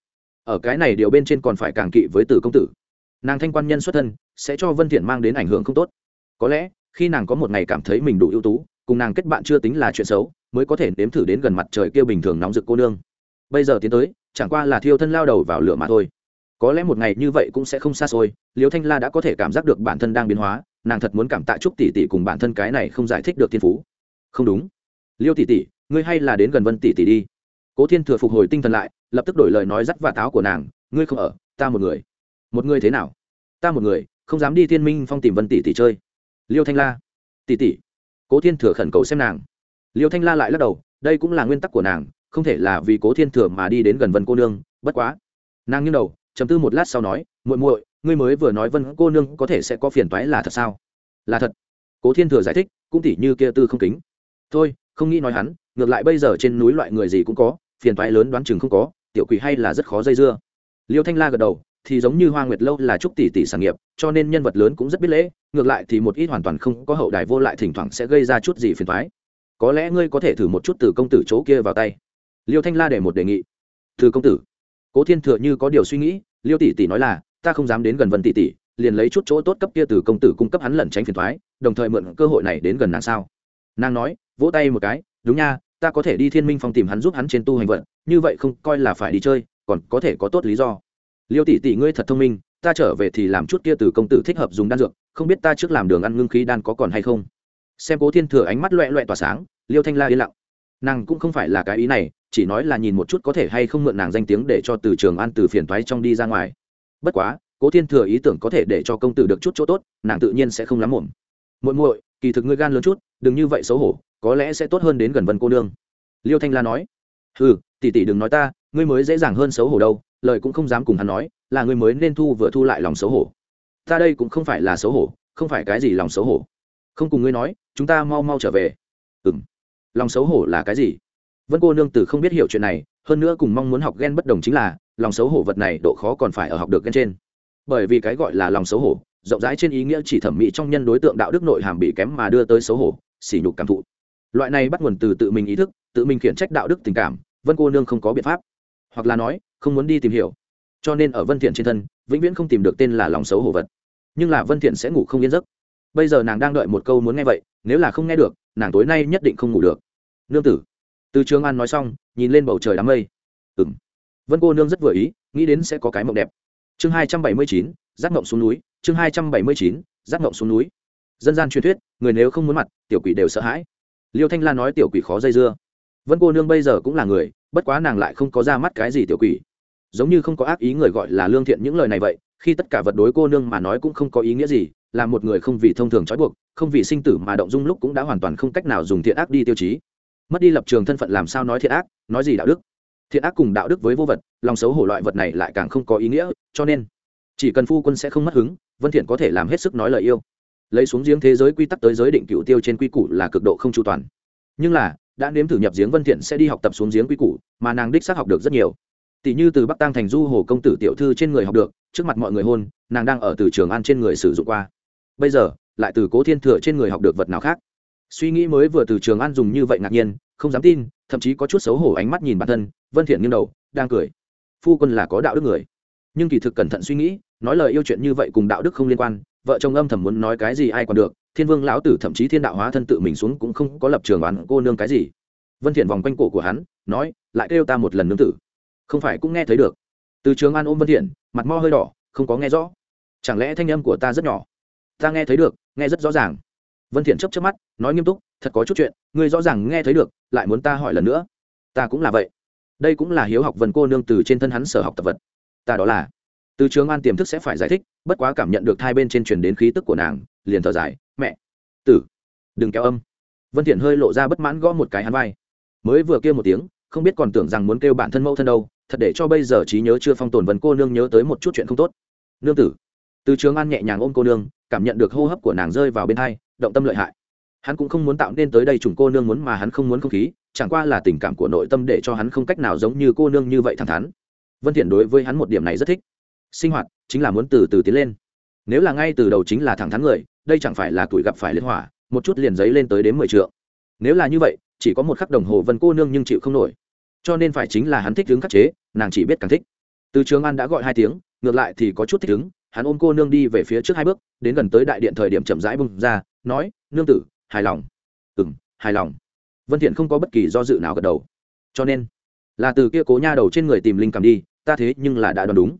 Ở cái này điều bên trên còn phải càng kỵ với tử công tử. Nàng thanh quan nhân xuất thân, sẽ cho vân thiện mang đến ảnh hưởng không tốt. Có lẽ, khi nàng có một ngày cảm thấy mình đủ ưu tú, cùng nàng kết bạn chưa tính là chuyện xấu, mới có thể nếm thử đến gần mặt trời kia bình thường nóng rực cô nương. Bây giờ tiến tới, chẳng qua là thiêu thân lao đầu vào lửa mà thôi. Có lẽ một ngày như vậy cũng sẽ không xa xôi, liêu thanh la đã có thể cảm giác được bản thân đang biến hóa, nàng thật muốn cảm tạ chúc tỷ tỷ cùng bản thân cái này không giải thích được thiên phú. Không đúng liêu tỷ tỷ, ngươi hay là đến gần vân tỷ tỷ đi. Cố thiên thừa phục hồi tinh thần lại, lập tức đổi lời nói dắt và táo của nàng, ngươi không ở, ta một người. Một người thế nào? Ta một người, không dám đi thiên minh phong tìm vân tỷ tỷ chơi. Liêu thanh la. Tỷ tỷ. Cố thiên thừa khẩn cầu xem nàng. Liêu thanh la lại lắc đầu, đây cũng là nguyên tắc của nàng, không thể là vì cố thiên thừa mà đi đến gần vân cô nương, bất quá. Nàng nghiêng đầu chấm tư một lát sau nói, muội muội, ngươi mới vừa nói vân cô nương có thể sẽ có phiền toái là thật sao? Là thật. Cố thiên thừa giải thích, cũng tỉ như kia tư không kính thôi, không nghĩ nói hắn, ngược lại bây giờ trên núi loại người gì cũng có, phiền toái lớn đoán chừng không có, tiểu quỷ hay là rất khó dây dưa. Liêu thanh la gật đầu, thì giống như hoa nguyệt lâu là trúc tỷ tỷ sản nghiệp, cho nên nhân vật lớn cũng rất biết lễ, ngược lại thì một ít hoàn toàn không có hậu đài vô lại thỉnh thoảng sẽ gây ra chút gì phiền toái. Có lẽ ngươi có thể thử một chút từ công tử chỗ kia vào tay. Liêu thanh la để một đề nghị. Từ công tử. Cố thiên thừa như có điều suy nghĩ, liêu tỷ tỷ nói là, ta không dám đến gần vân tỷ tỷ, liền lấy chút chỗ tốt cấp kia từ công tử cung cấp hắn lẩn tránh phiền thoái đồng thời mượn cơ hội này đến gần nàng sao? Nàng nói vỗ tay một cái, đúng nha, ta có thể đi thiên minh phong tìm hắn giúp hắn trên tu hành vận, như vậy không coi là phải đi chơi, còn có thể có tốt lý do. Liêu tỷ tỷ ngươi thật thông minh, ta trở về thì làm chút kia từ công tử thích hợp dùng đan dược, không biết ta trước làm đường ăn ngưng khí đan có còn hay không? Xem cố thiên thừa ánh mắt loẹ loẹ tỏa sáng, liêu thanh la yên lặng. Nàng cũng không phải là cái ý này, chỉ nói là nhìn một chút có thể hay không mượn nàng danh tiếng để cho từ trường an từ phiền thoái trong đi ra ngoài. Bất quá, cố thiên thừa ý tưởng có thể để cho công tử được chút chỗ tốt, nàng tự nhiên sẽ không lắm muộn. Muội muội, kỳ thực ngươi gan lớn chút, đừng như vậy xấu hổ có lẽ sẽ tốt hơn đến gần vân cô nương. Liêu thanh la nói ừ tỷ tỷ đừng nói ta, ngươi mới dễ dàng hơn xấu hổ đâu, lời cũng không dám cùng hắn nói, là ngươi mới nên thu vừa thu lại lòng xấu hổ. Ta đây cũng không phải là xấu hổ, không phải cái gì lòng xấu hổ. Không cùng ngươi nói, chúng ta mau mau trở về. Ừ m lòng xấu hổ là cái gì? Vân cô nương tử không biết hiểu chuyện này, hơn nữa cùng mong muốn học ghen bất đồng chính là, lòng xấu hổ vật này độ khó còn phải ở học được ghen trên. Bởi vì cái gọi là lòng xấu hổ, rộng rãi trên ý nghĩa chỉ thẩm mỹ trong nhân đối tượng đạo đức nội hàm bị kém mà đưa tới xấu hổ, sỉ nhục cảm thụ loại này bắt nguồn từ tự mình ý thức, tự mình khiển trách đạo đức tình cảm, vân cô nương không có biện pháp. Hoặc là nói, không muốn đi tìm hiểu. Cho nên ở vân thiện trên thân, vĩnh viễn không tìm được tên là lòng xấu hổ vật. Nhưng là vân thiện sẽ ngủ không yên giấc. Bây giờ nàng đang đợi một câu muốn nghe vậy, nếu là không nghe được, nàng tối nay nhất định không ngủ được. Nương tử. Từ trường an nói xong, nhìn lên bầu trời đám mây. Ừm. Vân cô nương rất vừa ý, nghĩ đến sẽ có cái mộng đẹp. Chương hai trăm bảy mươi chín, giác mộng xuống núi. Chương hai trăm bảy mươi chín, giác mộng xuống núi. Dân gian truyền thuyết, người nếu không muốn mặt, tiểu quỷ đều sợ hãi liêu thanh la nói tiểu quỷ khó dây dưa. Vân cô nương bây giờ cũng là người, bất quá nàng lại không có ra mắt cái gì tiểu quỷ. Giống như không có ác ý người gọi là lương thiện những lời này vậy, khi tất cả vật đối cô nương mà nói cũng không có ý nghĩa gì, là một người không vì thông thường trói buộc, không vì sinh tử mà động dung lúc cũng đã hoàn toàn không cách nào dùng thiện ác đi tiêu chí. Mất đi lập trường thân phận làm sao nói thiện ác, nói gì đạo đức. Thiện ác cùng đạo đức với vô vật, lòng xấu hổ loại vật này lại càng không có ý nghĩa, cho nên chỉ cần phu quân sẽ không mất hứng, vân thiện có thể làm hết sức nói lời yêu lấy xuống giếng thế giới quy tắc tới giới định cựu tiêu trên quy củ là cực độ không chu toàn. Nhưng là, đã nếm thử nhập giếng vân thiện sẽ đi học tập xuống giếng quy củ, mà nàng đích xác học được rất nhiều. Tỷ như từ bắc tăng thành du hồ công tử tiểu thư trên người học được, trước mặt mọi người hôn, nàng đang ở từ trường ăn trên người sử dụng qua. Bây giờ, lại từ cố thiên thừa trên người học được vật nào khác? Suy nghĩ mới vừa từ trường ăn dùng như vậy ngạc nhiên, không dám tin, thậm chí có chút xấu hổ ánh mắt nhìn bản thân, vân thiện nghiêng đầu, đang cười. Phu quân là có đạo đức người. Nhưng kỳ thực cẩn thận suy nghĩ, nói lời yêu chuyện như vậy cùng đạo đức không liên quan vợ chồng âm thầm muốn nói cái gì ai còn được, thiên vương lão tử thậm chí thiên đạo hóa thân tự mình xuống cũng không có lập trường oán cô nương cái gì. Vân thiện vòng quanh cổ của hắn, nói, lại kêu ta một lần nương tử. Không phải cũng nghe thấy được. Từ trường an ôm vân thiện, mặt mo hơi đỏ, không có nghe rõ. Chẳng lẽ thanh âm của ta rất nhỏ? Ta nghe thấy được, nghe rất rõ ràng. Vân thiện chớp chớp mắt, nói nghiêm túc, thật có chút chuyện, ngươi rõ ràng nghe thấy được, lại muốn ta hỏi lần nữa. Ta cũng là vậy. Đây cũng là hiếu học vân cô nương từ trên thân hắn sở học tập vật. Ta đó là từ trường an tiềm thức sẽ phải giải thích, bất quá cảm nhận được thai bên trên truyền đến khí tức của nàng, liền thở dài, mẹ, tử, đừng kéo âm. Vân thiện hơi lộ ra bất mãn gõ một cái hắn vai. Mới vừa kêu một tiếng, không biết còn tưởng rằng muốn kêu bản thân mẫu thân đâu, thật để cho bây giờ trí nhớ chưa phong tồn vân cô nương nhớ tới một chút chuyện không tốt. Nương tử. Từ trường an nhẹ nhàng ôm cô nương, cảm nhận được hô hấp của nàng rơi vào bên hai, động tâm lợi hại. Hắn cũng không muốn tạo nên tới đây trùng cô nương muốn mà hắn không muốn không khí, chẳng qua là tình cảm của nội tâm để cho hắn không cách nào giống như cô nương như vậy thẳng thắn. Vân thiện đối với hắn một điểm này rất thích sinh hoạt, chính là muốn từ từ tiến lên. Nếu là ngay từ đầu chính là thẳng thắn người, đây chẳng phải là tuổi gặp phải liên hỏa, một chút liền giấy lên tới đến mười triệu nếu là như vậy, chỉ có một khắc đồng hồ vân cô nương nhưng chịu không nổi. Cho nên phải chính là hắn thích đứng khắc chế, nàng chỉ biết càng thích. Từ trường an đã gọi hai tiếng, ngược lại thì có chút thích đứng hắn ôm cô nương đi về phía trước hai bước, đến gần tới đại điện thời điểm chậm rãi bung ra, nói, nương tử, hài lòng. Ừ m hài lòng. Vân thiện không có bất kỳ do dự nào gật đầu. Cho nên, là từ kia cố nha đầu trên người tìm linh cảm đi, ta thế nhưng là đã đoán đúng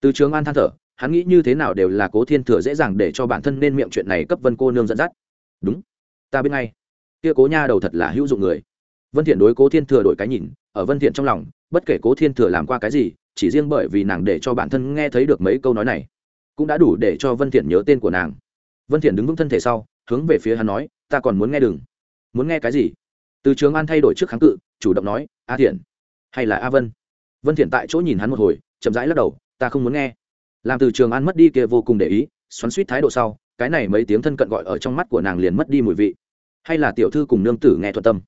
từ trường an than thở, hắn nghĩ như thế nào đều là cố thiên thừa dễ dàng để cho bản thân nên miệng chuyện này cấp vân cô nương dẫn dắt. Đúng, ta biết ngay. Kia cố nha đầu thật là hữu dụng người. Vân thiện đối cố thiên thừa đổi cái nhìn, ở vân thiện trong lòng, bất kể cố thiên thừa làm qua cái gì, chỉ riêng bởi vì nàng để cho bản thân nghe thấy được mấy câu nói này, cũng đã đủ để cho vân thiện nhớ tên của nàng. Vân thiện đứng vững thân thể sau, hướng về phía hắn nói, ta còn muốn nghe đừng. Muốn nghe cái gì? Từ trường an thay đổi trước kháng cự, chủ động nói, a thiện, hay là a vân? Vân thiện tại chỗ nhìn hắn một hồi, chậm rãi lắc đầu ta không muốn nghe. Làm từ trường an mất đi kia vô cùng để ý, xoắn suýt thái độ sau, cái này mấy tiếng thân cận gọi ở trong mắt của nàng liền mất đi mùi vị. Hay là tiểu thư cùng nương tử nghe thuận tâm.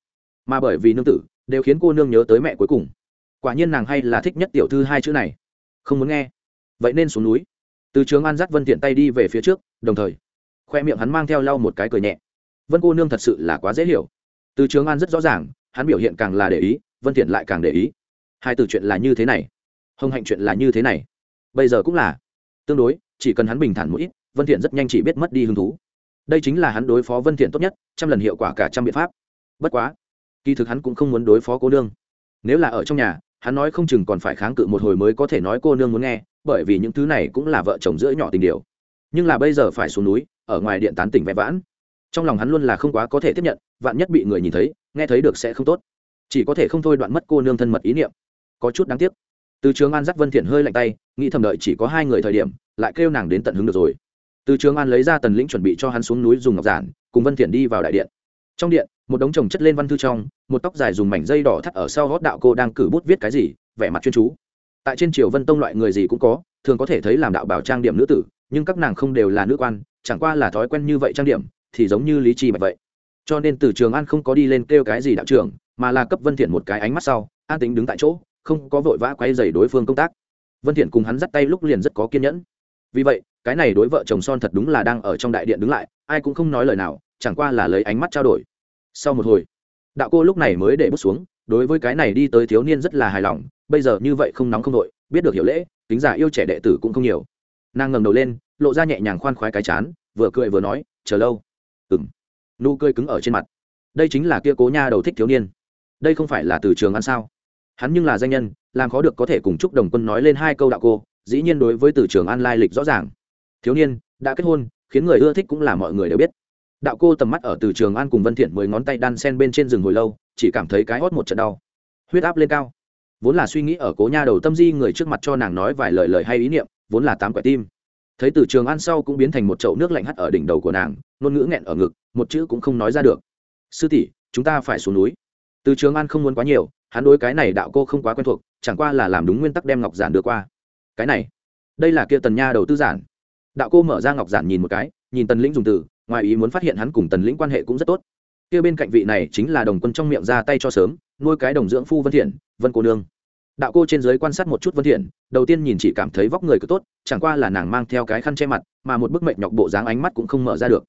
Mà bởi vì nương tử, đều khiến cô nương nhớ tới mẹ cuối cùng. Quả nhiên nàng hay là thích nhất tiểu thư hai chữ này. Không muốn nghe. Vậy nên xuống núi. Từ trường an dắt vân tiện tay đi về phía trước, đồng thời, khoe miệng hắn mang theo lau một cái cười nhẹ. Vân cô nương thật sự là quá dễ hiểu. Từ trường an rất rõ ràng, hắn biểu hiện càng là để ý, vân tiện lại càng để ý. Hai từ chuyện là như thế này. Hồng hạnh chuyện là như thế này bây giờ cũng là. Tương đối, chỉ cần hắn bình thản một ít, vân thiện rất nhanh chỉ biết mất đi hứng thú. Đây chính là hắn đối phó vân thiện tốt nhất, trăm lần hiệu quả cả trăm biện pháp. Bất quá, kỳ thực hắn cũng không muốn đối phó cô nương. Nếu là ở trong nhà, hắn nói không chừng còn phải kháng cự một hồi mới có thể nói cô nương muốn nghe, bởi vì những thứ này cũng là vợ chồng giữa nhỏ tình điều. Nhưng là bây giờ phải xuống núi, ở ngoài điện tán tỉnh vẽ vãn. Trong lòng hắn luôn là không quá có thể tiếp nhận, vạn nhất bị người nhìn thấy, nghe thấy được sẽ không tốt. Chỉ có thể không thôi đoạn mất cô nương thân mật ý niệm. Có chút đáng tiếc từ trường an dắt vân thiện hơi lạnh tay, nghĩ thầm đợi chỉ có hai người thời điểm, lại kêu nàng đến tận hứng được rồi. Từ trường an lấy ra tần lĩnh chuẩn bị cho hắn xuống núi dùng ngọc giản, cùng vân thiện đi vào đại điện. Trong điện, một đống chồng chất lên văn thư trong, một tóc dài dùng mảnh dây đỏ thắt ở sau gót đạo cô đang cử bút viết cái gì, vẻ mặt chuyên chú. Tại trên triều vân tông loại người gì cũng có, thường có thể thấy làm đạo bảo trang điểm nữ tử, nhưng các nàng không đều là nữ quan, chẳng qua là thói quen như vậy trang điểm, thì giống như lý trì bạch vậy. Cho nên từ trường an không có đi lên kêu cái gì đạo trưởng, mà là cấp vân thiện một cái ánh mắt sau, an tính đứng tại chỗ không có vội vã quay dày đối phương công tác. Vân thiện cùng hắn dắt tay lúc liền rất có kiên nhẫn. Vì vậy, cái này đối vợ chồng son thật đúng là đang ở trong đại điện đứng lại, ai cũng không nói lời nào, chẳng qua là lấy ánh mắt trao đổi. Sau một hồi, đạo cô lúc này mới để bước xuống, đối với cái này đi tới thiếu niên rất là hài lòng, bây giờ như vậy không nóng không đội biết được hiểu lễ tính giả yêu trẻ đệ tử cũng không nhiều. Nàng ngẩng đầu lên, lộ ra nhẹ nhàng khoan khoái cái chán, vừa cười vừa nói, chờ lâu. Ừng nụ cười cứng ở trên mặt. Đây chính là kia cố nha đầu thích thiếu niên. Đây không phải là từ trường ăn sao? Hắn nhưng là danh nhân, làm khó được có thể cùng chúc đồng quân nói lên hai câu đạo cô, dĩ nhiên đối với từ trường an lai lịch rõ ràng. Thiếu niên, đã kết hôn, khiến người ưa thích cũng là mọi người đều biết. Đạo cô tầm mắt ở từ trường an cùng vân thiện mười ngón tay đan sen bên trên rừng hồi lâu, chỉ cảm thấy cái hót một trận đau. Huyết áp lên cao. Vốn là suy nghĩ ở cố nha đầu tâm di người trước mặt cho nàng nói vài lời lời hay ý niệm, vốn là tám quẻ tim. Thấy từ trường an sau cũng biến thành một chậu nước lạnh hắt ở đỉnh đầu của nàng, ngôn ngữ nghẹn ở ngực, một chữ cũng không nói ra được. Sư tỷ, chúng ta phải xuống núi. Từ trường an không muốn quá nhiều hắn đối cái này đạo cô không quá quen thuộc, chẳng qua là làm đúng nguyên tắc đem ngọc giản đưa qua. Cái này, đây là kia tần nha đầu tư giản. Đạo cô mở ra ngọc giản nhìn một cái, nhìn tần lĩnh dùng từ, ngoài ý muốn phát hiện hắn cùng tần lĩnh quan hệ cũng rất tốt. Kia bên cạnh vị này chính là đồng quân trong miệng ra tay cho sớm, nuôi cái đồng dưỡng phu vân thiện, vân cô nương. Đạo cô trên dưới quan sát một chút vân thiện, đầu tiên nhìn chỉ cảm thấy vóc người cứ tốt, chẳng qua là nàng mang theo cái khăn che mặt, mà một bức mệnh nhọc bộ dáng ánh mắt cũng không mở ra được.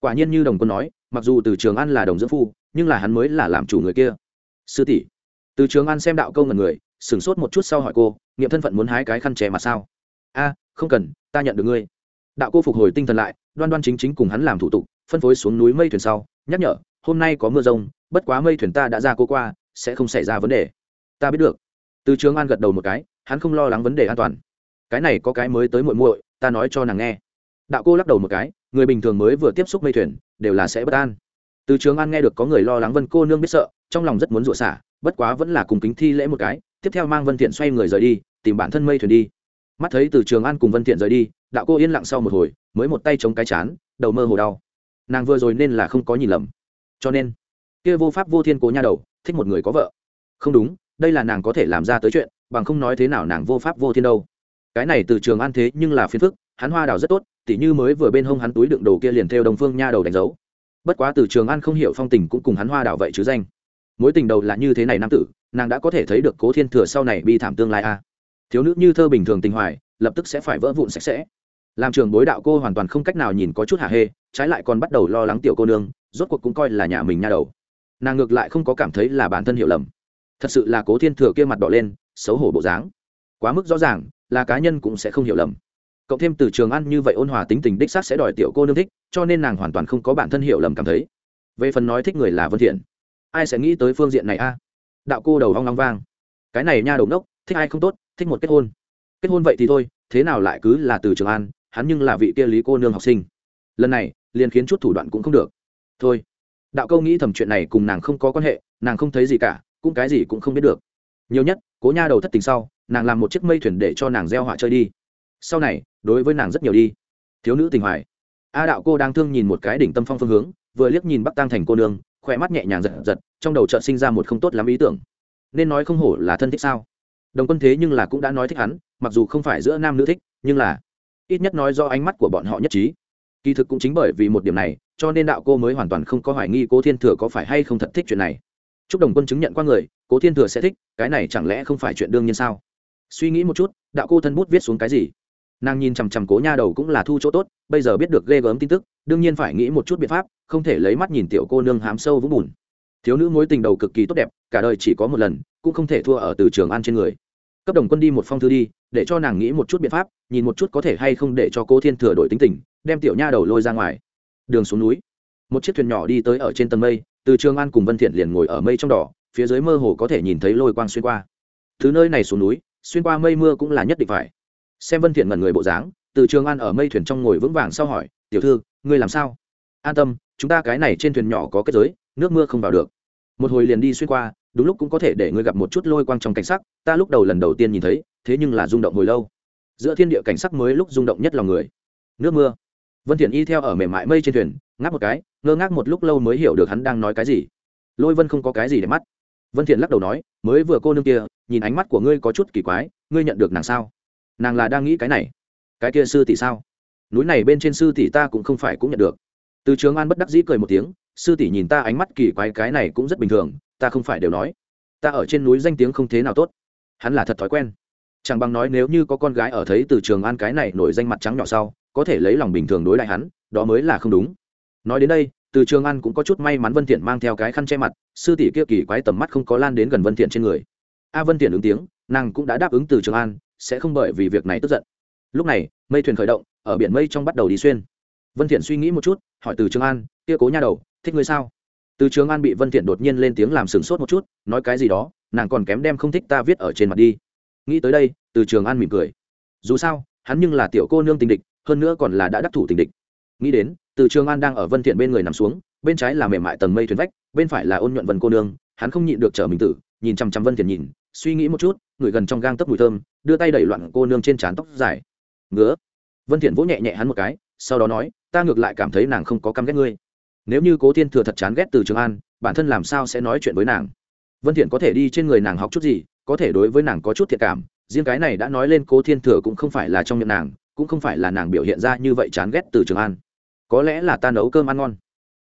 Quả nhiên như đồng quân nói, mặc dù từ trường an là đồng dưỡng phu, nhưng là hắn mới là làm chủ người kia. Sư tỷ từ trường an xem đạo câu ngần người, sửng sốt một chút sau hỏi cô, nghiệm thân phận muốn hái cái khăn chè mà sao? A, không cần, ta nhận được ngươi. Đạo cô phục hồi tinh thần lại, đoan đoan chính chính cùng hắn làm thủ tục, phân phối xuống núi mây thuyền sau, nhắc nhở, hôm nay có mưa rông, bất quá mây thuyền ta đã ra cô qua, sẽ không xảy ra vấn đề. Ta biết được. Từ trường an gật đầu một cái, hắn không lo lắng vấn đề an toàn. Cái này có cái mới tới muội muội, ta nói cho nàng nghe. Đạo cô lắc đầu một cái, người bình thường mới vừa tiếp xúc mây thuyền, đều là sẽ bất an. Từ trường an nghe được có người lo lắng vân cô nương biết sợ, trong lòng rất muốn rủa xả bất quá vẫn là cùng kính thi lễ một cái, tiếp theo mang vân thiện xoay người rời đi, tìm bản thân mây thuyền đi. Mắt thấy từ trường an cùng vân thiện rời đi, đạo cô yên lặng sau một hồi, mới một tay chống cái chán, đầu mơ hồ đau. Nàng vừa rồi nên là không có nhìn lầm. Cho nên, kia vô pháp vô thiên cố nha đầu, thích một người có vợ. Không đúng, đây là nàng có thể làm ra tới chuyện, bằng không nói thế nào nàng vô pháp vô thiên đâu. Cái này từ trường an thế nhưng là phiền phức, hắn hoa đào rất tốt, tỉ như mới vừa bên hông hắn túi đựng đồ kia liền theo đồng phương nha đầu đánh dấu. Bất quá từ trường an không hiểu phong tình cũng cùng hắn hoa đào vậy chứ danh mối tình đầu là như thế này nam tử, nàng đã có thể thấy được cố thiên thừa sau này bi thảm tương lai a. À. Thiếu nữ như thơ bình thường tình hoài, lập tức sẽ phải vỡ vụn sạch sẽ. Làm trường bối đạo cô hoàn toàn không cách nào nhìn có chút hạ hê, trái lại còn bắt đầu lo lắng tiểu cô nương, rốt cuộc cũng coi là nhà mình nha đầu. Nàng ngược lại không có cảm thấy là bản thân hiểu lầm. Thật sự là cố thiên thừa kia mặt đỏ lên, xấu hổ bộ dáng. Quá mức rõ ràng, là cá nhân cũng sẽ không hiểu lầm. Cộng thêm từ trường ăn như vậy ôn hòa tính tình đích xác sẽ đòi tiểu cô nương thích, cho nên nàng hoàn toàn không có bản thân hiểu lầm cảm thấy. Về phần nói thích người là vân thiện ai sẽ nghĩ tới phương diện này a? Đạo cô đầu hong long vang. Cái này nha đầu nốc thích ai không tốt, thích một kết hôn. Kết hôn vậy thì thôi, thế nào lại cứ là từ trường an, hắn nhưng là vị kia lý cô nương học sinh. Lần này, liền khiến chút thủ đoạn cũng không được. Thôi. Đạo câu nghĩ thầm chuyện này cùng nàng không có quan hệ, nàng không thấy gì cả, cũng cái gì cũng không biết được. Nhiều nhất, cố nha đầu thất tình sau, nàng làm một chiếc mây thuyền để cho nàng gieo họa chơi đi. Sau này, đối với nàng rất nhiều đi. Thiếu nữ tình hoài. A đạo cô đang thương nhìn một cái đỉnh tâm phong phương hướng, vừa liếc nhìn bắc tăng thành cô nương khỏe mắt nhẹ nhàng giật giật, trong đầu chợt sinh ra một không tốt lắm ý tưởng. Nên nói không hổ là thân thích sao? Đồng quân thế nhưng là cũng đã nói thích hắn, mặc dù không phải giữa nam nữ thích, nhưng là ít nhất nói do ánh mắt của bọn họ nhất trí. Kỳ thực cũng chính bởi vì một điểm này, cho nên đạo cô mới hoàn toàn không có hoài nghi cố thiên thừa có phải hay không thật thích chuyện này. Chúc đồng quân chứng nhận qua người, cố thiên thừa sẽ thích, cái này chẳng lẽ không phải chuyện đương nhiên sao? Suy nghĩ một chút, đạo cô thân bút viết xuống cái gì? Nàng nhìn chằm chằm cố nha đầu cũng là thu chỗ tốt, bây giờ biết được ghê gớm tin tức, đương nhiên phải nghĩ một chút biện pháp, không thể lấy mắt nhìn tiểu cô nương hám sâu vũng bùn. Thiếu nữ mối tình đầu cực kỳ tốt đẹp, cả đời chỉ có một lần, cũng không thể thua ở từ trường an trên người. Cấp đồng quân đi một phong thư đi, để cho nàng nghĩ một chút biện pháp, nhìn một chút có thể hay không để cho cô thiên thừa đổi tính tình, đem tiểu nha đầu lôi ra ngoài. Đường xuống núi, một chiếc thuyền nhỏ đi tới ở trên tầng mây, từ trường an cùng vân thiện liền ngồi ở mây trong đỏ, phía dưới mơ hồ có thể nhìn thấy lôi quang xuyên qua. Thứ nơi này xuống núi, xuyên qua mây mưa cũng là nhất định phải xem vân thiện ngẩn người bộ dáng, từ trường an ở mây thuyền trong ngồi vững vàng sau hỏi, tiểu thư, ngươi làm sao? An tâm, chúng ta cái này trên thuyền nhỏ có kết giới, nước mưa không vào được. Một hồi liền đi xuyên qua, đúng lúc cũng có thể để ngươi gặp một chút lôi quang trong cảnh sắc, ta lúc đầu lần đầu tiên nhìn thấy, thế nhưng là rung động hồi lâu. Giữa thiên địa cảnh sắc mới lúc rung động nhất lòng người. Nước mưa. Vân thiện y theo ở mềm mại mây trên thuyền, ngáp một cái, ngơ ngác một lúc lâu mới hiểu được hắn đang nói cái gì. Lôi vân không có cái gì để mắt. Vân thiện lắc đầu nói, mới vừa cô nương kia, nhìn ánh mắt của ngươi có chút kỳ quái, ngươi nhận được nàng sao? Nàng là đang nghĩ cái này. Cái kia sư tỷ sao? Núi này bên trên sư tỷ ta cũng không phải cũng nhận được. Từ trường an bất đắc dĩ cười một tiếng, sư tỷ nhìn ta ánh mắt kỳ quái cái này cũng rất bình thường, ta không phải đều nói. Ta ở trên núi danh tiếng không thế nào tốt. Hắn là thật thói quen. Chẳng bằng nói nếu như có con gái ở thấy từ trường an cái này nổi danh mặt trắng nhỏ sau, có thể lấy lòng bình thường đối lại hắn, đó mới là không đúng. Nói đến đây, từ trường an cũng có chút may mắn vân thiện mang theo cái khăn che mặt, sư tỷ kia kỳ quái tầm mắt không có lan đến gần vân thiện trên người. A vân thiện ứng tiếng, nàng cũng đã đáp ứng từ trường an sẽ không bởi vì việc này tức giận. Lúc này, mây thuyền khởi động, ở biển mây trong bắt đầu đi xuyên. Vân thiện suy nghĩ một chút, hỏi từ trường an, kia cố nha đầu, thích ngươi sao? Từ trường an bị vân thiện đột nhiên lên tiếng làm sừng sốt một chút, nói cái gì đó, nàng còn kém đem không thích ta viết ở trên mặt đi. Nghĩ tới đây, từ trường an mỉm cười. Dù sao, hắn nhưng là tiểu cô nương tình địch, hơn nữa còn là đã đắc thủ tình địch. Nghĩ đến, từ trường an đang ở vân thiện bên người nằm xuống, bên trái là mềm mại tầng mây thuyền vách, bên phải là ôn nhuận vân cô nương, hắn không nhịn được trở mình tử, nhìn chăm chăm vân thiện nhìn, suy nghĩ một chút, người gần trong gang tấc mùi thơm đưa tay đẩy loạn cô nương trên trán tóc dài. Ngứa. Vân thiện vỗ nhẹ nhẹ hắn một cái, sau đó nói, ta ngược lại cảm thấy nàng không có căm ghét ngươi. Nếu như cố thiên thừa thật chán ghét từ trường an, bản thân làm sao sẽ nói chuyện với nàng? Vân thiện có thể đi trên người nàng học chút gì, có thể đối với nàng có chút thiện cảm, riêng cái này đã nói lên cố thiên thừa cũng không phải là trong miệng nàng, cũng không phải là nàng biểu hiện ra như vậy chán ghét từ trường an. Có lẽ là ta nấu cơm ăn ngon.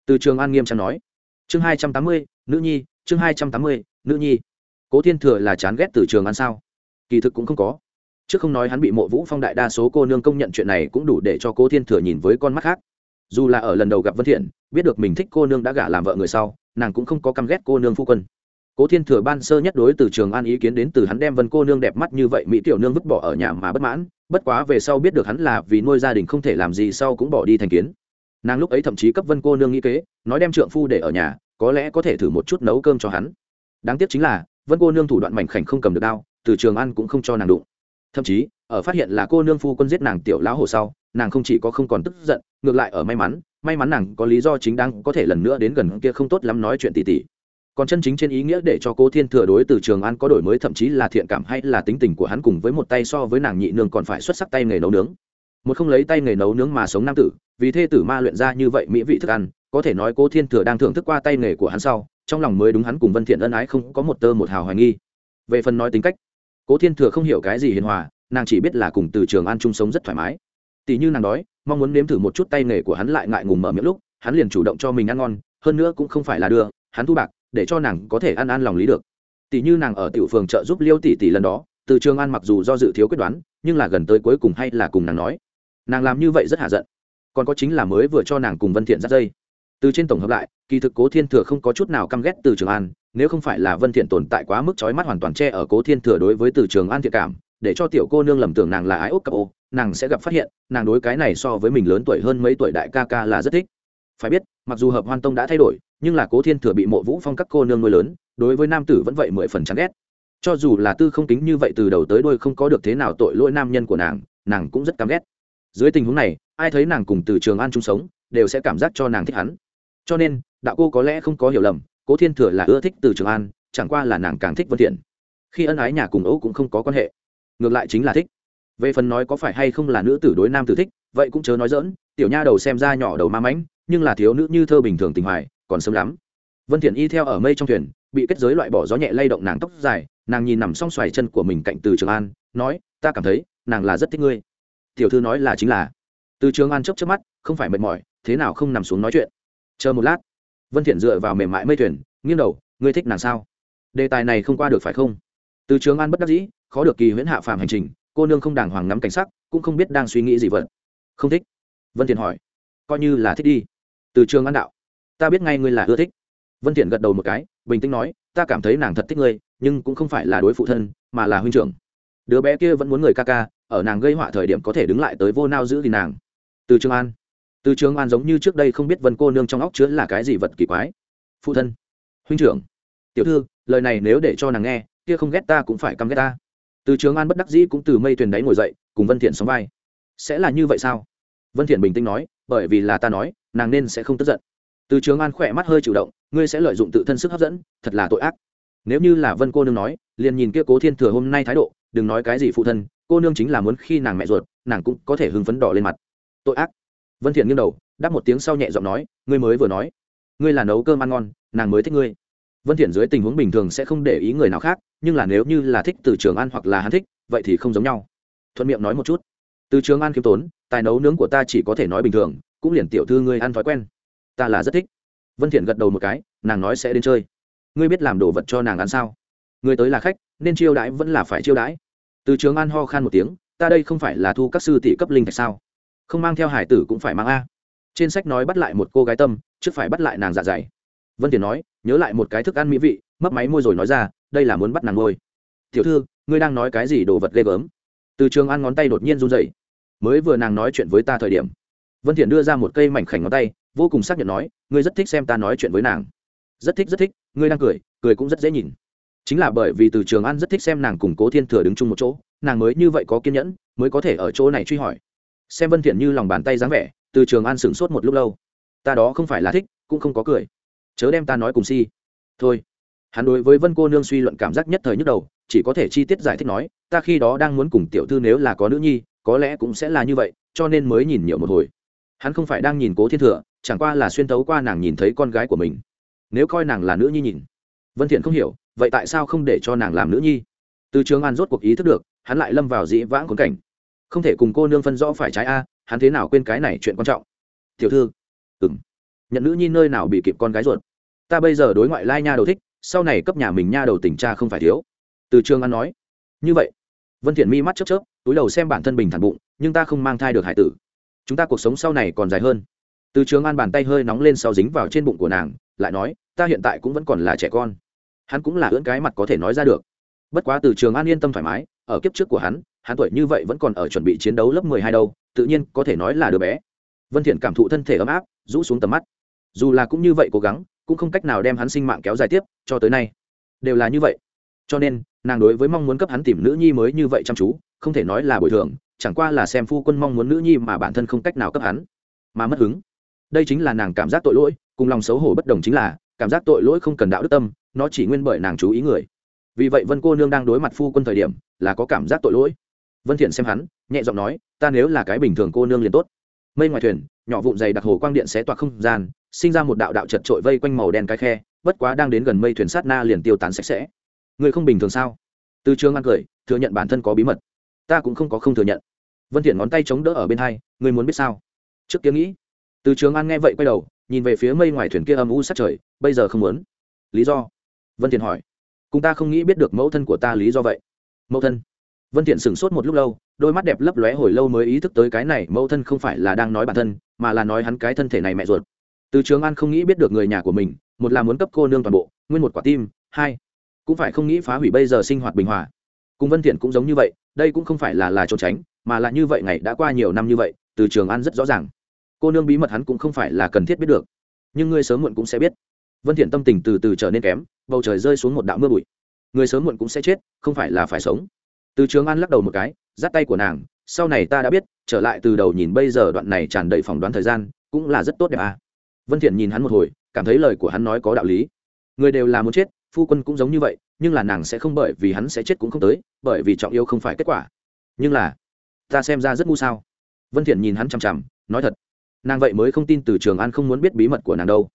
Từ trường an nghiêm trang nói. Chương hai trăm tám mươi, nữ nhi, chương hai trăm tám mươi, nữ nhi. Cố thiên thừa là chán ghét từ trường an sao? Kỳ thực cũng không có. Trước không nói hắn bị mộ vũ phong đại đa số cô nương công nhận chuyện này cũng đủ để cho cố thiên thừa nhìn với con mắt khác. Dù là ở lần đầu gặp vân thiện, biết được mình thích cô nương đã gả làm vợ người sau, nàng cũng không có căm ghét cô nương phu quân. Cố thiên thừa ban sơ nhất đối từ trường an ý kiến đến từ hắn đem vân cô nương đẹp mắt như vậy mỹ tiểu nương vứt bỏ ở nhà mà bất mãn, bất quá về sau biết được hắn là vì nuôi gia đình không thể làm gì sau cũng bỏ đi thành kiến. Nàng lúc ấy thậm chí cấp vân cô nương nghĩ kế, nói đem trượng phu để ở nhà, có lẽ có thể thử một chút nấu cơm cho hắn. Đáng tiếc chính là, vân cô nương thủ đoạn mảnh khảnh không cầm được đao từ trường ăn cũng không cho nàng đụng. Thậm chí, ở phát hiện là cô nương phu quân giết nàng tiểu lão hồ sau, nàng không chỉ có không còn tức giận, ngược lại ở may mắn may mắn nàng có lý do chính đáng có thể lần nữa đến gần kia không tốt lắm nói chuyện tỉ tỉ. Còn chân chính trên ý nghĩa để cho cố thiên thừa đối từ trường an có đổi mới thậm chí là thiện cảm hay là tính tình của hắn cùng với một tay so với nàng nhị nương còn phải xuất sắc tay nghề nấu nướng. Một không lấy tay nghề nấu nướng mà sống nam tử, vì thê tử ma luyện ra như vậy mỹ vị thức ăn, có thể nói cố thiên thừa đang thưởng thức qua tay nghề của hắn sau, trong lòng mới đúng hắn cùng vân thiện ân ái không có một tơ một hào hoài nghi. Về phần nói tính cách cố thiên thừa không hiểu cái gì hiền hòa, nàng chỉ biết là cùng từ trường an chung sống rất thoải mái. Tỷ như nàng đói, mong muốn nếm thử một chút tay nghề của hắn lại ngại ngùng mở miệng lúc, hắn liền chủ động cho mình ăn ngon, hơn nữa cũng không phải là đưa, hắn thu bạc, để cho nàng có thể ăn ăn lòng lý được. Tỷ như nàng ở tiểu phường trợ giúp liêu tỷ tỷ lần đó, từ trường an mặc dù do dự thiếu quyết đoán, nhưng là gần tới cuối cùng hay là cùng nàng nói. Nàng làm như vậy rất hạ giận. Còn có chính là mới vừa cho nàng cùng vân thiện dắt dây. Từ trên tổng hợp lại, kỳ thực cố thiên thừa không có chút nào căm ghét từ trường an nếu không phải là vân thiện tồn tại quá mức chói mắt hoàn toàn che ở cố thiên thừa đối với từ trường an thiện cảm, để cho tiểu cô nương lầm tưởng nàng là ái ốc cặp ô, nàng sẽ gặp phát hiện, nàng đối cái này so với mình lớn tuổi hơn mấy tuổi đại ca ca là rất thích. Phải biết, mặc dù hợp hoan tông đã thay đổi, nhưng là cố thiên thừa bị mộ vũ phong các cô nương nuôi lớn, đối với nam tử vẫn vậy mười phần chán ghét. Cho dù là tư không tính như vậy từ đầu tới đôi không có được thế nào tội lỗi nam nhân của nàng nàng cũng rất căm ghét. Dưới tình huống này, ai thấy nàng cùng từ trường an chung sống, đều sẽ cảm giác cho nàng thích hắn. Cho nên, đạo cô có lẽ không có hiểu lầm cố thiên thừa là ưa thích từ trường an, chẳng qua là nàng càng thích vân thiện. Khi ân ái nhà cùng ấu cũng không có quan hệ, ngược lại chính là thích. Về phần nói có phải hay không là nữ tử đối nam tử thích, vậy cũng chớ nói dỡn tiểu nha đầu xem ra nhỏ đầu ma mãnh, nhưng là thiếu nữ như thơ bình thường tình hoài, còn sớm lắm. Vân thiện y theo ở mây trong thuyền, bị kết giới loại bỏ gió nhẹ lay động nàng tóc dài, nàng nhìn nằm song xoài chân của mình cạnh từ trường an, nói, ta cảm thấy, nàng là rất thích ngươi. Tiểu thư nói là chính là. Từ trường an chớp chớp mắt, không phải mệt mỏi, thế nào không nằm xuống nói chuyện. Chờ một lát vân thiện dựa vào mềm mại mây thuyền, nghiêng đầu, ngươi thích nàng sao? Đề tài này không qua được phải không? Từ trường an bất đắc dĩ, khó được kỳ huyễn hạ phàm hành trình, cô nương không đàng hoàng ngắm cảnh sắc, cũng không biết đang suy nghĩ gì vật không thích? Vân thiện hỏi. Coi như là thích đi. Từ trường an đạo. Ta biết ngay ngươi là ưa thích. Vân thiện gật đầu một cái, bình tĩnh nói, ta cảm thấy nàng thật thích ngươi, nhưng cũng không phải là đối phụ thân, mà là huynh trưởng. Đứa bé kia vẫn muốn người ca ca, ở nàng gây họa thời điểm có thể đứng lại tới vô nao giữ thì nàng. Từ trường an từ trường an giống như trước đây không biết vân cô nương trong óc chứa là cái gì vật kỳ quái. Phụ thân, huynh trưởng, tiểu thư, lời này nếu để cho nàng nghe, kia không ghét ta cũng phải căm ghét ta. Từ trường an bất đắc dĩ cũng từ mây thuyền đáy ngồi dậy, cùng vân thiện sóng vai. Sẽ là như vậy sao? Vân thiện bình tĩnh nói, bởi vì là ta nói, nàng nên sẽ không tức giận. Từ trường an khỏe mắt hơi chủ động, ngươi sẽ lợi dụng tự thân sức hấp dẫn, thật là tội ác. Nếu như là vân cô nương nói, liền nhìn kia cố thiên thừa hôm nay thái độ, đừng nói cái gì phụ thân, cô nương chính là muốn khi nàng mẹ ruột, nàng cũng có thể hưng phấn đỏ lên mặt. Tội ác vân thiện nghiêng đầu, đáp một tiếng sau nhẹ giọng nói, ngươi mới vừa nói, ngươi là nấu cơm ăn ngon, nàng mới thích ngươi. Vân thiện dưới tình huống bình thường sẽ không để ý người nào khác, nhưng là nếu như là thích từ trường an hoặc là hắn thích, vậy thì không giống nhau. Thuận miệng nói một chút. Từ trường an khiêm tốn, tài nấu nướng của ta chỉ có thể nói bình thường, cũng liền tiểu thư ngươi ăn thói quen. Ta là rất thích. Vân thiện gật đầu một cái, nàng nói sẽ đến chơi. Ngươi biết làm đồ vật cho nàng ăn sao? Ngươi tới là khách, nên chiêu đãi vẫn là phải chiêu đãi. Từ trường an ho khan một tiếng, ta đây không phải là thu các sư tỷ cấp linh thạch sao? Không mang theo hải tử cũng phải mang a. Trên sách nói bắt lại một cô gái tâm chứ phải bắt lại nàng dạ dày. Vân tiền nói, nhớ lại một cái thức ăn mỹ vị, mấp máy môi rồi nói ra, đây là muốn bắt nàng ngôi. Tiểu thư, ngươi đang nói cái gì đồ vật ghê gớm? Từ trường ăn ngón tay đột nhiên run dậy mới vừa nàng nói chuyện với ta thời điểm, vân thiện đưa ra một cây mảnh khảnh ngón tay, vô cùng xác nhận nói, ngươi rất thích xem ta nói chuyện với nàng. Rất thích rất thích, ngươi đang cười cười cũng rất dễ nhìn. Chính là bởi vì từ trường ăn rất thích xem nàng cùng cố thiên thừa đứng chung một chỗ, nàng mới như vậy có kiên nhẫn, mới có thể ở chỗ này truy hỏi xem vân thiện như lòng bàn tay dáng vẻ, từ trường an sửng sốt một lúc lâu. Ta đó không phải là thích, cũng không có cười. Chớ đem ta nói cùng si. Thôi. Hắn đối với vân cô nương suy luận cảm giác nhất thời nhức đầu, chỉ có thể chi tiết giải thích nói, ta khi đó đang muốn cùng tiểu thư nếu là có nữ nhi, có lẽ cũng sẽ là như vậy, cho nên mới nhìn nhiều một hồi. Hắn không phải đang nhìn cố thiên thừa, chẳng qua là xuyên tấu qua nàng nhìn thấy con gái của mình. Nếu coi nàng là nữ nhi nhìn. Vân thiện không hiểu, vậy tại sao không để cho nàng làm nữ nhi? Từ trường an rốt cuộc ý thức được, hắn lại lâm vào dĩ vãng khốn cảnh không thể cùng cô nương phân rõ phải trái a, hắn thế nào quên cái này chuyện quan trọng. Tiểu thư, ừm. Nhận nữ nhi nơi nào bị kịp con gái ruột. Ta bây giờ đối ngoại lai nha đầu thích, sau này cấp nhà mình nha đầu tình cha không phải thiếu. Từ trường an nói. Như vậy, vân thiện mi mắt chớp chớp, túi đầu xem bản thân bình thản bụng, nhưng ta không mang thai được hải tử. Chúng ta cuộc sống sau này còn dài hơn. Từ trường an bàn tay hơi nóng lên sau dính vào trên bụng của nàng, lại nói, ta hiện tại cũng vẫn còn là trẻ con. Hắn cũng là ưỡn cái mặt có thể nói ra được. Bất quá từ trường an yên tâm thoải mái ở kiếp trước của hắn hắn tuổi như vậy vẫn còn ở chuẩn bị chiến đấu lớp mười hai đâu, tự nhiên có thể nói là đứa bé. Vân thiện cảm thụ thân thể ấm áp, rũ xuống tầm mắt. Dù là cũng như vậy cố gắng, cũng không cách nào đem hắn sinh mạng kéo dài tiếp, cho tới nay, đều là như vậy. Cho nên, nàng đối với mong muốn cấp hắn tìm nữ nhi mới như vậy chăm chú, không thể nói là bồi thường, chẳng qua là xem phu quân mong muốn nữ nhi mà bản thân không cách nào cấp hắn, mà mất hứng. Đây chính là nàng cảm giác tội lỗi, cùng lòng xấu hổ bất đồng chính là, cảm giác tội lỗi không cần đạo đức tâm, nó chỉ nguyên bởi nàng chú ý người vì vậy vân cô nương đang đối mặt phu quân thời điểm là có cảm giác tội lỗi. Vân thiện xem hắn, nhẹ giọng nói, ta nếu là cái bình thường cô nương liền tốt. Mây ngoài thuyền, nhỏ vụn dày đặc hồ quang điện xé toạc không gian, sinh ra một đạo đạo chật trội vây quanh màu đen cái khe, bất quá đang đến gần mây thuyền sát na liền tiêu tán sạch sẽ. Người không bình thường sao? Từ trường ăn cười, thừa nhận bản thân có bí mật. Ta cũng không có không thừa nhận. Vân thiện ngón tay chống đỡ ở bên hai, người muốn biết sao? Trước kia nghĩ. Từ trường an nghe vậy quay đầu, nhìn về phía mây ngoài thuyền kia âm u sát trời, bây giờ không muốn. Lý do? Vân thiện hỏi cùng ta không nghĩ biết được mẫu thân của ta lý do vậy. Mẫu thân. Vân thiện sửng sốt một lúc lâu, đôi mắt đẹp lấp lóe hồi lâu mới ý thức tới cái này mẫu thân không phải là đang nói bản thân, mà là nói hắn cái thân thể này mẹ ruột. Từ trường an không nghĩ biết được người nhà của mình, một là muốn cấp cô nương toàn bộ, nguyên một quả tim, hai, cũng phải không nghĩ phá hủy bây giờ sinh hoạt bình hòa. Cùng vân thiện cũng giống như vậy, đây cũng không phải là là trốn tránh, mà là như vậy ngày đã qua nhiều năm như vậy, từ trường an rất rõ ràng. Cô nương bí mật hắn cũng không phải là cần thiết biết được, nhưng ngươi sớm muộn cũng sẽ biết vân thiện tâm tình từ từ trở nên kém, bầu trời rơi xuống một đạo mưa bụi. Người sớm muộn cũng sẽ chết, không phải là phải sống. Từ trường an lắc đầu một cái giắt tay của nàng, sau này ta đã biết, trở lại từ đầu nhìn bây giờ đoạn này tràn đầy phỏng đoán thời gian, cũng là rất tốt đẹp à vân thiện nhìn hắn một hồi, cảm thấy lời của hắn nói có đạo lý. Người đều là muốn chết, phu quân cũng giống như vậy, nhưng là nàng sẽ không bởi vì hắn sẽ chết cũng không tới, bởi vì trọng yêu không phải kết quả. Nhưng là, ta xem ra rất ngu sao. Vân thiện nhìn hắn chằm chằm, nói thật, nàng vậy mới không tin từ trường an không muốn biết bí mật của nàng đâu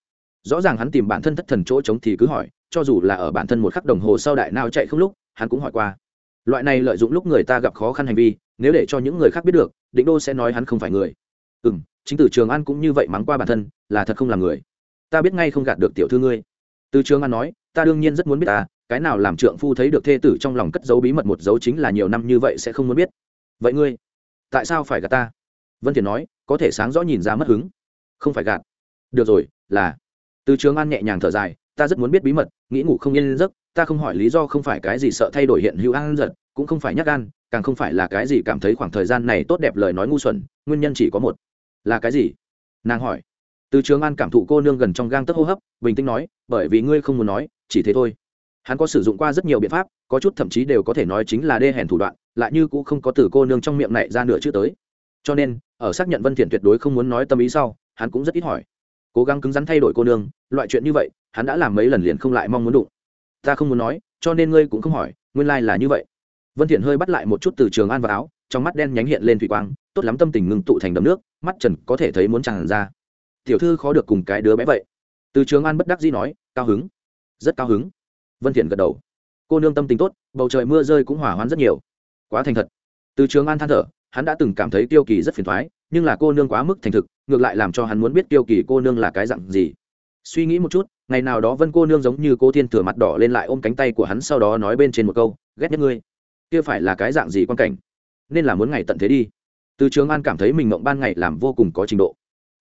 rõ ràng hắn tìm bản thân thất thần chỗ trống thì cứ hỏi, cho dù là ở bản thân một khắc đồng hồ sau đại nào chạy không lúc, hắn cũng hỏi qua. Loại này lợi dụng lúc người ta gặp khó khăn hành vi, nếu để cho những người khác biết được, định đô sẽ nói hắn không phải người. Ừ m chính từ trường an cũng như vậy mắng qua bản thân, là thật không là người. Ta biết ngay không gạt được tiểu thư ngươi. Từ trường an nói, ta đương nhiên rất muốn biết ta, cái nào làm trượng phu thấy được thê tử trong lòng cất giấu bí mật một dấu chính là nhiều năm như vậy sẽ không muốn biết. Vậy ngươi, tại sao phải gạt ta? Vân thiền nói, có thể sáng rõ nhìn ra mất hứng. Không phải gạt. Được rồi, là từ trường an nhẹ nhàng thở dài, ta rất muốn biết bí mật, nghĩ ngủ không yên giấc, ta không hỏi lý do không phải cái gì sợ thay đổi hiện hữu an giật, cũng không phải nhắc gan, càng không phải là cái gì cảm thấy khoảng thời gian này tốt đẹp lời nói ngu xuẩn, nguyên nhân chỉ có một. Là cái gì? Nàng hỏi. Từ trường an cảm thụ cô nương gần trong gang tấc hô hấp, bình tĩnh nói, bởi vì ngươi không muốn nói, chỉ thế thôi. Hắn có sử dụng qua rất nhiều biện pháp, có chút thậm chí đều có thể nói chính là đê hèn thủ đoạn, lại như cũng không có từ cô nương trong miệng này ra nửa chữ tới. Cho nên, ở xác nhận vân thiện tuyệt đối không muốn nói tâm ý sau, hắn cũng rất ít hỏi cố gắng cứng rắn thay đổi cô nương, loại chuyện như vậy, hắn đã làm mấy lần liền không lại mong muốn đụng. Ta không muốn nói, cho nên ngươi cũng không hỏi, nguyên lai là như vậy. Vân thiện hơi bắt lại một chút từ trường an vào áo, trong mắt đen nhánh hiện lên thủy quang, tốt lắm tâm tình ngừng tụ thành đầm nước, mắt trần có thể thấy muốn tràn ra. Tiểu thư khó được cùng cái đứa bé vậy. Từ trường an bất đắc dĩ nói, cao hứng. Rất cao hứng. Vân thiện gật đầu. Cô nương tâm tình tốt, bầu trời mưa rơi cũng hỏa hoãn rất nhiều. Quá thành thật. Từ trường an than thở, hắn đã từng cảm thấy tiêu kỳ rất phiền toái nhưng là cô nương quá mức thành thực ngược lại làm cho hắn muốn biết tiêu kỳ cô nương là cái dạng gì. Suy nghĩ một chút, ngày nào đó vân cô nương giống như cô thiên thừa mặt đỏ lên lại ôm cánh tay của hắn sau đó nói bên trên một câu, ghét nhất ngươi. Kia phải là cái dạng gì quan cảnh? Nên là muốn ngày tận thế đi. Từ trường an cảm thấy mình mộng ban ngày làm vô cùng có trình độ.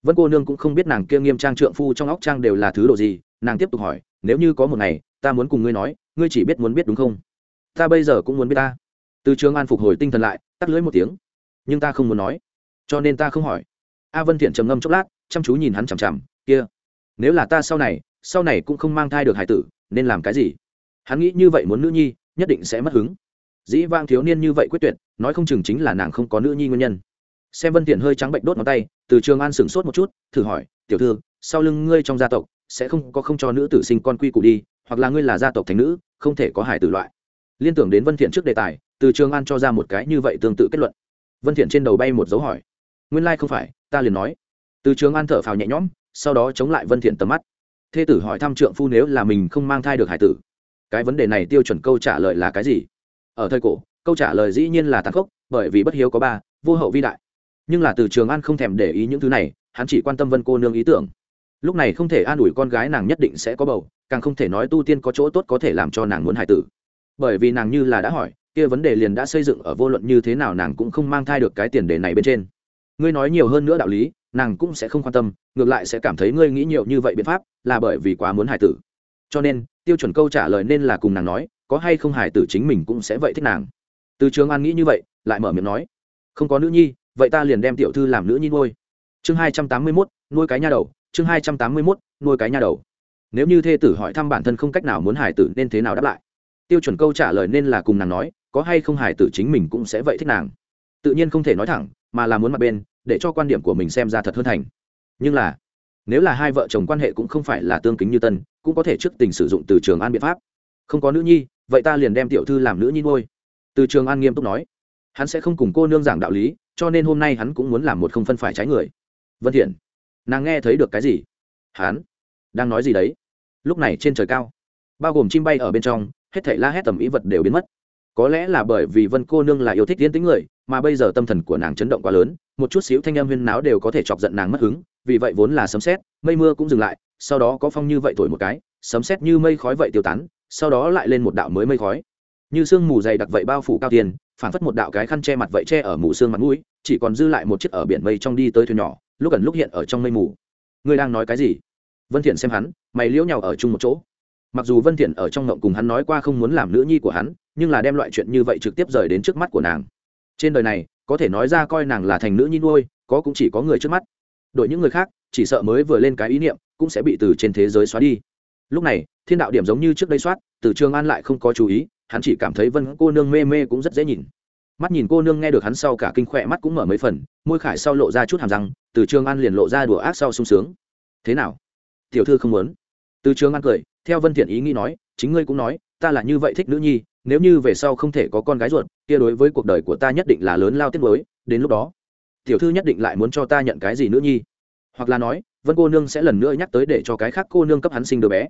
Vân cô nương cũng không biết nàng kia nghiêm trang trượng phu trong óc trang đều là thứ đồ gì, nàng tiếp tục hỏi, nếu như có một ngày, ta muốn cùng ngươi nói, ngươi chỉ biết muốn biết đúng không? Ta bây giờ cũng muốn biết ta. Từ trường an phục hồi tinh thần lại, tắt lưỡi một tiếng, nhưng ta không muốn nói. Cho nên ta không hỏi a vân thiện trầm ngâm chốc lát, chăm chú nhìn hắn chằm chằm, kia, nếu là ta sau này sau này cũng không mang thai được hải tử, nên làm cái gì? Hắn nghĩ như vậy muốn nữ nhi, nhất định sẽ mất hứng. Dĩ vang thiếu niên như vậy quyết tuyệt, nói không chừng chính là nàng không có nữ nhi nguyên nhân. Xem vân thiện hơi trắng bệnh đốt ngón tay, từ trường an sửng sốt một chút, thử hỏi, tiểu thư, sau lưng ngươi trong gia tộc, sẽ không có không cho nữ tử sinh con quy củ đi, hoặc là ngươi là gia tộc thành nữ, không thể có hải tử loại? Liên tưởng đến vân thiện trước đề tài, từ trường an cho ra một cái như vậy tương tự kết luận. Vân thiện trên đầu bay một dấu hỏi, nguyên lai like không phải ta liền nói. Từ trường an thở phào nhẹ nhõm, sau đó chống lại vân thiện tầm mắt. Thê tử hỏi thăm trượng phu nếu là mình không mang thai được hải tử. Cái vấn đề này tiêu chuẩn câu trả lời là cái gì? Ở thời cổ, câu trả lời dĩ nhiên là tàn khốc, bởi vì bất hiếu có ba, vô hậu vi đại. Nhưng là từ trường an không thèm để ý những thứ này, hắn chỉ quan tâm vân cô nương ý tưởng. Lúc này không thể an ủi con gái nàng nhất định sẽ có bầu, càng không thể nói tu tiên có chỗ tốt có thể làm cho nàng muốn hài tử. Bởi vì nàng như là đã hỏi, kia vấn đề liền đã xây dựng ở vô luận như thế nào nàng cũng không mang thai được cái tiền đề này bên trên ngươi nói nhiều hơn nữa đạo lý, nàng cũng sẽ không quan tâm, ngược lại sẽ cảm thấy ngươi nghĩ nhiều như vậy biện pháp là bởi vì quá muốn hải tử. Cho nên, tiêu chuẩn câu trả lời nên là cùng nàng nói, có hay không hải tử chính mình cũng sẽ vậy thích nàng. Từ trường an nghĩ như vậy, lại mở miệng nói, không có nữ nhi, vậy ta liền đem tiểu thư làm nữ nhi nuôi. Chương hai trăm tám mươi mốt, nuôi cái nha đầu, chương hai trăm tám mươi mốt, nuôi cái nha đầu. Nếu như thê tử hỏi thăm bản thân không cách nào muốn hải tử nên thế nào đáp lại? Tiêu chuẩn câu trả lời nên là cùng nàng nói, có hay không hải tử chính mình cũng sẽ vậy thích nàng. Tự nhiên không thể nói thẳng mà là muốn mặt bên, để cho quan điểm của mình xem ra thật hơn thành. Nhưng là, nếu là hai vợ chồng quan hệ cũng không phải là tương kính như tân, cũng có thể trước tình sử dụng từ trường an biện pháp. Không có nữ nhi, vậy ta liền đem tiểu thư làm nữ nhi ngôi từ trường an nghiêm túc nói. Hắn sẽ không cùng cô nương giảng đạo lý, cho nên hôm nay hắn cũng muốn làm một không phân phải trái người. Vân thiện, nàng nghe thấy được cái gì? Hắn, đang nói gì đấy? Lúc này trên trời cao, bao gồm chim bay ở bên trong, hết thảy la hét tầm ý vật đều biến mất có lẽ là bởi vì vân cô nương là yêu thích tiến tính người, mà bây giờ tâm thần của nàng chấn động quá lớn, một chút xíu thanh âm huyên náo đều có thể chọc giận nàng mất hứng, vì vậy vốn là sấm sét, mây mưa cũng dừng lại, sau đó có phong như vậy thổi một cái, sấm sét như mây khói vậy tiêu tán, sau đó lại lên một đạo mới mây khói. Như sương mù dày đặc vậy bao phủ cao tiền phản phất một đạo cái khăn che mặt vậy che ở mù sương mặt mũi, chỉ còn dư lại một chiếc ở biển mây trong đi tới thuyền nhỏ, lúc gần lúc hiện ở trong mây mù. Ngươi đang nói cái gì? Vân thiện xem hắn, mày liễu nhau ở chung một chỗ. Mặc dù vân thiện ở trong ngộng cùng hắn nói qua không muốn làm nữ nhi của hắn nhưng là đem loại chuyện như vậy trực tiếp rời đến trước mắt của nàng. Trên đời này, có thể nói ra coi nàng là thành nữ nhi nuôi, có cũng chỉ có người trước mắt. Đội những người khác, chỉ sợ mới vừa lên cái ý niệm, cũng sẽ bị từ trên thế giới xóa đi. Lúc này, thiên đạo điểm giống như trước đây soát, từ trường an lại không có chú ý, hắn chỉ cảm thấy vân cô nương mê mê cũng rất dễ nhìn. Mắt nhìn cô nương nghe được hắn sau cả kinh khỏe mắt cũng mở mấy phần, môi khải sau lộ ra chút hàm răng, từ trường an liền lộ ra đùa ác sau sung sướng. Thế nào? Tiểu thư không muốn? Từ trường an cười, theo vân thiện ý nghĩ nói, chính ngươi cũng nói ta là như vậy thích nữ nhi, nếu như về sau không thể có con gái ruột, kia đối với cuộc đời của ta nhất định là lớn lao tiết mới đến lúc đó, tiểu thư nhất định lại muốn cho ta nhận cái gì nữ nhi. Hoặc là nói, vân cô nương sẽ lần nữa nhắc tới để cho cái khác cô nương cấp hắn sinh đứa bé.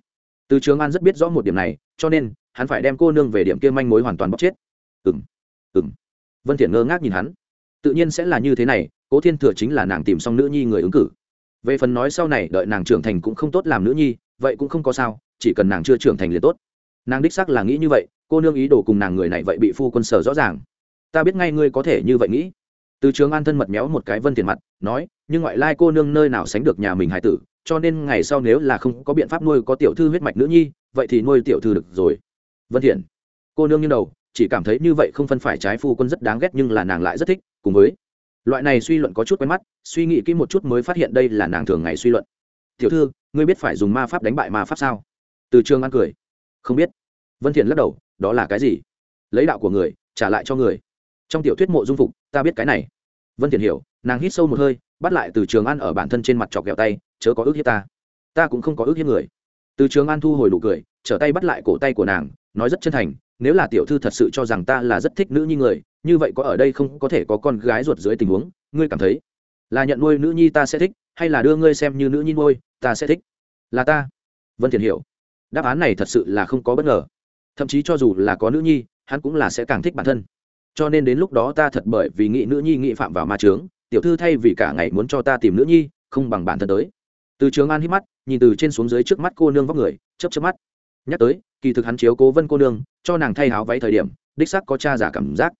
Từ trường an rất biết rõ một điểm này, cho nên, hắn phải đem cô nương về điểm kia manh mối hoàn toàn bóc chết. Ừng ừng vân thiện ngơ ngác nhìn hắn. Tự nhiên sẽ là như thế này, cố thiên thừa chính là nàng tìm xong nữ nhi người ứng cử. Về phần nói sau này đợi nàng trưởng thành cũng không tốt làm nữ nhi, vậy cũng không có sao, chỉ cần nàng chưa trưởng thành liền tốt nàng đích xác là nghĩ như vậy, cô nương ý đồ cùng nàng người này vậy bị phu quân sở rõ ràng. Ta biết ngay ngươi có thể như vậy nghĩ. Từ trường an thân mật méo một cái vân tiền mặt, nói, nhưng ngoại lai cô nương nơi nào sánh được nhà mình hải tử, cho nên ngày sau nếu là không có biện pháp nuôi có tiểu thư huyết mạch nữ nhi, vậy thì nuôi tiểu thư được rồi. Vân thiện cô nương như đầu, chỉ cảm thấy như vậy không phân phải trái phu quân rất đáng ghét nhưng là nàng lại rất thích, cùng với loại này suy luận có chút quen mắt, suy nghĩ kỹ một chút mới phát hiện đây là nàng thường ngày suy luận. Tiểu thư, ngươi biết phải dùng ma pháp đánh bại ma pháp sao? Từ trường an cười không biết. Vân thiện lắc đầu, đó là cái gì? Lấy đạo của người, trả lại cho người. Trong tiểu thuyết mộ dung phục, ta biết cái này. Vân thiện hiểu, nàng hít sâu một hơi, bắt lại từ trường an ở bản thân trên mặt chọc ghẹo tay, chớ có ước hiếp ta. Ta cũng không có ước hiếp người. Từ trường an thu hồi nụ cười, trở tay bắt lại cổ tay của nàng, nói rất chân thành, nếu là tiểu thư thật sự cho rằng ta là rất thích nữ nhi người, như vậy có ở đây không có thể có con gái ruột dưới tình huống, ngươi cảm thấy là nhận nuôi nữ nhi ta sẽ thích, hay là đưa ngươi xem như nữ nhi nuôi, ta sẽ thích? Là ta. Vân thiện hiểu đáp án này thật sự là không có bất ngờ. Thậm chí cho dù là có nữ nhi, hắn cũng là sẽ càng thích bản thân. Cho nên đến lúc đó ta thật bởi vì nghị nữ nhi nghị phạm vào ma trướng tiểu thư thay vì cả ngày muốn cho ta tìm nữ nhi, không bằng bản thân tới. Từ trường an hít mắt, nhìn từ trên xuống dưới trước mắt cô nương vóc người chấp chấp mắt. Nhắc tới, kỳ thực hắn chiếu cố vân cô nương, cho nàng thay áo váy thời điểm, đích xác có cha giả cảm giác.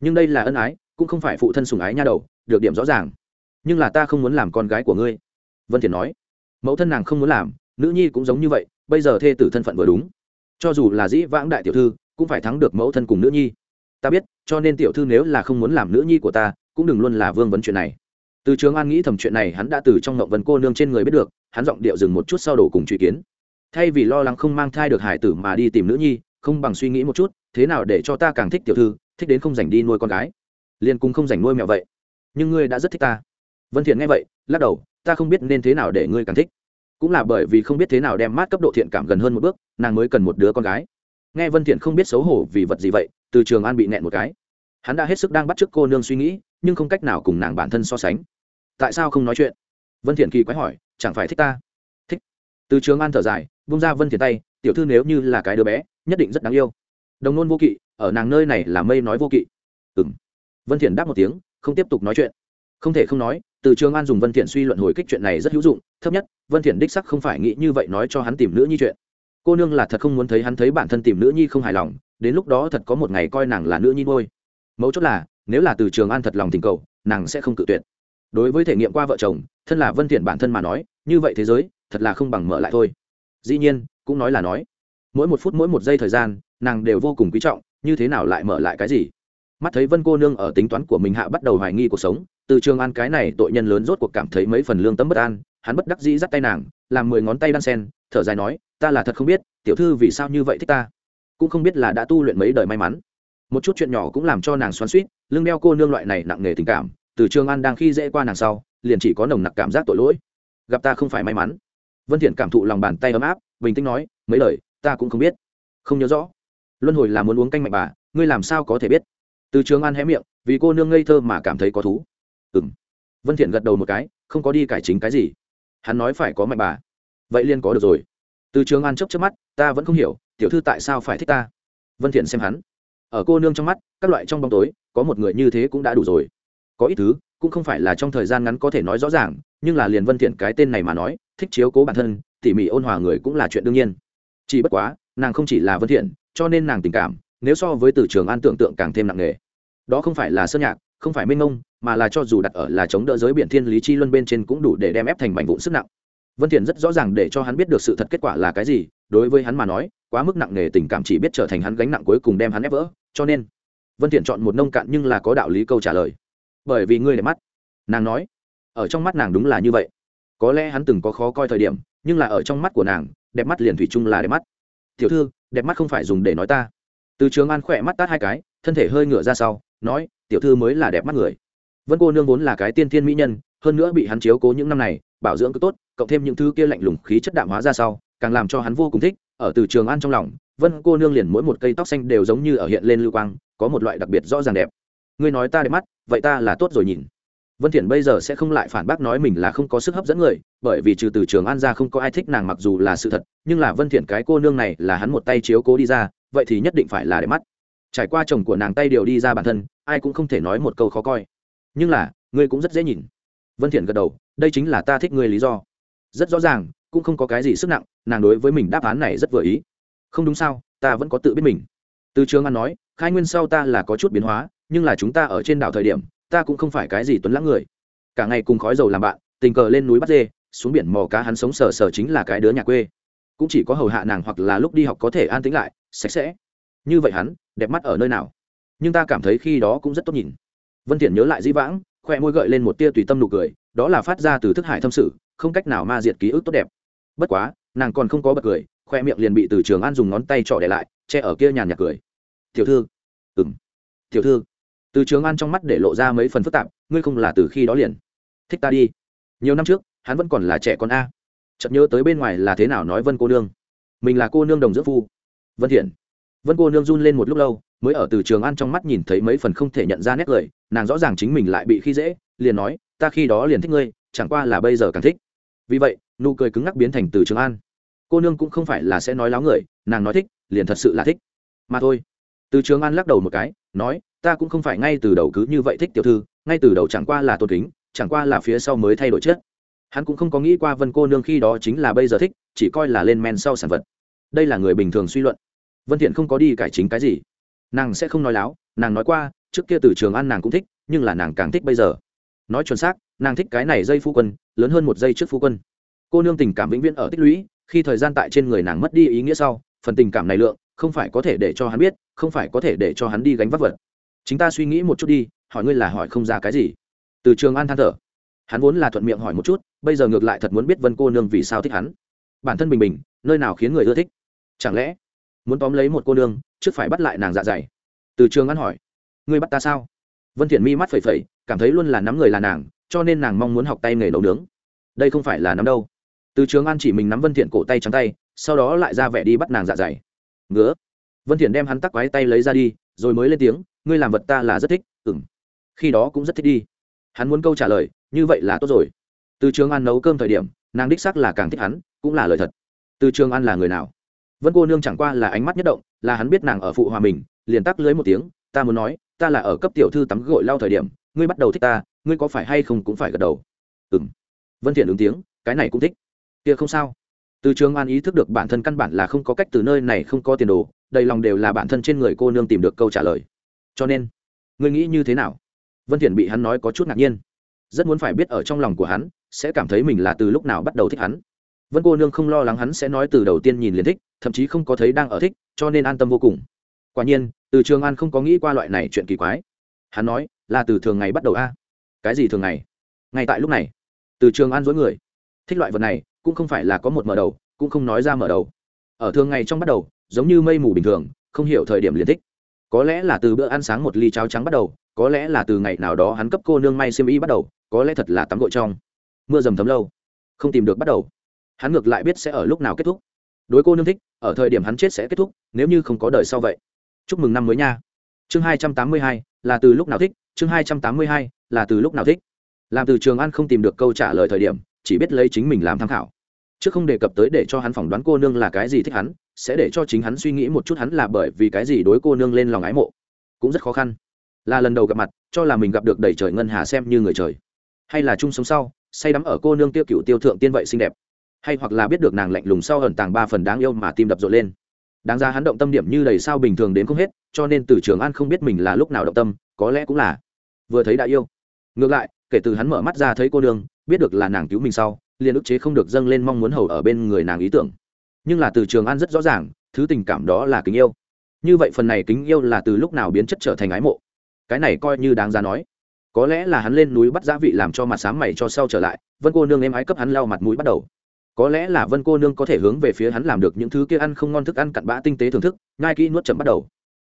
Nhưng đây là ân ái, cũng không phải phụ thân sùng ái nha đầu, được điểm rõ ràng. Nhưng là ta không muốn làm con gái của ngươi. Vân thiền nói. Mẫu thân nàng không muốn làm, nữ nhi cũng giống như vậy bây giờ thê tử thân phận vừa đúng. Cho dù là dĩ vãng đại tiểu thư, cũng phải thắng được mẫu thân cùng nữ nhi. Ta biết, cho nên tiểu thư nếu là không muốn làm nữ nhi của ta, cũng đừng luôn là vương vấn chuyện này. Từ trường an nghĩ thầm chuyện này, hắn đã từ trong ngộng vân cô nương trên người biết được, hắn giọng điệu dừng một chút sau đổ cùng truy kiến. Thay vì lo lắng không mang thai được hải tử mà đi tìm nữ nhi, không bằng suy nghĩ một chút, thế nào để cho ta càng thích tiểu thư, thích đến không dành đi nuôi con gái. Liền cũng không dành nuôi mẹo vậy. Nhưng ngươi đã rất thích ta. Vân thiện nghe vậy, lắc đầu, ta không biết nên thế nào để ngươi càng thích cũng là bởi vì không biết thế nào đem mát cấp độ thiện cảm gần hơn một bước, nàng mới cần một đứa con gái. Nghe vân thiện không biết xấu hổ vì vật gì vậy, từ trường an bị nẹn một cái. Hắn đã hết sức đang bắt chước cô nương suy nghĩ, nhưng không cách nào cùng nàng bản thân so sánh. Tại sao không nói chuyện? Vân thiện kỳ quái hỏi, chẳng phải thích ta? Thích. Từ trường an thở dài, buông ra vân thiện tay, tiểu thư nếu như là cái đứa bé, nhất định rất đáng yêu. Đồng nôn vô kỵ, ở nàng nơi này là mây nói vô kỵ. Ừm. Vân thiện đáp một tiếng, không tiếp tục nói chuyện không thể không nói, từ trường an dùng vân thiện suy luận hồi kích chuyện này rất hữu dụng, thấp nhất, vân thiện đích sắc không phải nghĩ như vậy nói cho hắn tìm nữ nhi chuyện. Cô nương là thật không muốn thấy hắn thấy bản thân tìm nữ nhi không hài lòng, đến lúc đó thật có một ngày coi nàng là nữ nhi ngôi mấu chốt là, nếu là từ trường an thật lòng tình cầu, nàng sẽ không cự tuyệt. Đối với thể nghiệm qua vợ chồng, thân là vân thiện bản thân mà nói, như vậy thế giới, thật là không bằng mở lại thôi. Dĩ nhiên, cũng nói là nói, mỗi một phút, mỗi một giây thời gian, nàng đều vô cùng quý trọng, như thế nào lại mở lại cái gì? Mắt thấy vân cô nương ở tính toán của mình hạ bắt đầu hoài nghi cuộc sống, từ trường an cái này tội nhân lớn rốt cuộc cảm thấy mấy phần lương tâm bất an, hắn bất đắc dĩ dắt tay nàng, làm mười ngón tay đan sen, thở dài nói, ta là thật không biết, tiểu thư vì sao như vậy thích ta? Cũng không biết là đã tu luyện mấy đời may mắn. Một chút chuyện nhỏ cũng làm cho nàng xoắn suýt lưng đeo cô nương loại này nặng nề tình cảm, từ trường an đang khi dễ qua nàng sau, liền chỉ có nồng nặc cảm giác tội lỗi. Gặp ta không phải may mắn. Vân thiện cảm thụ lòng bàn tay ấm áp, bình tĩnh nói, mấy lời, ta cũng không biết. Không nhớ rõ. Luân hồi là muốn uống canh mạnh bà, ngươi làm sao có thể biết? Từ trường an hé miệng, vì cô nương ngây thơ mà cảm thấy có thú. Ừm. Vân thiện gật đầu một cái, không có đi cải chính cái gì. Hắn nói phải có mạnh bà. Vậy liên có được rồi. Từ trường an chớp chớp mắt, ta vẫn không hiểu, tiểu thư tại sao phải thích ta? Vân thiện xem hắn. Ở cô nương trong mắt, các loại trong bóng tối, có một người như thế cũng đã đủ rồi. Có ít thứ, cũng không phải là trong thời gian ngắn có thể nói rõ ràng, nhưng là liền vân thiện cái tên này mà nói, thích chiếu cố bản thân, tỉ mỉ ôn hòa người cũng là chuyện đương nhiên. Chỉ bất quá, nàng không chỉ là vân thiện, cho nên nàng tình cảm nếu so với từ trường an tưởng tượng càng thêm nặng nề. Đó không phải là sơn nhạc, không phải minh ngông mà là cho dù đặt ở là chống đỡ giới biển thiên lý chi luân bên trên cũng đủ để đem ép thành mảnh vụn sức nặng. Vân thiện rất rõ ràng để cho hắn biết được sự thật kết quả là cái gì, đối với hắn mà nói, quá mức nặng nề tình cảm chỉ biết trở thành hắn gánh nặng cuối cùng đem hắn ép vỡ, cho nên vân thiện chọn một nông cạn nhưng là có đạo lý câu trả lời. Bởi vì ngươi để mắt. Nàng nói, ở trong mắt nàng đúng là như vậy. Có lẽ hắn từng có khó coi thời điểm, nhưng là ở trong mắt của nàng, đẹp mắt liền thủy chung là đẹp mắt. Tiểu thư, đẹp mắt không phải dùng để nói ta từ trường an khỏe mắt tát hai cái, thân thể hơi ngửa ra sau, nói, tiểu thư mới là đẹp mắt người. Vân cô nương vốn là cái tiên thiên mỹ nhân, hơn nữa bị hắn chiếu cố những năm này, bảo dưỡng cứ tốt, cộng thêm những thứ kia lạnh lùng khí chất đạm hóa ra sau, càng làm cho hắn vô cùng thích. Ở từ trường an trong lòng, vân cô nương liền mỗi một cây tóc xanh đều giống như ở hiện lên lưu quang, có một loại đặc biệt rõ ràng đẹp. Ngươi nói ta đẹp mắt, vậy ta là tốt rồi nhìn. Vân thiện bây giờ sẽ không lại phản bác nói mình là không có sức hấp dẫn người, bởi vì trừ từ trường an ra không có ai thích nàng mặc dù là sự thật, nhưng là vân thiện cái cô nương này là hắn một tay chiếu cố đi ra vậy thì nhất định phải là để mắt. Trải qua chồng của nàng tay điều đi ra bản thân, ai cũng không thể nói một câu khó coi. Nhưng là, ngươi cũng rất dễ nhìn. Vân thiện gật đầu, đây chính là ta thích ngươi lý do. Rất rõ ràng, cũng không có cái gì sức nặng, nàng đối với mình đáp án này rất vừa ý. Không đúng sao, ta vẫn có tự biết mình. Từ trường an nói, khai nguyên sau ta là có chút biến hóa, nhưng là chúng ta ở trên đảo thời điểm, ta cũng không phải cái gì tuấn lãng người. Cả ngày cùng khói dầu làm bạn, tình cờ lên núi bắt dê, xuống biển mò cá hắn sống sờ sờ chính là cái đứa nhà quê. Cũng chỉ có hầu hạ nàng hoặc là lúc đi học có thể an tĩnh lại sạch sẽ. Như vậy hắn, đẹp mắt ở nơi nào? Nhưng ta cảm thấy khi đó cũng rất tốt nhìn. Vân thiện nhớ lại di vãng khoe môi gợi lên một tia tùy tâm nụ cười, đó là phát ra từ thức hải thâm sự, không cách nào ma diệt ký ức tốt đẹp. Bất quá, nàng còn không có bật cười khoe miệng liền bị từ trường an dùng ngón tay trọ để lại, che ở kia nhàn nhạt cười. Tiểu thư. Ừm. Tiểu thư. Từ trường an trong mắt để lộ ra mấy phần phức tạp, ngươi không là từ khi đó liền. Thích ta đi. Nhiều năm trước, hắn vẫn còn là trẻ con a. Chợt nhớ tới bên ngoài là thế nào? nói vân cô nương. Mình là cô nương đồng dưỡng phu vân thiện. Vân cô nương run lên một lúc lâu, mới ở từ trường an trong mắt nhìn thấy mấy phần không thể nhận ra nét cười, nàng rõ ràng chính mình lại bị khi dễ, liền nói, ta khi đó liền thích ngươi, chẳng qua là bây giờ càng thích. Vì vậy, nụ cười cứng ngắc biến thành từ trường an cô nương cũng không phải là sẽ nói láo người, nàng nói thích, liền thật sự là thích. Mà thôi. Từ trường an lắc đầu một cái, nói, ta cũng không phải ngay từ đầu cứ như vậy thích tiểu thư, ngay từ đầu chẳng qua là tôn kính, chẳng qua là phía sau mới thay đổi chết hắn cũng không có nghĩ qua vân cô nương khi đó chính là bây giờ thích, chỉ coi là lên men sau sản vật đây là người bình thường suy luận. Vân thiện không có đi cải chính cái gì. Nàng sẽ không nói láo, nàng nói qua, trước kia từ trường an nàng cũng thích, nhưng là nàng càng thích bây giờ. Nói chuẩn xác, nàng thích cái này dây phu quân, lớn hơn một giây trước phu quân. Cô nương tình cảm vĩnh viễn ở tích lũy, khi thời gian tại trên người nàng mất đi ý nghĩa sau, phần tình cảm này lượng, không phải có thể để cho hắn biết, không phải có thể để cho hắn đi gánh vác vật. Chính ta suy nghĩ một chút đi, hỏi ngươi là hỏi không ra cái gì. Từ trường an than thở. Hắn vốn là thuận miệng hỏi một chút, bây giờ ngược lại thật muốn biết vân cô nương vì sao thích hắn. Bản thân bình bình, nơi nào khiến người ưa thích? Chẳng lẽ muốn tóm lấy một cô nương, trước phải bắt lại nàng dạ dày? Từ trường an hỏi. Ngươi bắt ta sao? Vân thiện mi mắt phẩy phẩy, cảm thấy luôn là nắm người là nàng, cho nên nàng mong muốn học tay nghề nấu nướng. Đây không phải là nắm đâu. Từ trường an chỉ mình nắm vân thiện cổ tay trắng tay, sau đó lại ra vẻ đi bắt nàng dạ dày. Ngứa. Vân thiện đem hắn tắc quái tay lấy ra đi, rồi mới lên tiếng, ngươi làm vật ta là rất thích. Ừm. Khi đó cũng rất thích đi. Hắn muốn câu trả lời, như vậy là tốt rồi. Từ trường an nấu cơm thời điểm, nàng đích xác là càng thích hắn, cũng là lời thật. Từ trường an là người nào? Vân cô nương chẳng qua là ánh mắt nhất động, là hắn biết nàng ở phụ hòa mình, liền tắc lưới một tiếng, ta muốn nói, ta là ở cấp tiểu thư tắm gội lau thời điểm, ngươi bắt đầu thích ta, ngươi có phải hay không cũng phải gật đầu. Ừm. Vân thiện ứng tiếng, cái này cũng thích. Kia không sao. Từ trường an ý thức được bản thân căn bản là không có cách từ nơi này không có tiền đồ, đầy lòng đều là bản thân trên người cô nương tìm được câu trả lời. Cho nên, ngươi nghĩ như thế nào? Vân thiện bị hắn nói có chút ngạc nhiên. Rất muốn phải biết ở trong lòng của hắn, sẽ cảm thấy mình là từ lúc nào bắt đầu thích hắn vân cô nương không lo lắng hắn sẽ nói từ đầu tiên nhìn liền thích, thậm chí không có thấy đang ở thích, cho nên an tâm vô cùng. Quả nhiên, từ trường an không có nghĩ qua loại này chuyện kỳ quái. Hắn nói, là từ thường ngày bắt đầu a. Cái gì thường ngày? Ngay tại lúc này, từ trường an dối người. Thích loại vật này, cũng không phải là có một mở đầu, cũng không nói ra mở đầu. Ở thường ngày trong bắt đầu, giống như mây mù bình thường, không hiểu thời điểm liền thích. Có lẽ là từ bữa ăn sáng một ly cháo trắng bắt đầu, có lẽ là từ ngày nào đó hắn cấp cô nương may xiêm y bắt đầu, có lẽ thật là tắm gội trong. Mưa dầm thấm lâu, không tìm được bắt đầu hắn ngược lại biết sẽ ở lúc nào kết thúc. Đối cô nương thích, ở thời điểm hắn chết sẽ kết thúc, nếu như không có đời sau vậy. Chúc mừng năm mới nha. Chương hai trăm tám mươi hai, là từ lúc nào thích? Chương hai trăm tám mươi hai, là từ lúc nào thích? Làm từ trường an không tìm được câu trả lời thời điểm, chỉ biết lấy chính mình làm tham khảo. Chứ không đề cập tới để cho hắn phỏng đoán cô nương là cái gì thích hắn, sẽ để cho chính hắn suy nghĩ một chút hắn là bởi vì cái gì đối cô nương lên lòng ái mộ. Cũng rất khó khăn. Là lần đầu gặp mặt, cho là mình gặp được đầy trời ngân hà xem như người trời. Hay là chung sống sau, say đắm ở cô nương tiêu cựu tiêu thượng tiên vậy xinh đẹp hay hoặc là biết được nàng lạnh lùng sau ẩn tàng ba phần đáng yêu mà tim đập rộn lên. Đáng ra hắn động tâm điểm như đầy sao bình thường đến không hết, cho nên từ trường an không biết mình là lúc nào động tâm, có lẽ cũng là vừa thấy đã yêu. Ngược lại, kể từ hắn mở mắt ra thấy cô nương, biết được là nàng cứu mình sau, liền ức chế không được dâng lên mong muốn hầu ở bên người nàng ý tưởng. Nhưng là từ trường an rất rõ ràng, thứ tình cảm đó là kính yêu. Như vậy phần này kính yêu là từ lúc nào biến chất trở thành ái mộ? Cái này coi như đáng ra nói. Có lẽ là hắn lên núi bắt giá vị làm cho mặt sáng mày cho sau trở lại, vân cô nương em ái cấp hắn lau mặt mũi bắt đầu có lẽ là vân cô nương có thể hướng về phía hắn làm được những thứ kia ăn không ngon thức ăn cặn bã tinh tế thưởng thức ngai kỹ nuốt chậm bắt đầu.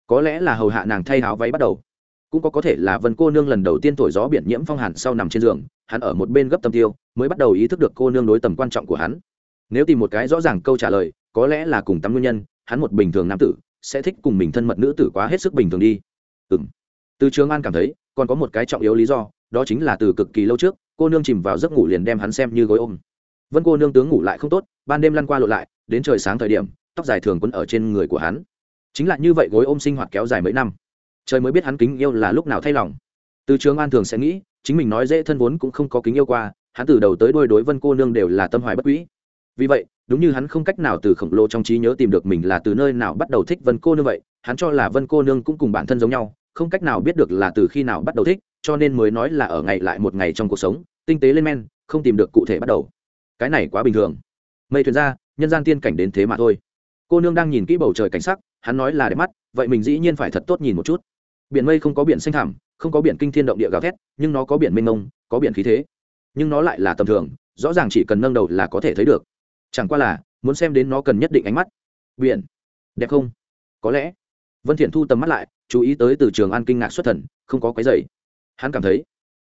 Có lẽ là hầu hạ nàng thay áo váy bắt đầu. Cũng có có thể là vân cô nương lần đầu tiên thổi gió biển nhiễm phong hàn sau nằm trên giường, hắn ở một bên gấp tâm tiêu, mới bắt đầu ý thức được cô nương đối tầm quan trọng của hắn. Nếu tìm một cái rõ ràng câu trả lời, có lẽ là cùng tắm nguyên nhân, hắn một bình thường nam tử, sẽ thích cùng mình thân mật nữ tử quá hết sức bình thường đi. Ừ m từ trường an cảm thấy, còn có một cái trọng yếu lý do, đó chính là từ cực kỳ lâu trước, cô nương chìm vào giấc ngủ liền đem hắn xem như gối ôm vân cô nương tướng ngủ lại không tốt, ban đêm lăn qua lộ lại, đến trời sáng thời điểm, tóc dài thường quấn ở trên người của hắn. Chính là như vậy gối ôm sinh hoạt kéo dài mấy năm. Trời mới biết hắn kính yêu là lúc nào thay lòng. Từ trường an thường sẽ nghĩ, chính mình nói dễ thân vốn cũng không có kính yêu qua, hắn từ đầu tới đôi đối vân cô nương đều là tâm hoài bất quỹ vì vậy, đúng như hắn không cách nào từ khổng lồ trong trí nhớ tìm được mình là từ nơi nào bắt đầu thích vân cô nương vậy, hắn cho là vân cô nương cũng cùng bản thân giống nhau, không cách nào biết được là từ khi nào bắt đầu thích, cho nên mới nói là ở ngày lại một ngày trong cuộc sống, tinh tế lên men, không tìm được cụ thể bắt đầu cái này quá bình thường. Mây thuyền ra, nhân gian tiên cảnh đến thế mà thôi. Cô nương đang nhìn kỹ bầu trời cảnh sắc, hắn nói là đẹp mắt, vậy mình dĩ nhiên phải thật tốt nhìn một chút. Biển mây không có biển xanh thảm không có biển kinh thiên động địa gào thét, nhưng nó có biển mênh mông, có biển khí thế. Nhưng nó lại là tầm thường, rõ ràng chỉ cần nâng đầu là có thể thấy được. Chẳng qua là, muốn xem đến nó cần nhất định ánh mắt. Biển, đẹp không? Có lẽ. Vân thiện thu tầm mắt lại, chú ý tới từ trường an kinh ngạc xuất thần, không có cái dậy hắn cảm thấy,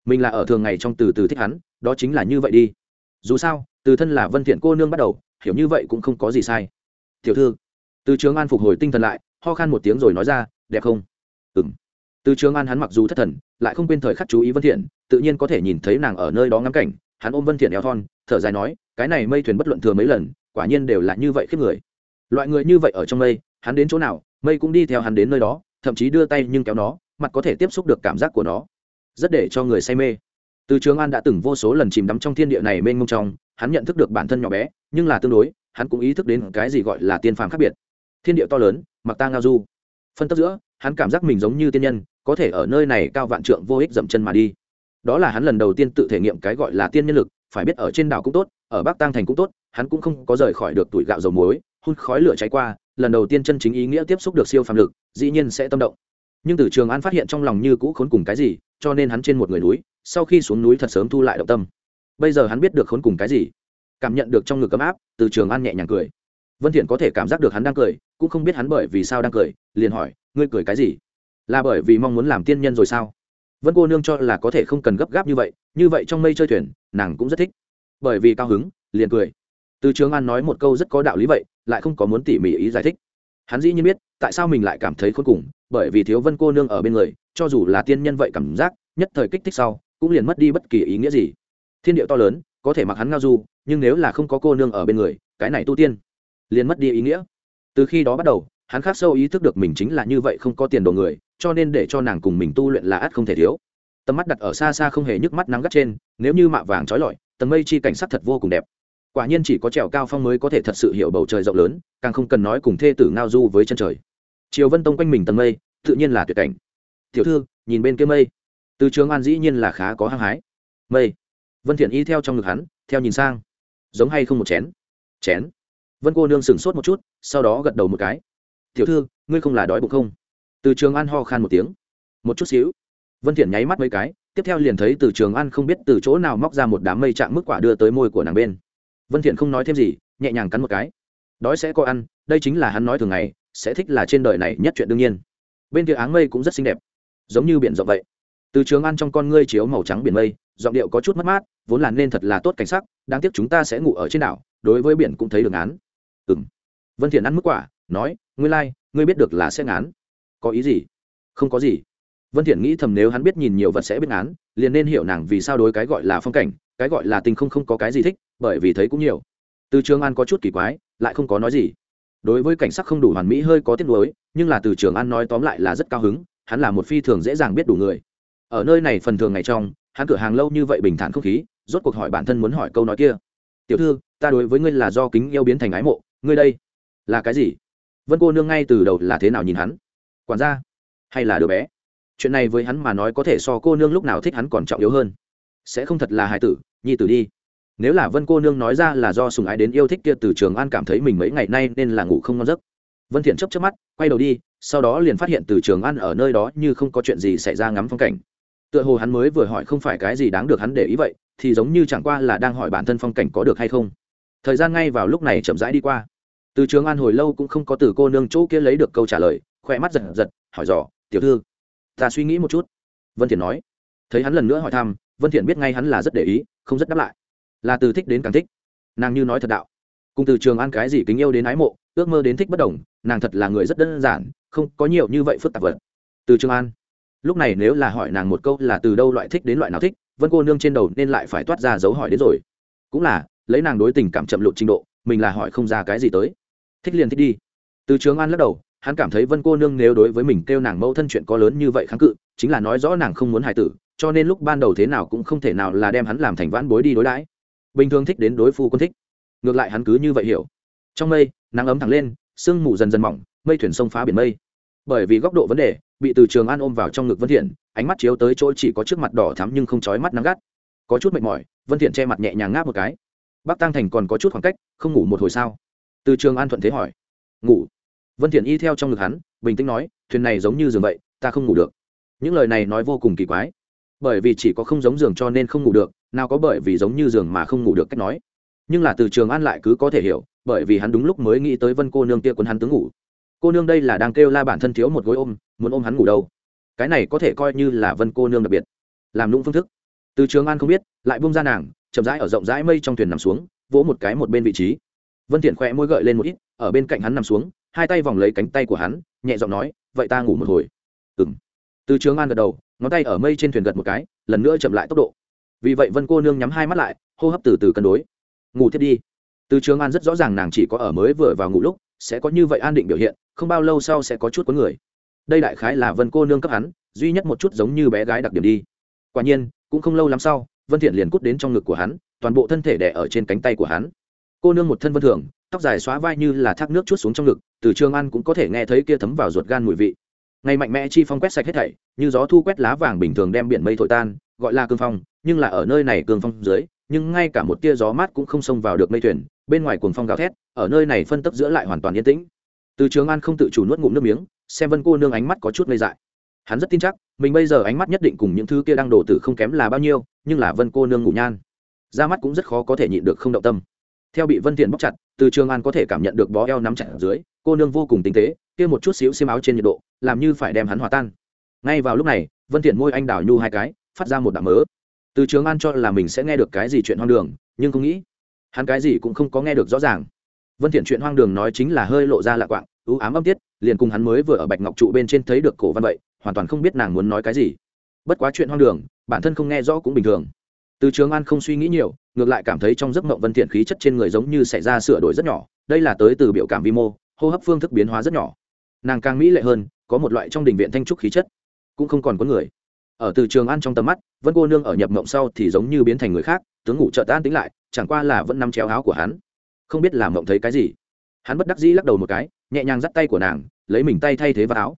mình là ở thường ngày trong từ từ thích hắn, đó chính là như vậy đi. Dù sao từ thân là vân thiện cô nương bắt đầu, hiểu như vậy cũng không có gì sai. Tiểu thư, từ trường an phục hồi tinh thần lại, ho khan một tiếng rồi nói ra, đẹp không? Ừm. Từ trường an hắn mặc dù thất thần, lại không quên thời khắc chú ý vân thiện, tự nhiên có thể nhìn thấy nàng ở nơi đó ngắm cảnh. Hắn ôm vân thiện eo thon, thở dài nói, cái này mây thuyền bất luận thừa mấy lần, quả nhiên đều là như vậy khiếp người. Loại người như vậy ở trong mây, hắn đến chỗ nào, mây cũng đi theo hắn đến nơi đó, thậm chí đưa tay nhưng kéo nó, mặt có thể tiếp xúc được cảm giác của nó. Rất để cho người say mê từ trường an đã từng vô số lần chìm đắm trong thiên địa này mênh mông trong, hắn nhận thức được bản thân nhỏ bé, nhưng là tương đối, hắn cũng ý thức đến cái gì gọi là tiên phàm khác biệt. Thiên địa to lớn, mặc ta ngao du. Phân tấp giữa, hắn cảm giác mình giống như tiên nhân, có thể ở nơi này cao vạn trượng vô ích dậm chân mà đi. Đó là hắn lần đầu tiên tự thể nghiệm cái gọi là tiên nhân lực, phải biết ở trên đảo cũng tốt, ở bắc tăng thành cũng tốt, hắn cũng không có rời khỏi được tuổi gạo dầu muối, hun khói lửa cháy qua, lần đầu tiên chân chính ý nghĩa tiếp xúc được siêu phàm lực, dĩ nhiên sẽ tâm động nhưng từ trường an phát hiện trong lòng như cũ khốn cùng cái gì, cho nên hắn trên một người núi, sau khi xuống núi thật sớm thu lại động tâm. Bây giờ hắn biết được khốn cùng cái gì. Cảm nhận được trong ngực ấm áp, từ trường an nhẹ nhàng cười. Vân thiện có thể cảm giác được hắn đang cười, cũng không biết hắn bởi vì sao đang cười, liền hỏi, ngươi cười cái gì? Là bởi vì mong muốn làm tiên nhân rồi sao? Vân cô nương cho là có thể không cần gấp gáp như vậy như vậy trong mây chơi thuyền, nàng cũng rất thích. Bởi vì cao hứng, liền cười. Từ trường an nói một câu rất có đạo lý vậy, lại không có muốn tỉ mỉ ý giải thích hắn dĩ nhiên biết, tại sao mình lại cảm thấy khốn cùng, bởi vì thiếu vân cô nương ở bên người, cho dù là tiên nhân vậy cảm giác, nhất thời kích thích sau, cũng liền mất đi bất kỳ ý nghĩa gì. Thiên điệu to lớn, có thể mặc hắn ngao du, nhưng nếu là không có cô nương ở bên người, cái này tu tiên, liền mất đi ý nghĩa. Từ khi đó bắt đầu, hắn khắc sâu ý thức được mình chính là như vậy không có tiền đồ người, cho nên để cho nàng cùng mình tu luyện là ắt không thể thiếu. Tầm mắt đặt ở xa xa không hề nhức mắt nắng gắt trên, nếu như mạ vàng trói lọi, tầng mây chi cảnh sắc thật vô cùng đẹp quả nhiên chỉ có trèo cao phong mới có thể thật sự hiểu bầu trời rộng lớn, càng không cần nói cùng thê tử ngao du với chân trời. Chiều vân tông quanh mình tầng mây, tự nhiên là tuyệt cảnh. Tiểu thư, nhìn bên kia mây. Từ trường an dĩ nhiên là khá có hăng hái. Mây. Vân thiện y theo trong ngực hắn, theo nhìn sang. Giống hay không một chén? Chén. Vân cô nương sửng sốt một chút, sau đó gật đầu một cái. Tiểu thư, ngươi không là đói bụng không? Từ trường an ho khan một tiếng. Một chút xíu. Vân thiện nháy mắt mấy cái, tiếp theo liền thấy từ trường an không biết từ chỗ nào móc ra một đám mây chạm mức quả đưa tới môi của nàng bên vân thiện không nói thêm gì nhẹ nhàng cắn một cái. Đói sẽ có ăn đây chính là hắn nói thường ngày sẽ thích là trên đời này nhất chuyện đương nhiên. Bên kia áng mây cũng rất xinh đẹp giống như biển rộng vậy. Từ trường ăn trong con ngươi chiếu màu trắng biển mây giọng điệu có chút mất mát vốn là nên thật là tốt cảnh sắc đáng tiếc chúng ta sẽ ngủ ở trên đảo đối với biển cũng thấy được án Ừm. vân thiện ăn mức quả nói ngươi lai、like, ngươi biết được là sẽ ngán. Có ý gì? Không có gì. Vân thiện nghĩ thầm nếu hắn biết nhìn nhiều vật sẽ biết án liền nên hiểu nàng vì sao đối cái gọi là phong cảnh cái gọi là tình không không có cái gì thích bởi vì thấy cũng nhiều. Từ trường an có chút kỳ quái, lại không có nói gì. Đối với cảnh sắc không đủ hoàn mỹ hơi có tiếc nuối, nhưng là từ trường an nói tóm lại là rất cao hứng, hắn là một phi thường dễ dàng biết đủ người. Ở nơi này phần thường ngày trong, hắn cửa hàng lâu như vậy bình thản không khí, rốt cuộc hỏi bản thân muốn hỏi câu nói kia. Tiểu thư, ta đối với ngươi là do kính yêu biến thành ái mộ, ngươi đây là cái gì? Vân cô nương ngay từ đầu là thế nào nhìn hắn? Quản gia hay là đứa bé? Chuyện này với hắn mà nói có thể so cô nương lúc nào thích hắn còn trọng yếu hơn. Sẽ không thật là hài tử, nhi tử đi nếu là vân cô nương nói ra là do sùng ái đến yêu thích kia từ trường an cảm thấy mình mấy ngày nay nên là ngủ không ngon giấc. Vân thiện chấp chớp mắt, quay đầu đi, sau đó liền phát hiện từ trường an ở nơi đó như không có chuyện gì xảy ra ngắm phong cảnh. Tựa hồ hắn mới vừa hỏi không phải cái gì đáng được hắn để ý vậy, thì giống như chẳng qua là đang hỏi bản thân phong cảnh có được hay không. Thời gian ngay vào lúc này chậm rãi đi qua. Từ trường an hồi lâu cũng không có từ cô nương chỗ kia lấy được câu trả lời khoe mắt giật giật, hỏi dò, tiểu thư, ta suy nghĩ một chút. Vân thiện nói. Thấy hắn lần nữa hỏi thăm, vân thiện biết ngay hắn là rất để ý, không rất đáp lại là từ thích đến càng thích. Nàng như nói thật đạo. Cùng từ trường an cái gì kính yêu đến ái mộ, ước mơ đến thích bất đồng, nàng thật là người rất đơn giản, không có nhiều như vậy phức tạp vật. Từ trường an lúc này nếu là hỏi nàng một câu là từ đâu loại thích đến loại nào thích, vân cô nương trên đầu nên lại phải toát ra dấu hỏi đến rồi. Cũng là, lấy nàng đối tình cảm chậm lụt trình độ, mình là hỏi không ra cái gì tới. Thích liền thích đi. Từ trường an lắc đầu, hắn cảm thấy vân cô nương nếu đối với mình kêu nàng mẫu thân chuyện có lớn như vậy kháng cự, chính là nói rõ nàng không muốn hài tử, cho nên lúc ban đầu thế nào cũng không thể nào là đem hắn làm thành vãn bối đi đối đãi bình thường thích đến đối phu quân thích. Ngược lại hắn cứ như vậy hiểu. Trong mây, nắng ấm thẳng lên, sương mù dần dần mỏng, mây thuyền sông phá biển mây. Bởi vì góc độ vấn đề, bị từ trường an ôm vào trong ngực vân thiện, ánh mắt chiếu tới chỗ chỉ có trước mặt đỏ thắm nhưng không chói mắt nắng gắt. Có chút mệt mỏi, vân thiện che mặt nhẹ nhàng ngáp một cái. Bắc tăng thành còn có chút khoảng cách, không ngủ một hồi sao? Từ trường an thuận thế hỏi. Ngủ. Vân thiện y theo trong ngực hắn, bình tĩnh nói, thuyền này giống như giường vậy, ta không ngủ được. Những lời này nói vô cùng kỳ quái. Bởi vì chỉ có không giống giường cho nên không ngủ được nào có bởi vì giống như giường mà không ngủ được cách nói. Nhưng là từ trường an lại cứ có thể hiểu, bởi vì hắn đúng lúc mới nghĩ tới vân cô nương kia quấn hắn tướng ngủ. Cô nương đây là đang kêu la bản thân thiếu một gối ôm, muốn ôm hắn ngủ đâu? Cái này có thể coi như là vân cô nương đặc biệt. Làm lũng phương thức. Từ trường an không biết, lại bung ra nàng, chậm rãi ở rộng rãi mây trong thuyền nằm xuống, vỗ một cái một bên vị trí. Vân thiện khỏe môi gợi lên một ít, ở bên cạnh hắn nằm xuống, hai tay vòng lấy cánh tay của hắn, nhẹ giọng nói, vậy ta ngủ một hồi. Ừm. Từ trường an gật đầu, ngón tay ở mây trên thuyền gật một cái, lần nữa chậm lại tốc độ vì vậy vân cô nương nhắm hai mắt lại, hô hấp từ từ cân đối. Ngủ thiết đi. Từ trường an rất rõ ràng nàng chỉ có ở mới vừa vào ngủ lúc, sẽ có như vậy an định biểu hiện, không bao lâu sau sẽ có chút có người. Đây đại khái là vân cô nương cấp hắn, duy nhất một chút giống như bé gái đặc điểm đi. Quả nhiên, cũng không lâu lắm sau, vân thiện liền cút đến trong ngực của hắn, toàn bộ thân thể đè ở trên cánh tay của hắn. Cô nương một thân vân thường, tóc dài xóa vai như là thác nước chút xuống trong ngực, từ trường an cũng có thể nghe thấy kia thấm vào ruột gan mùi vị. Ngày mạnh mẽ chi phong quét sạch hết thảy, như gió thu quét lá vàng bình thường đem biển mây thổi tan, gọi là cương phong nhưng là ở nơi này cường phong dưới, nhưng ngay cả một tia gió mát cũng không xông vào được mây thuyền, bên ngoài cuồng phong gào thét, ở nơi này phân tấp giữa lại hoàn toàn yên tĩnh. Từ trường an không tự chủ nuốt ngụm nước miếng, xem vân cô nương ánh mắt có chút ngây dại. Hắn rất tin chắc, mình bây giờ ánh mắt nhất định cùng những thứ kia đang đổ tử không kém là bao nhiêu, nhưng là vân cô nương ngủ nhan. Ra mắt cũng rất khó có thể nhịn được không động tâm. Theo bị vân thiện bóc chặt, từ trường an có thể cảm nhận được bó eo nắm chặt ở dưới, cô nương vô cùng tinh tế, kia một chút xíu xiêm áo trên nhiệt độ, làm như phải đem hắn hòa tan. Ngay vào lúc này, vân thiện môi anh đào nhu hai cái, phát ra một đạm mớ từ trường an cho là mình sẽ nghe được cái gì chuyện hoang đường, nhưng không nghĩ, hắn cái gì cũng không có nghe được rõ ràng. Vân thiện chuyện hoang đường nói chính là hơi lộ ra lạ quạng, ưu ám âm tiết, liền cùng hắn mới vừa ở bạch ngọc trụ bên trên thấy được cổ văn vậy, hoàn toàn không biết nàng muốn nói cái gì. Bất quá chuyện hoang đường, bản thân không nghe rõ cũng bình thường. Từ trường an không suy nghĩ nhiều, ngược lại cảm thấy trong giấc mộng vân thiện khí chất trên người giống như xảy ra sửa đổi rất nhỏ, đây là tới từ biểu cảm vi mô, hô hấp phương thức biến hóa rất nhỏ. Nàng càng mỹ lệ hơn, có một loại trong đình viện thanh trúc khí chất, cũng không còn có người ở từ trường an trong tầm mắt, vân cô nương ở nhập mộng sau thì giống như biến thành người khác, tướng ngủ trợ tan tính lại, chẳng qua là vẫn nằm chéo áo của hắn. Không biết làm mộng thấy cái gì. Hắn bất đắc dĩ lắc đầu một cái, nhẹ nhàng dắt tay của nàng, lấy mình tay thay thế vào áo.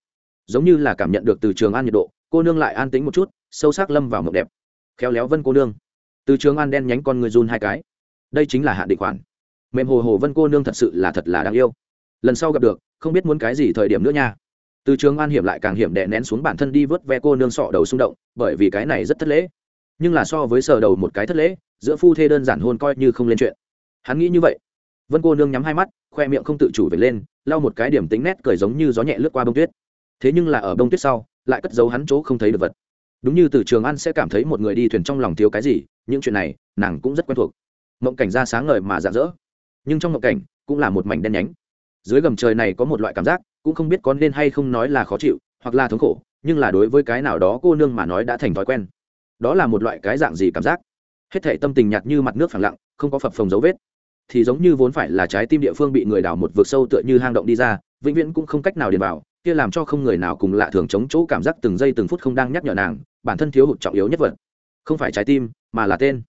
Giống như là cảm nhận được từ trường an nhiệt độ, cô nương lại an tính một chút, sâu sắc lâm vào mộng đẹp. Khéo léo vân cô nương. Từ trường an đen nhánh con người run hai cái. Đây chính là hạ định khoản. Mềm hồ hồ vân cô nương thật sự là thật là đáng yêu. Lần sau gặp được, không biết muốn cái gì thời điểm nữa nha từ trường an hiểm lại càng hiểm đè nén xuống bản thân đi vớt ve cô nương sọ đầu xung động, bởi vì cái này rất thất lễ. Nhưng là so với sờ đầu một cái thất lễ, giữa phu thê đơn giản hôn coi như không lên chuyện. Hắn nghĩ như vậy. Vân cô nương nhắm hai mắt, khoe miệng không tự chủ về lên, lau một cái điểm tính nét cười giống như gió nhẹ lướt qua bông tuyết. Thế nhưng là ở bông tuyết sau, lại cất giấu hắn chỗ không thấy được vật. Đúng như từ trường an sẽ cảm thấy một người đi thuyền trong lòng thiếu cái gì, những chuyện này, nàng cũng rất quen thuộc. Mộng cảnh ra sáng ngời mà rạng rỡ. Nhưng trong mộng cảnh, cũng là một mảnh đen nhánh dưới gầm trời này có một loại cảm giác, cũng không biết có nên hay không nói là khó chịu, hoặc là thống khổ, nhưng là đối với cái nào đó cô nương mà nói đã thành thói quen. Đó là một loại cái dạng gì cảm giác? Hết thể tâm tình nhạt như mặt nước phẳng lặng, không có phập phồng dấu vết. Thì giống như vốn phải là trái tim địa phương bị người đào một vực sâu tựa như hang động đi ra, vĩnh viễn cũng không cách nào điền vào, kia làm cho không người nào cùng lạ thường chống chỗ cảm giác từng giây từng phút không đang nhắc nhở nàng, bản thân thiếu hụt trọng yếu nhất vật. Không phải trái tim, mà là tên.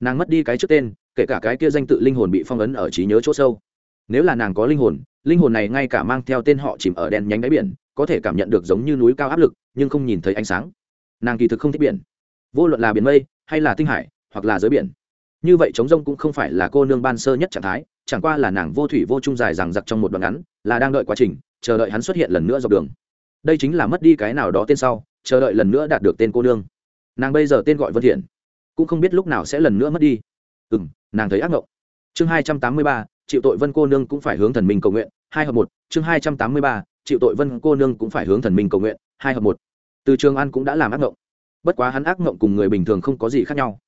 Nàng mất đi cái trước tên, kể cả cái kia danh tự linh hồn bị phong ấn ở trí nhớ chỗ sâu. Nếu là nàng có linh hồn linh hồn này ngay cả mang theo tên họ chìm ở đen nhánh đáy biển, có thể cảm nhận được giống như núi cao áp lực, nhưng không nhìn thấy ánh sáng. Nàng kỳ thực không thích biển. Vô luận là biển mây, hay là tinh hải, hoặc là dưới biển. Như vậy chống rông cũng không phải là cô nương ban sơ nhất trạng thái, chẳng qua là nàng vô thủy vô trung dài rằng giặc trong một đoạn ngắn, là đang đợi quá trình, chờ đợi hắn xuất hiện lần nữa dọc đường. Đây chính là mất đi cái nào đó tên sau, chờ đợi lần nữa đạt được tên cô nương. Nàng bây giờ tên gọi vân thiện. Cũng không biết lúc nào sẽ lần nữa mất đi. Ừ m nàng thấy ác mộng chương hai trăm tám mươi ba chịu tội vân cô nương cũng phải hướng thần minh cầu nguyện, hai hợp một, chương hai trăm tám mươi ba chịu tội vân cô nương cũng phải hướng thần minh cầu nguyện, hai hợp một. Từ trường an cũng đã làm ác mộng bất quá hắn ác mộng cùng người bình thường không có gì khác nhau.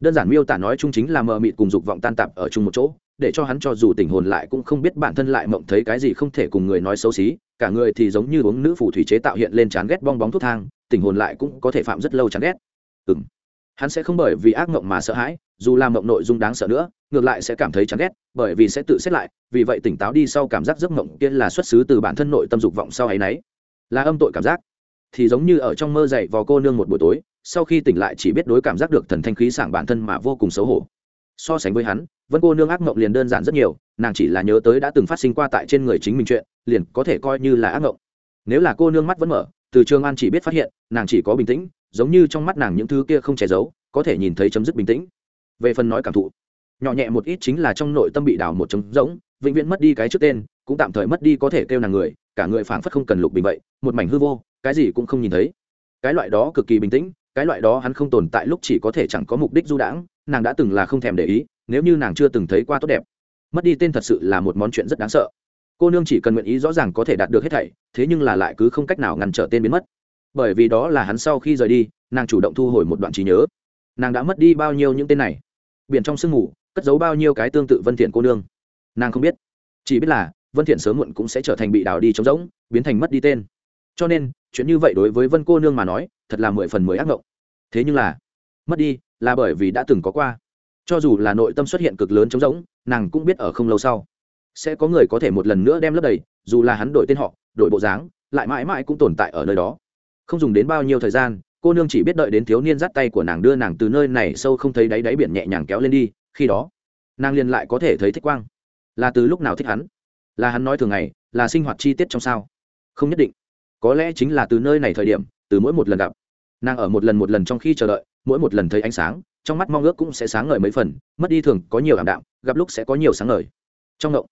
Đơn giản miêu tả nói chung chính là mờ mịt cùng dục vọng tan tạp ở chung một chỗ, để cho hắn cho dù tình hồn lại cũng không biết bản thân lại mộng thấy cái gì không thể cùng người nói xấu xí, cả người thì giống như uống nữ phù thủy chế tạo hiện lên chán ghét bong bóng thuốc thang tình hồn lại cũng có thể phạm rất lâu chán ghét. Ừ hắn sẽ không bởi vì ác mộng mà sợ hãi dù làm mộng nội dung đáng sợ nữa, ngược lại sẽ cảm thấy chán ghét, bởi vì sẽ tự xét lại, vì vậy tỉnh táo đi sau cảm giác giấc mộng kia là xuất xứ từ bản thân nội tâm dục vọng sau ấy nấy. Là âm tội cảm giác. Thì giống như ở trong mơ dậy vào cô nương một buổi tối, sau khi tỉnh lại chỉ biết đối cảm giác được thần thanh khí sảng bản thân mà vô cùng xấu hổ. So sánh với hắn vân cô nương ác mộng liền đơn giản rất nhiều, nàng chỉ là nhớ tới đã từng phát sinh qua tại trên người chính mình chuyện, liền có thể coi như là ác mộng. Nếu là cô nương mắt vẫn mở, từ trường an chỉ biết phát hiện, nàng chỉ có bình tĩnh, giống như trong mắt nàng những thứ kia không che giấu, có thể nhìn thấy chấm dứt bình tĩnh về phần nói cảm thụ. Nhỏ nhẹ một ít chính là trong nội tâm bị đảo một trống rỗng, vĩnh viễn mất đi cái trước tên, cũng tạm thời mất đi có thể kêu nàng người, cả người phảng phất không cần lục bình vậy, một mảnh hư vô, cái gì cũng không nhìn thấy. Cái loại đó cực kỳ bình tĩnh, cái loại đó hắn không tồn tại lúc chỉ có thể chẳng có mục đích du đãng, nàng đã từng là không thèm để ý, nếu như nàng chưa từng thấy qua tốt đẹp. Mất đi tên thật sự là một món chuyện rất đáng sợ. Cô nương chỉ cần nguyện ý rõ ràng có thể đạt được hết thảy, thế nhưng là lại cứ không cách nào ngăn trở tên biến mất. Bởi vì đó là hắn sau khi rời đi, nàng chủ động thu hồi một đoạn trí nhớ. Nàng đã mất đi bao nhiêu những tên này? Biển trong sương mù, cất giấu bao nhiêu cái tương tự vân thiện cô nương. Nàng không biết. Chỉ biết là, vân thiện sớm muộn cũng sẽ trở thành bị đào đi trống rỗng, biến thành mất đi tên. Cho nên, chuyện như vậy đối với vân cô nương mà nói, thật là mười phần mười ác ngộng. Thế nhưng là, mất đi là bởi vì đã từng có qua. Cho dù là nội tâm xuất hiện cực lớn trống rỗng, nàng cũng biết ở không lâu sau, sẽ có người có thể một lần nữa đem lấp đầy, dù là hắn đổi tên họ, đổi bộ dáng, lại mãi mãi cũng tồn tại ở nơi đó. Không dùng đến bao nhiêu thời gian cô nương chỉ biết đợi đến thiếu niên dắt tay của nàng đưa nàng từ nơi này sâu không thấy đáy đáy biển nhẹ nhàng kéo lên đi, khi đó, nàng liền lại có thể thấy thích quang. Là từ lúc nào thích hắn? Là hắn nói thường ngày, là sinh hoạt chi tiết trong sao? Không nhất định. Có lẽ chính là từ nơi này thời điểm, từ mỗi một lần gặp, nàng ở một lần một lần trong khi chờ đợi, mỗi một lần thấy ánh sáng, trong mắt mong ước cũng sẽ sáng ngời mấy phần, mất đi thường, có nhiều ảm đạm, gặp lúc sẽ có nhiều sáng ngời. Trong ngộng,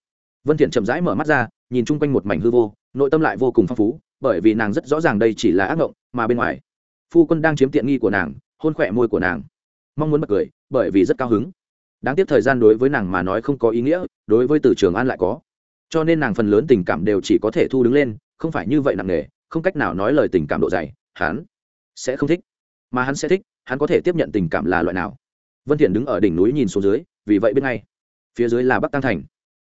vân thiện chậm rãi mở mắt ra, nhìn chung quanh một mảnh hư vô, nội tâm lại vô cùng phong phú, bởi vì nàng rất rõ ràng đây chỉ là ác ngộng, mà bên ngoài phu quân đang chiếm tiện nghi của nàng, hôn khỏe môi của nàng. Mong muốn bật cười, bởi vì rất cao hứng. Đáng tiếc thời gian đối với nàng mà nói không có ý nghĩa, đối với từ trường an lại có. Cho nên nàng phần lớn tình cảm đều chỉ có thể thu đứng lên, không phải như vậy nặng nề, không cách nào nói lời tình cảm độ dày, hắn sẽ không thích. Mà hắn sẽ thích, hắn có thể tiếp nhận tình cảm là loại nào. Vân thiện đứng ở đỉnh núi nhìn xuống dưới, vì vậy biết ngay, phía dưới là bắc tăng thành.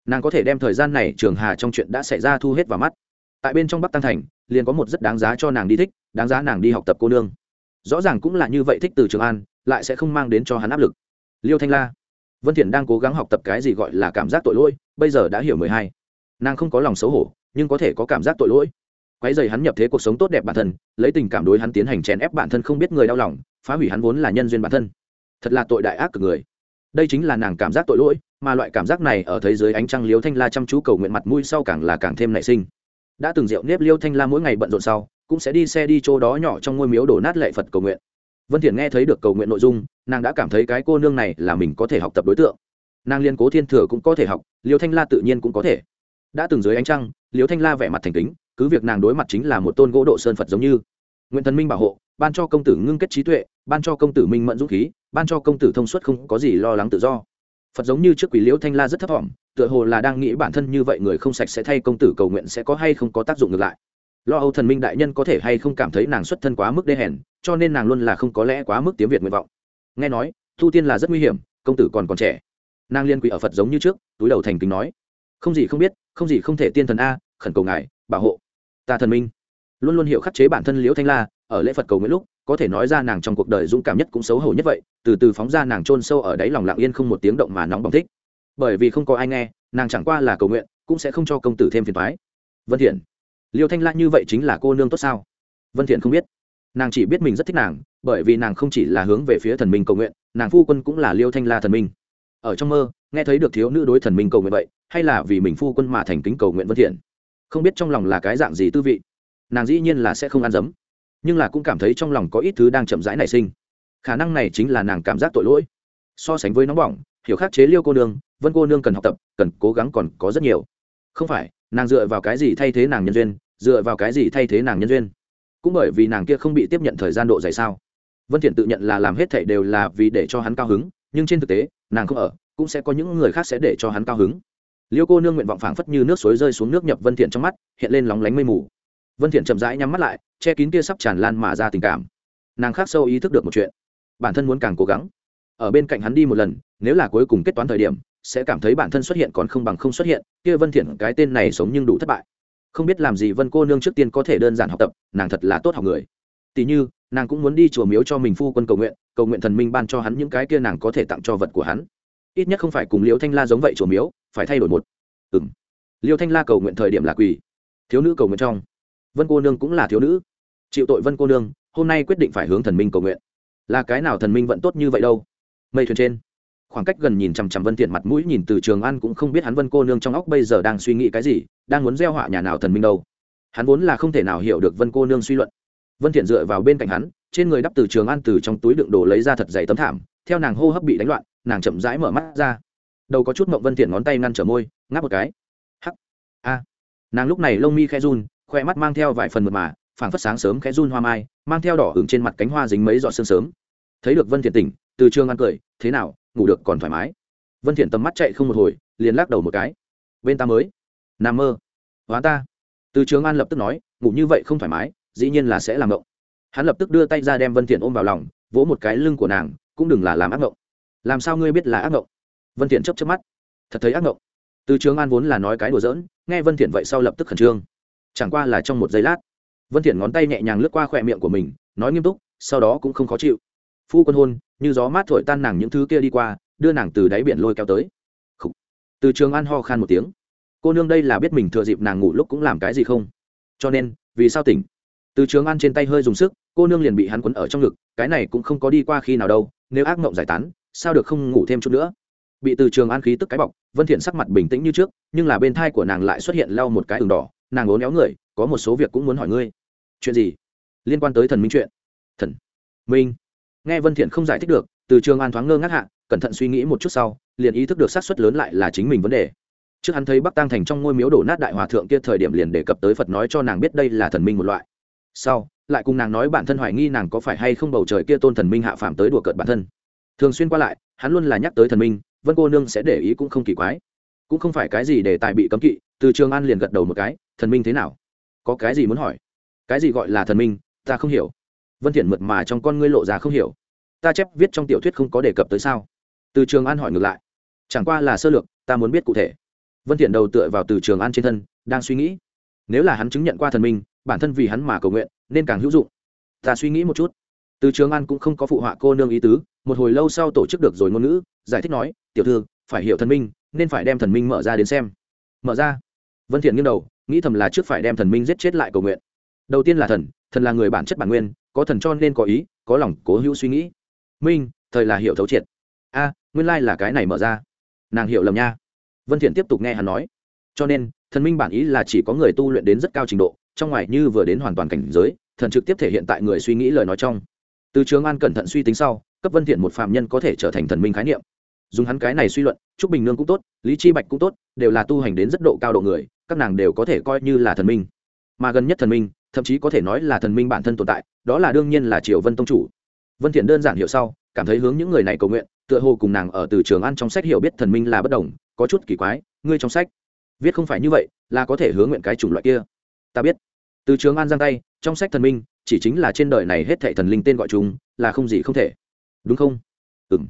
Nàng có thể đem thời gian này trường hà trong chuyện đã xảy ra thu hết vào mắt. Tại bên trong bắc tăng thành, liền có một rất đáng giá cho nàng đi thích đáng giá nàng đi học tập cô nương. Rõ ràng cũng là như vậy thích từ trường an, lại sẽ không mang đến cho hắn áp lực. Liêu thanh la. Vân thiện đang cố gắng học tập cái gì gọi là cảm giác tội lỗi, bây giờ đã hiểu mười hai. Nàng không có lòng xấu hổ, nhưng có thể có cảm giác tội lỗi. Quấy rầy hắn nhập thế cuộc sống tốt đẹp bản thân, lấy tình cảm đối hắn tiến hành chèn ép bản thân không biết người đau lòng, phá hủy hắn vốn là nhân duyên bản thân. Thật là tội đại ác cực người. Đây chính là nàng cảm giác tội lỗi, mà loại cảm giác này ở thế giới ánh trăng liêu thanh la chăm chú cầu nguyện mặt mũi sau càng là càng thêm nảy sinh. Đã từng rượu nếp liêu thanh la mỗi ngày bận rộn sau cũng sẽ đi xe đi chỗ đó nhỏ trong ngôi miếu đổ nát lệ phật cầu nguyện. Vân thiện nghe thấy được cầu nguyện nội dung, nàng đã cảm thấy cái cô nương này là mình có thể học tập đối tượng. Nàng liên cố thiên thừa cũng có thể học, liêu thanh la tự nhiên cũng có thể. Đã từng dưới ánh trăng, liêu thanh la vẻ mặt thành kính, cứ việc nàng đối mặt chính là một tôn gỗ độ sơn phật giống như. Nguyện thần minh bảo hộ, ban cho công tử ngưng kết trí tuệ, ban cho công tử minh mẫn dũng khí, ban cho công tử thông suốt không có gì lo lắng tự do. Phật giống như trước quỷ liễu thanh la rất thấp thỏm, tựa hồ là đang nghĩ bản thân như vậy người không sạch sẽ thay công tử cầu nguyện sẽ có hay không có tác dụng ngược lại lo âu thần minh đại nhân có thể hay không cảm thấy nàng xuất thân quá mức đê hèn, cho nên nàng luôn là không có lẽ quá mức tiếng việt nguyện vọng. Nghe nói, thu tiên là rất nguy hiểm, công tử còn còn trẻ. Nàng liên quỷ ở phật giống như trước, túi đầu thành kính nói, không gì không biết, không gì không thể tiên thần a, khẩn cầu ngài, bảo hộ ta thần minh. Luôn luôn hiểu khắc chế bản thân liễu thanh la, ở lễ phật cầu nguyện lúc, có thể nói ra nàng trong cuộc đời dũng cảm nhất cũng xấu hổ nhất vậy, từ từ phóng ra nàng chôn sâu ở đáy lòng lặng yên không một tiếng động mà nóng bỏng thích. Bởi vì không có ai nghe, nàng chẳng qua là cầu nguyện, cũng sẽ không cho công tử thêm phiền thoái vân thiện liêu thanh la như vậy chính là cô nương tốt sao? Vân thiện không biết. Nàng chỉ biết mình rất thích nàng, bởi vì nàng không chỉ là hướng về phía thần minh cầu nguyện, nàng phu quân cũng là liêu thanh la thần minh. Ở trong mơ, nghe thấy được thiếu nữ đối thần minh cầu nguyện vậy, hay là vì mình phu quân mà thành kính cầu nguyện vân thiện? Không biết trong lòng là cái dạng gì tư vị. Nàng dĩ nhiên là sẽ không ăn dấm, nhưng là cũng cảm thấy trong lòng có ít thứ đang chậm rãi nảy sinh. Khả năng này chính là nàng cảm giác tội lỗi. So sánh với nóng bỏng, hiểu khắc chế liêu cô nương, vân cô nương cần học tập, cần cố gắng còn có rất nhiều. Không phải nàng dựa vào cái gì thay thế nàng nhân duyên, dựa vào cái gì thay thế nàng nhân duyên? Cũng bởi vì nàng kia không bị tiếp nhận thời gian độ dài sao? Vân thiện tự nhận là làm hết thảy đều là vì để cho hắn cao hứng, nhưng trên thực tế, nàng không ở, cũng sẽ có những người khác sẽ để cho hắn cao hứng. Liêu cô nương nguyện vọng phảng phất như nước suối rơi xuống nước nhập vân thiện trong mắt, hiện lên lóng lánh mây mù. Vân thiện chậm rãi nhắm mắt lại, che kín kia sắp tràn lan mà ra tình cảm. Nàng khác sâu ý thức được một chuyện. Bản thân muốn càng cố gắng. Ở bên cạnh hắn đi một lần, nếu là cuối cùng kết toán thời điểm sẽ cảm thấy bản thân xuất hiện còn không bằng không xuất hiện, kia vân thiện cái tên này sống nhưng đủ thất bại. Không biết làm gì vân cô nương trước tiên có thể đơn giản học tập, nàng thật là tốt học người. Tỷ như, nàng cũng muốn đi chùa miếu cho mình phu quân cầu nguyện cầu nguyện thần minh ban cho hắn những cái kia nàng có thể tặng cho vật của hắn. Ít nhất không phải cùng liêu thanh la giống vậy chùa miếu, phải thay đổi một. Ừm. Liêu thanh la cầu nguyện thời điểm là quỳ. Thiếu nữ cầu nguyện trong. Vân cô nương cũng là thiếu nữ. Chịu tội vân cô nương, hôm nay quyết định phải hướng thần minh cầu nguyện. Là cái nào thần minh vẫn tốt như vậy đâu? Mây thuyền trên khoảng cách gần nhìn chằm chằm vân thiện mặt mũi nhìn từ trường an cũng không biết hắn vân cô nương trong óc bây giờ đang suy nghĩ cái gì, đang muốn gieo họa nhà nào thần minh đâu. Hắn vốn là không thể nào hiểu được vân cô nương suy luận. Vân thiện dựa vào bên cạnh hắn, trên người đắp từ trường an từ trong túi đựng đồ lấy ra thật dày tấm thảm, theo nàng hô hấp bị đánh loạn, nàng chậm rãi mở mắt ra. Đầu có chút mộng vân thiện ngón tay ngăn trở môi, ngáp một cái. Hắc, a. Nàng lúc này lông mi khẽ run, khoe mắt mang theo vài phần mượt mà, phảng phất sáng sớm khẽ run hoa mai, mang theo đỏ ửng trên mặt cánh hoa dính mấy giọt sương sớm. Thấy được vân thiện tỉnh từ trường ăn cười, thế nào, ngủ được còn thoải mái? Vân thiện tầm mắt chạy không một hồi, liền lắc đầu một cái. Bên ta mới. Nằm mơ. Hóa ta. Từ trường an lập tức nói, ngủ như vậy không thoải mái, dĩ nhiên là sẽ làm ngộng. Hắn lập tức đưa tay ra đem vân thiện ôm vào lòng, vỗ một cái lưng của nàng, cũng đừng là làm ác ngộng. Làm sao ngươi biết là ác ngộng? Vân thiện chớp chớp mắt. Thật thấy ác ngộng. Từ trường an vốn là nói cái đùa giỡn, nghe vân thiện vậy sau lập tức khẩn trương. Chẳng qua là trong một giây lát, vân thiện ngón tay nhẹ nhàng lướt qua khỏe miệng của mình, nói nghiêm túc, sau đó cũng không khó chịu. Phu quân hôn như gió mát thổi tan nàng những thứ kia đi qua, đưa nàng từ đáy biển lôi kéo tới. Khủ. từ trường an ho khan một tiếng. Cô nương đây là biết mình thừa dịp nàng ngủ lúc cũng làm cái gì không? Cho nên, vì sao tỉnh? Từ trường an trên tay hơi dùng sức, cô nương liền bị hắn quấn ở trong ngực, cái này cũng không có đi qua khi nào đâu, nếu ác mộng giải tán, sao được không ngủ thêm chút nữa? Bị từ trường an khí tức cái bọc, vân thiện sắc mặt bình tĩnh như trước, nhưng là bên thai của nàng lại xuất hiện lau một cái đường đỏ, nàng ố néo người, có một số việc cũng muốn hỏi ngươi. Chuyện gì? Liên quan tới thần minh chuyện. Thần. Minh nghe vân thiện không giải thích được, từ trường an thoáng ngơ ngác hạ, cẩn thận suy nghĩ một chút sau, liền ý thức được xác suất lớn lại là chính mình vấn đề. Trước hắn thấy bắc tăng thành trong ngôi miếu đổ nát đại hòa thượng kia thời điểm liền đề cập tới phật nói cho nàng biết đây là thần minh một loại. Sau, lại cùng nàng nói bản thân hoài nghi nàng có phải hay không bầu trời kia tôn thần minh hạ phàm tới đùa cợt bản thân. Thường xuyên qua lại, hắn luôn là nhắc tới thần minh, vân cô nương sẽ để ý cũng không kỳ quái. Cũng không phải cái gì để tài bị cấm kỵ, từ trường an liền gật đầu một cái, thần minh thế nào? Có cái gì muốn hỏi? Cái gì gọi là thần minh, ta không hiểu vân thiện mượt mà trong con ngươi lộ ra không hiểu. Ta chép viết trong tiểu thuyết không có đề cập tới sao? Từ trường an hỏi ngược lại. Chẳng qua là sơ lược, ta muốn biết cụ thể. Vân thiện đầu tựa vào từ trường an trên thân, đang suy nghĩ. Nếu là hắn chứng nhận qua thần minh, bản thân vì hắn mà cầu nguyện, nên càng hữu dụng. Ta suy nghĩ một chút. Từ trường an cũng không có phụ họa cô nương ý tứ, một hồi lâu sau tổ chức được rồi ngôn ngữ, giải thích nói, tiểu thư, phải hiểu thần minh, nên phải đem thần minh mở ra đến xem. Mở ra. Vân thiện nghiêng đầu, nghĩ thầm là trước phải đem thần minh giết chết lại cầu nguyện. Đầu tiên là thần thần là người bản chất bản nguyên có thần cho nên có ý, có lòng, cố hữu suy nghĩ. Minh, thời là hiểu thấu triệt. A, nguyên lai là cái này mở ra. Nàng hiểu lầm nha. Vân thiện tiếp tục nghe hắn nói. Cho nên, thần minh bản ý là chỉ có người tu luyện đến rất cao trình độ, trong ngoài như vừa đến hoàn toàn cảnh giới, thần trực tiếp thể hiện tại người suy nghĩ lời nói trong. Từ trường an cẩn thận suy tính sau, cấp vân thiện một phạm nhân có thể trở thành thần minh khái niệm. Dùng hắn cái này suy luận, trúc bình nương cũng tốt, lý chi bạch cũng tốt, đều là tu hành đến rất độ cao độ người, các nàng đều có thể coi như là thần minh. Mà gần nhất thần minh thậm chí có thể nói là thần minh bản thân tồn tại, đó là đương nhiên là triều vân tông chủ. Vân thiện đơn giản hiểu sau, cảm thấy hướng những người này cầu nguyện, tựa hồ cùng nàng ở từ trường ăn trong sách hiểu biết thần minh là bất đồng, có chút kỳ quái, ngươi trong sách viết không phải như vậy, là có thể hướng nguyện cái chủng loại kia. Ta biết. Từ trường an giang tay, trong sách thần minh, chỉ chính là trên đời này hết thảy thần linh tên gọi chúng, là không gì không thể. Đúng không? Ừm.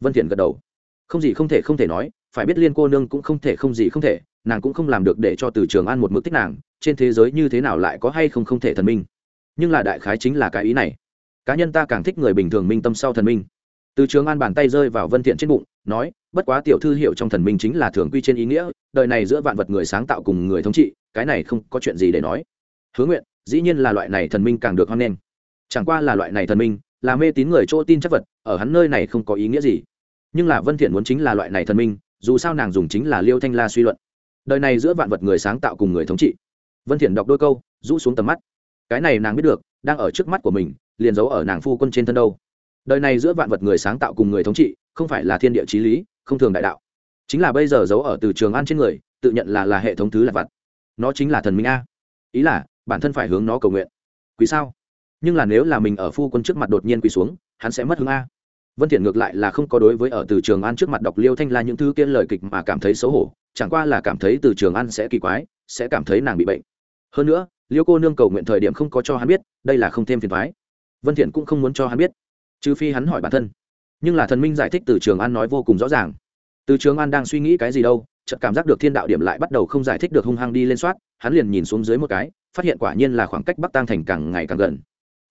Vân thiện gật đầu. Không gì không thể không thể nói, phải biết liên cô nương cũng không thể không gì không thể nàng cũng không làm được để cho từ trường an một mức tích nàng, trên thế giới như thế nào lại có hay không không thể thần minh. Nhưng là đại khái chính là cái ý này. Cá nhân ta càng thích người bình thường minh tâm sau thần minh. Từ trường an bàn tay rơi vào vân thiện trên bụng, nói, bất quá tiểu thư hiệu trong thần minh chính là thường quy trên ý nghĩa, đời này giữa vạn vật người sáng tạo cùng người thống trị, cái này không có chuyện gì để nói. Hứa nguyện dĩ nhiên là loại này thần minh càng được hoan nghênh. Chẳng qua là loại này thần minh, là mê tín người chỗ tin chắc vật, ở hắn nơi này không có ý nghĩa gì. Nhưng là vân thiện muốn chính là loại này thần minh, dù sao nàng dùng chính là liêu thanh la suy luận đời này giữa vạn vật người sáng tạo cùng người thống trị. Vân thiện đọc đôi câu, rũ xuống tầm mắt. Cái này nàng biết được, đang ở trước mắt của mình, liền giấu ở nàng phu quân trên thân đâu. Đời này giữa vạn vật người sáng tạo cùng người thống trị, không phải là thiên địa chí lý, không thường đại đạo. Chính là bây giờ giấu ở từ trường an trên người, tự nhận là là hệ thống thứ là vật nó chính là thần minh a. Ý là, bản thân phải hướng nó cầu nguyện. Quý sao? Nhưng là nếu là mình ở phu quân trước mặt đột nhiên quỳ xuống, hắn sẽ mất hướng a. Vân thiện ngược lại là không có đối với ở từ trường an trước mặt đọc liêu thanh la những thứ kia lời kịch mà cảm thấy xấu hổ chẳng qua là cảm thấy từ trường an sẽ kỳ quái, sẽ cảm thấy nàng bị bệnh. Hơn nữa, liêu cô nương cầu nguyện thời điểm không có cho hắn biết, đây là không thêm phiền thoái vân thiện cũng không muốn cho hắn biết, trừ phi hắn hỏi bản thân. Nhưng là thần minh giải thích từ trường an nói vô cùng rõ ràng. Từ trường an đang suy nghĩ cái gì đâu, chợt cảm giác được thiên đạo điểm lại bắt đầu không giải thích được hung hăng đi lên soát, hắn liền nhìn xuống dưới một cái, phát hiện quả nhiên là khoảng cách bắc tăng thành càng ngày càng gần.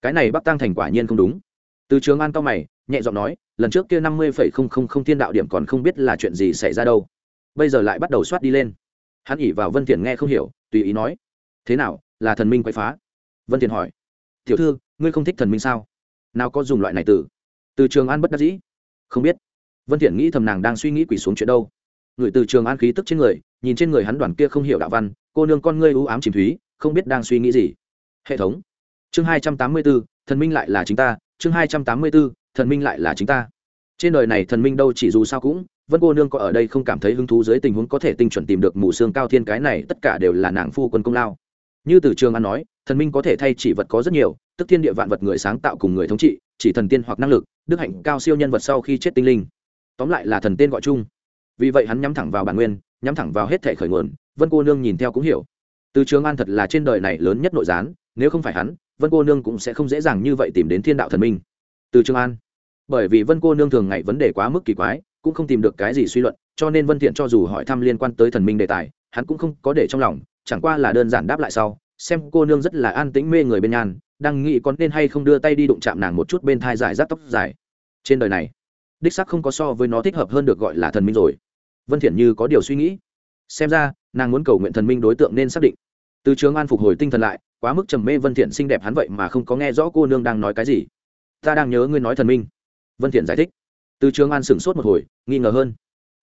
Cái này bắc tăng thành quả nhiên không đúng. Từ trường an cao mày, nhẹ giọng nói, lần trước kia năm mươi phẩy không không không thiên đạo điểm còn không biết là chuyện gì xảy ra đâu bây giờ lại bắt đầu soát đi lên. Hắn ỉ vào vân thiện nghe không hiểu tùy ý nói thế nào là thần minh quậy phá? Vân thiện hỏi tiểu thư ngươi không thích thần minh sao? Nào có dùng loại này từ? Từ trường an bất đắc dĩ. Không biết. Vân thiện nghĩ thầm nàng đang suy nghĩ quỷ xuống chuyện đâu. Người từ trường an khí tức trên người nhìn trên người hắn đoàn kia không hiểu đạo văn cô nương con ngươi u ám chìm thúy không biết đang suy nghĩ gì. Hệ thống. Chương 284, thần minh lại là chính ta. Chương 284, thần minh lại là chính ta. Trên đời này thần minh đâu chỉ dù sao cũng vân cô nương có ở đây không cảm thấy hứng thú dưới tình huống có thể tinh chuẩn tìm được mù xương cao thiên cái này, tất cả đều là nàng phu quân công lao. Như từ trường an nói, thần minh có thể thay chỉ vật có rất nhiều, tức thiên địa vạn vật người sáng tạo cùng người thống trị, chỉ thần tiên hoặc năng lực, đức hạnh cao siêu nhân vật sau khi chết tinh linh. Tóm lại là thần tên gọi chung. Vì vậy hắn nhắm thẳng vào bản nguyên, nhắm thẳng vào hết thể khởi nguồn, vân cô nương nhìn theo cũng hiểu. Từ trường an thật là trên đời này lớn nhất nội gián, nếu không phải hắn, vân cô nương cũng sẽ không dễ dàng như vậy tìm đến thiên đạo thần minh. Từ trường an, bởi vì vân cô nương thường ngày vấn đề quá mức kỳ quái cũng không tìm được cái gì suy luận, cho nên vân thiện cho dù hỏi thăm liên quan tới thần minh đề tài, hắn cũng không có để trong lòng, chẳng qua là đơn giản đáp lại sau, xem cô nương rất là an tĩnh mê người bên nhàn đang nghĩ có nên hay không đưa tay đi đụng chạm nàng một chút bên thai dài rát tóc dài. Trên đời này, đích xác không có so với nó thích hợp hơn được gọi là thần minh rồi. Vân thiện như có điều suy nghĩ. Xem ra, nàng muốn cầu nguyện thần minh đối tượng nên xác định. Từ trường an phục hồi tinh thần lại, quá mức trầm mê vân thiện xinh đẹp hắn vậy mà không có nghe rõ cô nương đang nói cái gì. Ta đang nhớ ngươi nói thần minh. Vân thiện giải thích từ trường an sửng sốt một hồi, nghi ngờ hơn.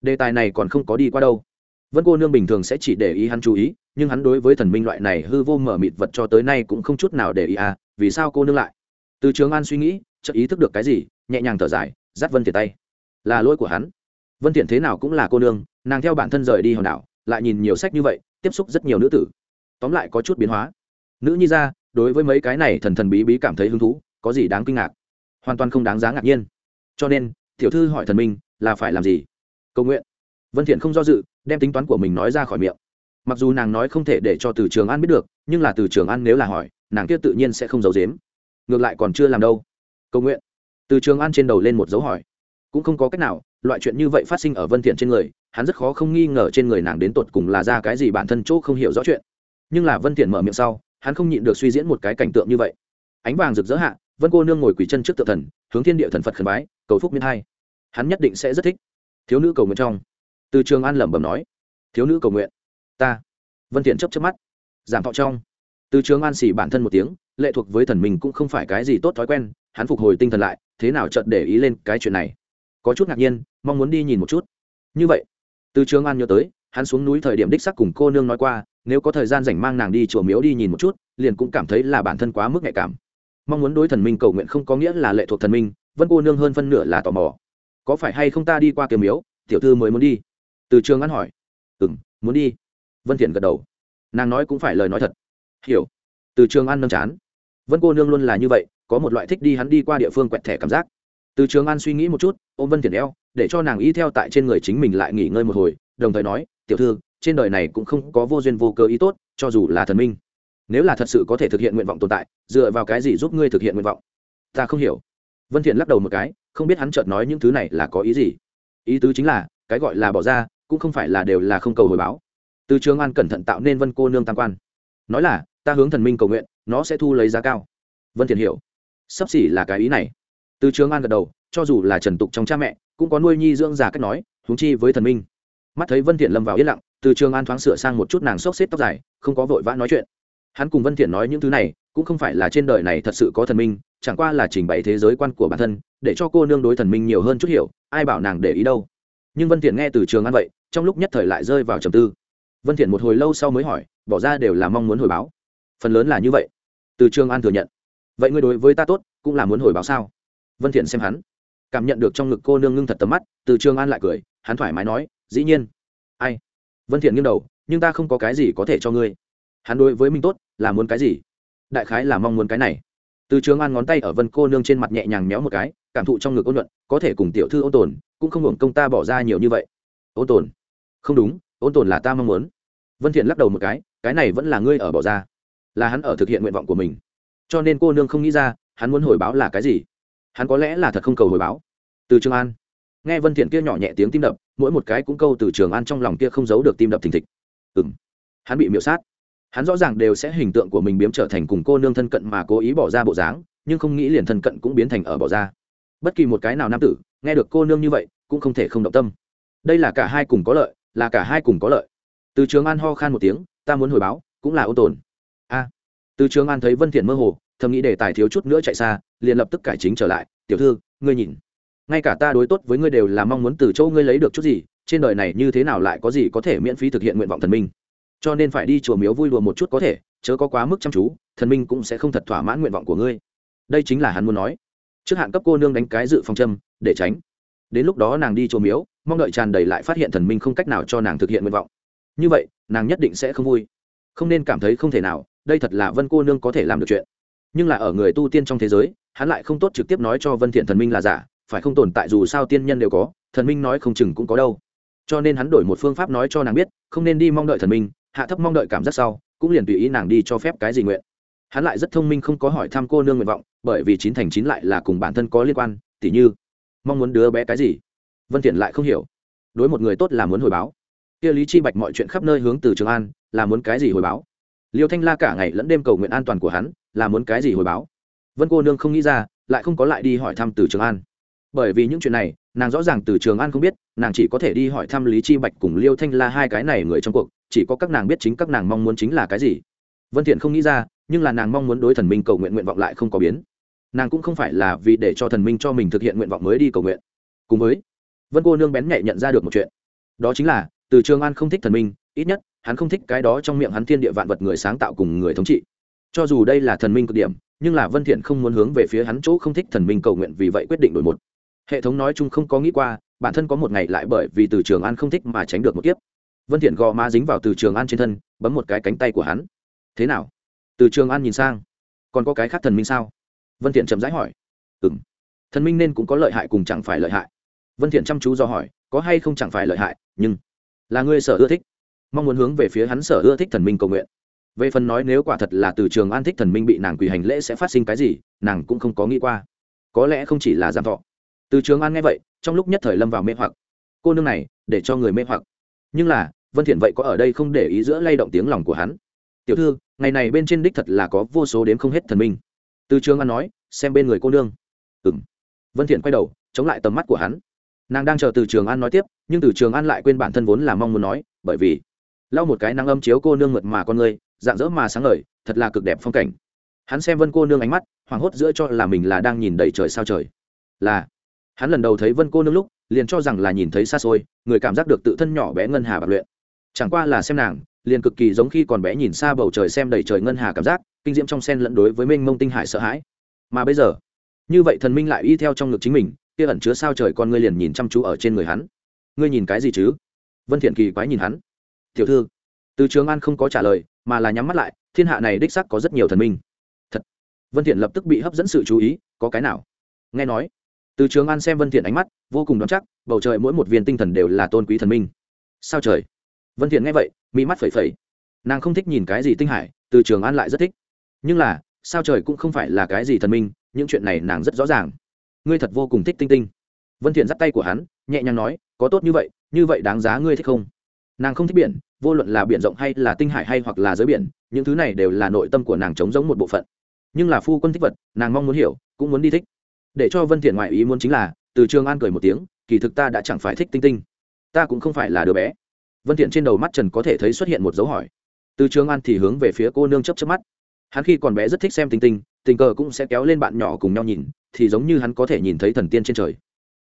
Đề tài này còn không có đi qua đâu. Vân cô nương bình thường sẽ chỉ để ý hắn chú ý, nhưng hắn đối với thần minh loại này hư vô mở mịt vật cho tới nay cũng không chút nào để ý à vì sao cô nương lại? Từ trường an suy nghĩ, chợt ý thức được cái gì, nhẹ nhàng thở dài, dắt vân thiện tay. Là lỗi của hắn. Vân thiện thế nào cũng là cô nương, nàng theo bản thân rời đi hòn đảo, lại nhìn nhiều sách như vậy, tiếp xúc rất nhiều nữ tử. Tóm lại có chút biến hóa. Nữ nhi ra đối với mấy cái này thần thần bí bí cảm thấy hứng thú, có gì đáng kinh ngạc? Hoàn toàn không đáng giá ngạc nhiên. Cho nên tiểu thư hỏi thần minh, là phải làm gì? Cầu nguyện. Vân thiện không do dự, đem tính toán của mình nói ra khỏi miệng. Mặc dù nàng nói không thể để cho từ trường an biết được, nhưng là từ trường an nếu là hỏi, nàng kia tự nhiên sẽ không giấu giếm. Ngược lại còn chưa làm đâu. Cầu nguyện. Từ trường an trên đầu lên một dấu hỏi. Cũng không có cách nào, loại chuyện như vậy phát sinh ở vân thiện trên người, hắn rất khó không nghi ngờ trên người nàng đến tột cùng là ra cái gì bản thân chỗ không hiểu rõ chuyện. Nhưng là vân thiện mở miệng sau, hắn không nhịn được suy diễn một cái cảnh tượng như vậy. Ánh vàng rực rỡ hạ vân cô nương ngồi quỳ chân trước tự thần, hướng thiên địa thần phật khẩn bái, cầu phúc miên hai. Hắn nhất định sẽ rất thích. Thiếu nữ cầu nguyện trong. Từ trường an lẩm bẩm nói. Thiếu nữ cầu nguyện. Ta. Vân thiện chấp chớp mắt. Giảm thọ trong. Từ trường an xỉ bản thân một tiếng, lệ thuộc với thần mình cũng không phải cái gì tốt thói quen, hắn phục hồi tinh thần lại, thế nào chợt để ý lên cái chuyện này. Có chút ngạc nhiên, mong muốn đi nhìn một chút. Như vậy, từ trường an nhớ tới, hắn xuống núi thời điểm đích sắc cùng cô nương nói qua, nếu có thời gian rảnh mang nàng đi chùa miếu đi nhìn một chút, liền cũng cảm thấy là bản thân quá mức nhạy cảm mong muốn đối thần minh cầu nguyện không có nghĩa là lệ thuộc thần minh, vân cô nương hơn phân nửa là tò mò. Có phải hay không ta đi qua kiếm miếu, tiểu thư mới muốn đi? Từ trường an hỏi. Ừ m muốn đi. Vân thiện gật đầu. Nàng nói cũng phải lời nói thật. Hiểu. Từ trường an nâng chán. Vân cô nương luôn là như vậy, có một loại thích đi hắn đi qua địa phương quẹt thẻ cảm giác. Từ trường an suy nghĩ một chút, ôm vân thiện eo, để cho nàng y theo tại trên người chính mình lại nghỉ ngơi một hồi, đồng thời nói, tiểu thư, trên đời này cũng không có vô duyên vô cớ ý tốt, cho dù là thần minh nếu là thật sự có thể thực hiện nguyện vọng tồn tại, dựa vào cái gì giúp ngươi thực hiện nguyện vọng? Ta không hiểu. Vân thiện lắc đầu một cái, không biết hắn chợt nói những thứ này là có ý gì. Ý tứ chính là, cái gọi là bỏ ra, cũng không phải là đều là không cầu hồi báo. Từ trường an cẩn thận tạo nên vân cô nương tam quan. Nói là, ta hướng thần minh cầu nguyện, nó sẽ thu lấy giá cao. Vân thiện hiểu. Sắp xỉ là cái ý này. Từ trường an gật đầu, cho dù là trần tục trong cha mẹ, cũng có nuôi nhi dưỡng già cách nói, huống chi với thần minh. Mắt thấy vân thiện lâm vào yên lặng, từ trường an thoáng sửa sang một chút nàng xốc xếp tóc dài, không có vội vã nói chuyện hắn cùng vân thiện nói những thứ này, cũng không phải là trên đời này thật sự có thần minh, chẳng qua là trình bày thế giới quan của bản thân, để cho cô nương đối thần minh nhiều hơn chút hiểu, ai bảo nàng để ý đâu. Nhưng vân thiện nghe từ trường an vậy, trong lúc nhất thời lại rơi vào trầm tư. Vân thiện một hồi lâu sau mới hỏi, bỏ ra đều là mong muốn hồi báo. Phần lớn là như vậy. Từ trường an thừa nhận. Vậy ngươi đối với ta tốt, cũng là muốn hồi báo sao? Vân thiện xem hắn, cảm nhận được trong ngực cô nương ngưng thật tầm mắt, từ trường an lại cười, hắn thoải mái nói, dĩ nhiên. Ai? Vân thiện nghiêng đầu, nhưng ta không có cái gì có thể cho ngươi hắn đối với mình tốt là muốn cái gì? Đại khái là mong muốn cái này. Từ trường an ngón tay ở vân cô nương trên mặt nhẹ nhàng méo một cái, cảm thụ trong ngực ôn nhuận, có thể cùng tiểu thư ôn tồn, cũng không hưởng công ta bỏ ra nhiều như vậy. Ôn tồn? Không đúng, ôn tồn là ta mong muốn. Vân thiện lắc đầu một cái cái này vẫn là ngươi ở bỏ ra. Là hắn ở thực hiện nguyện vọng của mình. Cho nên cô nương không nghĩ ra, hắn muốn hồi báo là cái gì? Hắn có lẽ là thật không cầu hồi báo. Từ trường an. Nghe vân thiện kia nhỏ nhẹ tiếng tim đập, mỗi một cái cũng câu từ trường an trong lòng kia không giấu được tim đập thình thịch. Ừm. Hắn bị miểu sát hắn rõ ràng đều sẽ hình tượng của mình biến trở thành cùng cô nương thân cận mà cố ý bỏ ra bộ dáng, nhưng không nghĩ liền thân cận cũng biến thành ở bỏ ra. Bất kỳ một cái nào nam tử, nghe được cô nương như vậy, cũng không thể không động tâm. Đây là cả hai cùng có lợi, là cả hai cùng có lợi. Từ trường an ho khan một tiếng, ta muốn hồi báo, cũng là ô tồn. A. Từ trường an thấy vân thiện mơ hồ, thầm nghĩ đề tài thiếu chút nữa chạy xa, liền lập tức cải chính trở lại. Tiểu thư, ngươi nhìn. Ngay cả ta đối tốt với ngươi đều là mong muốn từ chỗ ngươi lấy được chút gì, trên đời này như thế nào lại có gì có thể miễn phí thực hiện nguyện vọng thần minh? Cho nên phải đi chùa miếu vui lùa một chút có thể, chớ có quá mức chăm chú, thần minh cũng sẽ không thật thỏa mãn nguyện vọng của ngươi. Đây chính là hắn muốn nói. Trước hạn cấp cô nương đánh cái dự phòng châm, để tránh. Đến lúc đó nàng đi chùa miếu, mong đợi tràn đầy lại phát hiện thần minh không cách nào cho nàng thực hiện nguyện vọng. Như vậy, nàng nhất định sẽ không vui. Không nên cảm thấy không thể nào, đây thật là vân cô nương có thể làm được chuyện. Nhưng là ở người tu tiên trong thế giới, hắn lại không tốt trực tiếp nói cho vân thiện thần minh là giả, phải không tồn tại dù sao tiên nhân đều có, thần minh nói không chừng cũng có đâu. Cho nên hắn đổi một phương pháp nói cho nàng biết, không nên đi mong đợi thần minh hạ thấp mong đợi cảm giác sau, cũng liền tùy ý nàng đi cho phép cái gì nguyện. Hắn lại rất thông minh không có hỏi thăm cô nương nguyện vọng, bởi vì chín thành chín lại là cùng bản thân có liên quan, tỉ như, mong muốn đứa bé cái gì? Vân thiện lại không hiểu. Đối một người tốt là muốn hồi báo. Kia lý chi bạch mọi chuyện khắp nơi hướng từ trường an, là muốn cái gì hồi báo? Liêu thanh la cả ngày lẫn đêm cầu nguyện an toàn của hắn, là muốn cái gì hồi báo? Vân cô nương không nghĩ ra, lại không có lại đi hỏi thăm từ trường an. Bởi vì những chuyện này, nàng rõ ràng từ trường an không biết, nàng chỉ có thể đi hỏi thăm lý chi bạch cùng liêu thanh la hai cái này người trong cuộc chỉ có các nàng biết chính các nàng mong muốn chính là cái gì. Vân thiện không nghĩ ra, nhưng là nàng mong muốn đối thần minh cầu nguyện nguyện vọng lại không có biến. Nàng cũng không phải là vì để cho thần minh cho mình thực hiện nguyện vọng mới đi cầu nguyện. Cùng với, vân cô nương bén nhạy nhận ra được một chuyện. Đó chính là, từ trường an không thích thần minh, ít nhất, hắn không thích cái đó trong miệng hắn thiên địa vạn vật người sáng tạo cùng người thống trị. Cho dù đây là thần minh cực điểm, nhưng là vân thiện không muốn hướng về phía hắn chỗ không thích thần minh cầu nguyện vì vậy quyết định đổi một. Hệ thống nói chung không có nghĩ qua, bản thân có một ngày lại bởi vì từ trường an không thích mà tránh được một kiếp vân thiện gò má dính vào từ trường an trên thân, bấm một cái cánh tay của hắn. Thế nào? Từ trường an nhìn sang. Còn có cái khác thần minh sao? Vân thiện chậm rãi hỏi. Ừm. Thần minh nên cũng có lợi hại cùng chẳng phải lợi hại. Vân thiện chăm chú do hỏi, có hay không chẳng phải lợi hại, nhưng là ngươi sở ưa thích. Mong muốn hướng về phía hắn sở ưa thích thần minh cầu nguyện. Về phần nói nếu quả thật là từ trường an thích thần minh bị nàng quỳ hành lễ sẽ phát sinh cái gì, nàng cũng không có nghĩ qua. Có lẽ không chỉ là giảm thọ. Từ trường an nghe vậy, trong lúc nhất thời lâm vào mê hoặc. Cô nương này, để cho người mê hoặc. Nhưng là vân thiện vậy có ở đây không để ý giữa lay động tiếng lòng của hắn? Tiểu thư, ngày này bên trên đích thật là có vô số đến không hết thần minh. Từ trường an nói, xem bên người cô nương. Ừm. Vân thiện quay đầu, chống lại tầm mắt của hắn. Nàng đang chờ từ trường an nói tiếp, nhưng từ trường an lại quên bản thân vốn là mong muốn nói, bởi vì lau một cái nắng âm chiếu cô nương mượt mà con người, dạng dỡ mà sáng ngời, thật là cực đẹp phong cảnh. Hắn xem vân cô nương ánh mắt, hoảng hốt giữa cho là mình là đang nhìn đầy trời sao trời. Là, hắn lần đầu thấy vân cô nương lúc, liền cho rằng là nhìn thấy xa xôi, người cảm giác được tự thân nhỏ bé ngân hà bạc luyện chẳng qua là xem nàng, liền cực kỳ giống khi còn bé nhìn xa bầu trời xem đầy trời ngân hà cảm giác, kinh diễm trong sen lẫn đối với mênh mông tinh hải sợ hãi. Mà bây giờ, như vậy thần minh lại y theo trong ngực chính mình, kia ẩn chứa sao trời con ngươi liền nhìn chăm chú ở trên người hắn. Ngươi nhìn cái gì chứ? Vân thiện kỳ quái nhìn hắn. Tiểu thư, từ trường an không có trả lời, mà là nhắm mắt lại, thiên hạ này đích xác có rất nhiều thần minh. Thật. Vân thiện lập tức bị hấp dẫn sự chú ý, có cái nào? Nghe nói, từ trường an xem vân thiện ánh mắt, vô cùng đoán chắc, bầu trời mỗi một viên tinh thần đều là tôn quý thần minh. Sao trời? Vân thiện nghe vậy mỹ mắt phẩy phẩy. Nàng không thích nhìn cái gì tinh hải, từ trường an lại rất thích. Nhưng là, sao trời cũng không phải là cái gì thần minh, những chuyện này nàng rất rõ ràng. Ngươi thật vô cùng thích tinh tinh. Vân thiện dắt tay của hắn, nhẹ nhàng nói, có tốt như vậy như vậy đáng giá ngươi thích không? Nàng không thích biển, vô luận là biển rộng hay là tinh hải hay hoặc là giới biển, những thứ này đều là nội tâm của nàng chống giống một bộ phận. Nhưng là phu quân thích vật, nàng mong muốn hiểu, cũng muốn đi thích. Để cho vân thiện ngoại ý muốn chính là, từ trường an cười một tiếng, kỳ thực ta đã chẳng phải thích tinh tinh. Ta cũng không phải là đứa bé vân thiện trên đầu mắt trần có thể thấy xuất hiện một dấu hỏi. Từ trường an thì hướng về phía cô nương chớp chớp mắt. Hắn khi còn bé rất thích xem tinh tinh tình cờ cũng sẽ kéo lên bạn nhỏ cùng nhau nhìn, thì giống như hắn có thể nhìn thấy thần tiên trên trời.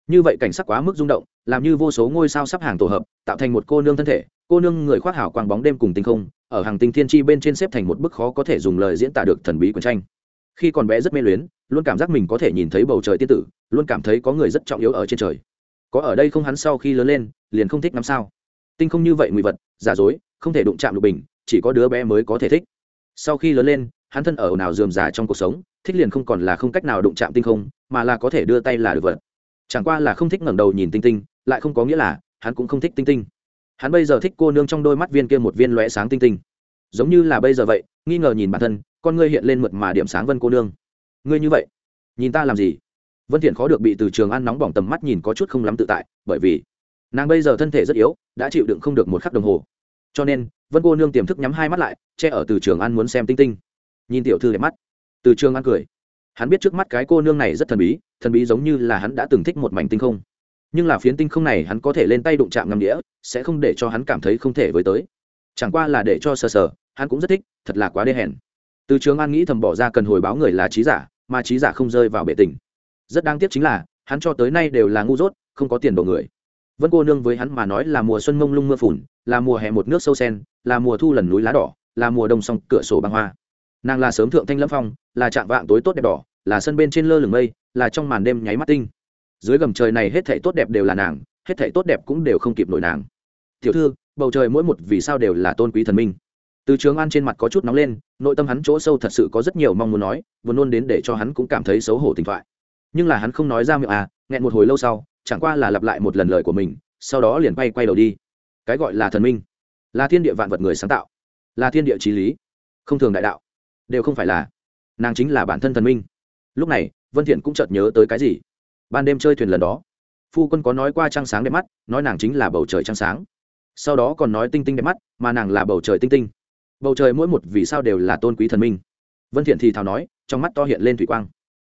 Như vậy cảnh sắc quá mức rung động, làm như vô số ngôi sao sắp hàng tổ hợp, tạo thành một cô nương thân thể, cô nương người khoác hảo quang bóng đêm cùng tinh không, ở hàng tinh thiên chi bên trên xếp thành một bức khó có thể dùng lời diễn tả được thần bí của tranh. Khi còn bé rất mê luyến, luôn cảm giác mình có thể nhìn thấy bầu trời tiên tử, luôn cảm thấy có người rất trọng yếu ở trên trời. Có ở đây không hắn sau khi lớn lên, liền không thích năm sao tinh không như vậy nguy vật, giả dối, không thể đụng chạm lục bình, chỉ có đứa bé mới có thể thích. Sau khi lớn lên, hắn thân ở nào dườm già trong cuộc sống, thích liền không còn là không cách nào đụng chạm tinh không, mà là có thể đưa tay là được vật. Chẳng qua là không thích ngẩng đầu nhìn tinh tinh, lại không có nghĩa là hắn cũng không thích tinh tinh. Hắn bây giờ thích cô nương trong đôi mắt viên kia một viên lóe sáng tinh tinh. Giống như là bây giờ vậy, nghi ngờ nhìn bản thân, con ngươi hiện lên mượt mà điểm sáng vân cô nương. Ngươi như vậy, nhìn ta làm gì? Vân thiện khó được bị từ trường ăn nóng bỏng tầm mắt nhìn có chút không lắm tự tại, bởi vì nàng bây giờ thân thể rất yếu, đã chịu đựng không được một khắc đồng hồ. Cho nên, vân cô nương tiềm thức nhắm hai mắt lại, che ở từ trường ăn muốn xem tinh tinh. Nhìn tiểu thư đẹp mắt. Từ trường ăn cười. Hắn biết trước mắt cái cô nương này rất thần bí thần bí giống như là hắn đã từng thích một mảnh tinh không. Nhưng là phiến tinh không này hắn có thể lên tay đụng chạm ngầm đĩa, sẽ không để cho hắn cảm thấy không thể với tới. Chẳng qua là để cho sờ sờ, hắn cũng rất thích, thật là quá đê hèn. Từ trường an nghĩ thầm bỏ ra cần hồi báo người là trí giả, mà trí giả không rơi vào bệ tình. Rất đáng tiếc chính là, hắn cho tới nay đều là ngu dốt, không có tiền đồ người vân cô nương với hắn mà nói là mùa xuân mông lung mưa phùn, là mùa hè một nước sâu sen, là mùa thu lần núi lá đỏ, là mùa đông song cửa sổ băng hoa. Nàng là sớm thượng thanh lâm phong, là trạng vạng tối tốt đẹp đỏ, là sân bên trên lơ lửng mây, là trong màn đêm nháy mắt tinh. Dưới gầm trời này hết thảy tốt đẹp đều là nàng, hết thảy tốt đẹp cũng đều không kịp nổi nàng. Tiểu thư, bầu trời mỗi một vì sao đều là tôn quý thần minh. Từ trường an trên mặt có chút nóng lên, nội tâm hắn chỗ sâu thật sự có rất nhiều mong muốn nói vừa nôn đến để cho hắn cũng cảm thấy xấu hổ tình thoại nhưng là hắn không nói ra miệng à nghẹn một hồi lâu sau, chẳng qua là lặp lại một lần lời của mình, sau đó liền quay quay đầu đi. Cái gọi là thần minh, là thiên địa vạn vật người sáng tạo, là thiên địa trí lý, không thường đại đạo, đều không phải là. Nàng chính là bản thân thần minh. Lúc này, vân thiện cũng chợt nhớ tới cái gì? Ban đêm chơi thuyền lần đó, phu quân có nói qua trăng sáng đẹp mắt, nói nàng chính là bầu trời trăng sáng. Sau đó còn nói tinh tinh đẹp mắt, mà nàng là bầu trời tinh tinh. Bầu trời mỗi một vì sao đều là tôn quý thần minh. Vân thiện thì thào nói, trong mắt to hiện lên thủy quang.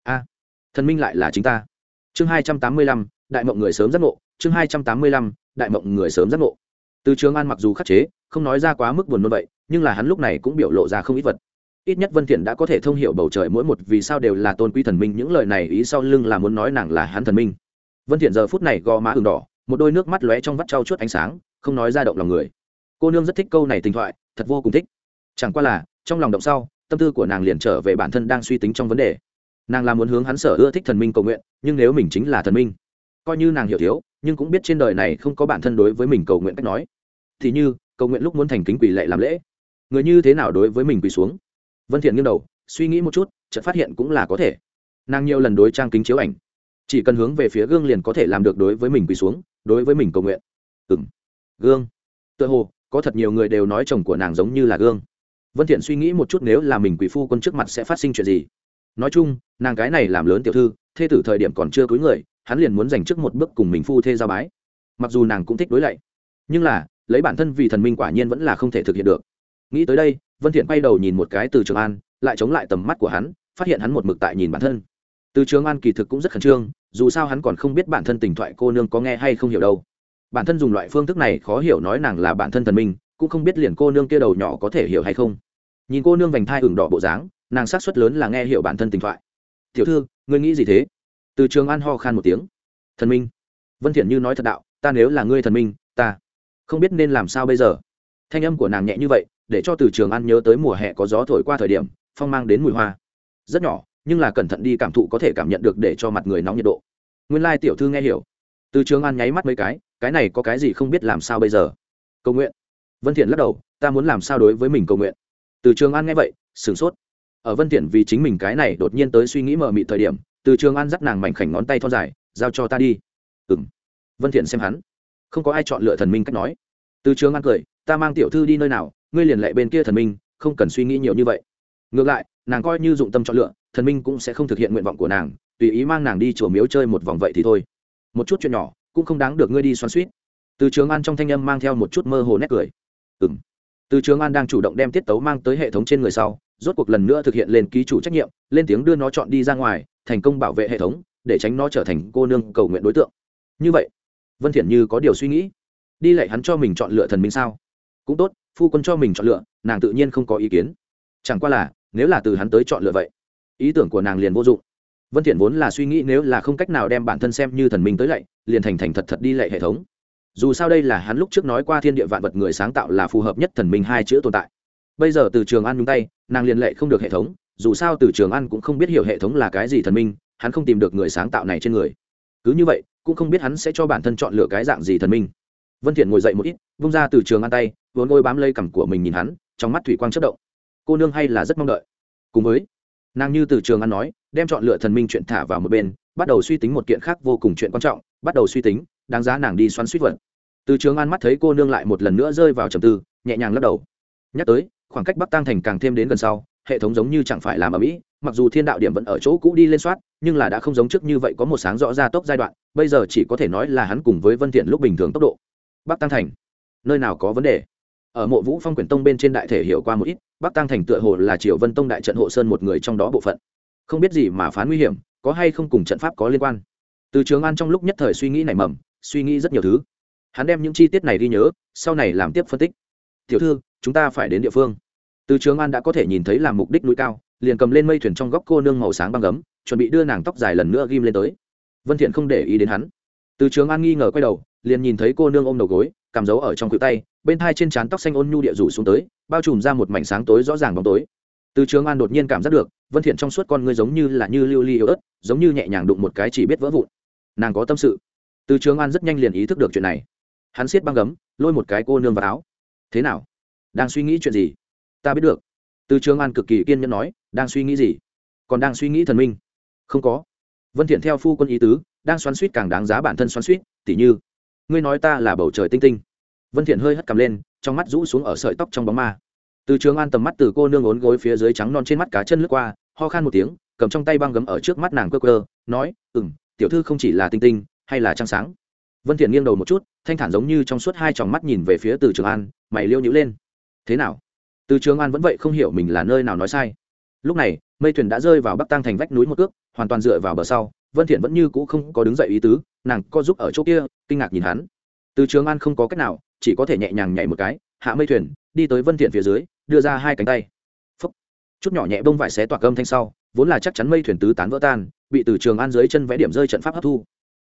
A thần minh lại là chính ta. Chương 285, đại mộng người sớm giác ngộ. Chương 285, đại mộng người sớm giác ngộ. Từ trường an mặc dù khắc chế không nói ra quá mức buồn nôn vậy nhưng là hắn lúc này cũng biểu lộ ra không ít vật. Ít nhất vân thiện đã có thể thông hiểu bầu trời mỗi một vì sao đều là tôn quý thần minh những lời này ý sau lưng là muốn nói nàng là hắn thần minh. Vân thiện giờ phút này gò má ửng đỏ một đôi nước mắt lóe trong vắt trao chuốt ánh sáng không nói ra động lòng người. Cô nương rất thích câu này tình thoại thật vô cùng thích. Chẳng qua là trong lòng động sau tâm tư của nàng liền trở về bản thân đang suy tính trong vấn đề nàng là muốn hướng hắn sở ưa thích thần minh cầu nguyện, nhưng nếu mình chính là thần minh, coi như nàng hiểu thiếu, nhưng cũng biết trên đời này không có bản thân đối với mình cầu nguyện cách nói. Thì như, cầu nguyện lúc muốn thành kính quỷ lệ làm lễ. Người như thế nào đối với mình quỳ xuống? Vân thiện nghiêng đầu, suy nghĩ một chút, chợt phát hiện cũng là có thể. Nàng nhiều lần đối trang kính chiếu ảnh. Chỉ cần hướng về phía gương liền có thể làm được đối với mình quỳ xuống, đối với mình cầu nguyện. Ừm. Gương. Tựa hồ, có thật nhiều người đều nói chồng của nàng giống như là gương. Vân thiện suy nghĩ một chút nếu là mình quỳ phu quân trước mặt sẽ phát sinh chuyện gì nói chung, nàng cái này làm lớn tiểu thư, thê tử thời điểm còn chưa cưới người, hắn liền muốn dành trước một bước cùng mình phu thê giao bái. Mặc dù nàng cũng thích đối lạy, nhưng là, lấy bản thân vì thần minh quả nhiên vẫn là không thể thực hiện được. Nghĩ tới đây, vân thiện quay đầu nhìn một cái từ trường an, lại chống lại tầm mắt của hắn, phát hiện hắn một mực tại nhìn bản thân. Từ trường an kỳ thực cũng rất khẩn trương, dù sao hắn còn không biết bản thân tình thoại cô nương có nghe hay không hiểu đâu. Bản thân dùng loại phương thức này khó hiểu nói nàng là bản thân thần minh, cũng không biết liền cô nương kia đầu nhỏ có thể hiểu hay không. Nhìn cô nương vành thai ửng đỏ bộ dáng nàng sát suất lớn là nghe hiểu bản thân tình thoại. Tiểu thư, ngươi nghĩ gì thế? Từ trường an ho khan một tiếng. Thần minh. Vân thiện như nói thật đạo, ta nếu là ngươi thần minh, ta không biết nên làm sao bây giờ. Thanh âm của nàng nhẹ như vậy, để cho từ trường an nhớ tới mùa hè có gió thổi qua thời điểm, phong mang đến mùi hoa. Rất nhỏ, nhưng là cẩn thận đi cảm thụ có thể cảm nhận được để cho mặt người nóng nhiệt độ. Nguyên lai tiểu thư nghe hiểu. Từ trường an nháy mắt mấy cái cái này có cái gì không biết làm sao bây giờ? Cầu nguyện. Vân thiện lắc đầu, ta muốn làm sao đối với mình cầu nguyện? Từ trường an nghe vậy, sửng sốt ở vân thiện vì chính mình cái này đột nhiên tới suy nghĩ mờ mịt thời điểm, từ trường an dắt nàng mảnh khảnh ngón tay thon dài, giao cho ta đi. Ừm. Vân thiện xem hắn, không có ai chọn lựa thần minh cách nói. Từ trường an cười, ta mang tiểu thư đi nơi nào, ngươi liền lệ bên kia thần minh, không cần suy nghĩ nhiều như vậy. Ngược lại, nàng coi như dụng tâm chọn lựa, thần minh cũng sẽ không thực hiện nguyện vọng của nàng, tùy ý mang nàng đi chùa miếu chơi một vòng vậy thì thôi. Một chút chuyện nhỏ, cũng không đáng được ngươi đi xoắn suýt từ trường an trong thanh âm mang theo một chút mơ hồ nét cười. Ừ m từ trường an đang chủ động đem tiết tấu mang tới hệ thống trên người sau rốt cuộc lần nữa thực hiện lên ký chủ trách nhiệm, lên tiếng đưa nó chọn đi ra ngoài, thành công bảo vệ hệ thống, để tránh nó trở thành cô nương cầu nguyện đối tượng. Như vậy, vân thiện như có điều suy nghĩ. Đi lại hắn cho mình chọn lựa thần minh sao? Cũng tốt, phu quân cho mình chọn lựa, nàng tự nhiên không có ý kiến. Chẳng qua là, nếu là từ hắn tới chọn lựa vậy, ý tưởng của nàng liền vô dụng. Vân thiện vốn là suy nghĩ nếu là không cách nào đem bản thân xem như thần minh tới lạy, liền thành thành thật thật đi lạy hệ thống. Dù sao đây là hắn lúc trước nói qua thiên địa vạn vật người sáng tạo là phù hợp nhất thần minh hai chữ tồn tại bây giờ từ trường an nhúng tay, nàng liền lệ không được hệ thống, dù sao từ trường an cũng không biết hiểu hệ thống là cái gì thần minh, hắn không tìm được người sáng tạo này trên người. Cứ như vậy, cũng không biết hắn sẽ cho bản thân chọn lựa cái dạng gì thần minh. Vân thiện ngồi dậy một ít, vung ra từ trường an tay, vốn ngôi bám lây cằm của mình nhìn hắn, trong mắt thủy quang chớp động. Cô nương hay là rất mong đợi. Cùng với, nàng như từ trường an nói, đem chọn lựa thần minh chuyện thả vào một bên, bắt đầu suy tính một kiện khác vô cùng chuyện quan trọng, bắt đầu suy tính, đáng giá nàng đi xoắn suýt vật. Từ trường an mắt thấy cô nương lại một lần nữa rơi vào trầm tư, nhẹ nhàng lắc đầu. Nhắc tới khoảng cách bắc tăng thành càng thêm đến gần sau, hệ thống giống như chẳng phải làm ở mỹ, mặc dù thiên đạo điểm vẫn ở chỗ cũ đi lên soát, nhưng là đã không giống trước như vậy có một sáng rõ ra tốc giai đoạn, bây giờ chỉ có thể nói là hắn cùng với vân thiện lúc bình thường tốc độ. Bắc tăng thành, nơi nào có vấn đề? Ở mộ vũ phong quyển tông bên trên đại thể hiểu qua một ít, bắc tăng thành tựa hồ là triều vân tông đại trận hộ sơn một người trong đó bộ phận. Không biết gì mà phán nguy hiểm, có hay không cùng trận pháp có liên quan. Từ trường an trong lúc nhất thời suy nghĩ nảy mầm, suy nghĩ rất nhiều thứ. Hắn đem những chi tiết này đi nhớ, sau này làm tiếp phân tích. Tiểu thư chúng ta phải đến địa phương. Từ trường an đã có thể nhìn thấy làm mục đích núi cao, liền cầm lên mây thuyền trong góc cô nương màu sáng băng gấm, chuẩn bị đưa nàng tóc dài lần nữa ghim lên tới. Vân thiện không để ý đến hắn. Từ trường an nghi ngờ quay đầu, liền nhìn thấy cô nương ôm đầu gối cầm giấu ở trong cự tay, bên thai trên trán tóc xanh ôn nhu địa rủ xuống tới, bao trùm ra một mảnh sáng tối rõ ràng bóng tối. Từ trường an đột nhiên cảm giác được, vân thiện trong suốt con ngươi giống như là như lưu ly yếu ớt, giống như nhẹ nhàng đụng một cái chỉ biết vỡ vụn. Nàng có tâm sự. Từ trường an rất nhanh liền ý thức được chuyện này. Hắn siết băng gấm, lôi một cái cô nương vào áo. Thế nào? Đang suy nghĩ chuyện gì? Ta biết được. Từ trường an cực kỳ kiên nhẫn nói, đang suy nghĩ gì? Còn đang suy nghĩ thần minh? Không có. Vân thiện theo phu quân ý tứ, đang xoắn suýt càng đáng giá bản thân xoắn suýt tỉ như, ngươi nói ta là bầu trời tinh tinh. Vân thiện hơi hất cầm lên, trong mắt rũ xuống ở sợi tóc trong bóng ma. Từ trường an tầm mắt từ cô nương ốn gối phía dưới trắng non trên mắt cá chân lướt qua, ho khan một tiếng, cầm trong tay băng gấm ở trước mắt nàng cơ cơ nói, ừm, tiểu thư không chỉ là tinh tinh, hay là trăng sáng. Vân thiện nghiêng đầu một chút, thanh thản giống như trong suốt hai tròng mắt nhìn về phía từ trường an, mày liêu nhíu lên thế nào? Từ trường an vẫn vậy không hiểu mình là nơi nào nói sai. Lúc này, mây thuyền đã rơi vào bắc tăng thành vách núi một cước, hoàn toàn dựa vào bờ sau. Vân thiện vẫn như cũ không có đứng dậy ý tứ, nàng co giúp ở chỗ kia, kinh ngạc nhìn hắn. Từ trường an không có cách nào, chỉ có thể nhẹ nhàng nhảy một cái, hạ mây thuyền, đi tới vân thiện phía dưới, đưa ra hai cánh tay. Phúc. chút nhỏ nhẹ bông vải xé toạc âm thanh sau, vốn là chắc chắn mây thuyền tứ tán vỡ tan, bị từ trường an dưới chân vẽ điểm rơi trận pháp hấp thu.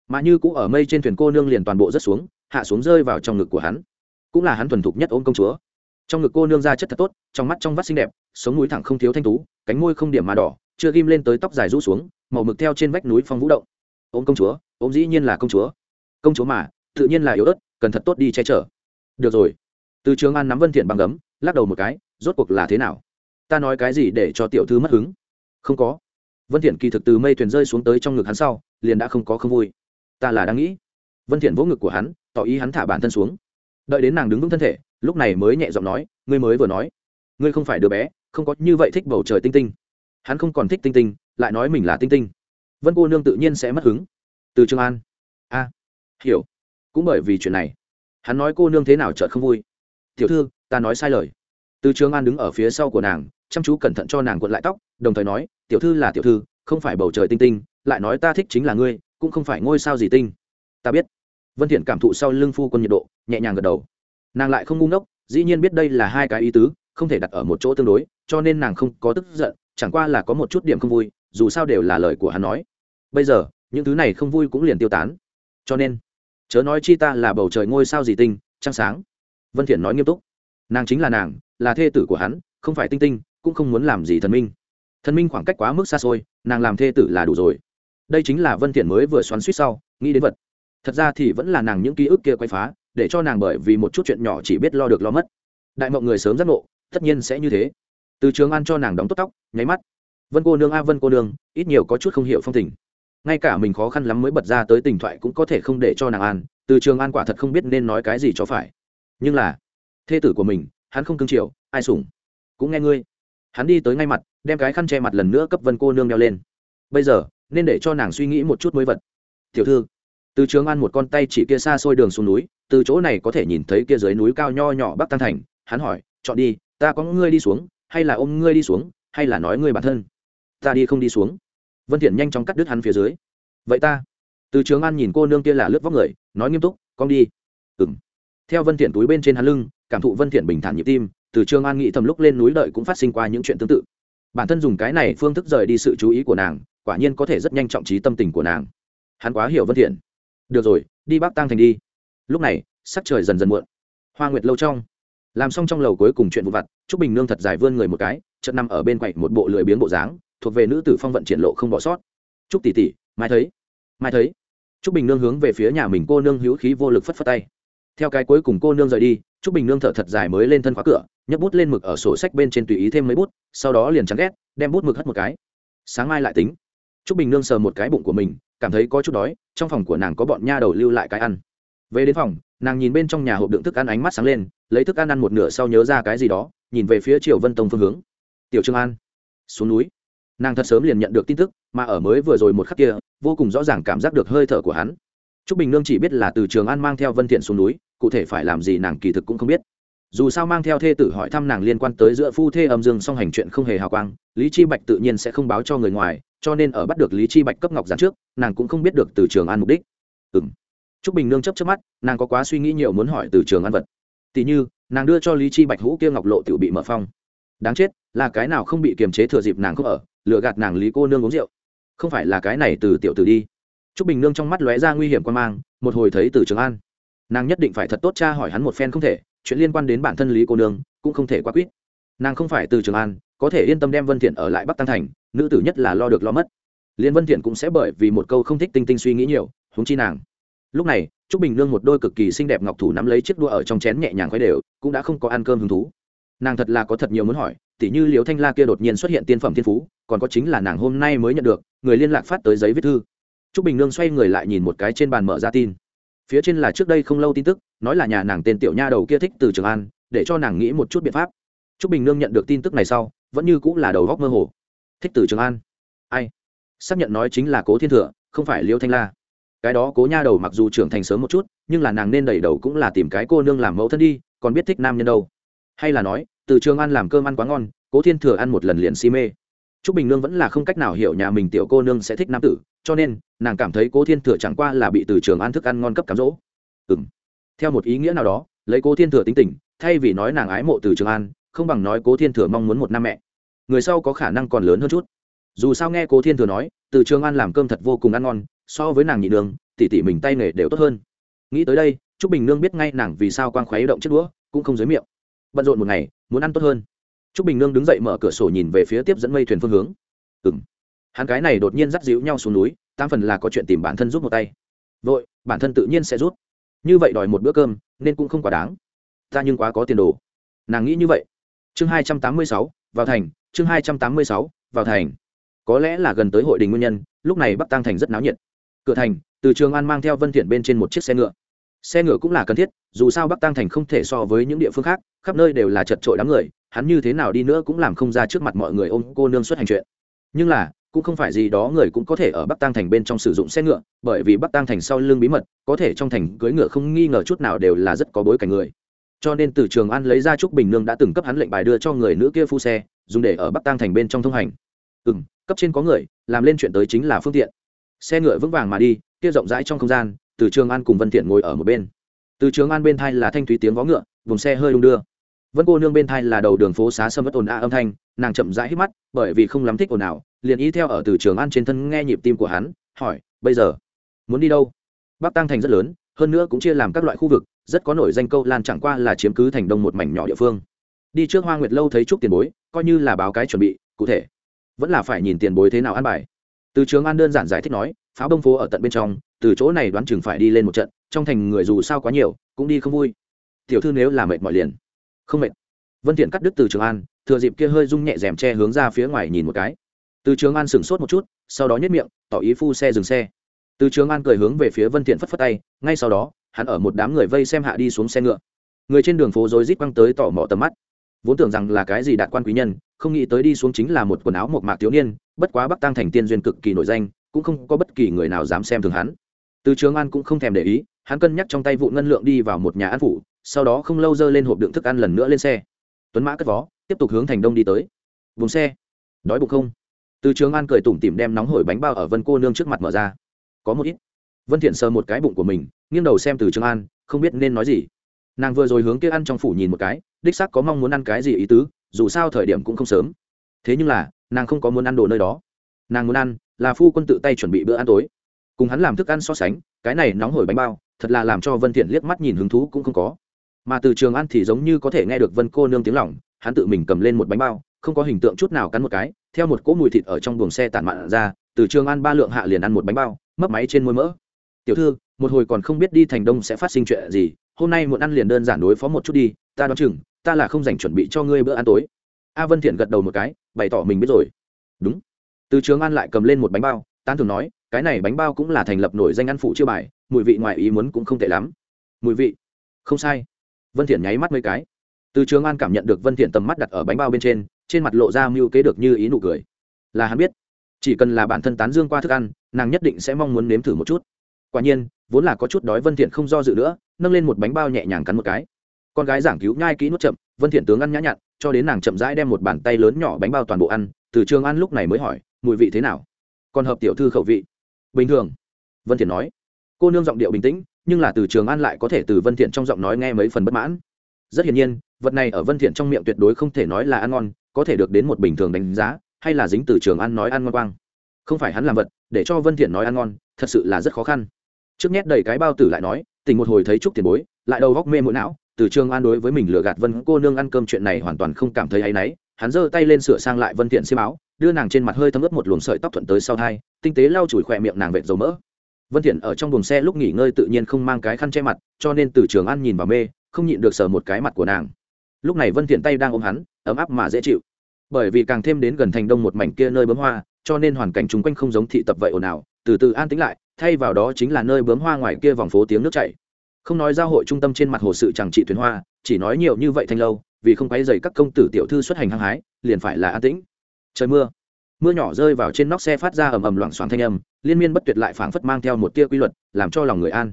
Mà như cũ ở mây trên thuyền cô nương liền toàn bộ rất xuống, hạ xuống rơi vào trong ngực của hắn. Cũng là hắn thuần thục nhất ôm công chúa trong ngực cô nương ra chất thật tốt, trong mắt trong vắt xinh đẹp, sống núi thẳng không thiếu thanh tú, cánh môi không điểm mà đỏ, chưa ghim lên tới tóc dài rũ xuống, màu mực theo trên vách núi phong vũ động. Ôm công chúa, ôm dĩ nhiên là công chúa. Công chúa mà, tự nhiên là yếu ớt, cần thật tốt đi che chở. Được rồi. Từ trường an nắm vân thiện bằng gấm, lắc đầu một cái, rốt cuộc là thế nào? Ta nói cái gì để cho tiểu thư mất hứng? Không có. Vân thiện kỳ thực từ mây thuyền rơi xuống tới trong ngực hắn sau, liền đã không có không vui. Ta là đang nghĩ. Vân thiện vỗ ngực của hắn, tỏ ý hắn thả bản thân xuống. Đợi đến nàng đứng vững thân thể lúc này mới nhẹ giọng nói, ngươi mới vừa nói, ngươi không phải đứa bé, không có như vậy thích bầu trời tinh tinh. Hắn không còn thích tinh tinh, lại nói mình là tinh tinh. Vân cô nương tự nhiên sẽ mất hứng. Từ trường an. A, hiểu. Cũng bởi vì chuyện này, hắn nói cô nương thế nào chợt không vui. Tiểu thư, ta nói sai lời. Từ trường an đứng ở phía sau của nàng, chăm chú cẩn thận cho nàng cuộn lại tóc, đồng thời nói, tiểu thư là tiểu thư, không phải bầu trời tinh tinh, lại nói ta thích chính là ngươi, cũng không phải ngôi sao gì tinh. Ta biết. Vân thiện cảm thụ sau lưng phu quân nhiệt độ, nhẹ nhàng gật đầu nàng lại không ngu ngốc, dĩ nhiên biết đây là hai cái ý tứ, không thể đặt ở một chỗ tương đối, cho nên nàng không có tức giận, chẳng qua là có một chút điểm không vui, dù sao đều là lời của hắn nói. Bây giờ, những thứ này không vui cũng liền tiêu tán. Cho nên, chớ nói chi ta là bầu trời ngôi sao gì tinh, trăng sáng. Vân thiện nói nghiêm túc. Nàng chính là nàng, là thê tử của hắn, không phải tinh tinh, cũng không muốn làm gì thần minh. Thần minh khoảng cách quá mức xa xôi, nàng làm thê tử là đủ rồi. Đây chính là vân thiện mới vừa xoắn suýt sau, nghĩ đến vật. Thật ra thì vẫn là nàng những ký ức kia quay phá để cho nàng bởi vì một chút chuyện nhỏ chỉ biết lo được lo mất. Đại mộng người sớm giác ngộ, tất nhiên sẽ như thế. Từ trường an cho nàng đóng tốt tóc, nháy mắt. Vân cô nương a, vân cô nương, ít nhiều có chút không hiểu phong tình. Ngay cả mình khó khăn lắm mới bật ra tới tình thoại cũng có thể không để cho nàng an, từ trường an quả thật không biết nên nói cái gì cho phải. Nhưng là, thê tử của mình, hắn không cưng chiều, ai sủng? Cũng nghe ngươi. Hắn đi tới ngay mặt, đem cái khăn che mặt lần nữa cấp vân cô nương đeo lên. Bây giờ, nên để cho nàng suy nghĩ một chút mới vật. Tiểu thư từ trường an một con tay chỉ kia xa xôi đường xuống núi, từ chỗ này có thể nhìn thấy kia dưới núi cao nho nhỏ bắc tăng thành. Hắn hỏi, chọn đi, ta có ngươi đi xuống, hay là ôm ngươi đi xuống, hay là nói ngươi bản thân? Ta đi không đi xuống. Vân thiện nhanh chóng cắt đứt hắn phía dưới. Vậy ta. Từ trường an nhìn cô nương kia là lướt vóc người, nói nghiêm túc, con đi. Ừm. Theo vân thiện túi bên trên hắn lưng, cảm thụ vân thiện bình thản nhịp tim, từ trường an nghĩ thầm lúc lên núi đợi cũng phát sinh qua những chuyện tương tự. Bản thân dùng cái này phương thức rời đi sự chú ý của nàng, quả nhiên có thể rất nhanh trọng trí tâm tình của nàng. Hắn quá hiểu vân thiện được rồi, đi bác tăng thành đi. Lúc này, sắc trời dần dần muộn. Hoa nguyệt lâu trong. Làm xong trong lầu cuối cùng chuyện vụ vặt, trúc bình nương thật dài vươn người một cái, chợt nằm ở bên quạnh một bộ lười biếng bộ dáng, thuộc về nữ tử phong vận triển lộ không bỏ sót. Trúc tỷ tỷ, mai thấy mai thấy. Trúc bình nương hướng về phía nhà mình cô nương hữu khí vô lực phất phất tay. Theo cái cuối cùng cô nương rời đi, trúc bình nương thở thật dài mới lên thân khóa cửa, nhấc bút lên mực ở sổ sách bên trên tùy ý thêm mấy bút, sau đó liền chắn ghét, đem bút mực hất một cái. Sáng mai lại tính. Trúc bình nương sờ một cái bụng của mình cảm thấy có chút đói, trong phòng của nàng có bọn nha đầu lưu lại cái ăn. Về đến phòng, nàng nhìn bên trong nhà hộp đựng thức ăn ánh mắt sáng lên, lấy thức ăn ăn một nửa sau nhớ ra cái gì đó, nhìn về phía triều vân tông phương hướng. Tiểu trương an, xuống núi. Nàng thật sớm liền nhận được tin tức, mà ở mới vừa rồi một khắc kia, vô cùng rõ ràng cảm giác được hơi thở của hắn. T r ú c bình nương chỉ biết là từ trường an mang theo vân thiện xuống núi, cụ thể phải làm gì nàng kỳ thực cũng không biết dù sao mang theo thê tử hỏi thăm nàng liên quan tới giữa phu thê âm dương song hành chuyện không hề hào quang, lý chi bạch tự nhiên sẽ không báo cho người ngoài, cho nên ở bắt được lý chi bạch cấp ngọc giản trước, nàng cũng không biết được từ trường an mục đích. Ừ Trúc bình nương chấp chấp mắt, nàng có quá suy nghĩ nhiều muốn hỏi từ trường an vật. Tỉ như, nàng đưa cho lý chi bạch hũ kia ngọc lộ tự bị mở phong. Đáng chết, là cái nào không bị kiềm chế thừa dịp nàng không ở, lừa gạt nàng lý cô nương uống rượu. Không phải là cái này từ tiểu tử đi. Trúc bình nương trong mắt lóe ra nguy hiểm quan mang, một hồi thấy từ trường an. Nàng nhất định phải thật tốt cha hỏi hắn một phen không thể chuyện liên quan đến bản thân lý cô nương cũng không thể quá quýt nàng không phải từ trường an, có thể yên tâm đem vân thiện ở lại bắc tăng thành, nữ tử nhất là lo được lo mất. Liên vân thiện cũng sẽ bởi vì một câu không thích tinh tinh suy nghĩ nhiều, huống chi nàng. Lúc này, trúc bình nương một đôi cực kỳ xinh đẹp ngọc thủ nắm lấy chiếc đũa ở trong chén nhẹ nhàng khoái đều, cũng đã không có ăn cơm hứng thú. Nàng thật là có thật nhiều muốn hỏi, tỉ như Liễu thanh la kia đột nhiên xuất hiện tiên phẩm thiên phú, còn có chính là nàng hôm nay mới nhận được, người liên lạc phát tới giấy viết thư. Trúc bình nương xoay người lại nhìn một cái trên bàn mở ra tin. Phía trên là trước đây không lâu tin tức nói là nhà nàng tên tiểu nha đầu kia thích từ trường an, để cho nàng nghĩ một chút biện pháp. T r ú c bình nương nhận được tin tức này sau, vẫn như cũng là đầu góc mơ hồ. Thích từ trường an? Ai? Xác nhận nói chính là cố thiên thừa, không phải liêu thanh la. Cái đó cố nha đầu mặc dù trưởng thành sớm một chút, nhưng là nàng nên đầy đầu cũng là tìm cái cô nương làm mẫu thân đi, còn biết thích nam nhân đâu. Hay là nói, từ trường ăn làm cơm ăn quá ngon, cố thiên thừa ăn một lần liền si mê. T r ú c bình nương vẫn là không cách nào hiểu nhà mình tiểu cô nương sẽ thích nam tử, cho nên nàng cảm thấy cố thiên thừa chẳng qua là bị từ trường ăn thức ăn ngon cấp cám dỗ. Ừ m theo một ý nghĩa nào đó, lấy cố thiên thừa tính tình, thay vì nói nàng ái mộ từ trường an, không bằng nói cố thiên thừa mong muốn một năm mẹ. Người sau có khả năng còn lớn hơn chút. Dù sao nghe cố thiên thừa nói, từ trường an làm cơm thật vô cùng ăn ngon, so với nàng nhị đường tỉ tỉ mình tay nghề đều tốt hơn. Nghĩ tới đây, trúc bình nương biết ngay nàng vì sao quang khoái động chiếc đũa, cũng không dưới miệng. Bận rộn một ngày, muốn ăn tốt hơn. Trúc bình nương đứng dậy mở cửa sổ nhìn về phía tiếp dẫn mây thuyền phương hướng. Ừ m hắn cái này đột nhiên dắt dịu nhau xuống núi tam phần là có chuyện tìm bản thân giúp một tay. Vội, bản thân tự nhiên sẽ rút như vậy đòi một bữa cơm, nên cũng không quá đáng. Ta nhưng quá có tiền đồ. Nàng nghĩ như vậy. Chương hai trăm tám mươi sáu, vào thành, chương hai trăm tám mươi sáu, vào thành. Có lẽ là gần tới hội đình nguyên nhân, lúc này bắc tăng thành rất náo nhiệt. Cửa thành, từ trường an mang theo vân thiện bên trên một chiếc xe ngựa. Xe ngựa cũng là cần thiết, dù sao bắc tăng thành không thể so với những địa phương khác, khắp nơi đều là chật trội đám người, hắn như thế nào đi nữa cũng làm không ra trước mặt mọi người ôm cô nương xuất hành chuyện. Nhưng là cũng không phải gì đó người cũng có thể ở bắc tăng thành bên trong sử dụng xe ngựa, bởi vì bắc tăng thành sau lưng bí mật, có thể trong thành cưỡi ngựa không nghi ngờ chút nào đều là rất có bối cảnh người. Cho nên từ trường an lấy ra trúc bình nương đã từng cấp hắn lệnh bài đưa cho người nữ kia phu xe, dùng để ở bắc tăng thành bên trong thông hành. Ừ cấp trên có người, làm lên chuyện tới chính là phương tiện. Xe ngựa vững vàng mà đi, kia rộng rãi trong không gian, từ trường an cùng vân thiện ngồi ở một bên. Từ trường an bên thai là thanh thúy tiếng vó ngựa, vùng xe hơi đung đưa. Vân cô nương bên thai là đầu đường phố xá sâm vất ồn ào âm thanh, nàng chậm rãi hít mắt, bởi vì không lắm thích ồn ào liền ý theo ở từ trường an trên thân nghe nhịp tim của hắn, hỏi, bây giờ muốn đi đâu? Bắc tăng thành rất lớn, hơn nữa cũng chia làm các loại khu vực, rất có nổi danh câu lan chẳng qua là chiếm cứ thành đông một mảnh nhỏ địa phương. Đi trước hoa nguyệt lâu thấy chúc tiền bối, coi như là báo cái chuẩn bị, cụ thể vẫn là phải nhìn tiền bối thế nào ăn bài. Từ trường an đơn giản giải thích nói pháo bông phố ở tận bên trong, từ chỗ này đoán chừng phải đi lên một trận, trong thành người dù sao quá nhiều, cũng đi không vui. Tiểu thư nếu là mệt mỏi liền. Không mệt. Vân thiện cắt đứt từ trường an, thừa dịp kia hơi rung nhẹ rèm che hướng ra phía ngoài nhìn một cái từ trường an sửng sốt một chút, sau đó nhếch miệng, tỏ ý phu xe dừng xe. Từ trường an cười hướng về phía vân thiện phất phất tay, ngay sau đó, hắn ở một đám người vây xem hạ đi xuống xe ngựa. Người trên đường phố rối rít quăng tới tỏ mò tầm mắt. Vốn tưởng rằng là cái gì đạt quan quý nhân, không nghĩ tới đi xuống chính là một quần áo một mạc thiếu niên, bất quá bắc tăng thành tiên duyên cực kỳ nổi danh, cũng không có bất kỳ người nào dám xem thường hắn. Từ trường an cũng không thèm để ý, hắn cân nhắc trong tay vụ ngân lượng đi vào một nhà ăn phủ sau đó không lâu dơ lên hộp đựng thức ăn lần nữa lên xe. Tuấn mã cất vó, tiếp tục hướng thành đông đi tới. Vùng xe, đói bụng không? Từ trường an cười tủm tỉm đem nóng hổi bánh bao ở vân cô nương trước mặt mở ra. Có một ít. Vân thiện sờ một cái bụng của mình, nghiêng đầu xem từ trường an, không biết nên nói gì. Nàng vừa rồi hướng kia ăn trong phủ nhìn một cái, đích xác có mong muốn ăn cái gì ý tứ, dù sao thời điểm cũng không sớm. Thế nhưng là, nàng không có muốn ăn đồ nơi đó. Nàng muốn ăn là phu quân tự tay chuẩn bị bữa ăn tối. Cùng hắn làm thức ăn so sánh, cái này nóng hổi bánh bao, thật là làm cho vân thiện liếc mắt nhìn hứng thú cũng không có. Mà từ trường ăn thì giống như có thể nghe được vân cô nương tiếng lòng, hắn tự mình cầm lên một bánh bao, không có hình tượng chút nào cắn một cái theo một cỗ mùi thịt ở trong buồng xe tản mạn ra, từ trường ăn ba lượng hạ liền ăn một bánh bao, mấp máy trên môi mỡ. Tiểu thư, một hồi còn không biết đi thành đông sẽ phát sinh chuyện gì, hôm nay muộn ăn liền đơn giản đối phó một chút đi, ta đoán chừng, ta là không dành chuẩn bị cho ngươi bữa ăn tối. A vân thiện gật đầu một cái, bày tỏ mình biết rồi. Đúng. Từ trường an lại cầm lên một bánh bao, tán thường nói, cái này bánh bao cũng là thành lập nổi danh ăn phụ chưa bài, mùi vị ngoài ý muốn cũng không tệ lắm. Mùi vị? Không sai. Vân thiện nháy mắt mấy cái. Từ trường an cảm nhận được vân thiện tầm mắt đặt ở bánh bao bên trên trên mặt lộ ra mưu kế được như ý nụ cười. Là hắn biết, chỉ cần là bản thân tán dương qua thức ăn, nàng nhất định sẽ mong muốn nếm thử một chút. Quả nhiên, vốn là có chút đói vân thiện không do dự nữa, nâng lên một bánh bao nhẹ nhàng cắn một cái. Con gái giảng cứu nhai kỹ nuốt chậm, vân thiện tướng ăn nhã nhặn, cho đến nàng chậm rãi đem một bàn tay lớn nhỏ bánh bao toàn bộ ăn, từ trường ăn lúc này mới hỏi, mùi vị thế nào? Còn hợp tiểu thư khẩu vị. Bình thường, vân thiện nói. Cô nương giọng điệu bình tĩnh, nhưng là từ trường an lại có thể từ vân thiện trong giọng nói nghe mấy phần bất mãn. Rất hiển nhiên, vật này ở vân thiện trong miệng tuyệt đối không thể nói là ăn ngon có thể được đến một bình thường đánh giá, hay là dính từ trường an nói ăn ngon quang. Không phải hắn làm vật, để cho vân thiện nói ăn ngon, thật sự là rất khó khăn. Trước nhét đầy cái bao tử lại nói tình một hồi thấy trúc tiền bối, lại đầu góc mê mũi não, từ trường an đối với mình lừa gạt vân cô nương ăn cơm chuyện này hoàn toàn không cảm thấy áy náy. Hắn giơ tay lên sửa sang lại vân thiện xiêm áo, đưa nàng trên mặt hơi thấm ướt một luồng sợi tóc thuận tới sau thai, tinh tế lau chùi khỏe miệng nàng vệt dầu mỡ. Vân thiện ở trong buồng xe lúc nghỉ ngơi tự nhiên không mang cái khăn che mặt, cho nên từ trường an nhìn vào mê, không nhịn được sờ một cái mặt của nàng. Lúc này vân thiện tay đang ôm hắn, ấm áp mà dễ chịu bởi vì càng thêm đến gần thành đông một mảnh kia nơi bướm hoa, cho nên hoàn cảnh chung quanh không giống thị tập vậy ồn ào, từ từ an tĩnh lại, thay vào đó chính là nơi bướm hoa ngoài kia vòng phố tiếng nước chảy. Không nói giao hội trung tâm trên mặt hồ sự chẳng trị thuyền hoa, chỉ nói nhiều như vậy thanh lâu, vì không quấy dày các công tử tiểu thư xuất hành hăng hái, liền phải là an tĩnh. Trời mưa. Mưa nhỏ rơi vào trên nóc xe phát ra ầm ầm loảng xoảng thanh âm, liên miên bất tuyệt lại phảng phất mang theo một tia quy luật, làm cho lòng người an.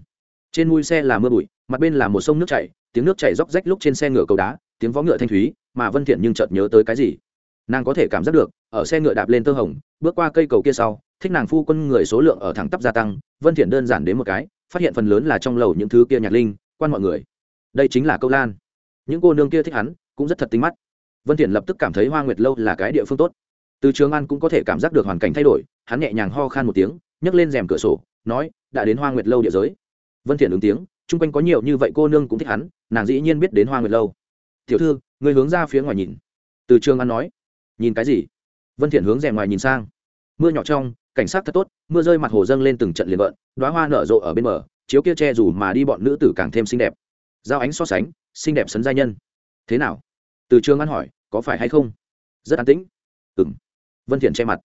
Trên mui xe là mưa bụi, mặt bên là một sông nước chảy, tiếng nước chảy róc rách lúc trên xe ngựa cầu đá, tiếng vó ngựa thanh thúy, mà vân thiện nhưng chợt nhớ tới cái gì? Nàng có thể cảm giác được, ở xe ngựa đạp lên tơ hồng, bước qua cây cầu kia sau, thích nàng phu quân người số lượng ở thẳng tắp gia tăng, vân thiện đơn giản đến một cái, phát hiện phần lớn là trong lầu những thứ kia nhạc linh, quan mọi người. Đây chính là câu lan. Những cô nương kia thích hắn, cũng rất thật tinh mắt. Vân thiện lập tức cảm thấy hoa nguyệt lâu là cái địa phương tốt. Từ trường an cũng có thể cảm giác được hoàn cảnh thay đổi, hắn nhẹ nhàng ho khan một tiếng, nhấc lên rèm cửa sổ, nói, đã đến hoa nguyệt lâu địa giới. Vân thiện ứng tiếng, chung quanh có nhiều như vậy cô nương cũng thích hắn, nàng dĩ nhiên biết đến hoa nguyệt lâu. Tiểu thư người hướng ra phía ngoài nhìn. Từ trường an nói nhìn cái gì? Vân thiện hướng rèm ngoài nhìn sang. Mưa nhỏ trong, cảnh sát thật tốt, mưa rơi mặt hồ dâng lên từng trận liền vợn đóa hoa nở rộ ở bên bờ, chiếu kia che dù mà đi bọn nữ tử càng thêm xinh đẹp. Giao ánh so sánh, xinh đẹp sấn giai nhân. Thế nào? Từ trường an hỏi, có phải hay không? Rất an tĩnh. Ừm. Vân thiện che mặt.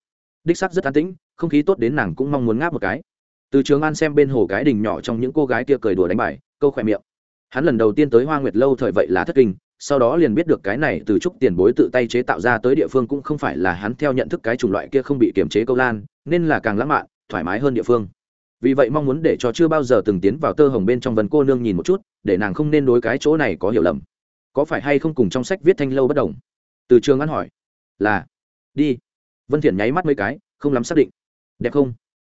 Đích xác rất an tĩnh, không khí tốt đến nàng cũng mong muốn ngáp một cái. Từ trường an xem bên hồ cái đình nhỏ trong những cô gái kia cười đùa đánh bài, câu khỏe miệng hắn lần đầu tiên tới hoa nguyệt lâu thời vậy là thất kinh, sau đó liền biết được cái này từ chúc tiền bối tự tay chế tạo ra tới địa phương cũng không phải là hắn theo nhận thức cái chủng loại kia không bị kiềm chế câu lan, nên là càng lãng mạn, thoải mái hơn địa phương. Vì vậy mong muốn để cho chưa bao giờ từng tiến vào tơ hồng bên trong vần cô nương nhìn một chút, để nàng không nên đối cái chỗ này có hiểu lầm. Có phải hay không cùng trong sách viết thanh lâu bất đồng? Từ trường an hỏi. Là. Đi. Vân thiện nháy mắt mấy cái, không lắm xác định. Đẹp không?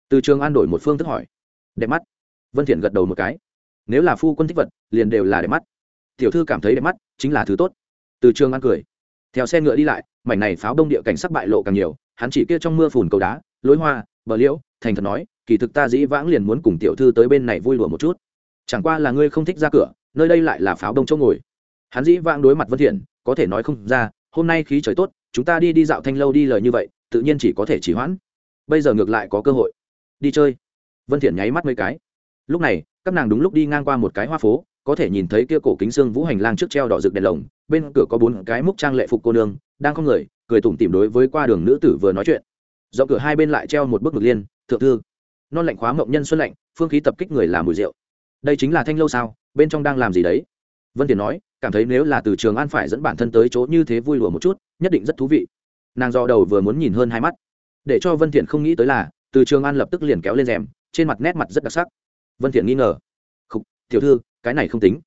Từ trường an đổi một phương thức hỏi. Đẹp mắt. Vân thiện gật đầu một cái nếu là phu quân thích vật, liền đều là đẹp mắt. Tiểu thư cảm thấy đẹp mắt chính là thứ tốt. Từ trường ăn cười. Theo xe ngựa đi lại, mảnh này pháo đông địa cảnh sắc bại lộ càng nhiều, hắn chỉ kia trong mưa phùn cầu đá, lối hoa, bờ liễu, thành thật nói, kỳ thực ta dĩ vãng liền muốn cùng tiểu thư tới bên này vui lùa một chút. Chẳng qua là ngươi không thích ra cửa, nơi đây lại là pháo đông chỗ ngồi. Hắn dĩ vãng đối mặt vân thiện, có thể nói không ra, hôm nay khí trời tốt, chúng ta đi đi dạo thanh lâu đi lời như vậy, tự nhiên chỉ có thể chỉ hoãn. Bây giờ ngược lại có cơ hội. Đi chơi. Vân thiện nháy mắt mấy cái. Lúc này các nàng đúng lúc đi ngang qua một cái hoa phố, có thể nhìn thấy kia cổ kính xương vũ hành lang trước treo đỏ rực đèn lồng, bên cửa có bốn cái múc trang lệ phục cô nương, đang không người, cười tủm tỉm đối với qua đường nữ tử vừa nói chuyện. Do cửa hai bên lại treo một bức ngực liên, thượng thư. Non lạnh khóa mộng nhân xuân lạnh, phương khí tập kích người làm mùi rượu. Đây chính là thanh lâu sao? Bên trong đang làm gì đấy? Vân tiền nói, cảm thấy nếu là từ trường an phải dẫn bản thân tới chỗ như thế vui lùa một chút, nhất định rất thú vị. Nàng do đầu vừa muốn nhìn hơn hai mắt. Để cho vân thiện không nghĩ tới là, từ trường an lập tức liền kéo lên rèm, trên mặt nét mặt rất đặc sắc vân thiện nghi ngờ. Khục, tiểu thư, cái này không tính.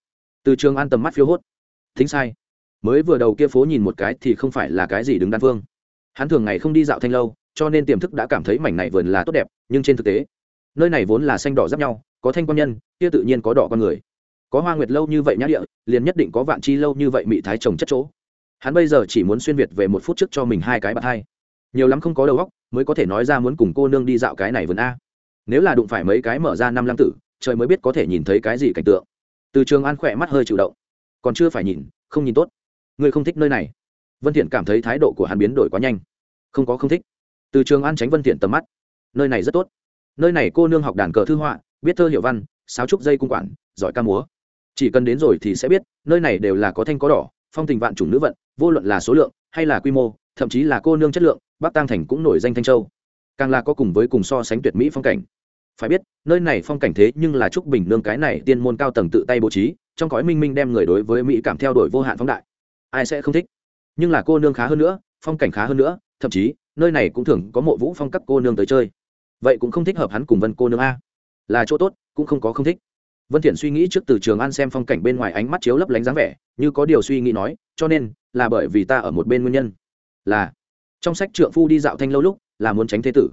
Từ trường an tầm mắt phiêu hốt. Thính sai. Mới vừa đầu kia phố nhìn một cái thì không phải là cái gì đứng đan phương hắn thường ngày không đi dạo thanh lâu, cho nên tiềm thức đã cảm thấy mảnh này vườn là tốt đẹp, nhưng trên thực tế, nơi này vốn là xanh đỏ giáp nhau, có thanh quan nhân, kia tự nhiên có đỏ con người. Có hoa nguyệt lâu như vậy nhã địa, liền nhất định có vạn chi lâu như vậy mị thái trồng chất chỗ. Hắn bây giờ chỉ muốn xuyên việt về một phút trước cho mình hai cái bạt hai. Nhiều lắm không có đầu óc, mới có thể nói ra muốn cùng cô nương đi dạo cái này vườn a nếu là đụng phải mấy cái mở ra năm lăng tử, trời mới biết có thể nhìn thấy cái gì cảnh tượng. Từ trường an khỏe mắt hơi chịu động. Còn chưa phải nhìn, không nhìn tốt. Ngươi không thích nơi này. Vân thiện cảm thấy thái độ của hắn biến đổi quá nhanh. Không có không thích. Từ trường an tránh vân thiện tầm mắt. Nơi này rất tốt. Nơi này cô nương học đàn cờ thư họa, biết thơ hiểu văn, sáo trúc dây cung quản, giỏi ca múa. Chỉ cần đến rồi thì sẽ biết, nơi này đều là có thanh có đỏ, phong tình vạn chủng nữ vận, vô luận là số lượng hay là quy mô, thậm chí là cô nương chất lượng, bắc tăng thành cũng nổi danh thanh châu. Càng là có cùng với cùng so sánh tuyệt mỹ phong cảnh phải biết, nơi này phong cảnh thế nhưng là trúc bình nương cái này tiên môn cao tầng tự tay bố trí, trong cõi minh minh đem người đối với mỹ cảm theo đuổi vô hạn phóng đại. Ai sẽ không thích? Nhưng là cô nương khá hơn nữa, phong cảnh khá hơn nữa, thậm chí, nơi này cũng thường có mộ vũ phong cấp cô nương tới chơi. Vậy cũng không thích hợp hắn cùng vân cô nương a. Là chỗ tốt, cũng không có không thích. Vân thiện suy nghĩ trước từ trường an xem phong cảnh bên ngoài ánh mắt chiếu lấp lánh dáng vẻ, như có điều suy nghĩ nói, cho nên, là bởi vì ta ở một bên nguyên nhân. Là, trong sách trượng phu đi dạo thanh lâu lúc, là muốn tránh thế tử.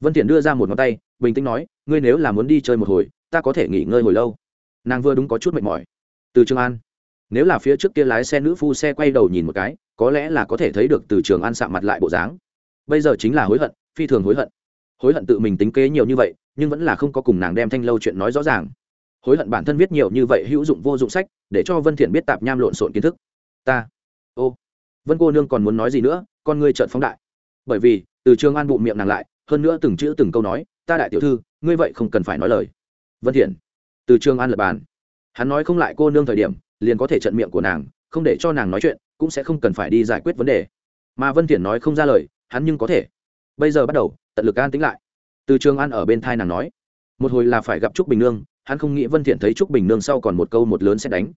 Vân thiện đưa ra một ngón tay bình tĩnh nói, ngươi nếu là muốn đi chơi một hồi, ta có thể nghỉ ngơi hồi lâu. Nàng vừa đúng có chút mệt mỏi. Từ trường an. Nếu là phía trước kia lái xe nữ phu xe quay đầu nhìn một cái, có lẽ là có thể thấy được từ trường an sạm mặt lại bộ dáng. Bây giờ chính là hối hận, phi thường hối hận. Hối hận tự mình tính kế nhiều như vậy, nhưng vẫn là không có cùng nàng đem thanh lâu chuyện nói rõ ràng. Hối hận bản thân viết nhiều như vậy hữu dụng vô dụng sách, để cho vân thiện biết tạp nham lộn xộn kiến thức. Ta. Ô. Vân cô nương còn muốn nói gì nữa, con ngươi trợn phóng đại. Bởi vì, từ trường an bụng miệng nàng lại, hơn nữa từng chữ từng câu nói ta đại tiểu thư, ngươi vậy không cần phải nói lời. Vân thiện, từ trường an lập bàn. Hắn nói không lại cô nương thời điểm, liền có thể trận miệng của nàng, không để cho nàng nói chuyện, cũng sẽ không cần phải đi giải quyết vấn đề. Mà vân thiện nói không ra lời, hắn nhưng có thể. Bây giờ bắt đầu, tận lực an tĩnh lại. Từ trường an ở bên thai nàng nói, một hồi là phải gặp trúc bình nương. Hắn không nghĩ vân thiện thấy trúc bình nương sau còn một câu một lớn sẽ đánh.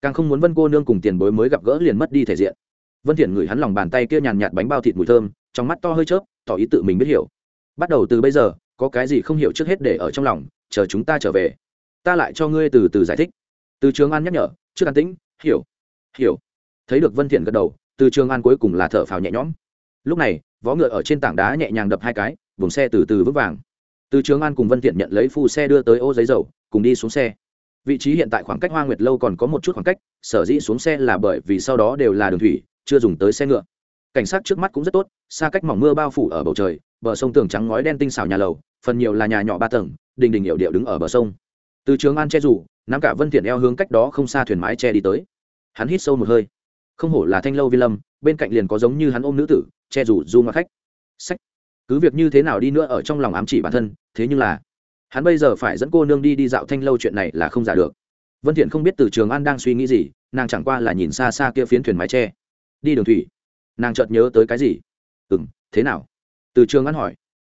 Càng không muốn vân cô nương cùng tiền bối mới gặp gỡ liền mất đi thể diện. Vân thiện ngửi hắn lòng bàn tay kia nhàn nhạt bánh bao thịt mùi thơm, trong mắt to hơi chớp, tỏ ý tự mình biết hiểu. Bắt đầu từ bây giờ có cái gì không hiểu trước hết để ở trong lòng, chờ chúng ta trở về. Ta lại cho ngươi từ từ giải thích. Từ trường an nhắc nhở, trước an tĩnh, hiểu hiểu. Thấy được vân thiện gật đầu, từ trường an cuối cùng là thở phào nhẹ nhõm. Lúc này, vó ngựa ở trên tảng đá nhẹ nhàng đập hai cái, vùng xe từ từ vững vàng. Từ trường an cùng vân thiện nhận lấy phu xe đưa tới ô giấy dầu, cùng đi xuống xe. Vị trí hiện tại khoảng cách hoa nguyệt lâu còn có một chút khoảng cách, sở dĩ xuống xe là bởi vì sau đó đều là đường thủy, chưa dùng tới xe ngựa. Cảnh sát trước mắt cũng rất tốt, xa cách mỏng mưa bao phủ ở bầu trời bờ sông tường trắng ngói đen tinh xảo nhà lầu, phần nhiều là nhà nhỏ ba tầng, đình đình hiệu điệu đứng ở bờ sông. Từ trường an che rủ, nắm cả vân thiện eo hướng cách đó không xa thuyền mái che đi tới. Hắn hít sâu một hơi. Không hổ là thanh lâu vi lâm, bên cạnh liền có giống như hắn ôm nữ tử, che rủ du ngoại khách. Sách. Cứ việc như thế nào đi nữa ở trong lòng ám chỉ bản thân, thế nhưng là, hắn bây giờ phải dẫn cô nương đi đi dạo thanh lâu chuyện này là không giả được. Vân thiện không biết từ trường an đang suy nghĩ gì, nàng chẳng qua là nhìn xa xa kia phiến thuyền mái che. Đi đường thủy. Nàng chợt nhớ tới cái gì? Ừm, thế nào? Từ trường an hỏi.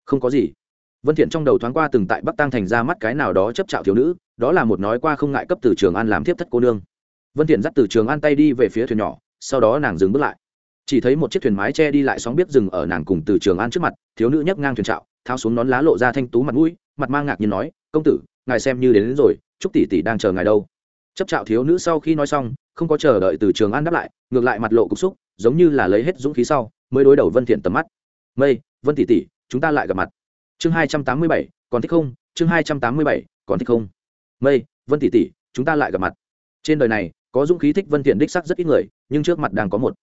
Không có gì. Vân thiện trong đầu thoáng qua từng tại bắc tăng thành ra mắt cái nào đó chấp chảo thiếu nữ đó là một nói qua không ngại cấp từ trường an làm thiếp thất cô nương. Vân thiện dắt từ trường an tay đi về phía thuyền nhỏ sau đó nàng dừng bước lại. Chỉ thấy một chiếc thuyền mái che đi lại sóng biết dừng ở nàng cùng từ trường an trước mặt thiếu nữ nhấc ngang thuyền trạo tháo xuống nón lá lộ ra thanh tú mặt mũi mặt mang ngạc nhiên nói công tử ngài xem như đến, đến rồi chúc tỷ tỷ đang chờ ngài đâu. Chấp trạo thiếu nữ sau khi nói xong không có chờ đợi từ trường an đáp lại ngược lại mặt lộ cục xúc giống như là lấy hết dũng khí sau mới đối đầu vân thiện tầm mắt. Mây vân tỷ tỷ, chúng ta lại gặp mặt. Chương hai trăm tám mươi bảy, còn thích không? Chương hai trăm tám mươi bảy, còn thích không? Mây, vân tỷ tỷ, chúng ta lại gặp mặt. Trên đời này, có dũng khí thích vân thiện đích sắc rất ít người, nhưng trước mặt đang có một.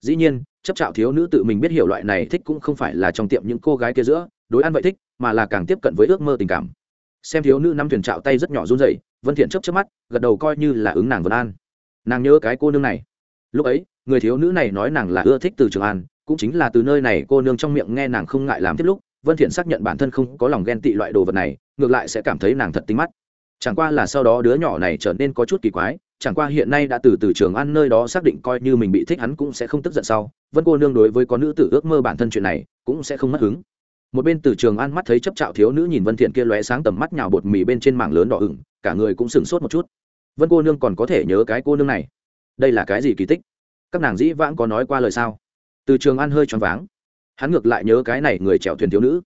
Dĩ nhiên, chấp trạo thiếu nữ tự mình biết hiểu loại này thích cũng không phải là trong tiệm những cô gái kia giữa, đối ăn vậy thích, mà là càng tiếp cận với ước mơ tình cảm. Xem thiếu nữ năm thuyền trạo tay rất nhỏ run rẩy, vân thiện chớp chớp mắt, gật đầu coi như là ứng nàng vân an. Nàng nhớ cái cô nương này. Lúc ấy, người thiếu nữ này nói nàng là ưa thích từ trường an cũng chính là từ nơi này cô nương trong miệng nghe nàng không ngại làm tiếp lúc, vân thiện xác nhận bản thân không có lòng ghen tị loại đồ vật này, ngược lại sẽ cảm thấy nàng thật tinh mắt. Chẳng qua là sau đó đứa nhỏ này trở nên có chút kỳ quái, chẳng qua hiện nay đã từ từ trường ăn nơi đó xác định coi như mình bị thích hắn cũng sẽ không tức giận sau, vân cô nương đối với có nữ tử ước mơ bản thân chuyện này cũng sẽ không mất hứng. Một bên từ trường ăn mắt thấy chấp trạo thiếu nữ nhìn vân thiện kia lóe sáng tầm mắt nhào bột mì bên trên mảng lớn đỏ ửng, cả người cũng sừng sốt một chút. Vân cô nương còn có thể nhớ cái cô nương này? Đây là cái gì kỳ tích? Các nàng dĩ vãng có nói qua lời sao? Từ trường an hơi choáng váng. Hắn ngược lại nhớ cái này người chèo thuyền thiếu nữ.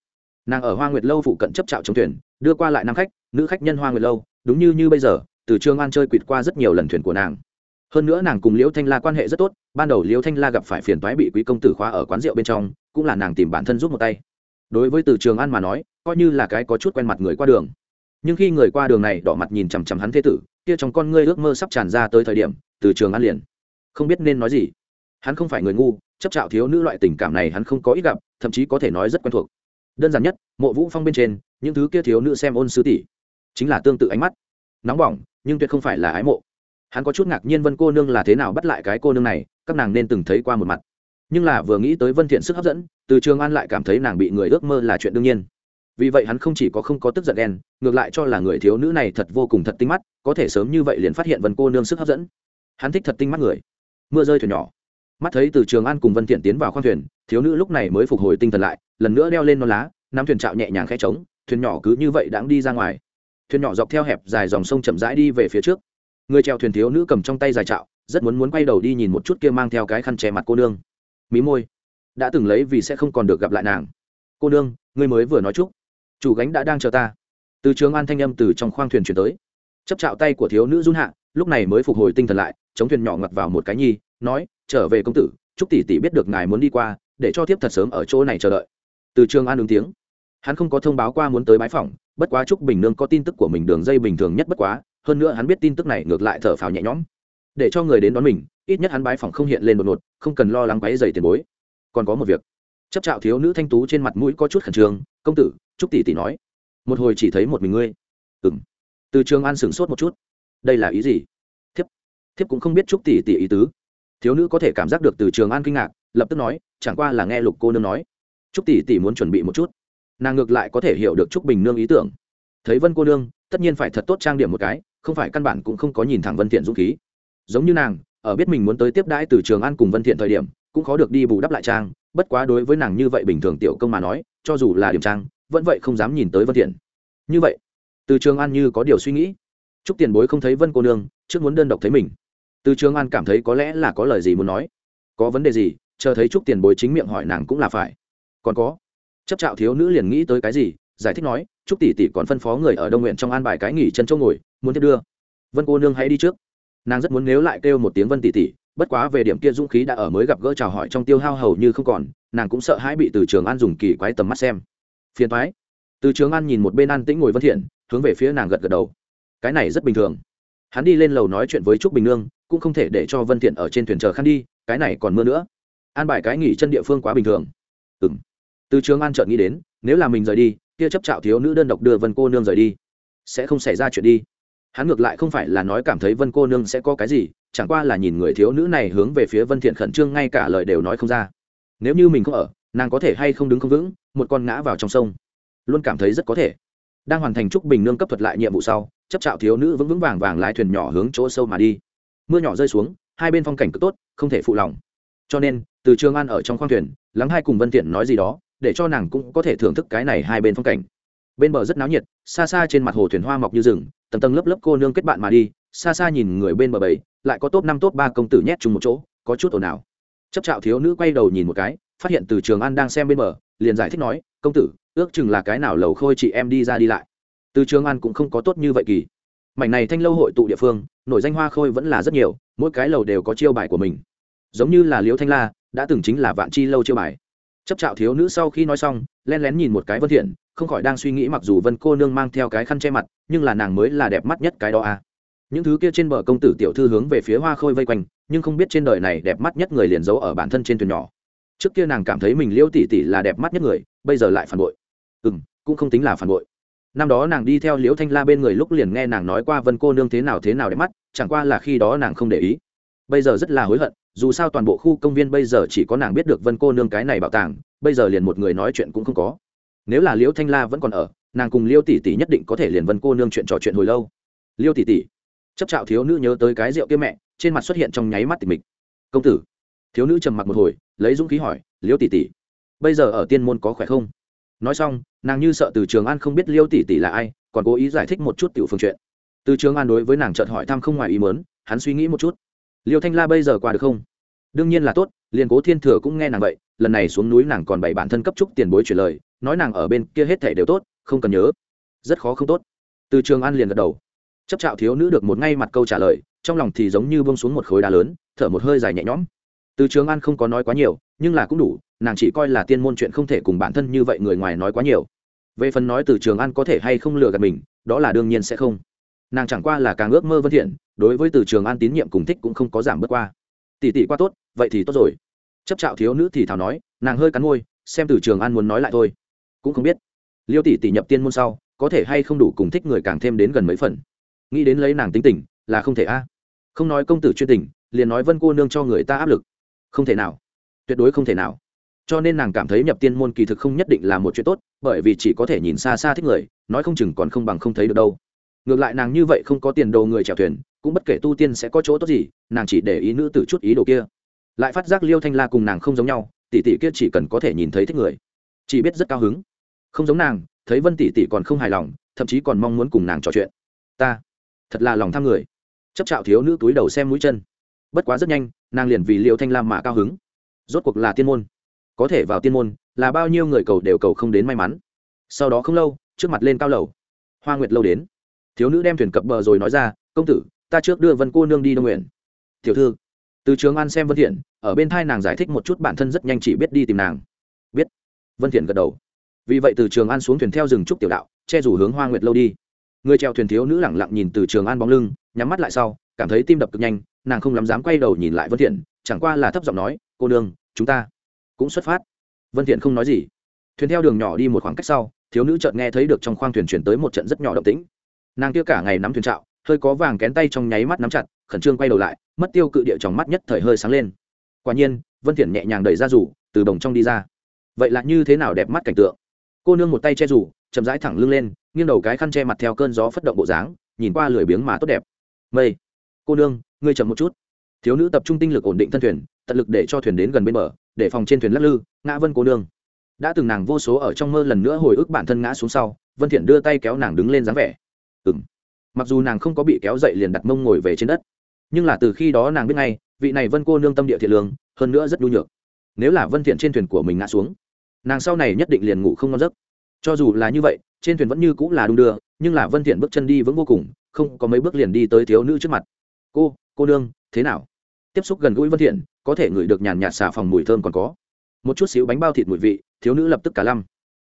Nàng ở hoa nguyệt lâu phụ cận chấp trạo trong thuyền, đưa qua lại nam khách, nữ khách nhân hoa nguyệt lâu, đúng như như bây giờ, từ trường an chơi quỵt qua rất nhiều lần thuyền của nàng. Hơn nữa nàng cùng liễu thanh la quan hệ rất tốt, ban đầu liễu thanh la gặp phải phiền toái bị quý công tử khóa ở quán rượu bên trong, cũng là nàng tìm bản thân giúp một tay. Đối với từ trường an mà nói, coi như là cái có chút quen mặt người qua đường. Nhưng khi người qua đường này đỏ mặt nhìn chằm chằm hắn thế tử, kia trong con ngươi ước mơ sắp tràn ra tới thời điểm, từ trường an liền. Không biết nên nói gì. Hắn không phải người ngu chấp trạo thiếu nữ loại tình cảm này hắn không có ít gặp, thậm chí có thể nói rất quen thuộc. Đơn giản nhất, mộ vũ phong bên trên, những thứ kia thiếu nữ xem ôn sứ tỷ, chính là tương tự ánh mắt. Nóng bỏng, nhưng tuyệt không phải là ái mộ. Hắn có chút ngạc nhiên vân cô nương là thế nào bắt lại cái cô nương này, các nàng nên từng thấy qua một mặt. Nhưng là vừa nghĩ tới vân thiện sức hấp dẫn, từ trường an lại cảm thấy nàng bị người ước mơ là chuyện đương nhiên. Vì vậy hắn không chỉ có không có tức giận đen, ngược lại cho là người thiếu nữ này thật vô cùng thật tinh mắt, có thể sớm như vậy liền phát hiện vân cô nương sức hấp dẫn. Hắn thích thật tinh mắt người. Mưa rơi thuyền nhỏ mắt thấy từ trường an cùng vân thiện tiến vào khoang thuyền thiếu nữ lúc này mới phục hồi tinh thần lại lần nữa đeo lên non lá nắm thuyền trạo nhẹ nhàng khẽ trống thuyền nhỏ cứ như vậy đang đi ra ngoài thuyền nhỏ dọc theo hẹp dài dòng sông chậm rãi đi về phía trước người chèo thuyền thiếu nữ cầm trong tay dài trạo rất muốn muốn quay đầu đi nhìn một chút kia mang theo cái khăn che mặt cô nương mí môi đã từng lấy vì sẽ không còn được gặp lại nàng cô nương ngươi mới vừa nói chúc chủ gánh đã đang chờ ta từ trường an thanh âm từ trong khoang thuyền chuyển tới chấp trạo tay của thiếu nữ run hạ lúc này mới phục hồi tinh thần lại chống thuyền nhỏ ngặt vào một cái nhi nói trở về công tử, chúc tỷ tỷ biết được ngài muốn đi qua, để cho thiếp thật sớm ở chỗ này chờ đợi. Từ trường an ứng tiếng. Hắn không có thông báo qua muốn tới bái phòng bất quá trúc bình nương có tin tức của mình đường dây bình thường nhất bất quá, hơn nữa hắn biết tin tức này ngược lại thở phào nhẹ nhõm. Để cho người đến đón mình, ít nhất hắn bái phòng không hiện lên đột ngột, không cần lo lắng quáy dày tiền bối. Còn có một việc. Chấp trạo thiếu nữ thanh tú trên mặt mũi có chút khẩn trương, công tử, trúc tỷ tỷ nói. Một hồi chỉ thấy một mình ngươi. Ừng từ trường an sửng sốt một chút. Đây là ý gì? Thiếp. Thiếp cũng không biết trúc tỷ tỷ ý tứ thiếu nữ có thể cảm giác được từ trường an kinh ngạc, lập tức nói, chẳng qua là nghe lục cô nương nói. Trúc tỷ tỷ muốn chuẩn bị một chút. Nàng ngược lại có thể hiểu được trúc bình nương ý tưởng. Thấy vân cô nương, tất nhiên phải thật tốt trang điểm một cái, không phải căn bản cũng không có nhìn thẳng vân thiện dũng khí. Giống như nàng, ở biết mình muốn tới tiếp đãi từ trường an cùng vân thiện thời điểm, cũng khó được đi bù đắp lại trang, bất quá đối với nàng như vậy bình thường tiểu công mà nói, cho dù là điểm trang, vẫn vậy không dám nhìn tới vân thiện. Như vậy, từ trường an như có điều suy nghĩ. Trúc tiền bối không thấy vân cô nương, trước muốn đơn độc thấy mình từ trường an cảm thấy có lẽ là có lời gì muốn nói. Có vấn đề gì, chờ thấy trúc tiền bối chính miệng hỏi nàng cũng là phải. Còn có, chấp trạo thiếu nữ liền nghĩ tới cái gì, giải thích nói, trúc tỷ tỷ còn phân phó người ở đông nguyện trong an bài cái nghỉ chân chỗ ngồi, muốn tiếp đưa. Vân cô nương hãy đi trước. Nàng rất muốn nếu lại kêu một tiếng vân tỷ tỷ, bất quá về điểm kia dũng khí đã ở mới gặp gỡ chào hỏi trong tiêu hao hầu như không còn, nàng cũng sợ hãi bị từ trường an dùng kỳ quái tầm mắt xem. Phiền thoái từ trường an nhìn một bên an tĩnh ngồi vân thiện, hướng về phía nàng gật gật đầu. Cái này rất bình thường. Hắn đi lên lầu nói chuyện với trúc bình nương cũng không thể để cho vân thiện ở trên thuyền chờ khăn đi, cái này còn mưa nữa. An bài cái nghỉ chân địa phương quá bình thường. Ừm. Từ trường an chợt nghĩ đến, nếu là mình rời đi, kia chấp chảo thiếu nữ đơn độc đưa vân cô nương rời đi, sẽ không xảy ra chuyện đi. Hắn ngược lại không phải là nói cảm thấy vân cô nương sẽ có cái gì, chẳng qua là nhìn người thiếu nữ này hướng về phía vân thiện khẩn trương ngay cả lời đều nói không ra. Nếu như mình không ở, nàng có thể hay không đứng không vững, một con ngã vào trong sông. Luôn cảm thấy rất có thể. Đang hoàn thành trúc bình nương cấp thuật lại nhiệm vụ sau, chấp trạo thiếu nữ vững vững vàng vàng lái thuyền nhỏ hướng chỗ sâu mà đi mưa nhỏ rơi xuống, hai bên phong cảnh cực tốt, không thể phụ lòng. Cho nên, từ trường an ở trong khoang thuyền, lắng hai cùng vân tiện nói gì đó, để cho nàng cũng có thể thưởng thức cái này hai bên phong cảnh. Bên bờ rất náo nhiệt, xa xa trên mặt hồ thuyền hoa mọc như rừng, tầng tầng lớp lớp cô nương kết bạn mà đi, xa xa nhìn người bên bờ bầy, lại có top năm, top ba công tử nhét chung một chỗ, có chút ồn ào. Chấp trạo thiếu nữ quay đầu nhìn một cái, phát hiện từ trường an đang xem bên bờ, liền giải thích nói, công tử, ước chừng là cái nào lầu khôi chị em đi ra đi lại. Từ trường an cũng không có tốt như vậy kỳ mảnh này thanh lâu hội tụ địa phương, nổi danh hoa khôi vẫn là rất nhiều, mỗi cái lầu đều có chiêu bài của mình. Giống như là liễu thanh la, đã từng chính là vạn chi lâu chiêu bài. Chấp trạo thiếu nữ sau khi nói xong len lén nhìn một cái vân thiện, không khỏi đang suy nghĩ mặc dù vân cô nương mang theo cái khăn che mặt, nhưng là nàng mới là đẹp mắt nhất cái đó à. Những thứ kia trên bờ công tử tiểu thư hướng về phía hoa khôi vây quanh, nhưng không biết trên đời này đẹp mắt nhất người liền giấu ở bản thân trên thuyền nhỏ. Trước kia nàng cảm thấy mình liễu tỷ tỷ là đẹp mắt nhất người, bây giờ lại phản bội. Ừm, cũng không tính là phản bội năm đó nàng đi theo liễu thanh la bên người lúc liền nghe nàng nói qua vân cô nương thế nào thế nào để mắt, chẳng qua là khi đó nàng không để ý. Bây giờ rất là hối hận, dù sao toàn bộ khu công viên bây giờ chỉ có nàng biết được vân cô nương cái này bảo tàng, bây giờ liền một người nói chuyện cũng không có. Nếu là liễu thanh la vẫn còn ở, nàng cùng liễu tỷ tỷ nhất định có thể liền vân cô nương chuyện trò chuyện hồi lâu. Liễu tỷ tỷ, chấp trạo thiếu nữ nhớ tới cái rượu kia mẹ, trên mặt xuất hiện trong nháy mắt tịch mịch. Công tử, thiếu nữ trầm mặc một hồi, lấy dũng khí hỏi liễu tỷ tỷ, bây giờ ở tiên môn có khỏe không? Nói xong, nàng như sợ từ trường an không biết liêu tỷ tỷ là ai, còn cố ý giải thích một chút tiểu phương chuyện. Từ trường an đối với nàng chợt hỏi thăm không ngoài ý mớn hắn suy nghĩ một chút. Liêu thanh la bây giờ qua được không? Đương nhiên là tốt, liền cố thiên thừa cũng nghe nàng vậy, lần này xuống núi nàng còn bày bản thân cấp trúc tiền bối chuyển lời, nói nàng ở bên kia hết thể đều tốt, không cần nhớ. Rất khó không tốt. Từ trường an liền gật đầu. Chấp trạo thiếu nữ được một ngay mặt câu trả lời, trong lòng thì giống như bông xuống một khối đá lớn, thở một hơi dài nhẹ nhõm. Từ trường an không có nói quá nhiều, nhưng là cũng đủ nàng chỉ coi là tiên môn chuyện không thể cùng bản thân như vậy người ngoài nói quá nhiều. Về phần nói từ trường an có thể hay không lừa gạt mình, đó là đương nhiên sẽ không. Nàng chẳng qua là càng ước mơ vân thiện, đối với từ trường an tín nhiệm cùng thích cũng không có giảm bớt qua. Tỷ tỷ qua tốt, vậy thì tốt rồi. Chấp trạo thiếu nữ thì thào nói, nàng hơi cắn môi, xem từ trường an muốn nói lại thôi. Cũng không biết. Liêu tỷ tỷ nhập tiên môn sau, có thể hay không đủ cùng thích người càng thêm đến gần mấy phần. Nghĩ đến lấy nàng tính tình, là không thể a. Không nói công tử chuyên tình, liền nói vân cô nương cho người ta áp lực. Không thể nào. Tuyệt đối không thể nào cho nên nàng cảm thấy nhập tiên môn kỳ thực không nhất định là một chuyện tốt, bởi vì chỉ có thể nhìn xa xa thích người, nói không chừng còn không bằng không thấy được đâu. Ngược lại nàng như vậy không có tiền đồ người chèo thuyền, cũng bất kể tu tiên sẽ có chỗ tốt gì, nàng chỉ để ý nữ tử chút ý đồ kia. Lại phát giác liêu thanh la cùng nàng không giống nhau, tỷ tỷ kia chỉ cần có thể nhìn thấy thích người, chỉ biết rất cao hứng. Không giống nàng, thấy vân tỷ tỷ còn không hài lòng, thậm chí còn mong muốn cùng nàng trò chuyện. Ta, thật là lòng tham người. Chấp trạo thiếu nữ túi đầu xem mũi chân. Bất quá rất nhanh, nàng liền vì liêu thanh lam mà cao hứng. Rốt cuộc là tiên môn có thể vào tiên môn, là bao nhiêu người cầu đều cầu không đến may mắn. Sau đó không lâu, trước mặt lên cao lầu. Hoa nguyệt lâu đến. Thiếu nữ đem thuyền cập bờ rồi nói ra, công tử, ta trước đưa vân cô nương đi đông nguyện tiểu thư. Từ trường an xem vân thiện, ở bên thai nàng giải thích một chút bản thân rất nhanh chỉ biết đi tìm nàng. Biết. Vân thiện gật đầu. Vì vậy từ trường an xuống thuyền theo rừng trúc tiểu đạo, che rủ hướng hoa nguyệt lâu đi. Người chèo thuyền thiếu nữ lẳng lặng nhìn từ trường an bóng lưng, nhắm mắt lại sau, cảm thấy tim đập cực nhanh, nàng không lắm dám quay đầu nhìn lại vân thiện, chẳng qua là thấp giọng nói, cô nương, chúng ta cũng xuất phát. Vân thiện không nói gì. Thuyền theo đường nhỏ đi một khoảng cách sau, thiếu nữ chợt nghe thấy được trong khoang thuyền chuyển tới một trận rất nhỏ động tĩnh. Nàng kia cả ngày nắm thuyền trạo, hơi có vàng kén tay trong nháy mắt nắm chặt, khẩn trương quay đầu lại, mất tiêu cự địa trong mắt nhất thời hơi sáng lên. Quả nhiên, vân thiện nhẹ nhàng đẩy ra rủ từ đồng trong đi ra. Vậy là như thế nào đẹp mắt cảnh tượng? Cô nương một tay che rủ chậm rãi thẳng lưng lên, nghiêng đầu cái khăn che mặt theo cơn gió phất động bộ dáng, nhìn qua lười biếng mà tốt đẹp. Mây, cô nương, ngươi chậm một chút. Thiếu nữ tập trung tinh lực ổn định thân thuyền tận lực để cho thuyền đến gần bên bờ, để phòng trên thuyền lắc lư, ngã vân cô nương. Đã từng nàng vô số ở trong mơ lần nữa hồi ức bản thân ngã xuống sau, vân thiện đưa tay kéo nàng đứng lên dáng vẻ. Ừm. Mặc dù nàng không có bị kéo dậy liền đặt mông ngồi về trên đất, nhưng là từ khi đó nàng biết ngay, vị này vân cô nương tâm địa thiện lương, hơn nữa rất nhu nhược. Nếu là vân thiện trên thuyền của mình ngã xuống, nàng sau này nhất định liền ngủ không ngon giấc. Cho dù là như vậy, trên thuyền vẫn như cũng là đung đưa, nhưng là vân thiện bước chân đi vững vô cùng, không có mấy bước liền đi tới thiếu nữ trước mặt. Cô cô nương, thế nào? Tiếp xúc gần gũi vân thiện có thể ngửi được nhàn nhạt xà phòng mùi thơm còn có. Một chút xíu bánh bao thịt mùi vị, thiếu nữ lập tức cả lăm.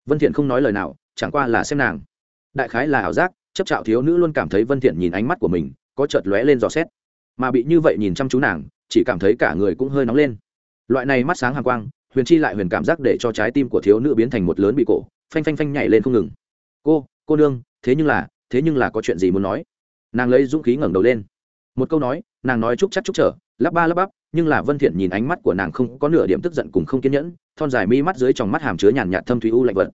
Vân thiện không nói lời nào, chẳng qua là xem nàng. Đại khái là ảo giác, chấp trạo thiếu nữ luôn cảm thấy vân thiện nhìn ánh mắt của mình, có chợt lóe lên dò xét. Mà bị như vậy nhìn chăm chú nàng, chỉ cảm thấy cả người cũng hơi nóng lên. Loại này mắt sáng hàng quang, huyền chi lại huyền cảm giác để cho trái tim của thiếu nữ biến thành một lớn bị cổ, phanh phanh phanh nhảy lên không ngừng. Cô cô nương, thế nhưng là, thế nhưng là có chuyện gì muốn nói? Nàng lấy dũng khí ngẩng đầu lên một câu nói, nàng nói chúc chắc chúc trở, lắp ba lắp bắp, nhưng là vân thiện nhìn ánh mắt của nàng không có nửa điểm tức giận cùng không kiên nhẫn, thon dài mi mắt dưới tròng mắt hàm chứa nhàn nhạt thâm thủy u lạnh vật.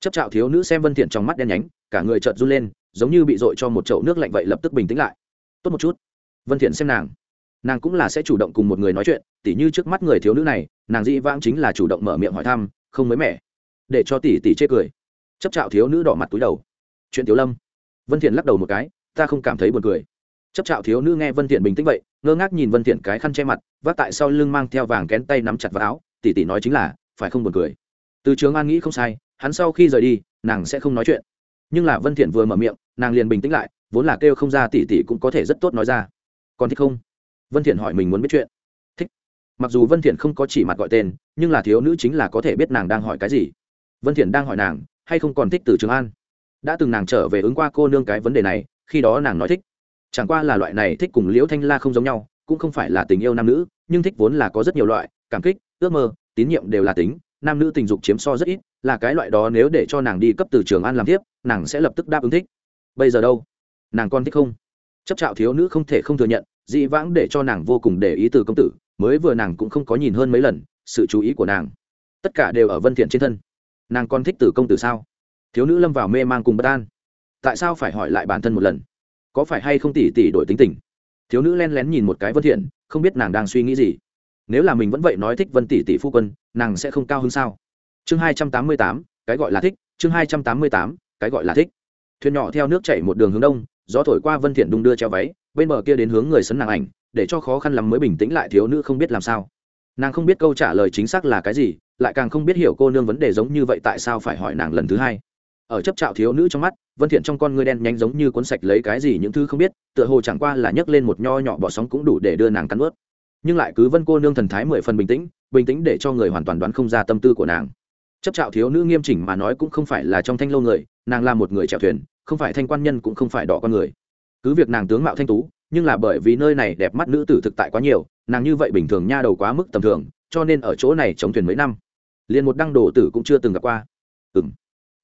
Chấp trạo thiếu nữ xem vân thiện trong mắt đen nhánh, cả người chợt run lên, giống như bị dội cho một chậu nước lạnh vậy lập tức bình tĩnh lại. Tốt một chút. Vân thiện xem nàng. Nàng cũng là sẽ chủ động cùng một người nói chuyện, tỉ như trước mắt người thiếu nữ này, nàng dĩ vãng chính là chủ động mở miệng hỏi thăm, không mới mẻ. Để cho tỷ tỷ chê cười. Chấp trạo thiếu nữ đỏ mặt túi đầu. Chuyện Tiểu lâm. Vân thiện lắc đầu một cái, ta không cảm thấy buồn cười chấp trạo thiếu nữ nghe vân thiện bình tĩnh vậy, ngơ ngác nhìn vân thiện cái khăn che mặt, vác tại sau lưng mang theo vàng kén tay nắm chặt vào áo tỷ tỷ nói chính là, phải không buồn cười? Từ trường an nghĩ không sai, hắn sau khi rời đi, nàng sẽ không nói chuyện. Nhưng là vân thiện vừa mở miệng, nàng liền bình tĩnh lại, vốn là kêu không ra tỷ tỷ cũng có thể rất tốt nói ra. Còn thích không? Vân thiện hỏi mình muốn biết chuyện. Thích. Mặc dù vân thiện không có chỉ mặt gọi tên, nhưng là thiếu nữ chính là có thể biết nàng đang hỏi cái gì. Vân thiện đang hỏi nàng, hay không còn thích từ trường an? Đã từng nàng trở về ứng qua cô nương cái vấn đề này, khi đó nàng nói thích chẳng qua là loại này thích cùng liễu thanh la không giống nhau, cũng không phải là tình yêu nam nữ, nhưng thích vốn là có rất nhiều loại, cảm kích, ước mơ, tín nhiệm đều là tính, nam nữ tình dục chiếm so rất ít, là cái loại đó nếu để cho nàng đi cấp từ trường an làm tiếp, nàng sẽ lập tức đáp ứng thích. Bây giờ đâu? Nàng còn thích không? Chấp trạo thiếu nữ không thể không thừa nhận, dị vãng để cho nàng vô cùng để ý từ công tử, mới vừa nàng cũng không có nhìn hơn mấy lần, sự chú ý của nàng, tất cả đều ở vân thiện trên thân. Nàng còn thích từ công tử sao? Thiếu nữ lâm vào mê mang cùng bất an. Tại sao phải hỏi lại bản thân một lần? Có phải hay không tỉ tỉ đổi tính tình? Thiếu nữ len lén nhìn một cái vân thiện, không biết nàng đang suy nghĩ gì. Nếu là mình vẫn vậy nói thích vân tỷ tỷ phu quân, nàng sẽ không cao hơn sao? Chương hai trăm tám mươi tám, cái gọi là thích, chương hai trăm tám mươi tám, cái gọi là thích. Thuyền nhỏ theo nước chảy một đường hướng đông, gió thổi qua vân thiện đung đưa treo váy, bên bờ kia đến hướng người sấn nàng ảnh, để cho khó khăn lắm mới bình tĩnh lại thiếu nữ không biết làm sao. Nàng không biết câu trả lời chính xác là cái gì, lại càng không biết hiểu cô nương vấn đề giống như vậy tại sao phải hỏi nàng lần thứ hai ở chấp trạo thiếu nữ trong mắt, vân thiện trong con ngươi đen nhánh giống như cuốn sạch lấy cái gì những thứ không biết, tựa hồ chẳng qua là nhấc lên một nho nhỏ bỏ sóng cũng đủ để đưa nàng cắn ướt. Nhưng lại cứ vân cô nương thần thái mười phần bình tĩnh bình tĩnh để cho người hoàn toàn đoán không ra tâm tư của nàng. Chấp trạo thiếu nữ nghiêm chỉnh mà nói cũng không phải là trong thanh lâu người, nàng là một người chèo thuyền, không phải thanh quan nhân cũng không phải đỏ con người. Cứ việc nàng tướng mạo thanh tú, nhưng là bởi vì nơi này đẹp mắt nữ tử thực tại quá nhiều, nàng như vậy bình thường nha đầu quá mức tầm thường, cho nên ở chỗ này chống thuyền mấy năm. Liền một đăng đồ tử cũng chưa từng gặp qua. Ừ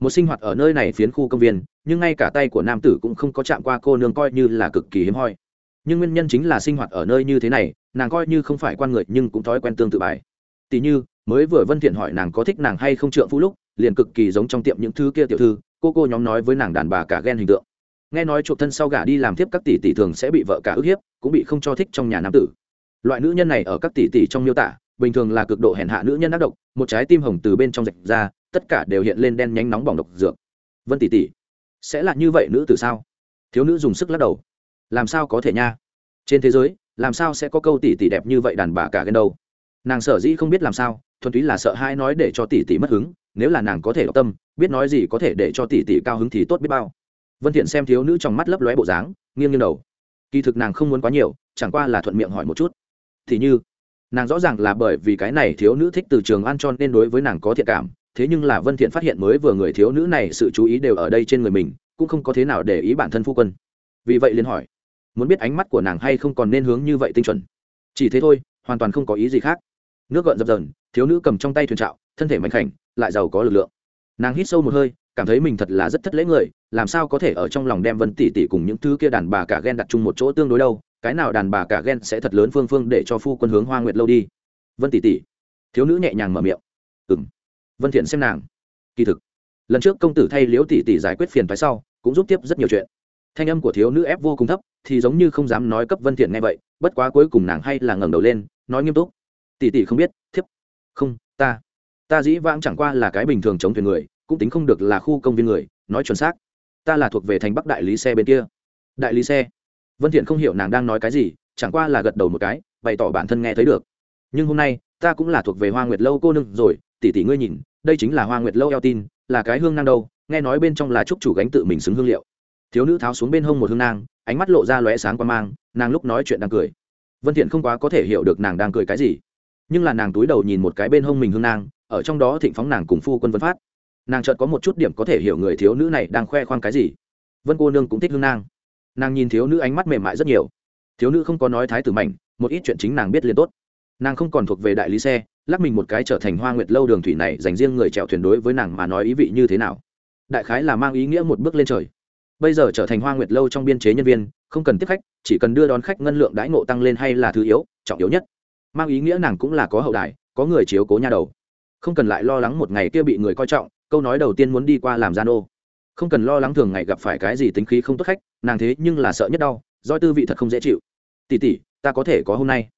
một sinh hoạt ở nơi này phiến khu công viên, nhưng ngay cả tay của nam tử cũng không có chạm qua cô nương coi như là cực kỳ hiếm hoi. Nhưng nguyên nhân chính là sinh hoạt ở nơi như thế này, nàng coi như không phải quan người nhưng cũng thói quen tương tự bài. Tỉ như, mới vừa vân thiện hỏi nàng có thích nàng hay không trượng phu lúc, liền cực kỳ giống trong tiệm những thứ kia tiểu thư, cô cô nhóm nói với nàng đàn bà cả ghen hình tượng. Nghe nói chuộc thân sau gả đi làm tiếp các tỷ tỷ thường sẽ bị vợ cả ức hiếp, cũng bị không cho thích trong nhà nam tử. Loại nữ nhân này ở các tỷ tỷ trong miêu tả, bình thường là cực độ hèn hạ nữ nhân ác độc, một trái tim hồng từ bên trong rạch ra tất cả đều hiện lên đen nhánh nóng bỏng độc dược. Vân tỷ tỷ, sẽ là như vậy nữ từ sao? Thiếu nữ dùng sức lắc đầu. Làm sao có thể nha? Trên thế giới, làm sao sẽ có câu tỷ tỷ đẹp như vậy đàn bà cả ghen đâu? Nàng sở dĩ không biết làm sao, thuần túy là sợ hai nói để cho tỷ tỷ mất hứng, nếu là nàng có thể đọc tâm, biết nói gì có thể để cho tỷ tỷ cao hứng thì tốt biết bao. Vân thiện xem thiếu nữ trong mắt lấp lóe bộ dáng, nghiêng nghiêng đầu. Kỳ thực nàng không muốn quá nhiều, chẳng qua là thuận miệng hỏi một chút. Thì như, nàng rõ ràng là bởi vì cái này thiếu nữ thích từ trường ăn cho nên đối với nàng có thiện cảm thế nhưng là vân thiện phát hiện mới vừa người thiếu nữ này sự chú ý đều ở đây trên người mình, cũng không có thế nào để ý bản thân phu quân. Vì vậy liền hỏi, muốn biết ánh mắt của nàng hay không còn nên hướng như vậy tinh chuẩn? Chỉ thế thôi, hoàn toàn không có ý gì khác. Nước gợn dập dờn, thiếu nữ cầm trong tay thuyền trạo, thân thể mạnh khảnh, lại giàu có lực lượng. Nàng hít sâu một hơi, cảm thấy mình thật là rất thất lễ người, làm sao có thể ở trong lòng đem vân tỷ tỷ cùng những thứ kia đàn bà cả ghen đặt chung một chỗ tương đối đâu, cái nào đàn bà cả ghen sẽ thật lớn phương phương để cho phu quân hướng hoa nguyệt lâu đi. Vân tỷ tỷ. Thiếu nữ nhẹ nhàng mở miệng. Ừng vân thiện xem nàng. Kỳ thực, lần trước công tử thay liễu tỷ tỷ giải quyết phiền phái sau, cũng giúp tiếp rất nhiều chuyện. Thanh âm của thiếu nữ ép vô cùng thấp, thì giống như không dám nói cấp vân thiện nghe vậy, bất quá cuối cùng nàng hay là ngẩng đầu lên, nói nghiêm túc. Tỷ tỷ không biết, thiếp. Không, ta. Ta dĩ vãng chẳng qua là cái bình thường chống thuyền người, cũng tính không được là khu công viên người, nói chuẩn xác. Ta là thuộc về thành bắc đại lý xe bên kia. Đại lý xe. Vân thiện không hiểu nàng đang nói cái gì, chẳng qua là gật đầu một cái, bày tỏ bản thân nghe thấy được. Nhưng hôm nay, ta cũng là thuộc về hoa nguyệt lâu cô nương rồi, tỷ tỷ ngươi nhìn đây chính là hoa nguyệt lâu eo tin, là cái hương nang đâu, nghe nói bên trong là trúc chủ gánh tự mình xứng hương liệu. Thiếu nữ tháo xuống bên hông một hương nang, ánh mắt lộ ra lóe sáng qua mang, nàng lúc nói chuyện đang cười. Vân thiện không quá có thể hiểu được nàng đang cười cái gì, nhưng là nàng túi đầu nhìn một cái bên hông mình hương nang, ở trong đó thịnh phóng nàng cùng phu quân vân phát. Nàng chợt có một chút điểm có thể hiểu người thiếu nữ này đang khoe khoang cái gì. Vân cô nương cũng thích hương nang. Nàng nhìn thiếu nữ ánh mắt mềm mại rất nhiều. Thiếu nữ không có nói thái tử mảnh, một ít chuyện chính nàng biết liền tốt. Nàng không còn thuộc về đại lý xe lắc mình một cái trở thành hoa nguyệt lâu đường thủy này dành riêng người chèo thuyền đối với nàng mà nói ý vị như thế nào. Đại khái là mang ý nghĩa một bước lên trời. Bây giờ trở thành hoa nguyệt lâu trong biên chế nhân viên, không cần tiếp khách, chỉ cần đưa đón khách ngân lượng đãi ngộ tăng lên hay là thứ yếu, trọng yếu nhất. Mang ý nghĩa nàng cũng là có hậu đài, có người chiếu cố nha đầu. Không cần lại lo lắng một ngày kia bị người coi trọng, câu nói đầu tiên muốn đi qua làm gian ô không cần lo lắng thường ngày gặp phải cái gì tính khí không tốt khách, nàng thế nhưng là sợ nhất đau doi tư vị thật không dễ chịu. Tỉ tỉ ta có thể có hôm nay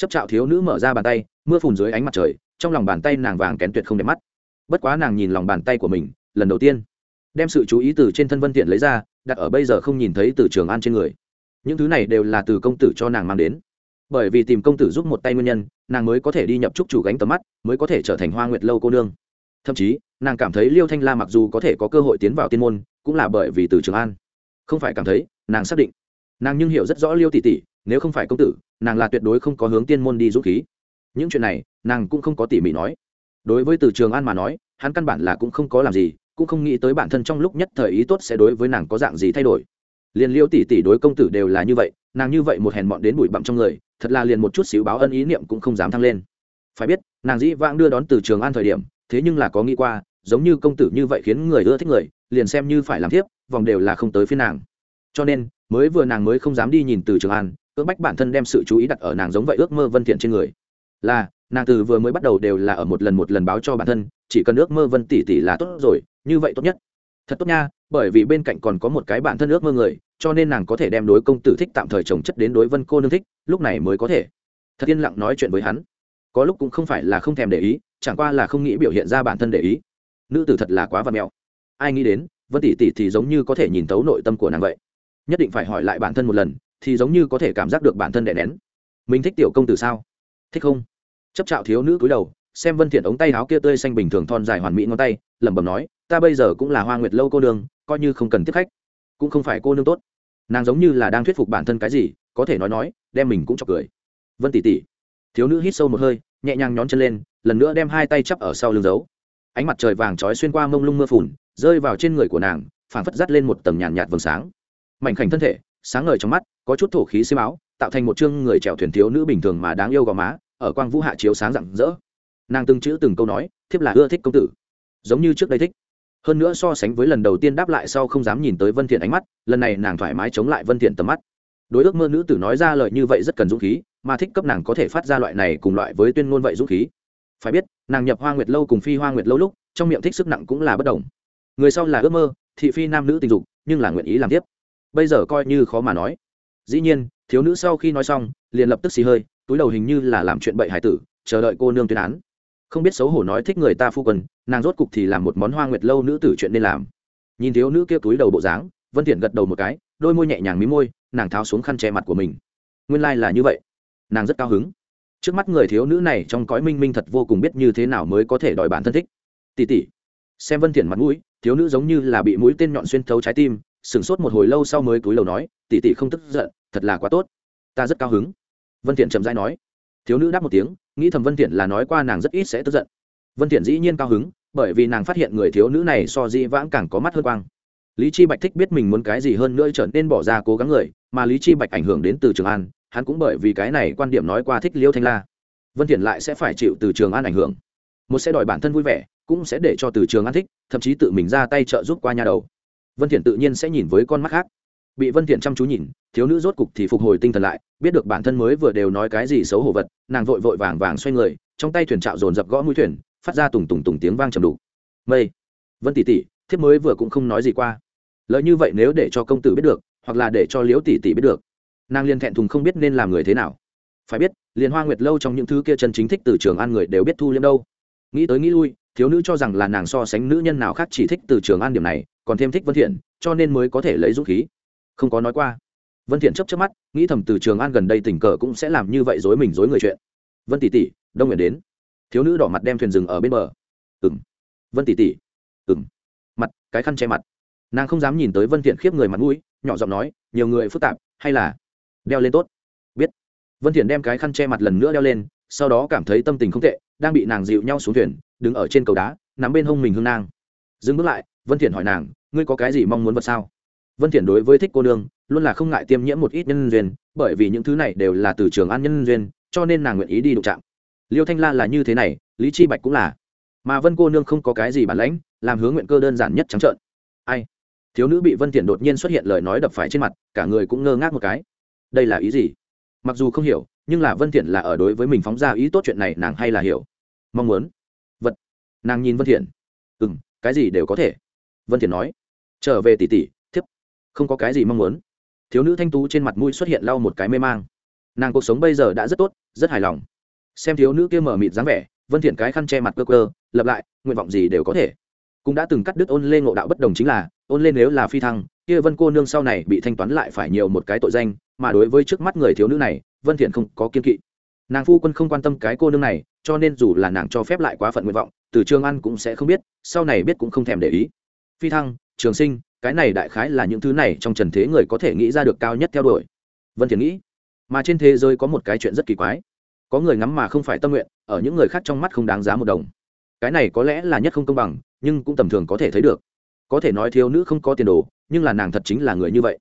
chấp trạo thiếu nữ mở ra bàn tay, mưa phùn dưới ánh mặt trời, trong lòng bàn tay nàng vàng kén tuyệt không đẹp mắt. Bất quá nàng nhìn lòng bàn tay của mình, lần đầu tiên, đem sự chú ý từ trên thân vân tiện lấy ra, đặt ở bây giờ không nhìn thấy từ trường an trên người. Những thứ này đều là từ công tử cho nàng mang đến. Bởi vì tìm công tử giúp một tay nguyên nhân, nàng mới có thể đi nhập trúc chủ gánh tầm mắt, mới có thể trở thành hoa nguyệt lâu cô nương. Thậm chí, nàng cảm thấy liêu thanh la mặc dù có thể có cơ hội tiến vào tiên môn, cũng là bởi vì từ trường an. Không phải cảm thấy, nàng xác định. Nàng nhưng hiểu rất rõ liêu tỷ tỷ nếu không phải công tử, nàng là tuyệt đối không có hướng tiên môn đi dũng khí. Những chuyện này, nàng cũng không có tỉ mỉ nói. Đối với từ trường an mà nói, hắn căn bản là cũng không có làm gì, cũng không nghĩ tới bản thân trong lúc nhất thời ý tốt sẽ đối với nàng có dạng gì thay đổi. Liền liêu tỷ tỷ đối công tử đều là như vậy, nàng như vậy một hèn mọn đến bụi bặm trong người, thật là liền một chút xíu báo ân ý niệm cũng không dám thăng lên. Phải biết, nàng dĩ vãng đưa đón từ trường an thời điểm, thế nhưng là có nghĩ qua, giống như công tử như vậy khiến người ưa thích người, liền xem như phải làm thiếp, vòng đều là không tới phía nàng. Cho nên, mới vừa nàng mới không dám đi nhìn từ trường an cưỡng bách bản thân đem sự chú ý đặt ở nàng giống vậy ước mơ vân thiện trên người. Là, nàng từ vừa mới bắt đầu đều là ở một lần một lần báo cho bản thân, chỉ cần ước mơ vân tỷ tỷ là tốt rồi, như vậy tốt nhất. Thật tốt nha, bởi vì bên cạnh còn có một cái bản thân ước mơ người, cho nên nàng có thể đem đối công tử thích tạm thời trồng chất đến đối vân cô nương thích, lúc này mới có thể. Thật yên lặng nói chuyện với hắn. Có lúc cũng không phải là không thèm để ý, chẳng qua là không nghĩ biểu hiện ra bản thân để ý. Nữ tử thật là quá vật mẹo. Ai nghĩ đến, vân tỷ tỷ thì giống như có thể nhìn thấu nội tâm của nàng vậy. Nhất định phải hỏi lại bản thân một lần thì giống như có thể cảm giác được bản thân đè nén. Mình thích tiểu công tử sao? Thích không? Chấp trạo thiếu nữ cúi đầu xem vân thiện ống tay áo kia tươi xanh bình thường thon dài hoàn mỹ ngón tay lẩm bẩm nói ta bây giờ cũng là hoa nguyệt lâu cô nương coi như không cần tiếp khách cũng không phải cô nương tốt. Nàng giống như là đang thuyết phục bản thân cái gì có thể nói nói đem mình cũng chọc cười. Vân tỷ tỷ. Thiếu nữ hít sâu một hơi nhẹ nhàng nhón chân lên lần nữa đem hai tay chắp ở sau lưng giấu ánh mặt trời vàng trói xuyên qua mông lung mưa phùn rơi vào trên người của nàng phảng phất dắt lên một tầng nhàn nhạt, nhạt vầng sáng. Mảnh khảnh thân thể sáng ngời trong mắt có chút thổ khí xiêm áo, tạo thành một chương người chèo thuyền thiếu nữ bình thường mà đáng yêu gò má, ở quang vũ hạ chiếu sáng rạng rỡ. Nàng từng chữ từng câu nói, thiếp là ưa thích công tử. Giống như trước đây thích. Hơn nữa so sánh với lần đầu tiên đáp lại sau không dám nhìn tới vân thiện ánh mắt, lần này nàng thoải mái chống lại vân thiện tầm mắt. Đối ước mơ nữ tử nói ra lời như vậy rất cần dũng khí, mà thích cấp nàng có thể phát ra loại này cùng loại với tuyên ngôn vậy dũng khí. Phải biết, nàng nhập hoa nguyệt lâu cùng phi hoa nguyệt lâu lúc, trong miệng thích sức nặng cũng là bất đồng. Người sau là ước mơ, thị phi nam nữ tình dục, nhưng là nguyện ý làm tiếp. Bây giờ coi như khó mà nói dĩ nhiên, thiếu nữ sau khi nói xong, liền lập tức xì hơi, túi đầu hình như là làm chuyện bậy hải tử, chờ đợi cô nương tuyên án. Không biết xấu hổ nói thích người ta phu quân, nàng rốt cục thì làm một món hoa nguyệt lâu nữ tử chuyện nên làm. Nhìn thiếu nữ kia túi đầu bộ dáng, vân thiện gật đầu một cái, đôi môi nhẹ nhàng mí môi, nàng tháo xuống khăn che mặt của mình. Nguyên lai like là như vậy. Nàng rất cao hứng. Trước mắt người thiếu nữ này trong cõi minh minh thật vô cùng biết như thế nào mới có thể đòi bản thân thích. Tỷ tỷ xem vân thiện mặt mũi, thiếu nữ giống như là bị mũi tên nhọn xuyên thấu trái tim sửng sốt một hồi lâu sau mới cúi đầu nói, tỷ tỷ không tức giận, thật là quá tốt. Ta rất cao hứng. Vân thiện chậm rãi nói. Thiếu nữ đáp một tiếng, nghĩ thầm vân thiện là nói qua nàng rất ít sẽ tức giận. Vân thiện dĩ nhiên cao hứng, bởi vì nàng phát hiện người thiếu nữ này so di vãng càng có mắt hơn quang. Lý chi bạch thích biết mình muốn cái gì hơn nữa trở nên bỏ ra cố gắng người, mà lý chi bạch ảnh hưởng đến từ trường an, hắn cũng bởi vì cái này quan điểm nói qua thích liêu thanh la. Vân thiện lại sẽ phải chịu từ trường an ảnh hưởng. Một sẽ đòi bản thân vui vẻ, cũng sẽ để cho từ trường an thích, thậm chí tự mình ra tay trợ giúp qua nhà đầu vân thiện tự nhiên sẽ nhìn với con mắt khác. Bị vân thiện chăm chú nhìn, thiếu nữ rốt cục thì phục hồi tinh thần lại, biết được bản thân mới vừa đều nói cái gì xấu hổ vật, nàng vội vội vàng vàng xoay người, trong tay thuyền trạo dồn dập gõ mũi thuyền, phát ra tùng tùng tùng tiếng vang trầm đủ mây. Vân tỷ tỷ, thiếp mới vừa cũng không nói gì qua. Lợi như vậy nếu để cho công tử biết được, hoặc là để cho liễu tỷ tỷ biết được, nàng liền thẹn thùng không biết nên làm người thế nào. Phải biết liền hoa nguyệt lâu trong những thứ kia chân chính thích từ trường an người đều biết thu liêm đâu. Nghĩ tới nghĩ lui, thiếu nữ cho rằng là nàng so sánh nữ nhân nào khác chỉ thích từ trường an điểm này còn thêm thích vân thiện, cho nên mới có thể lấy dũng khí. Không có nói qua. Vân thiện chớp chớp mắt, nghĩ thầm từ trường an gần đây tình cờ cũng sẽ làm như vậy dối mình dối người chuyện. Vân tỷ tỷ, đông nguyện đến. Thiếu nữ đỏ mặt đem thuyền dừng ở bên bờ. Ừm. Vân tỷ tỷ. Ừm. Mặt, cái khăn che mặt. Nàng không dám nhìn tới vân thiện khiếp người mặt mũi, nhỏ giọng nói, nhiều người phức tạp, hay là đeo lên tốt? Biết. Vân thiện đem cái khăn che mặt lần nữa đeo lên, sau đó cảm thấy tâm tình không tệ, đang bị nàng dịu nhau xuống thuyền, đứng ở trên cầu đá, nắm bên hông mình hương nang dừng bước lại, vân thiện hỏi nàng, ngươi có cái gì mong muốn vật sao? Vân thiện đối với thích cô nương, luôn là không ngại tiêm nhiễm một ít nhân duyên, bởi vì những thứ này đều là từ trường an nhân duyên, cho nên nàng nguyện ý đi đụng chạm. Liêu thanh la là như thế này, lý chi bạch cũng là. Mà vân cô nương không có cái gì bản lãnh, làm hướng nguyện cơ đơn giản nhất trắng trợn. Ai? Thiếu nữ bị vân thiện đột nhiên xuất hiện lời nói đập phải trên mặt, cả người cũng ngơ ngác một cái. Đây là ý gì? Mặc dù không hiểu, nhưng là vân thiện là ở đối với mình phóng ra ý tốt chuyện này nàng hay là hiểu. Mong muốn. Vật. Nàng nhìn vân thiện ừm cái gì đều có thể. Vân thiện nói. Trở về tỷ tỷ thiếp. Không có cái gì mong muốn. Thiếu nữ thanh tú trên mặt mũi xuất hiện lau một cái mê mang. Nàng cuộc sống bây giờ đã rất tốt, rất hài lòng. Xem thiếu nữ kia mở mịt dáng vẻ, vân thiện cái khăn che mặt cơ cơ, lập lại, nguyện vọng gì đều có thể. Cũng đã từng cắt đứt ôn lên ngộ đạo bất đồng chính là, ôn lên nếu là phi thăng, kia vân cô nương sau này bị thanh toán lại phải nhiều một cái tội danh, mà đối với trước mắt người thiếu nữ này, vân thiện không có kiên kỵ. Nàng phu quân không quan tâm cái cô nương này cho nên dù là nàng cho phép lại quá phận nguyện vọng, từ trường ăn cũng sẽ không biết, sau này biết cũng không thèm để ý. Phi thăng, trường sinh, cái này đại khái là những thứ này trong trần thế người có thể nghĩ ra được cao nhất theo đuổi. Vân thiền nghĩ, mà trên thế giới có một cái chuyện rất kỳ quái. Có người ngắm mà không phải tâm nguyện, ở những người khác trong mắt không đáng giá một đồng. Cái này có lẽ là nhất không công bằng, nhưng cũng tầm thường có thể thấy được. Có thể nói thiếu nữ không có tiền đồ, nhưng là nàng thật chính là người như vậy.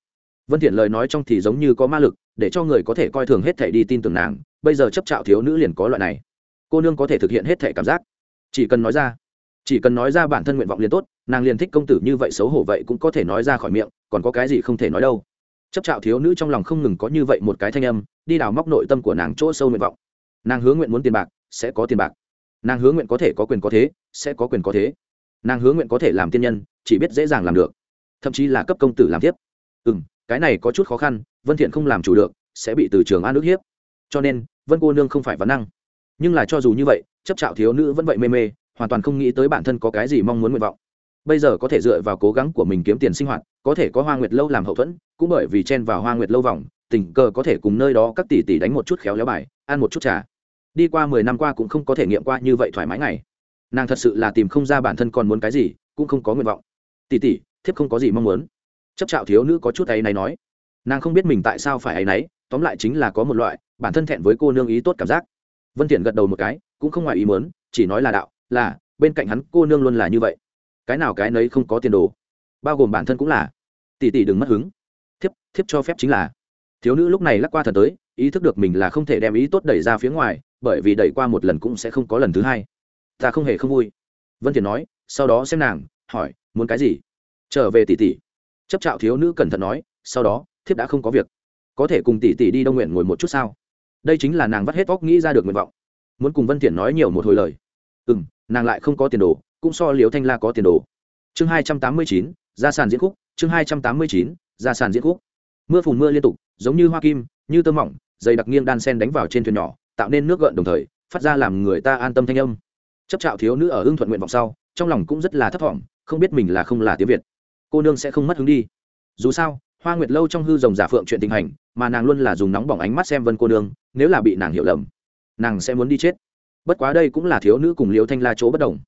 Vân thiện lời nói trong thì giống như có ma lực, để cho người có thể coi thường hết thể đi tin tưởng nàng, bây giờ chấp trạo thiếu nữ liền có loại này cô nương có thể thực hiện hết thể cảm giác. Chỉ cần nói ra, chỉ cần nói ra bản thân nguyện vọng liền tốt, nàng liền thích công tử như vậy xấu hổ vậy cũng có thể nói ra khỏi miệng, còn có cái gì không thể nói đâu. Chấp trạo thiếu nữ trong lòng không ngừng có như vậy một cái thanh âm, đi đào móc nội tâm của nàng chỗ sâu nguyện vọng. Nàng hứa nguyện muốn tiền bạc, sẽ có tiền bạc. Nàng hứa nguyện có thể có quyền có thế, sẽ có quyền có thế. Nàng hứa nguyện có thể làm tiên nhân, chỉ biết dễ dàng làm được. Thậm chí là cấp công tử làm tiếp. Ừ m cái này có chút khó khăn, vân thiện không làm chủ được, sẽ bị từ trường an nước hiếp. Cho nên, vân cô nương không phải vấn năng nhưng là cho dù như vậy, chấp trạo thiếu nữ vẫn vậy mê mê, hoàn toàn không nghĩ tới bản thân có cái gì mong muốn nguyện vọng. Bây giờ có thể dựa vào cố gắng của mình kiếm tiền sinh hoạt, có thể có hoa nguyệt lâu làm hậu thuẫn, cũng bởi vì chen vào hoa nguyệt lâu vòng, tình cờ có thể cùng nơi đó các tỷ tỷ đánh một chút khéo léo bài, ăn một chút trà. Đi qua mười năm qua cũng không có thể nghiệm qua như vậy thoải mái ngày. Nàng thật sự là tìm không ra bản thân còn muốn cái gì, cũng không có nguyện vọng. Tỷ tỷ, thiếp không có gì mong muốn. Chấp trạo thiếu nữ có chút ấy này nói. Nàng không biết mình tại sao phải ấy nấy, tóm lại chính là có một loại bản thân thẹn với cô nương ý tốt cảm giác vân thiện gật đầu một cái, cũng không ngoài ý muốn, chỉ nói là đạo, là, bên cạnh hắn cô nương luôn là như vậy. Cái nào cái nấy không có tiền đồ. Bao gồm bản thân cũng là. Tỷ tỷ đừng mất hứng. Thiếp thiếp cho phép chính là. Thiếu nữ lúc này lắc qua thần tới, ý thức được mình là không thể đem ý tốt đẩy ra phía ngoài, bởi vì đẩy qua một lần cũng sẽ không có lần thứ hai. Ta không hề không vui. Vân thiện nói, sau đó xem nàng, hỏi, muốn cái gì? Trở về tỷ tỷ. Chấp trạo thiếu nữ cẩn thận nói, sau đó, thiếp đã không có việc. Có thể cùng tỷ tỷ đi đông nguyện ngồi một chút sao? Đây chính là nàng vắt hết óc nghĩ ra được nguyện vọng. Muốn cùng vân thiện nói nhiều một hồi lời. Ừm, nàng lại không có tiền đồ, cũng so liễu thanh la có tiền đồ. Chương hai trăm tám mươi chín, gia sàn diễn khúc, chương hai trăm tám mươi chín, gia sàn diễn khúc. Mưa phùn mưa liên tục, giống như hoa kim, như tơ mỏng, dày đặc nghiêng đan sen đánh vào trên thuyền nhỏ, tạo nên nước gợn đồng thời, phát ra làm người ta an tâm thanh âm. Chấp trạo thiếu nữ ở hưng thuận nguyện vọng sau, trong lòng cũng rất là thấp thỏm, không biết mình là không là tiếng việt. Cô nương sẽ không mất hứng đi. Dù sao, hoa nguyệt lâu trong hư rồng giả phượng chuyện tình hành, mà nàng luôn là dùng nóng bỏng ánh mắt xem vân cô nương nếu là bị nàng hiểu lầm, nàng sẽ muốn đi chết. Bất quá đây cũng là thiếu nữ cùng liêu thanh la chỗ bất đồng.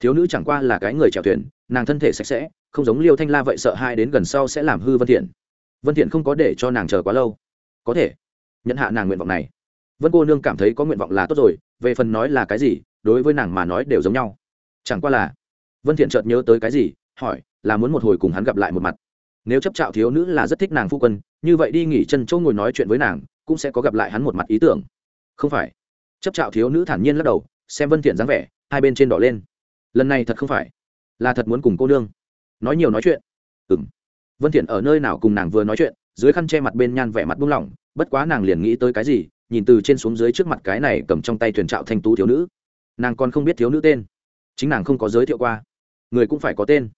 Thiếu nữ chẳng qua là cái người chèo thuyền, nàng thân thể sạch sẽ, không giống liêu thanh la vậy sợ hai đến gần sau sẽ làm hư vân thiện. Vân thiện không có để cho nàng chờ quá lâu. Có thể, nhận hạ nàng nguyện vọng này. Vân cô nương cảm thấy có nguyện vọng là tốt rồi, về phần nói là cái gì, đối với nàng mà nói đều giống nhau. Chẳng qua là, vân thiện chợt nhớ tới cái gì, hỏi, là muốn một hồi cùng hắn gặp lại một mặt. Nếu chấp trạo thiếu nữ là rất thích nàng phu quân, như vậy đi nghỉ chân chỗ ngồi nói chuyện với nàng cũng sẽ có gặp lại hắn một mặt ý tưởng. Không phải. Chấp trạo thiếu nữ thản nhiên lắc đầu, xem vân thiện dáng vẻ, hai bên trên đỏ lên. Lần này thật không phải, là thật muốn cùng cô nương. Nói nhiều nói chuyện. Ừm. Vân thiện ở nơi nào cùng nàng vừa nói chuyện, dưới khăn che mặt bên nhan vẻ mặt buông lỏng, bất quá nàng liền nghĩ tới cái gì, nhìn từ trên xuống dưới trước mặt cái này cầm trong tay thuyền trạo thanh tú thiếu nữ. Nàng còn không biết thiếu nữ tên. Chính nàng không có giới thiệu qua. Người cũng phải có tên.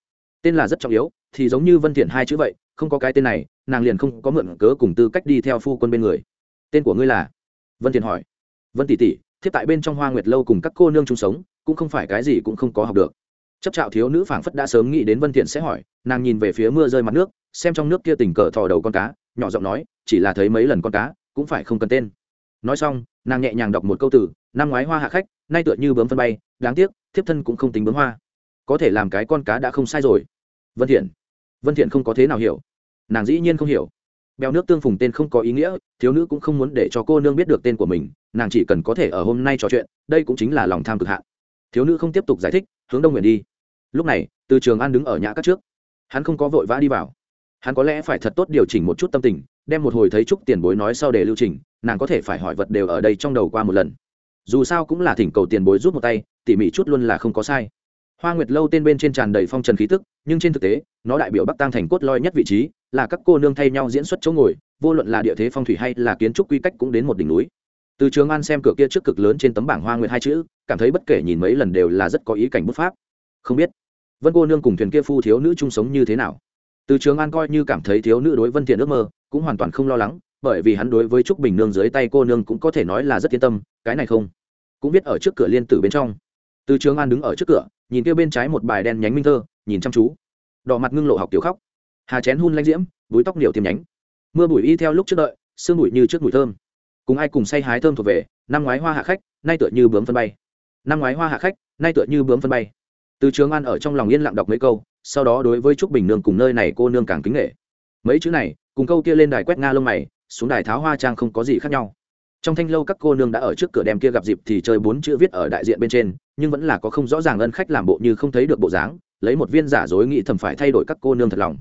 Tên là rất trọng yếu, thì giống như vân thiện hai chữ vậy, không có cái tên này, nàng liền không có mượn cớ cùng tư cách đi theo phu quân bên người tên của ngươi là? Vân thiền hỏi. Vân tỷ tỷ, thiếp tại bên trong hoa nguyệt lâu cùng các cô nương chung sống, cũng không phải cái gì cũng không có học được. Chấp trạo thiếu nữ phảng phất đã sớm nghĩ đến vân thiện sẽ hỏi, nàng nhìn về phía mưa rơi mặt nước, xem trong nước kia tình cờ thò đầu con cá, nhỏ giọng nói, chỉ là thấy mấy lần con cá, cũng phải không cần tên. Nói xong, nàng nhẹ nhàng đọc một câu từ, năm ngoái hoa hạ khách, nay tựa như bướm phân bay, đáng tiếc, thiếp thân cũng không tính bướm hoa. Có thể làm cái con cá đã không sai rồi. Vân thiện. Vân thiện không có thế nào hiểu. Nàng dĩ nhiên không hiểu bèo nước tương phùng tên không có ý nghĩa, thiếu nữ cũng không muốn để cho cô nương biết được tên của mình, nàng chỉ cần có thể ở hôm nay trò chuyện, đây cũng chính là lòng tham cực hạn. Thiếu nữ không tiếp tục giải thích, hướng đông nguyện đi. Lúc này, từ trường an đứng ở nhã các trước. Hắn không có vội vã đi vào. Hắn có lẽ phải thật tốt điều chỉnh một chút tâm tình, đem một hồi thấy chúc tiền bối nói sau để lưu trình, nàng có thể phải hỏi vật đều ở đây trong đầu qua một lần. Dù sao cũng là thỉnh cầu tiền bối rút một tay, tỉ mỉ chút luôn là không có sai hoa nguyệt lâu tên bên trên tràn đầy phong trần khí tức, nhưng trên thực tế, nó đại biểu bắc tăng thành cốt loi nhất vị trí, là các cô nương thay nhau diễn xuất chỗ ngồi, vô luận là địa thế phong thủy hay là kiến trúc quy cách cũng đến một đỉnh núi. Từ trường an xem cửa kia trước cực lớn trên tấm bảng hoa nguyệt hai chữ, cảm thấy bất kể nhìn mấy lần đều là rất có ý cảnh bút pháp. Không biết, vân cô nương cùng thuyền kia phu thiếu nữ chung sống như thế nào? Từ trường an coi như cảm thấy thiếu nữ đối vân thiện ước mơ, cũng hoàn toàn không lo lắng, bởi vì hắn đối với trúc bình nương dưới tay cô nương cũng có thể nói là rất yên tâm, cái này không? Cũng biết ở trước cửa liên tử bên trong. Từ trường an đứng ở trước cửa nhìn kia bên trái một bài đen nhánh minh thơ, nhìn chăm chú. Đỏ mặt ngưng lộ học tiểu khóc. Hà chén hun lanh diễm, búi tóc nhiều tiềm nhánh. Mưa bụi y theo lúc trước đợi, sương bụi như trước mùi thơm. Cùng ai cùng say hái thơm thuộc về, năm ngoái hoa hạ khách, nay tựa như bướm phân bay. Năm ngoái hoa hạ khách, nay tựa như bướm phân bay. Từ trường an ở trong lòng yên lặng đọc mấy câu, sau đó đối với trúc bình nương cùng nơi này cô nương càng kính nghệ mấy chữ này, cùng câu kia lên đài quét nga lông mày, xuống đài tháo hoa trang không có gì khác nhau trong thanh lâu các cô nương đã ở trước cửa đem kia gặp dịp thì chơi bốn chữ viết ở đại diện bên trên, nhưng vẫn là có không rõ ràng ân khách làm bộ như không thấy được bộ dáng, lấy một viên giả dối nghĩ thầm phải thay đổi các cô nương thật lòng.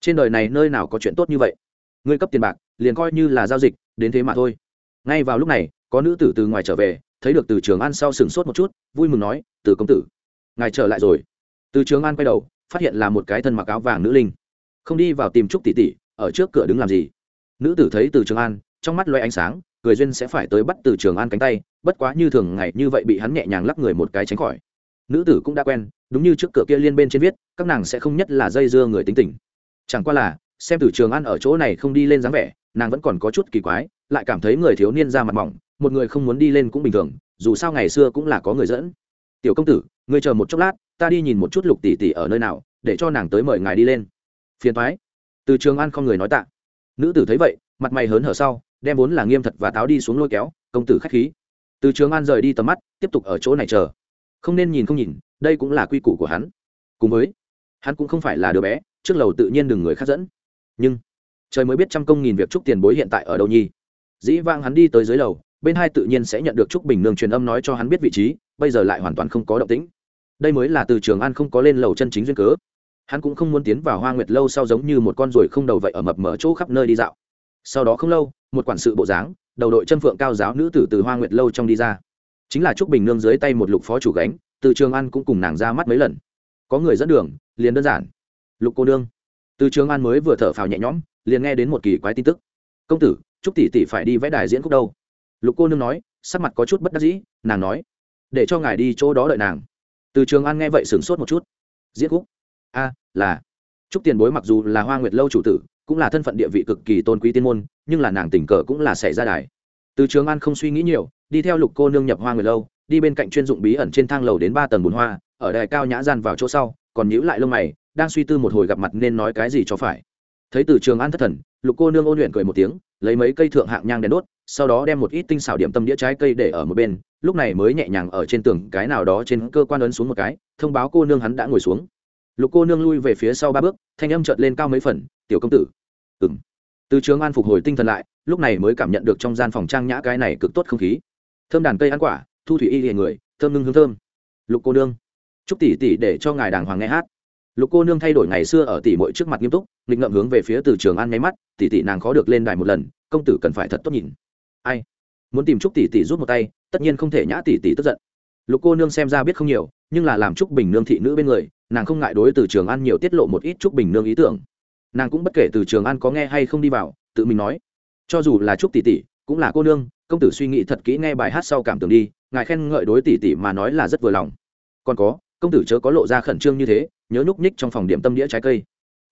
Trên đời này nơi nào có chuyện tốt như vậy? Ngươi cấp tiền bạc, liền coi như là giao dịch, đến thế mà thôi. Ngay vào lúc này, có nữ tử từ ngoài trở về, thấy được từ trường an sau sừng sốt một chút, vui mừng nói, từ công tử, ngài trở lại rồi. Từ trường an quay đầu, phát hiện là một cái thân mặc áo vàng nữ linh. Không đi vào tìm trúc tỷ tỷ, ở trước cửa đứng làm gì? Nữ tử thấy từ trường an, trong mắt loay ánh sáng cười duyên sẽ phải tới bắt từ trường an cánh tay, bất quá như thường ngày như vậy bị hắn nhẹ nhàng lắc người một cái tránh khỏi. Nữ tử cũng đã quen, đúng như trước cửa kia liên bên trên viết, các nàng sẽ không nhất là dây dưa người tính tình. Chẳng qua là, xem từ trường an ở chỗ này không đi lên dáng vẻ, nàng vẫn còn có chút kỳ quái, lại cảm thấy người thiếu niên ra mặt mỏng, một người không muốn đi lên cũng bình thường, dù sao ngày xưa cũng là có người dẫn. Tiểu công tử người chờ một chốc lát, ta đi nhìn một chút lục tỷ tỷ ở nơi nào, để cho nàng tới mời ngài đi lên. Phiền thoái từ trường an không người nói tạ. Nữ tử thấy vậy, mặt mày hớn hở sau đem vốn là nghiêm thật và táo đi xuống lôi kéo, công tử khách khí. Từ trường an rời đi tầm mắt, tiếp tục ở chỗ này chờ. Không nên nhìn không nhìn, đây cũng là quy củ của hắn. Cùng với, hắn cũng không phải là đứa bé, trước lầu tự nhiên đừng người khác dẫn. Nhưng, trời mới biết trăm công nghìn việc chúc tiền bối hiện tại ở đâu nhi dĩ vang hắn đi tới dưới lầu, bên hai tự nhiên sẽ nhận được chúc bình nương truyền âm nói cho hắn biết vị trí, bây giờ lại hoàn toàn không có động tĩnh. Đây mới là từ trường an không có lên lầu chân chính duyên cớ. Hắn cũng không muốn tiến vào hoa nguyệt lâu sau giống như một con ruồi không đầu vậy ở mập mở chỗ khắp nơi đi dạo. Sau đó không lâu một quản sự bộ dáng, đầu đội chân phượng cao giáo nữ tử từ hoa nguyệt lâu trong đi ra. Chính là trúc bình nương dưới tay một lục phó chủ gánh, từ trường an cũng cùng nàng ra mắt mấy lần. Có người dẫn đường, liền đơn giản. Lục cô nương. Từ trường an mới vừa thở phào nhẹ nhõm, liền nghe đến một kỳ quái tin tức. Công tử, trúc tỷ tỷ phải đi vẽ đài diễn khúc đâu? Lục cô nương nói, sắc mặt có chút bất đắc dĩ, nàng nói, để cho ngài đi chỗ đó đợi nàng. Từ trường an nghe vậy sửng sốt một chút. Diễn khúc? A, là. Trúc tiền bối mặc dù là hoa nguyệt lâu chủ tử cũng là thân phận địa vị cực kỳ tôn quý tiên môn, nhưng là nàng tình cờ cũng là xảy ra đài. Từ trường an không suy nghĩ nhiều, đi theo lục cô nương nhập hoa người lâu, đi bên cạnh chuyên dụng bí ẩn trên thang lầu đến ba tầng bùn hoa, ở đài cao nhã gian vào chỗ sau, còn nhíu lại lông mày, đang suy tư một hồi gặp mặt nên nói cái gì cho phải. Thấy từ trường an thất thần, lục cô nương ôn luyện cười một tiếng, lấy mấy cây thượng hạng nhang đèn đốt, sau đó đem một ít tinh xảo điểm tâm đĩa trái cây để ở một bên, lúc này mới nhẹ nhàng ở trên tường cái nào đó trên cơ quan ấn xuống một cái, thông báo cô nương hắn đã ngồi xuống. Lục cô nương lui về phía sau ba bước, thanh âm chợt lên cao mấy phần, tiểu công tử ừng từ trường an phục hồi tinh thần lại, lúc này mới cảm nhận được trong gian phòng trang nhã cái này cực tốt không khí. Thơm đàn cây ăn quả, thu thủy y hề người, thơm ngưng hương thơm. Lục cô nương. Chúc tỷ tỷ để cho ngài đàng hoàng nghe hát. Lục cô nương thay đổi ngày xưa ở tỷ mội trước mặt nghiêm túc, nghịch ngậm hướng về phía từ trường an nháy mắt, tỷ tỷ nàng khó được lên đài một lần, công tử cần phải thật tốt nhìn. Ai? Muốn tìm chúc tỷ tỷ rút một tay, tất nhiên không thể nhã tỷ tỷ tức giận. Lục cô nương xem ra biết không nhiều, nhưng là làm trúc bình nương thị nữ bên người, nàng không ngại đối từ trường an nhiều tiết lộ một ít trúc bình nương ý tưởng nàng cũng bất kể từ trường an có nghe hay không đi vào, tự mình nói. Cho dù là trúc tỷ tỷ, cũng là cô nương, công tử suy nghĩ thật kỹ nghe bài hát sau cảm tưởng đi, ngài khen ngợi đối tỷ tỷ mà nói là rất vừa lòng. Còn có, công tử chớ có lộ ra khẩn trương như thế, nhớ nhúc nhích trong phòng điểm tâm đĩa trái cây.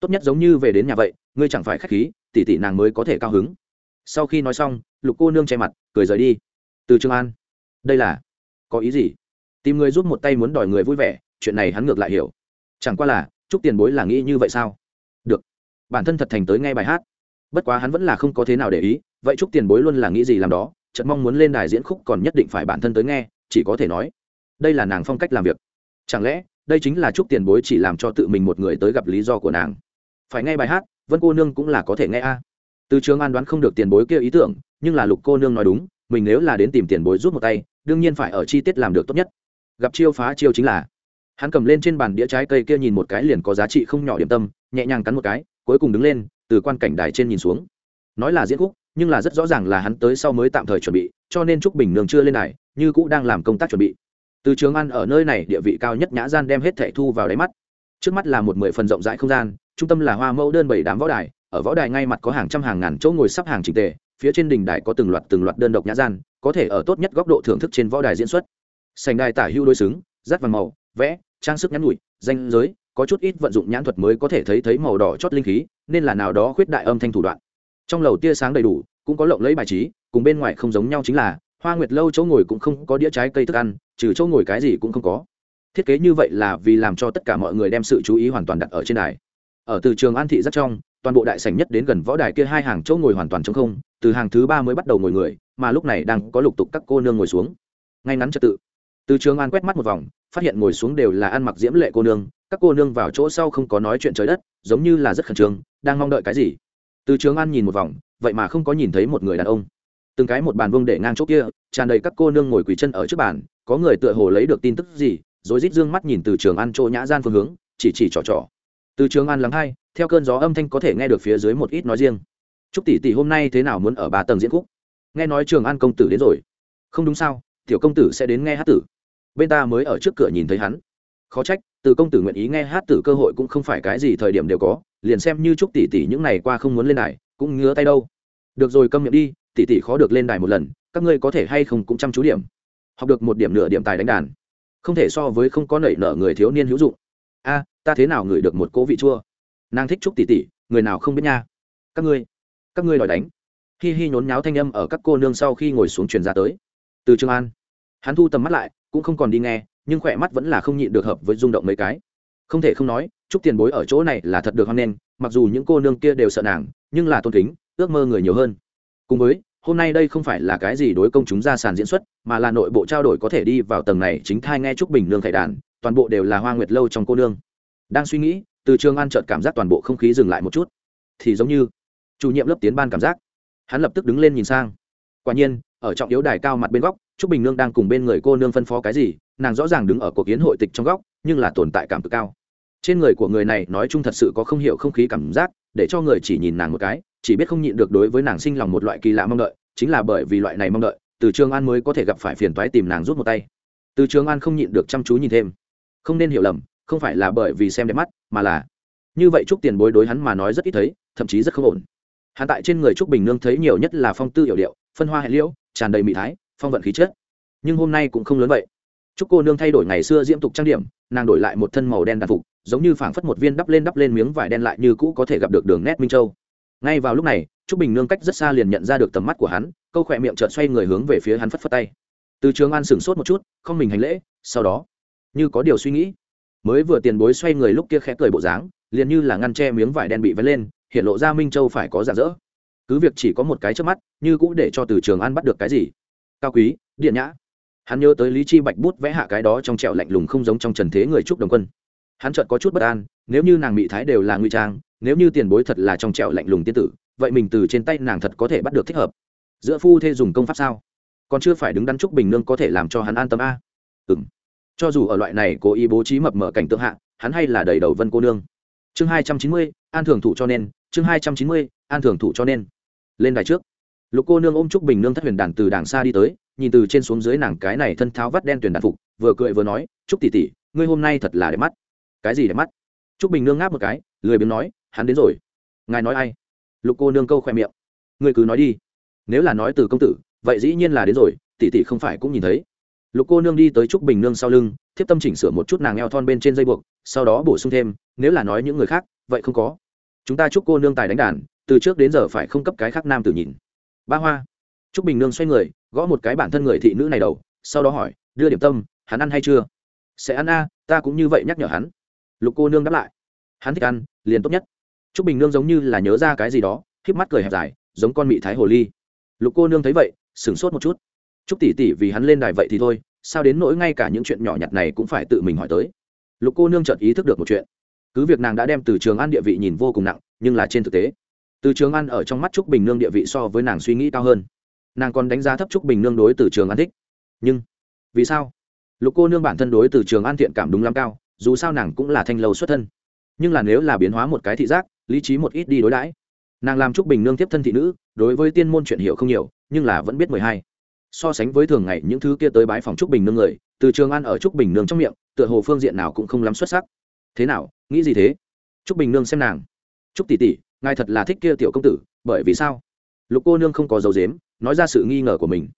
Tốt nhất giống như về đến nhà vậy, ngươi chẳng phải k h á c h khí, tỷ tỷ nàng mới có thể cao hứng. Sau khi nói xong, lục cô nương che mặt, cười rời đi. Từ trường an. Đây là, có ý gì? Tìm người giúp một tay muốn đòi người vui vẻ, chuyện này hắn ngược lại hiểu. Chẳng qua là, chúc tiền bối là nghĩ như vậy sao? Bản thân thật thành tới nghe bài hát. Bất quá hắn vẫn là không có thế nào để ý, vậy chúc tiền bối luôn là nghĩ gì làm đó, chợt mong muốn lên đài diễn khúc còn nhất định phải bản thân tới nghe, chỉ có thể nói, đây là nàng phong cách làm việc. Chẳng lẽ, đây chính là chúc tiền bối chỉ làm cho tự mình một người tới gặp lý do của nàng? Phải nghe bài hát, vân cô nương cũng là có thể nghe a. Từ trường an đoán không được tiền bối kia ý tưởng, nhưng là lục cô nương nói đúng, mình nếu là đến tìm tiền bối rút một tay, đương nhiên phải ở chi tiết làm được tốt nhất. Gặp chiêu phá chiêu chính là, hắn cầm lên trên bàn đĩa trái cây kia nhìn một cái liền có giá trị không nhỏ điểm tâm, nhẹ nhàng cắn một cái cuối cùng đứng lên, từ quan cảnh đài trên nhìn xuống. Nói là diễn khúc, nhưng là rất rõ ràng là hắn tới sau mới tạm thời chuẩn bị, cho nên trúc bình nương chưa lên đài, như cũ đang làm công tác chuẩn bị. Từ trường ăn ở nơi này, địa vị cao nhất nhã gian đem hết thẻ thu vào đáy mắt. Trước mắt là một mười phần rộng rãi không gian, trung tâm là hoa mẫu đơn bảy đám võ đài, ở võ đài ngay mặt có hàng trăm hàng ngàn chỗ ngồi sắp hàng trình tề, phía trên đỉnh đài có từng loạt từng loạt đơn độc nhã gian, có thể ở tốt nhất góc độ thưởng thức trên võ đài diễn xuất. Sành đài tả hưu đôi xứng rắt vàng màu, vẽ, trang sức nhắn nhụi danh giới có chút ít vận dụng nhãn thuật mới có thể thấy thấy màu đỏ chót linh khí, nên là nào đó khuyết đại âm thanh thủ đoạn. Trong lầu tia sáng đầy đủ, cũng có lộng lẫy bài trí, cùng bên ngoài không giống nhau chính là, hoa nguyệt lâu chỗ ngồi cũng không có đĩa trái cây thức ăn, trừ chỗ ngồi cái gì cũng không có. Thiết kế như vậy là vì làm cho tất cả mọi người đem sự chú ý hoàn toàn đặt ở trên đài. Ở từ trường an thị rất trong, toàn bộ đại sảnh nhất đến gần võ đài kia hai hàng chỗ ngồi hoàn toàn trống không, từ hàng thứ ba mới bắt đầu ngồi người, mà lúc này đang có lục tục các cô nương ngồi xuống. Ngay ngắn trật tự. Từ trường an quét mắt một vòng, phát hiện ngồi xuống đều là ăn mặc diễm lệ cô nương các cô nương vào chỗ sau không có nói chuyện trời đất, giống như là rất khẩn trương, đang mong đợi cái gì. Từ trường an nhìn một vòng, vậy mà không có nhìn thấy một người đàn ông. Từng cái một bàn vương để ngang chỗ kia, tràn đầy các cô nương ngồi quỳ chân ở trước bàn, có người tựa hồ lấy được tin tức gì rồi rít dương mắt nhìn từ trường an chỗ nhã gian phương hướng, chỉ chỉ trò trò. Từ trường an lắng hai, theo cơn gió âm thanh có thể nghe được phía dưới một ít nói riêng. Chúc tỷ tỷ hôm nay thế nào muốn ở ba tầng diễn khúc? Nghe nói trường an công tử đến rồi. Không đúng sao, tiểu công tử sẽ đến nghe hát tử. Bên ta mới ở trước cửa nhìn thấy hắn. Khó trách từ công tử nguyện ý nghe hát tử cơ hội cũng không phải cái gì thời điểm đều có, liền xem như chúc tỷ tỷ những này qua không muốn lên đài, cũng ngứa tay đâu. Được rồi câm miệng đi, tỷ tỷ khó được lên đài một lần, các ngươi có thể hay không cũng chăm chú điểm. Học được một điểm nửa điểm tài đánh đàn. Không thể so với không có nảy nở người thiếu niên hữu dụng. A, ta thế nào ngửi được một cỗ vị chua? Nàng thích chúc tỷ tỷ, người nào không biết nha. Các ngươi các ngươi đòi đánh. Hi hi nhốn nháo thanh âm ở các cô nương sau khi ngồi xuống truyền ra tới. Từ trường an. Hắn thu tầm mắt lại, cũng không còn đi nghe nhưng khỏe mắt vẫn là không nhịn được hợp với rung động mấy cái. Không thể không nói chúc tiền bối ở chỗ này là thật được hoan nghênh, mặc dù những cô nương kia đều sợ nàng, nhưng là tôn kính, ước mơ người nhiều hơn. Cùng với, hôm nay đây không phải là cái gì đối công chúng ra sàn diễn xuất, mà là nội bộ trao đổi có thể đi vào tầng này chính thai nghe chúc bình nương thầy đàn, toàn bộ đều là hoa nguyệt lâu trong cô nương. Đang suy nghĩ, từ trường an chợt cảm giác toàn bộ không khí dừng lại một chút. Thì giống như, chủ nhiệm lớp tiến ban cảm giác. Hắn lập tức đứng lên nhìn sang. Quả nhiên, ở trọng yếu đài cao mặt bên góc, trúc bình nương đang cùng bên người cô nương phân phó cái gì nàng rõ ràng đứng ở cuộc kiến hội tịch trong góc, nhưng là tồn tại cảm cực cao. Trên người của người này nói chung thật sự có không hiểu không khí cảm giác, để cho người chỉ nhìn nàng một cái, chỉ biết không nhịn được đối với nàng sinh lòng một loại kỳ lạ mong đợi, chính là bởi vì loại này mong đợi, từ trường an mới có thể gặp phải phiền toái tìm nàng rút một tay. Từ trường an không nhịn được chăm chú nhìn thêm. Không nên hiểu lầm, không phải là bởi vì xem đẹp mắt, mà là như vậy trúc tiền bối đối hắn mà nói rất ít thấy, thậm chí rất không ổn. Hắn tại trên người trúc bình nương thấy nhiều nhất là phong tư hiểu điệu, phân hoa hệ liễu, tràn đầy mỹ thái, phong vận khí chất. Nhưng hôm nay cũng không lớn vậy. Chúc cô nương thay đổi ngày xưa diễm tục trang điểm, nàng đổi lại một thân màu đen đàn phục, giống như phảng phất một viên đắp lên đắp lên miếng vải đen lại như cũ có thể gặp được đường nét minh châu. Ngay vào lúc này, trúc bình nương cách rất xa liền nhận ra được tầm mắt của hắn, câu khỏe miệng trợn xoay người hướng về phía hắn phất phất tay. Từ trường an sửng sốt một chút, không mình hành lễ, sau đó, như có điều suy nghĩ, mới vừa tiền bối xoay người lúc kia khẽ cười bộ dáng, liền như là ngăn che miếng vải đen bị vén lên, hiện lộ ra minh châu phải có giả dỡ. Cứ việc chỉ có một cái trước mắt, như cũ để cho từ trường an bắt được cái gì. Cao quý, điện nhã hắn nhớ tới lý chi bạch bút vẽ hạ cái đó trong trẹo lạnh lùng không giống trong trần thế người trúc đồng quân. Hắn chợt có chút bất an, nếu như nàng mỹ thái đều là nguy trang, nếu như tiền bối thật là trong trẹo lạnh lùng tiên tử, vậy mình từ trên tay nàng thật có thể bắt được thích hợp. Giữa phu thê dùng công pháp sao? Còn chưa phải đứng đắn trúc bình nương có thể làm cho hắn an tâm a. Ừm. cho dù ở loại này cố ý bố trí mập mở cảnh tượng hạ, hắn hay là đầy đầu vân cô nương. Chương hai trăm chín mươi, an thường thủ cho nên, chương hai trăm chín mươi, an thường thủ cho nên. Lên đài trước. Lục cô nương ôm trúc bình nương thất huyền đàn từ đàng xa đi tới nhìn từ trên xuống dưới nàng cái này thân tháo vắt đen tuyển đàn phục, vừa cười vừa nói chúc tỷ tỷ, ngươi hôm nay thật là đẹp mắt. Cái gì đẹp mắt? Trúc bình nương ngáp một cái, lười biếng nói, hắn đến rồi. Ngài nói ai? Lục cô nương câu khoe miệng. Ngươi cứ nói đi. Nếu là nói từ công tử, vậy dĩ nhiên là đến rồi, tỷ tỷ không phải cũng nhìn thấy. Lục cô nương đi tới trúc bình nương sau lưng, thiếp tâm chỉnh sửa một chút nàng eo thon bên trên dây buộc, sau đó bổ sung thêm, nếu là nói những người khác, vậy không có. Chúng ta chúc cô nương tài đánh đàn, từ trước đến giờ phải không cấp cái khác nam tử nhìn. Ba hoa trúc bình nương xoay người, gõ một cái bản thân người thị nữ này đầu, sau đó hỏi, đưa điểm tâm, hắn ăn hay chưa? Sẽ ăn a, ta cũng như vậy nhắc nhở hắn. Lục cô nương đáp lại, hắn thích ăn, liền tốt nhất. Trúc bình nương giống như là nhớ ra cái gì đó k mắt cười hẹp dài, giống con mị thái hồ ly. Lục cô nương thấy vậy, sửng sốt một chút. Trúc tỷ tỷ vì hắn lên đài vậy thì thôi, sao đến nỗi ngay cả những chuyện nhỏ nhặt này cũng phải tự mình hỏi tới? Lục cô nương chợt ý thức được một chuyện. Cứ việc nàng đã đem từ trường ăn địa vị nhìn vô cùng nặng, nhưng là trên thực tế, từ trường ăn ở trong mắt trúc bình nương địa vị so với nàng suy nghĩ cao hơn nàng còn đánh giá thấp trúc bình nương đối từ trường an thích. Nhưng, vì sao? Lục cô nương bản thân đối từ trường an thiện cảm đúng lắm cao, dù sao nàng cũng là thanh lâu xuất thân. Nhưng là nếu là biến hóa một cái thị giác, lý trí một ít đi đối đãi. Nàng làm trúc bình nương tiếp thân thị nữ, đối với tiên môn chuyện hiểu không nhiều, nhưng là vẫn biết mười hai. So sánh với thường ngày những thứ kia tới bái phòng trúc bình nương người, từ trường an ở trúc bình nương trong miệng, tựa hồ phương diện nào cũng không lắm xuất sắc. Thế nào, nghĩ gì thế? Trúc bình nương xem nàng. Trúc tỷ tỷ, ngài thật là thích kia tiểu công tử, bởi vì sao? Lục cô nương không có dấu dếm nói ra sự nghi ngờ của mình.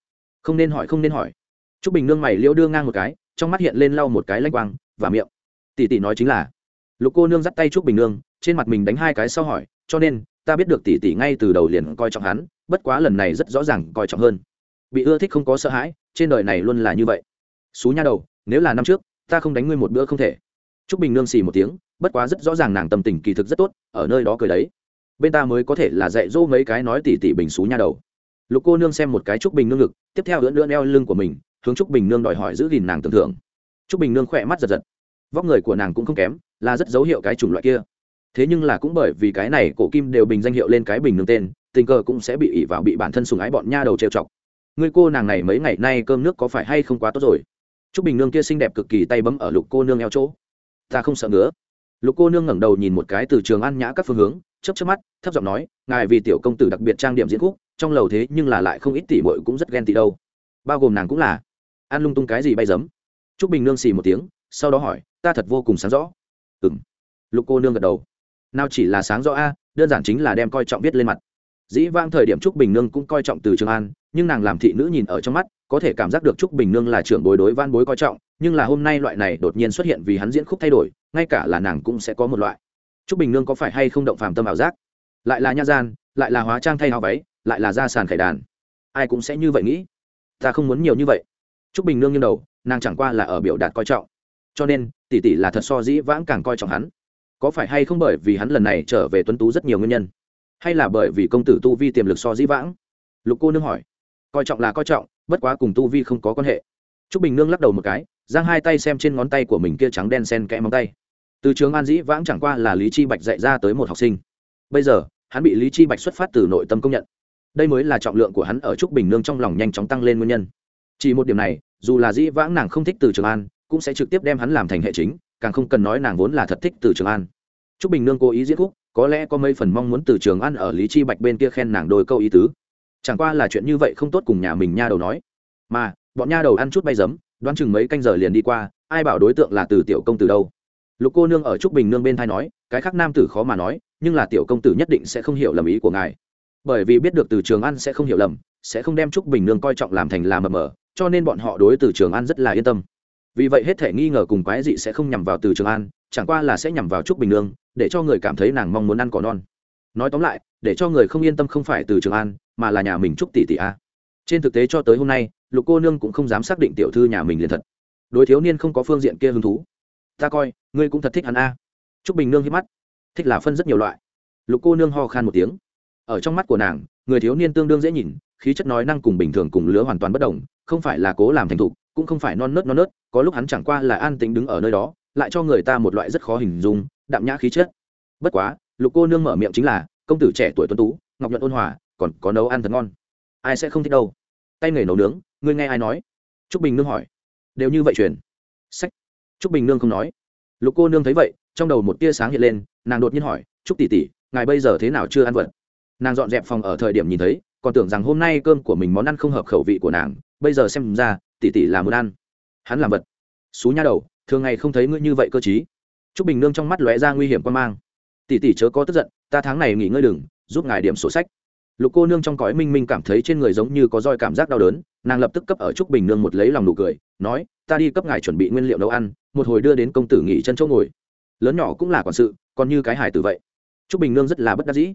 Không nên hỏi, không nên hỏi. Trúc bình nương mày liễu đưa ngang một cái, trong mắt hiện lên lau một cái lanh quang, và miệng. Tỷ tỷ nói chính là, lục cô nương dắt tay trúc bình nương, trên mặt mình đánh hai cái sau hỏi, cho nên, ta biết được tỷ tỷ ngay từ đầu liền coi trọng hắn, bất quá lần này rất rõ ràng coi trọng hơn. Bị ưa thích không có sợ hãi, trên đời này luôn là như vậy. Xú nha đầu, nếu là năm trước, ta không đánh ngươi một bữa không thể. Trúc bình nương xì một tiếng, bất quá rất rõ ràng nàng tâm tình kỳ thực rất tốt, ở nơi đó cười đấy. Bên ta mới có thể là dạy dỗ mấy cái nói tỷ tỷ bình xú nha đầu lục cô nương xem một cái trúc bình nương ngực, tiếp theo lưỡn lưỡn eo lưng của mình, hướng trúc bình nương đòi hỏi giữ gìn nàng tưởng thưởng trúc bình nương khỏe mắt giật giật. Vóc người của nàng cũng không kém, là rất dấu hiệu cái chủng loại kia. Thế nhưng là cũng bởi vì cái này, cổ kim đều bình danh hiệu lên cái bình nương tên, tình cờ cũng sẽ bị ỉ vào bị bản thân sùng ái bọn nha đầu trêu chọc. Người cô nàng này mấy ngày nay cơm nước có phải hay không quá tốt rồi? Trúc bình nương kia xinh đẹp cực kỳ tay bấm ở lục cô nương eo chỗ. Ta không sợ nữa. lục cô nương ngẩng đầu nhìn một cái từ trường ăn nhã các phương hướng chấp chấp mắt, thấp giọng nói, ngài vì tiểu công tử đặc biệt trang điểm diễn khúc trong lầu thế nhưng là lại không ít tỷ bội cũng rất ghen tị đâu. Bao gồm nàng cũng là. Ăn lung tung cái gì bay giấm t r ú c bình nương xì một tiếng, sau đó hỏi, ta thật vô cùng sáng rõ. Ừ m lục cô nương gật đầu. Nào chỉ là sáng rõ a, đơn giản chính là đem coi trọng viết lên mặt. Dĩ vang thời điểm trúc bình nương cũng coi trọng từ trường an, nhưng nàng làm thị nữ nhìn ở trong mắt, có thể cảm giác được trúc bình nương là trưởng bối đối van bối coi trọng, nhưng là hôm nay loại này đột nhiên xuất hiện vì hắn diễn khúc thay đổi, ngay cả là nàng cũng sẽ có một loại. Trúc bình nương có phải hay không động phàm tâm ảo giác? Lại là nha gian, lại là hóa trang thay áo váy lại là ra sàn khải đàn. Ai cũng sẽ như vậy nghĩ. Ta không muốn nhiều như vậy. Trúc bình nương như đầu, nàng chẳng qua là ở biểu đạt coi trọng. Cho nên, tỷ tỷ là thật so dĩ vãng càng coi trọng hắn. Có phải hay không bởi vì hắn lần này trở về tuấn tú rất nhiều nguyên nhân? Hay là bởi vì công tử tu vi tiềm lực so dĩ vãng? Lục cô nương hỏi. Coi trọng là coi trọng, bất quá cùng tu vi không có quan hệ. T r ú c bình nương lắc đầu một cái, giang hai tay xem trên ngón tay của mình kia trắng đen sen kẽ móng tay. Từ trường an dĩ vãng chẳng qua là lý chi bạch dạy ra tới một học sinh. Bây giờ, hắn bị lý chi bạch xuất phát từ nội tâm công nhận đây mới là trọng lượng của hắn ở trúc bình nương trong lòng nhanh chóng tăng lên nguyên nhân. Chỉ một điểm này, dù là dĩ vãng nàng không thích từ trường an, cũng sẽ trực tiếp đem hắn làm thành hệ chính, càng không cần nói nàng vốn là thật thích từ trường an. Trúc bình nương cố ý diễn khúc, có lẽ có mấy phần mong muốn từ trường an ở lý chi bạch bên kia khen nàng đôi câu ý tứ. Chẳng qua là chuyện như vậy không tốt cùng nhà mình nha đầu nói. Mà, bọn nha đầu ăn chút bay giấm, đoán chừng mấy canh giờ liền đi qua, ai bảo đối tượng là từ tiểu công tử đâu. Lục cô nương ở trúc bình nương bên thai nói, cái khác nam tử khó mà nói, nhưng là tiểu công tử nhất định sẽ không hiểu lầm ý của ngài bởi vì biết được từ trường ăn sẽ không hiểu lầm, sẽ không đem trúc bình nương coi trọng làm thành làm mờ mờ, cho nên bọn họ đối từ trường ăn rất là yên tâm. Vì vậy hết thể nghi ngờ cùng quái dị sẽ không nhằm vào từ trường an, chẳng qua là sẽ nhằm vào trúc bình nương, để cho người cảm thấy nàng mong muốn ăn cỏ non. Nói tóm lại, để cho người không yên tâm không phải từ trường an, mà là nhà mình trúc tỷ tỷ a. Trên thực tế cho tới hôm nay, lục cô nương cũng không dám xác định tiểu thư nhà mình liền thật. Đối thiếu niên không có phương diện kia hứng thú. Ta coi, ngươi cũng thật thích hắn a. Trúc bình nương hiếp mắt. Thích là phân rất nhiều loại. Lục cô nương ho khan một tiếng ở trong mắt của nàng, người thiếu niên tương đương dễ nhìn, khí chất nói năng cùng bình thường cùng lứa hoàn toàn bất đồng, không phải là cố làm thành thục, cũng không phải non nớt non nớt, có lúc hắn chẳng qua là an tĩnh đứng ở nơi đó, lại cho người ta một loại rất khó hình dung, đạm nhã khí chất. Bất quá, lục cô nương mở miệng chính là, công tử trẻ tuổi tuấn tú, ngọc nhuận ôn hòa, còn có nấu ăn thật ngon. Ai sẽ không thích đâu. Tay nghề nấu nướng, ngươi nghe ai nói? T r ú c bình nương hỏi. Đều như vậy truyền. Sách. T r ú c bình nương không nói. Lục cô nương thấy vậy, trong đầu một tia sáng hiện lên, nàng đột nhiên hỏi t r ú c tỷ tỷ, ngài bây giờ thế nào chưa ăn vật nàng dọn dẹp phòng ở thời điểm nhìn thấy, còn tưởng rằng hôm nay cơm của mình món ăn không hợp khẩu vị của nàng, bây giờ xem ra, tỷ tỷ là muốn ăn. Hắn làm vật. Xú nha đầu, thường ngày không thấy ngươi như vậy cơ chí t r ú c bình nương trong mắt lóe ra nguy hiểm quan mang. Tỷ tỷ chớ có tức giận, ta tháng này nghỉ ngơi đừng, giúp ngài điểm sổ sách. Lục cô nương trong cõi minh minh cảm thấy trên người giống như có roi cảm giác đau đớn, nàng lập tức cấp ở trúc bình nương một lấy lòng nụ cười, nói, ta đi cấp ngài chuẩn bị nguyên liệu nấu ăn, một hồi đưa đến công tử nghỉ chân chỗ ngồi. Lớn nhỏ cũng là quản sự, còn như cái hải tử vậy. Trúc bình nương rất là bất đắc dĩ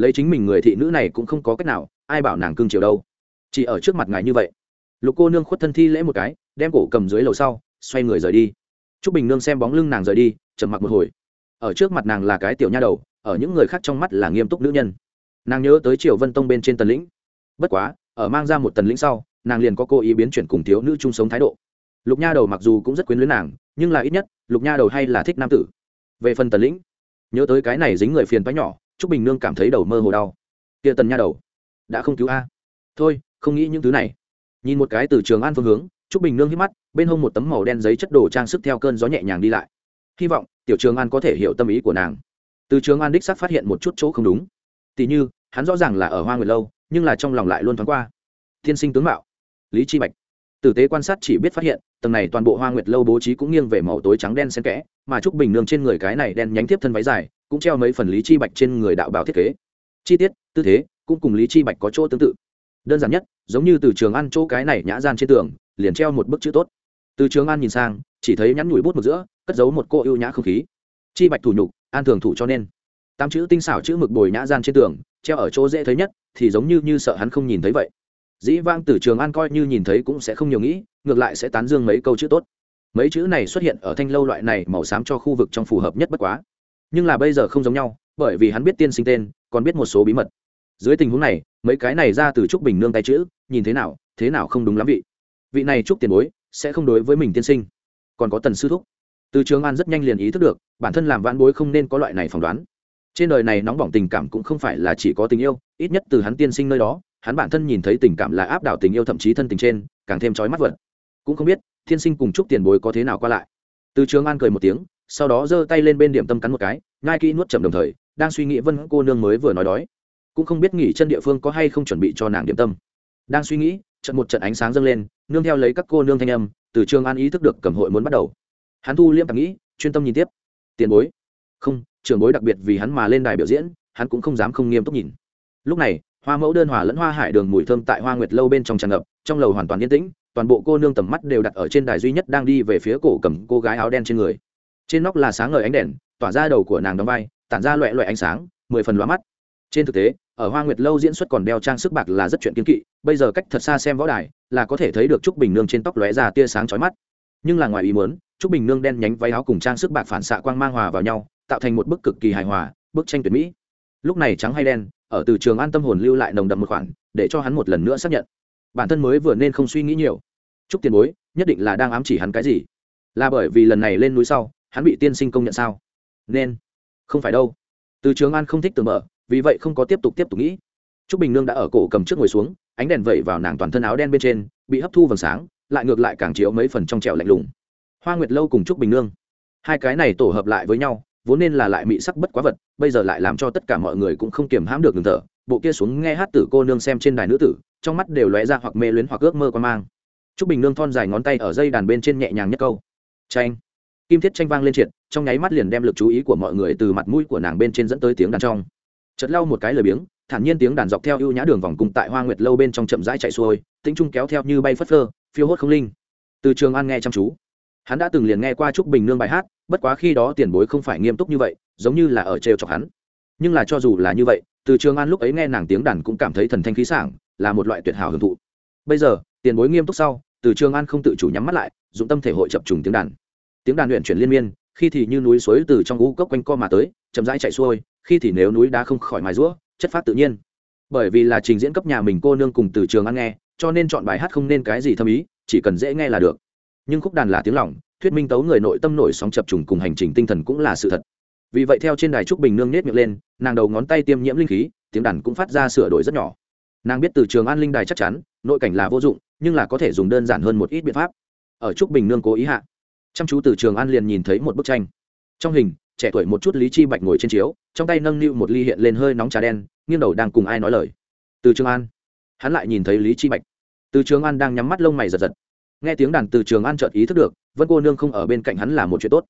lấy chính mình người thị nữ này cũng không có cách nào, ai bảo nàng cưng chiều đâu. Chỉ ở trước mặt ngài như vậy. Lục cô nương khuất thân thi lễ một cái, đem cổ cầm dưới lầu sau, xoay người rời đi. Trúc bình nương xem bóng lưng nàng rời đi, trầm mặc một hồi. Ở trước mặt nàng là cái tiểu nha đầu, ở những người khác trong mắt là nghiêm túc nữ nhân. Nàng nhớ tới triều vân tông bên trên tần lĩnh. Bất quá, ở mang ra một tần lĩnh sau, nàng liền có cô ý biến chuyển cùng thiếu nữ chung sống thái độ. Lục nha đầu mặc dù cũng rất quyến luyến nàng, nhưng là ít nhất, lục nha đầu hay là thích nam tử. Về phần tần lĩnh, nhớ tới cái này dính người phiền toái nhỏ trúc bình nương cảm thấy đầu mơ hồ đau. Kia tần nha đầu, đã không cứu a. Thôi, không nghĩ những thứ này. Nhìn một cái từ trường an phương hướng, trúc bình nương hít mắt, bên hông một tấm màu đen giấy chất đồ trang sức theo cơn gió nhẹ nhàng đi lại. Hy vọng, tiểu trường an có thể hiểu tâm ý của nàng. Từ trường an đích sắc phát hiện một chút chỗ không đúng. Tỉ như, hắn rõ ràng là ở hoa nguyệt lâu, nhưng là trong lòng lại luôn thoáng qua. Tiên sinh tướng mạo, lý chi bạch. Tử tế quan sát chỉ biết phát hiện, tầng này toàn bộ hoa nguyệt lâu bố trí cũng nghiêng về màu tối trắng đen xen kẽ, mà trúc bình nương trên người cái này đen nhánh tiếp thân váy dài cũng treo mấy phần lý chi bạch trên người đạo bảo thiết kế. Chi tiết, tư thế, cũng cùng lý chi bạch có chỗ tương tự. Đơn giản nhất, giống như từ trường ăn chỗ cái này nhã gian trên tường, liền treo một bức chữ tốt. Từ trường an nhìn sang, chỉ thấy nhắn nhủi bút một giữa, cất giấu một cô ưu nhã không khí. Chi bạch thủ nhục, an thường thủ cho nên. Tám chữ tinh xảo chữ mực bồi nhã gian trên tường, treo ở chỗ dễ thấy nhất, thì giống như như sợ hắn không nhìn thấy vậy. Dĩ vang từ trường an coi như nhìn thấy cũng sẽ không nhiều nghĩ, ngược lại sẽ tán dương mấy câu chữ tốt. Mấy chữ này xuất hiện ở thanh lâu loại này màu xám cho khu vực trong phù hợp nhất bất quá nhưng là bây giờ không giống nhau, bởi vì hắn biết tiên sinh tên, còn biết một số bí mật. Dưới tình huống này, mấy cái này ra từ trúc bình nương tay chữ, nhìn thế nào thế nào không đúng lắm vị. Vị này trúc tiền bối, sẽ không đối với mình tiên sinh. Còn có tần sư thúc. Từ trường an rất nhanh liền ý thức được, bản thân làm vãn bối không nên có loại này phỏng đoán. Trên đời này nóng bỏng tình cảm cũng không phải là chỉ có tình yêu, ít nhất từ hắn tiên sinh nơi đó, hắn bản thân nhìn thấy tình cảm là áp đảo tình yêu thậm chí thân tình trên, càng thêm trói mắt vật. Cũng không biết, tiên sinh cùng chúc tiền bối có thế nào qua lại. Từ trường an cười một tiếng sau đó giơ tay lên bên điểm tâm cắn một cái ngai kỹ nuốt chậm đồng thời, đang suy nghĩ vân cô nương mới vừa nói đói. Cũng không biết nghỉ chân địa phương có hay không chuẩn bị cho nàng điểm tâm. Đang suy nghĩ, trận một trận ánh sáng dâng lên, nương theo lấy các cô nương thanh âm, từ trường an ý thức được cầm hội muốn bắt đầu. Hắn thu liêm tạp nghĩ, chuyên tâm nhìn tiếp. Tiền bối. Không, trường bối đặc biệt vì hắn mà lên đài biểu diễn, hắn cũng không dám không nghiêm túc nhìn. Lúc này, hoa mẫu đơn hòa lẫn hoa hải đường mùi thơm tại hoa nguyệt lâu bên trong tràn ngập, trong lầu hoàn toàn yên tĩnh, toàn bộ cô nương tầm mắt đều đặt ở trên đài duy nhất đang đi về phía cổ cầm cô gái áo đen trên người trên nóc là sáng ngời ánh đèn, tỏa ra đầu của nàng đóng vai, tản ra loẹ loẹ ánh sáng, mười phần lóa mắt. Trên thực tế, ở hoa nguyệt lâu diễn xuất còn đeo trang sức bạc là rất chuyện kiên kỵ, bây giờ cách thật xa xem võ đài, là có thể thấy được trúc bình nương trên tóc lóe ra tia sáng chói mắt. Nhưng là ngoài ý muốn, trúc bình nương đen nhánh váy áo cùng trang sức bạc phản xạ quang mang hòa vào nhau, tạo thành một bức cực kỳ hài hòa, bức tranh tuyệt mỹ. Lúc này trắng hay đen, ở từ trường an tâm hồn lưu lại nồng đậm một khoản, để cho hắn một lần nữa xác nhận. Bản thân mới vừa nên không suy nghĩ nhiều. Trúc tiền bối, nhất định là đang ám chỉ hắn cái gì? Là bởi vì lần này lên núi sau hắn bị tiên sinh công nhận sao nên không phải đâu từ trường an không thích từ mở vì vậy không có tiếp tục tiếp tục nghĩ Trúc Bình Nương đã ở cổ cầm trước ngồi xuống, ánh đèn vẩy vào nàng toàn thân áo đen bên trên, bị hấp thu vầng sáng, lại ngược lại càng chiếu mấy phần trong trẻo lạnh lùng. Hoa Nguyệt lâu cùng Trúc Bình Nương, hai cái này tổ hợp lại với nhau, vốn nên là lại mị sắc bất quá vật, bây giờ lại làm cho tất cả mọi người cũng không kiềm hãm được ngừng thở. Bộ kia xuống nghe hát tử cô nương xem trên đài nữ tử, trong mắt đều lóe ra hoặc mê luyến hoặc ước mơ quan mang. Trúc Bình Nương thon dài ngón tay ở dây đàn bên trên nhẹ nhàng nhất câu. tranh Kim thiết tranh vang lên triệt, trong nháy mắt liền đem lực chú ý của mọi người từ mặt mũi của nàng bên trên dẫn tới tiếng đàn trong. Chợt lau một cái lời biếng, thản nhiên tiếng đàn dọc theo ưu nhã đường vòng cùng tại Hoa Nguyệt lâu bên trong chậm rãi chạy xuôi, tĩnh trung kéo theo như bay phất phơ, phiêu hốt không linh. Từ Trường An nghe chăm chú, hắn đã từng liền nghe qua trúc bình nương bài hát, bất quá khi đó tiền bối không phải nghiêm túc như vậy, giống như là ở trêu chọc hắn. Nhưng là cho dù là như vậy, Từ Trường An lúc ấy nghe nàng tiếng đàn cũng cảm thấy thần thanh khí sảng, là một loại tuyệt hảo hưởng thụ. Bây giờ, tiền bối nghiêm túc sau, Từ Trường An không tự chủ nhắm mắt lại, dụng tâm thể hội chập trùng tiếng đàn. Tiếng đàn luyện chuyển liên miên, khi thì như núi suối từ trong u cốc quanh co mà tới, chậm rãi chạy xuôi, khi thì nếu núi đá không khỏi mài rũa, chất phát tự nhiên. Bởi vì là trình diễn cấp nhà mình cô nương cùng từ trường ăn nghe cho nên chọn bài hát không nên cái gì thâm ý chỉ cần dễ nghe là được. Nhưng khúc đàn là tiếng lỏng thuyết minh tấu người nội tâm nổi sóng chập trùng cùng hành trình tinh thần cũng là sự thật. Vì vậy theo trên đài trúc bình nương nết miệng lên nàng đầu ngón tay tiêm nhiễm linh khí tiếng đàn cũng phát ra sửa đổi rất nhỏ. Nàng biết từ trường an linh đài chắc chắn nội cảnh là vô dụng nhưng là có thể dùng đơn giản hơn một ít biện pháp. Ở trúc bình nương cố ý hạ chăm chú từ trường an liền nhìn thấy một bức tranh. Trong hình, trẻ tuổi một chút lý chi bạch ngồi trên chiếu, trong tay nâng niu một ly hiện lên hơi nóng trà đen, nghiêng đầu đang cùng ai nói lời. Từ trường an. Hắn lại nhìn thấy lý chi bạch. Từ trường an đang nhắm mắt lông mày giật giật. Nghe tiếng đàn từ trường an chợt ý thức được, vân cô nương không ở bên cạnh hắn là một chuyện tốt.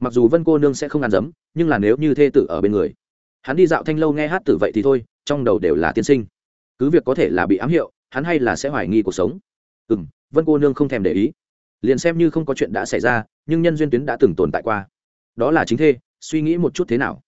Mặc dù vân cô nương sẽ không ăn dấm, nhưng là nếu như thê tử ở bên người. Hắn đi dạo thanh lâu nghe hát tử vậy thì thôi, trong đầu đều là tiên sinh. Cứ việc có thể là bị ám hiệu, hắn hay là sẽ hoài nghi cuộc sống. Ừ m vân cô nương không thèm để ý liền xem như không có chuyện đã xảy ra, nhưng nhân duyên tuyến đã từng tồn tại qua. Đó là chính thê, suy nghĩ một chút thế nào?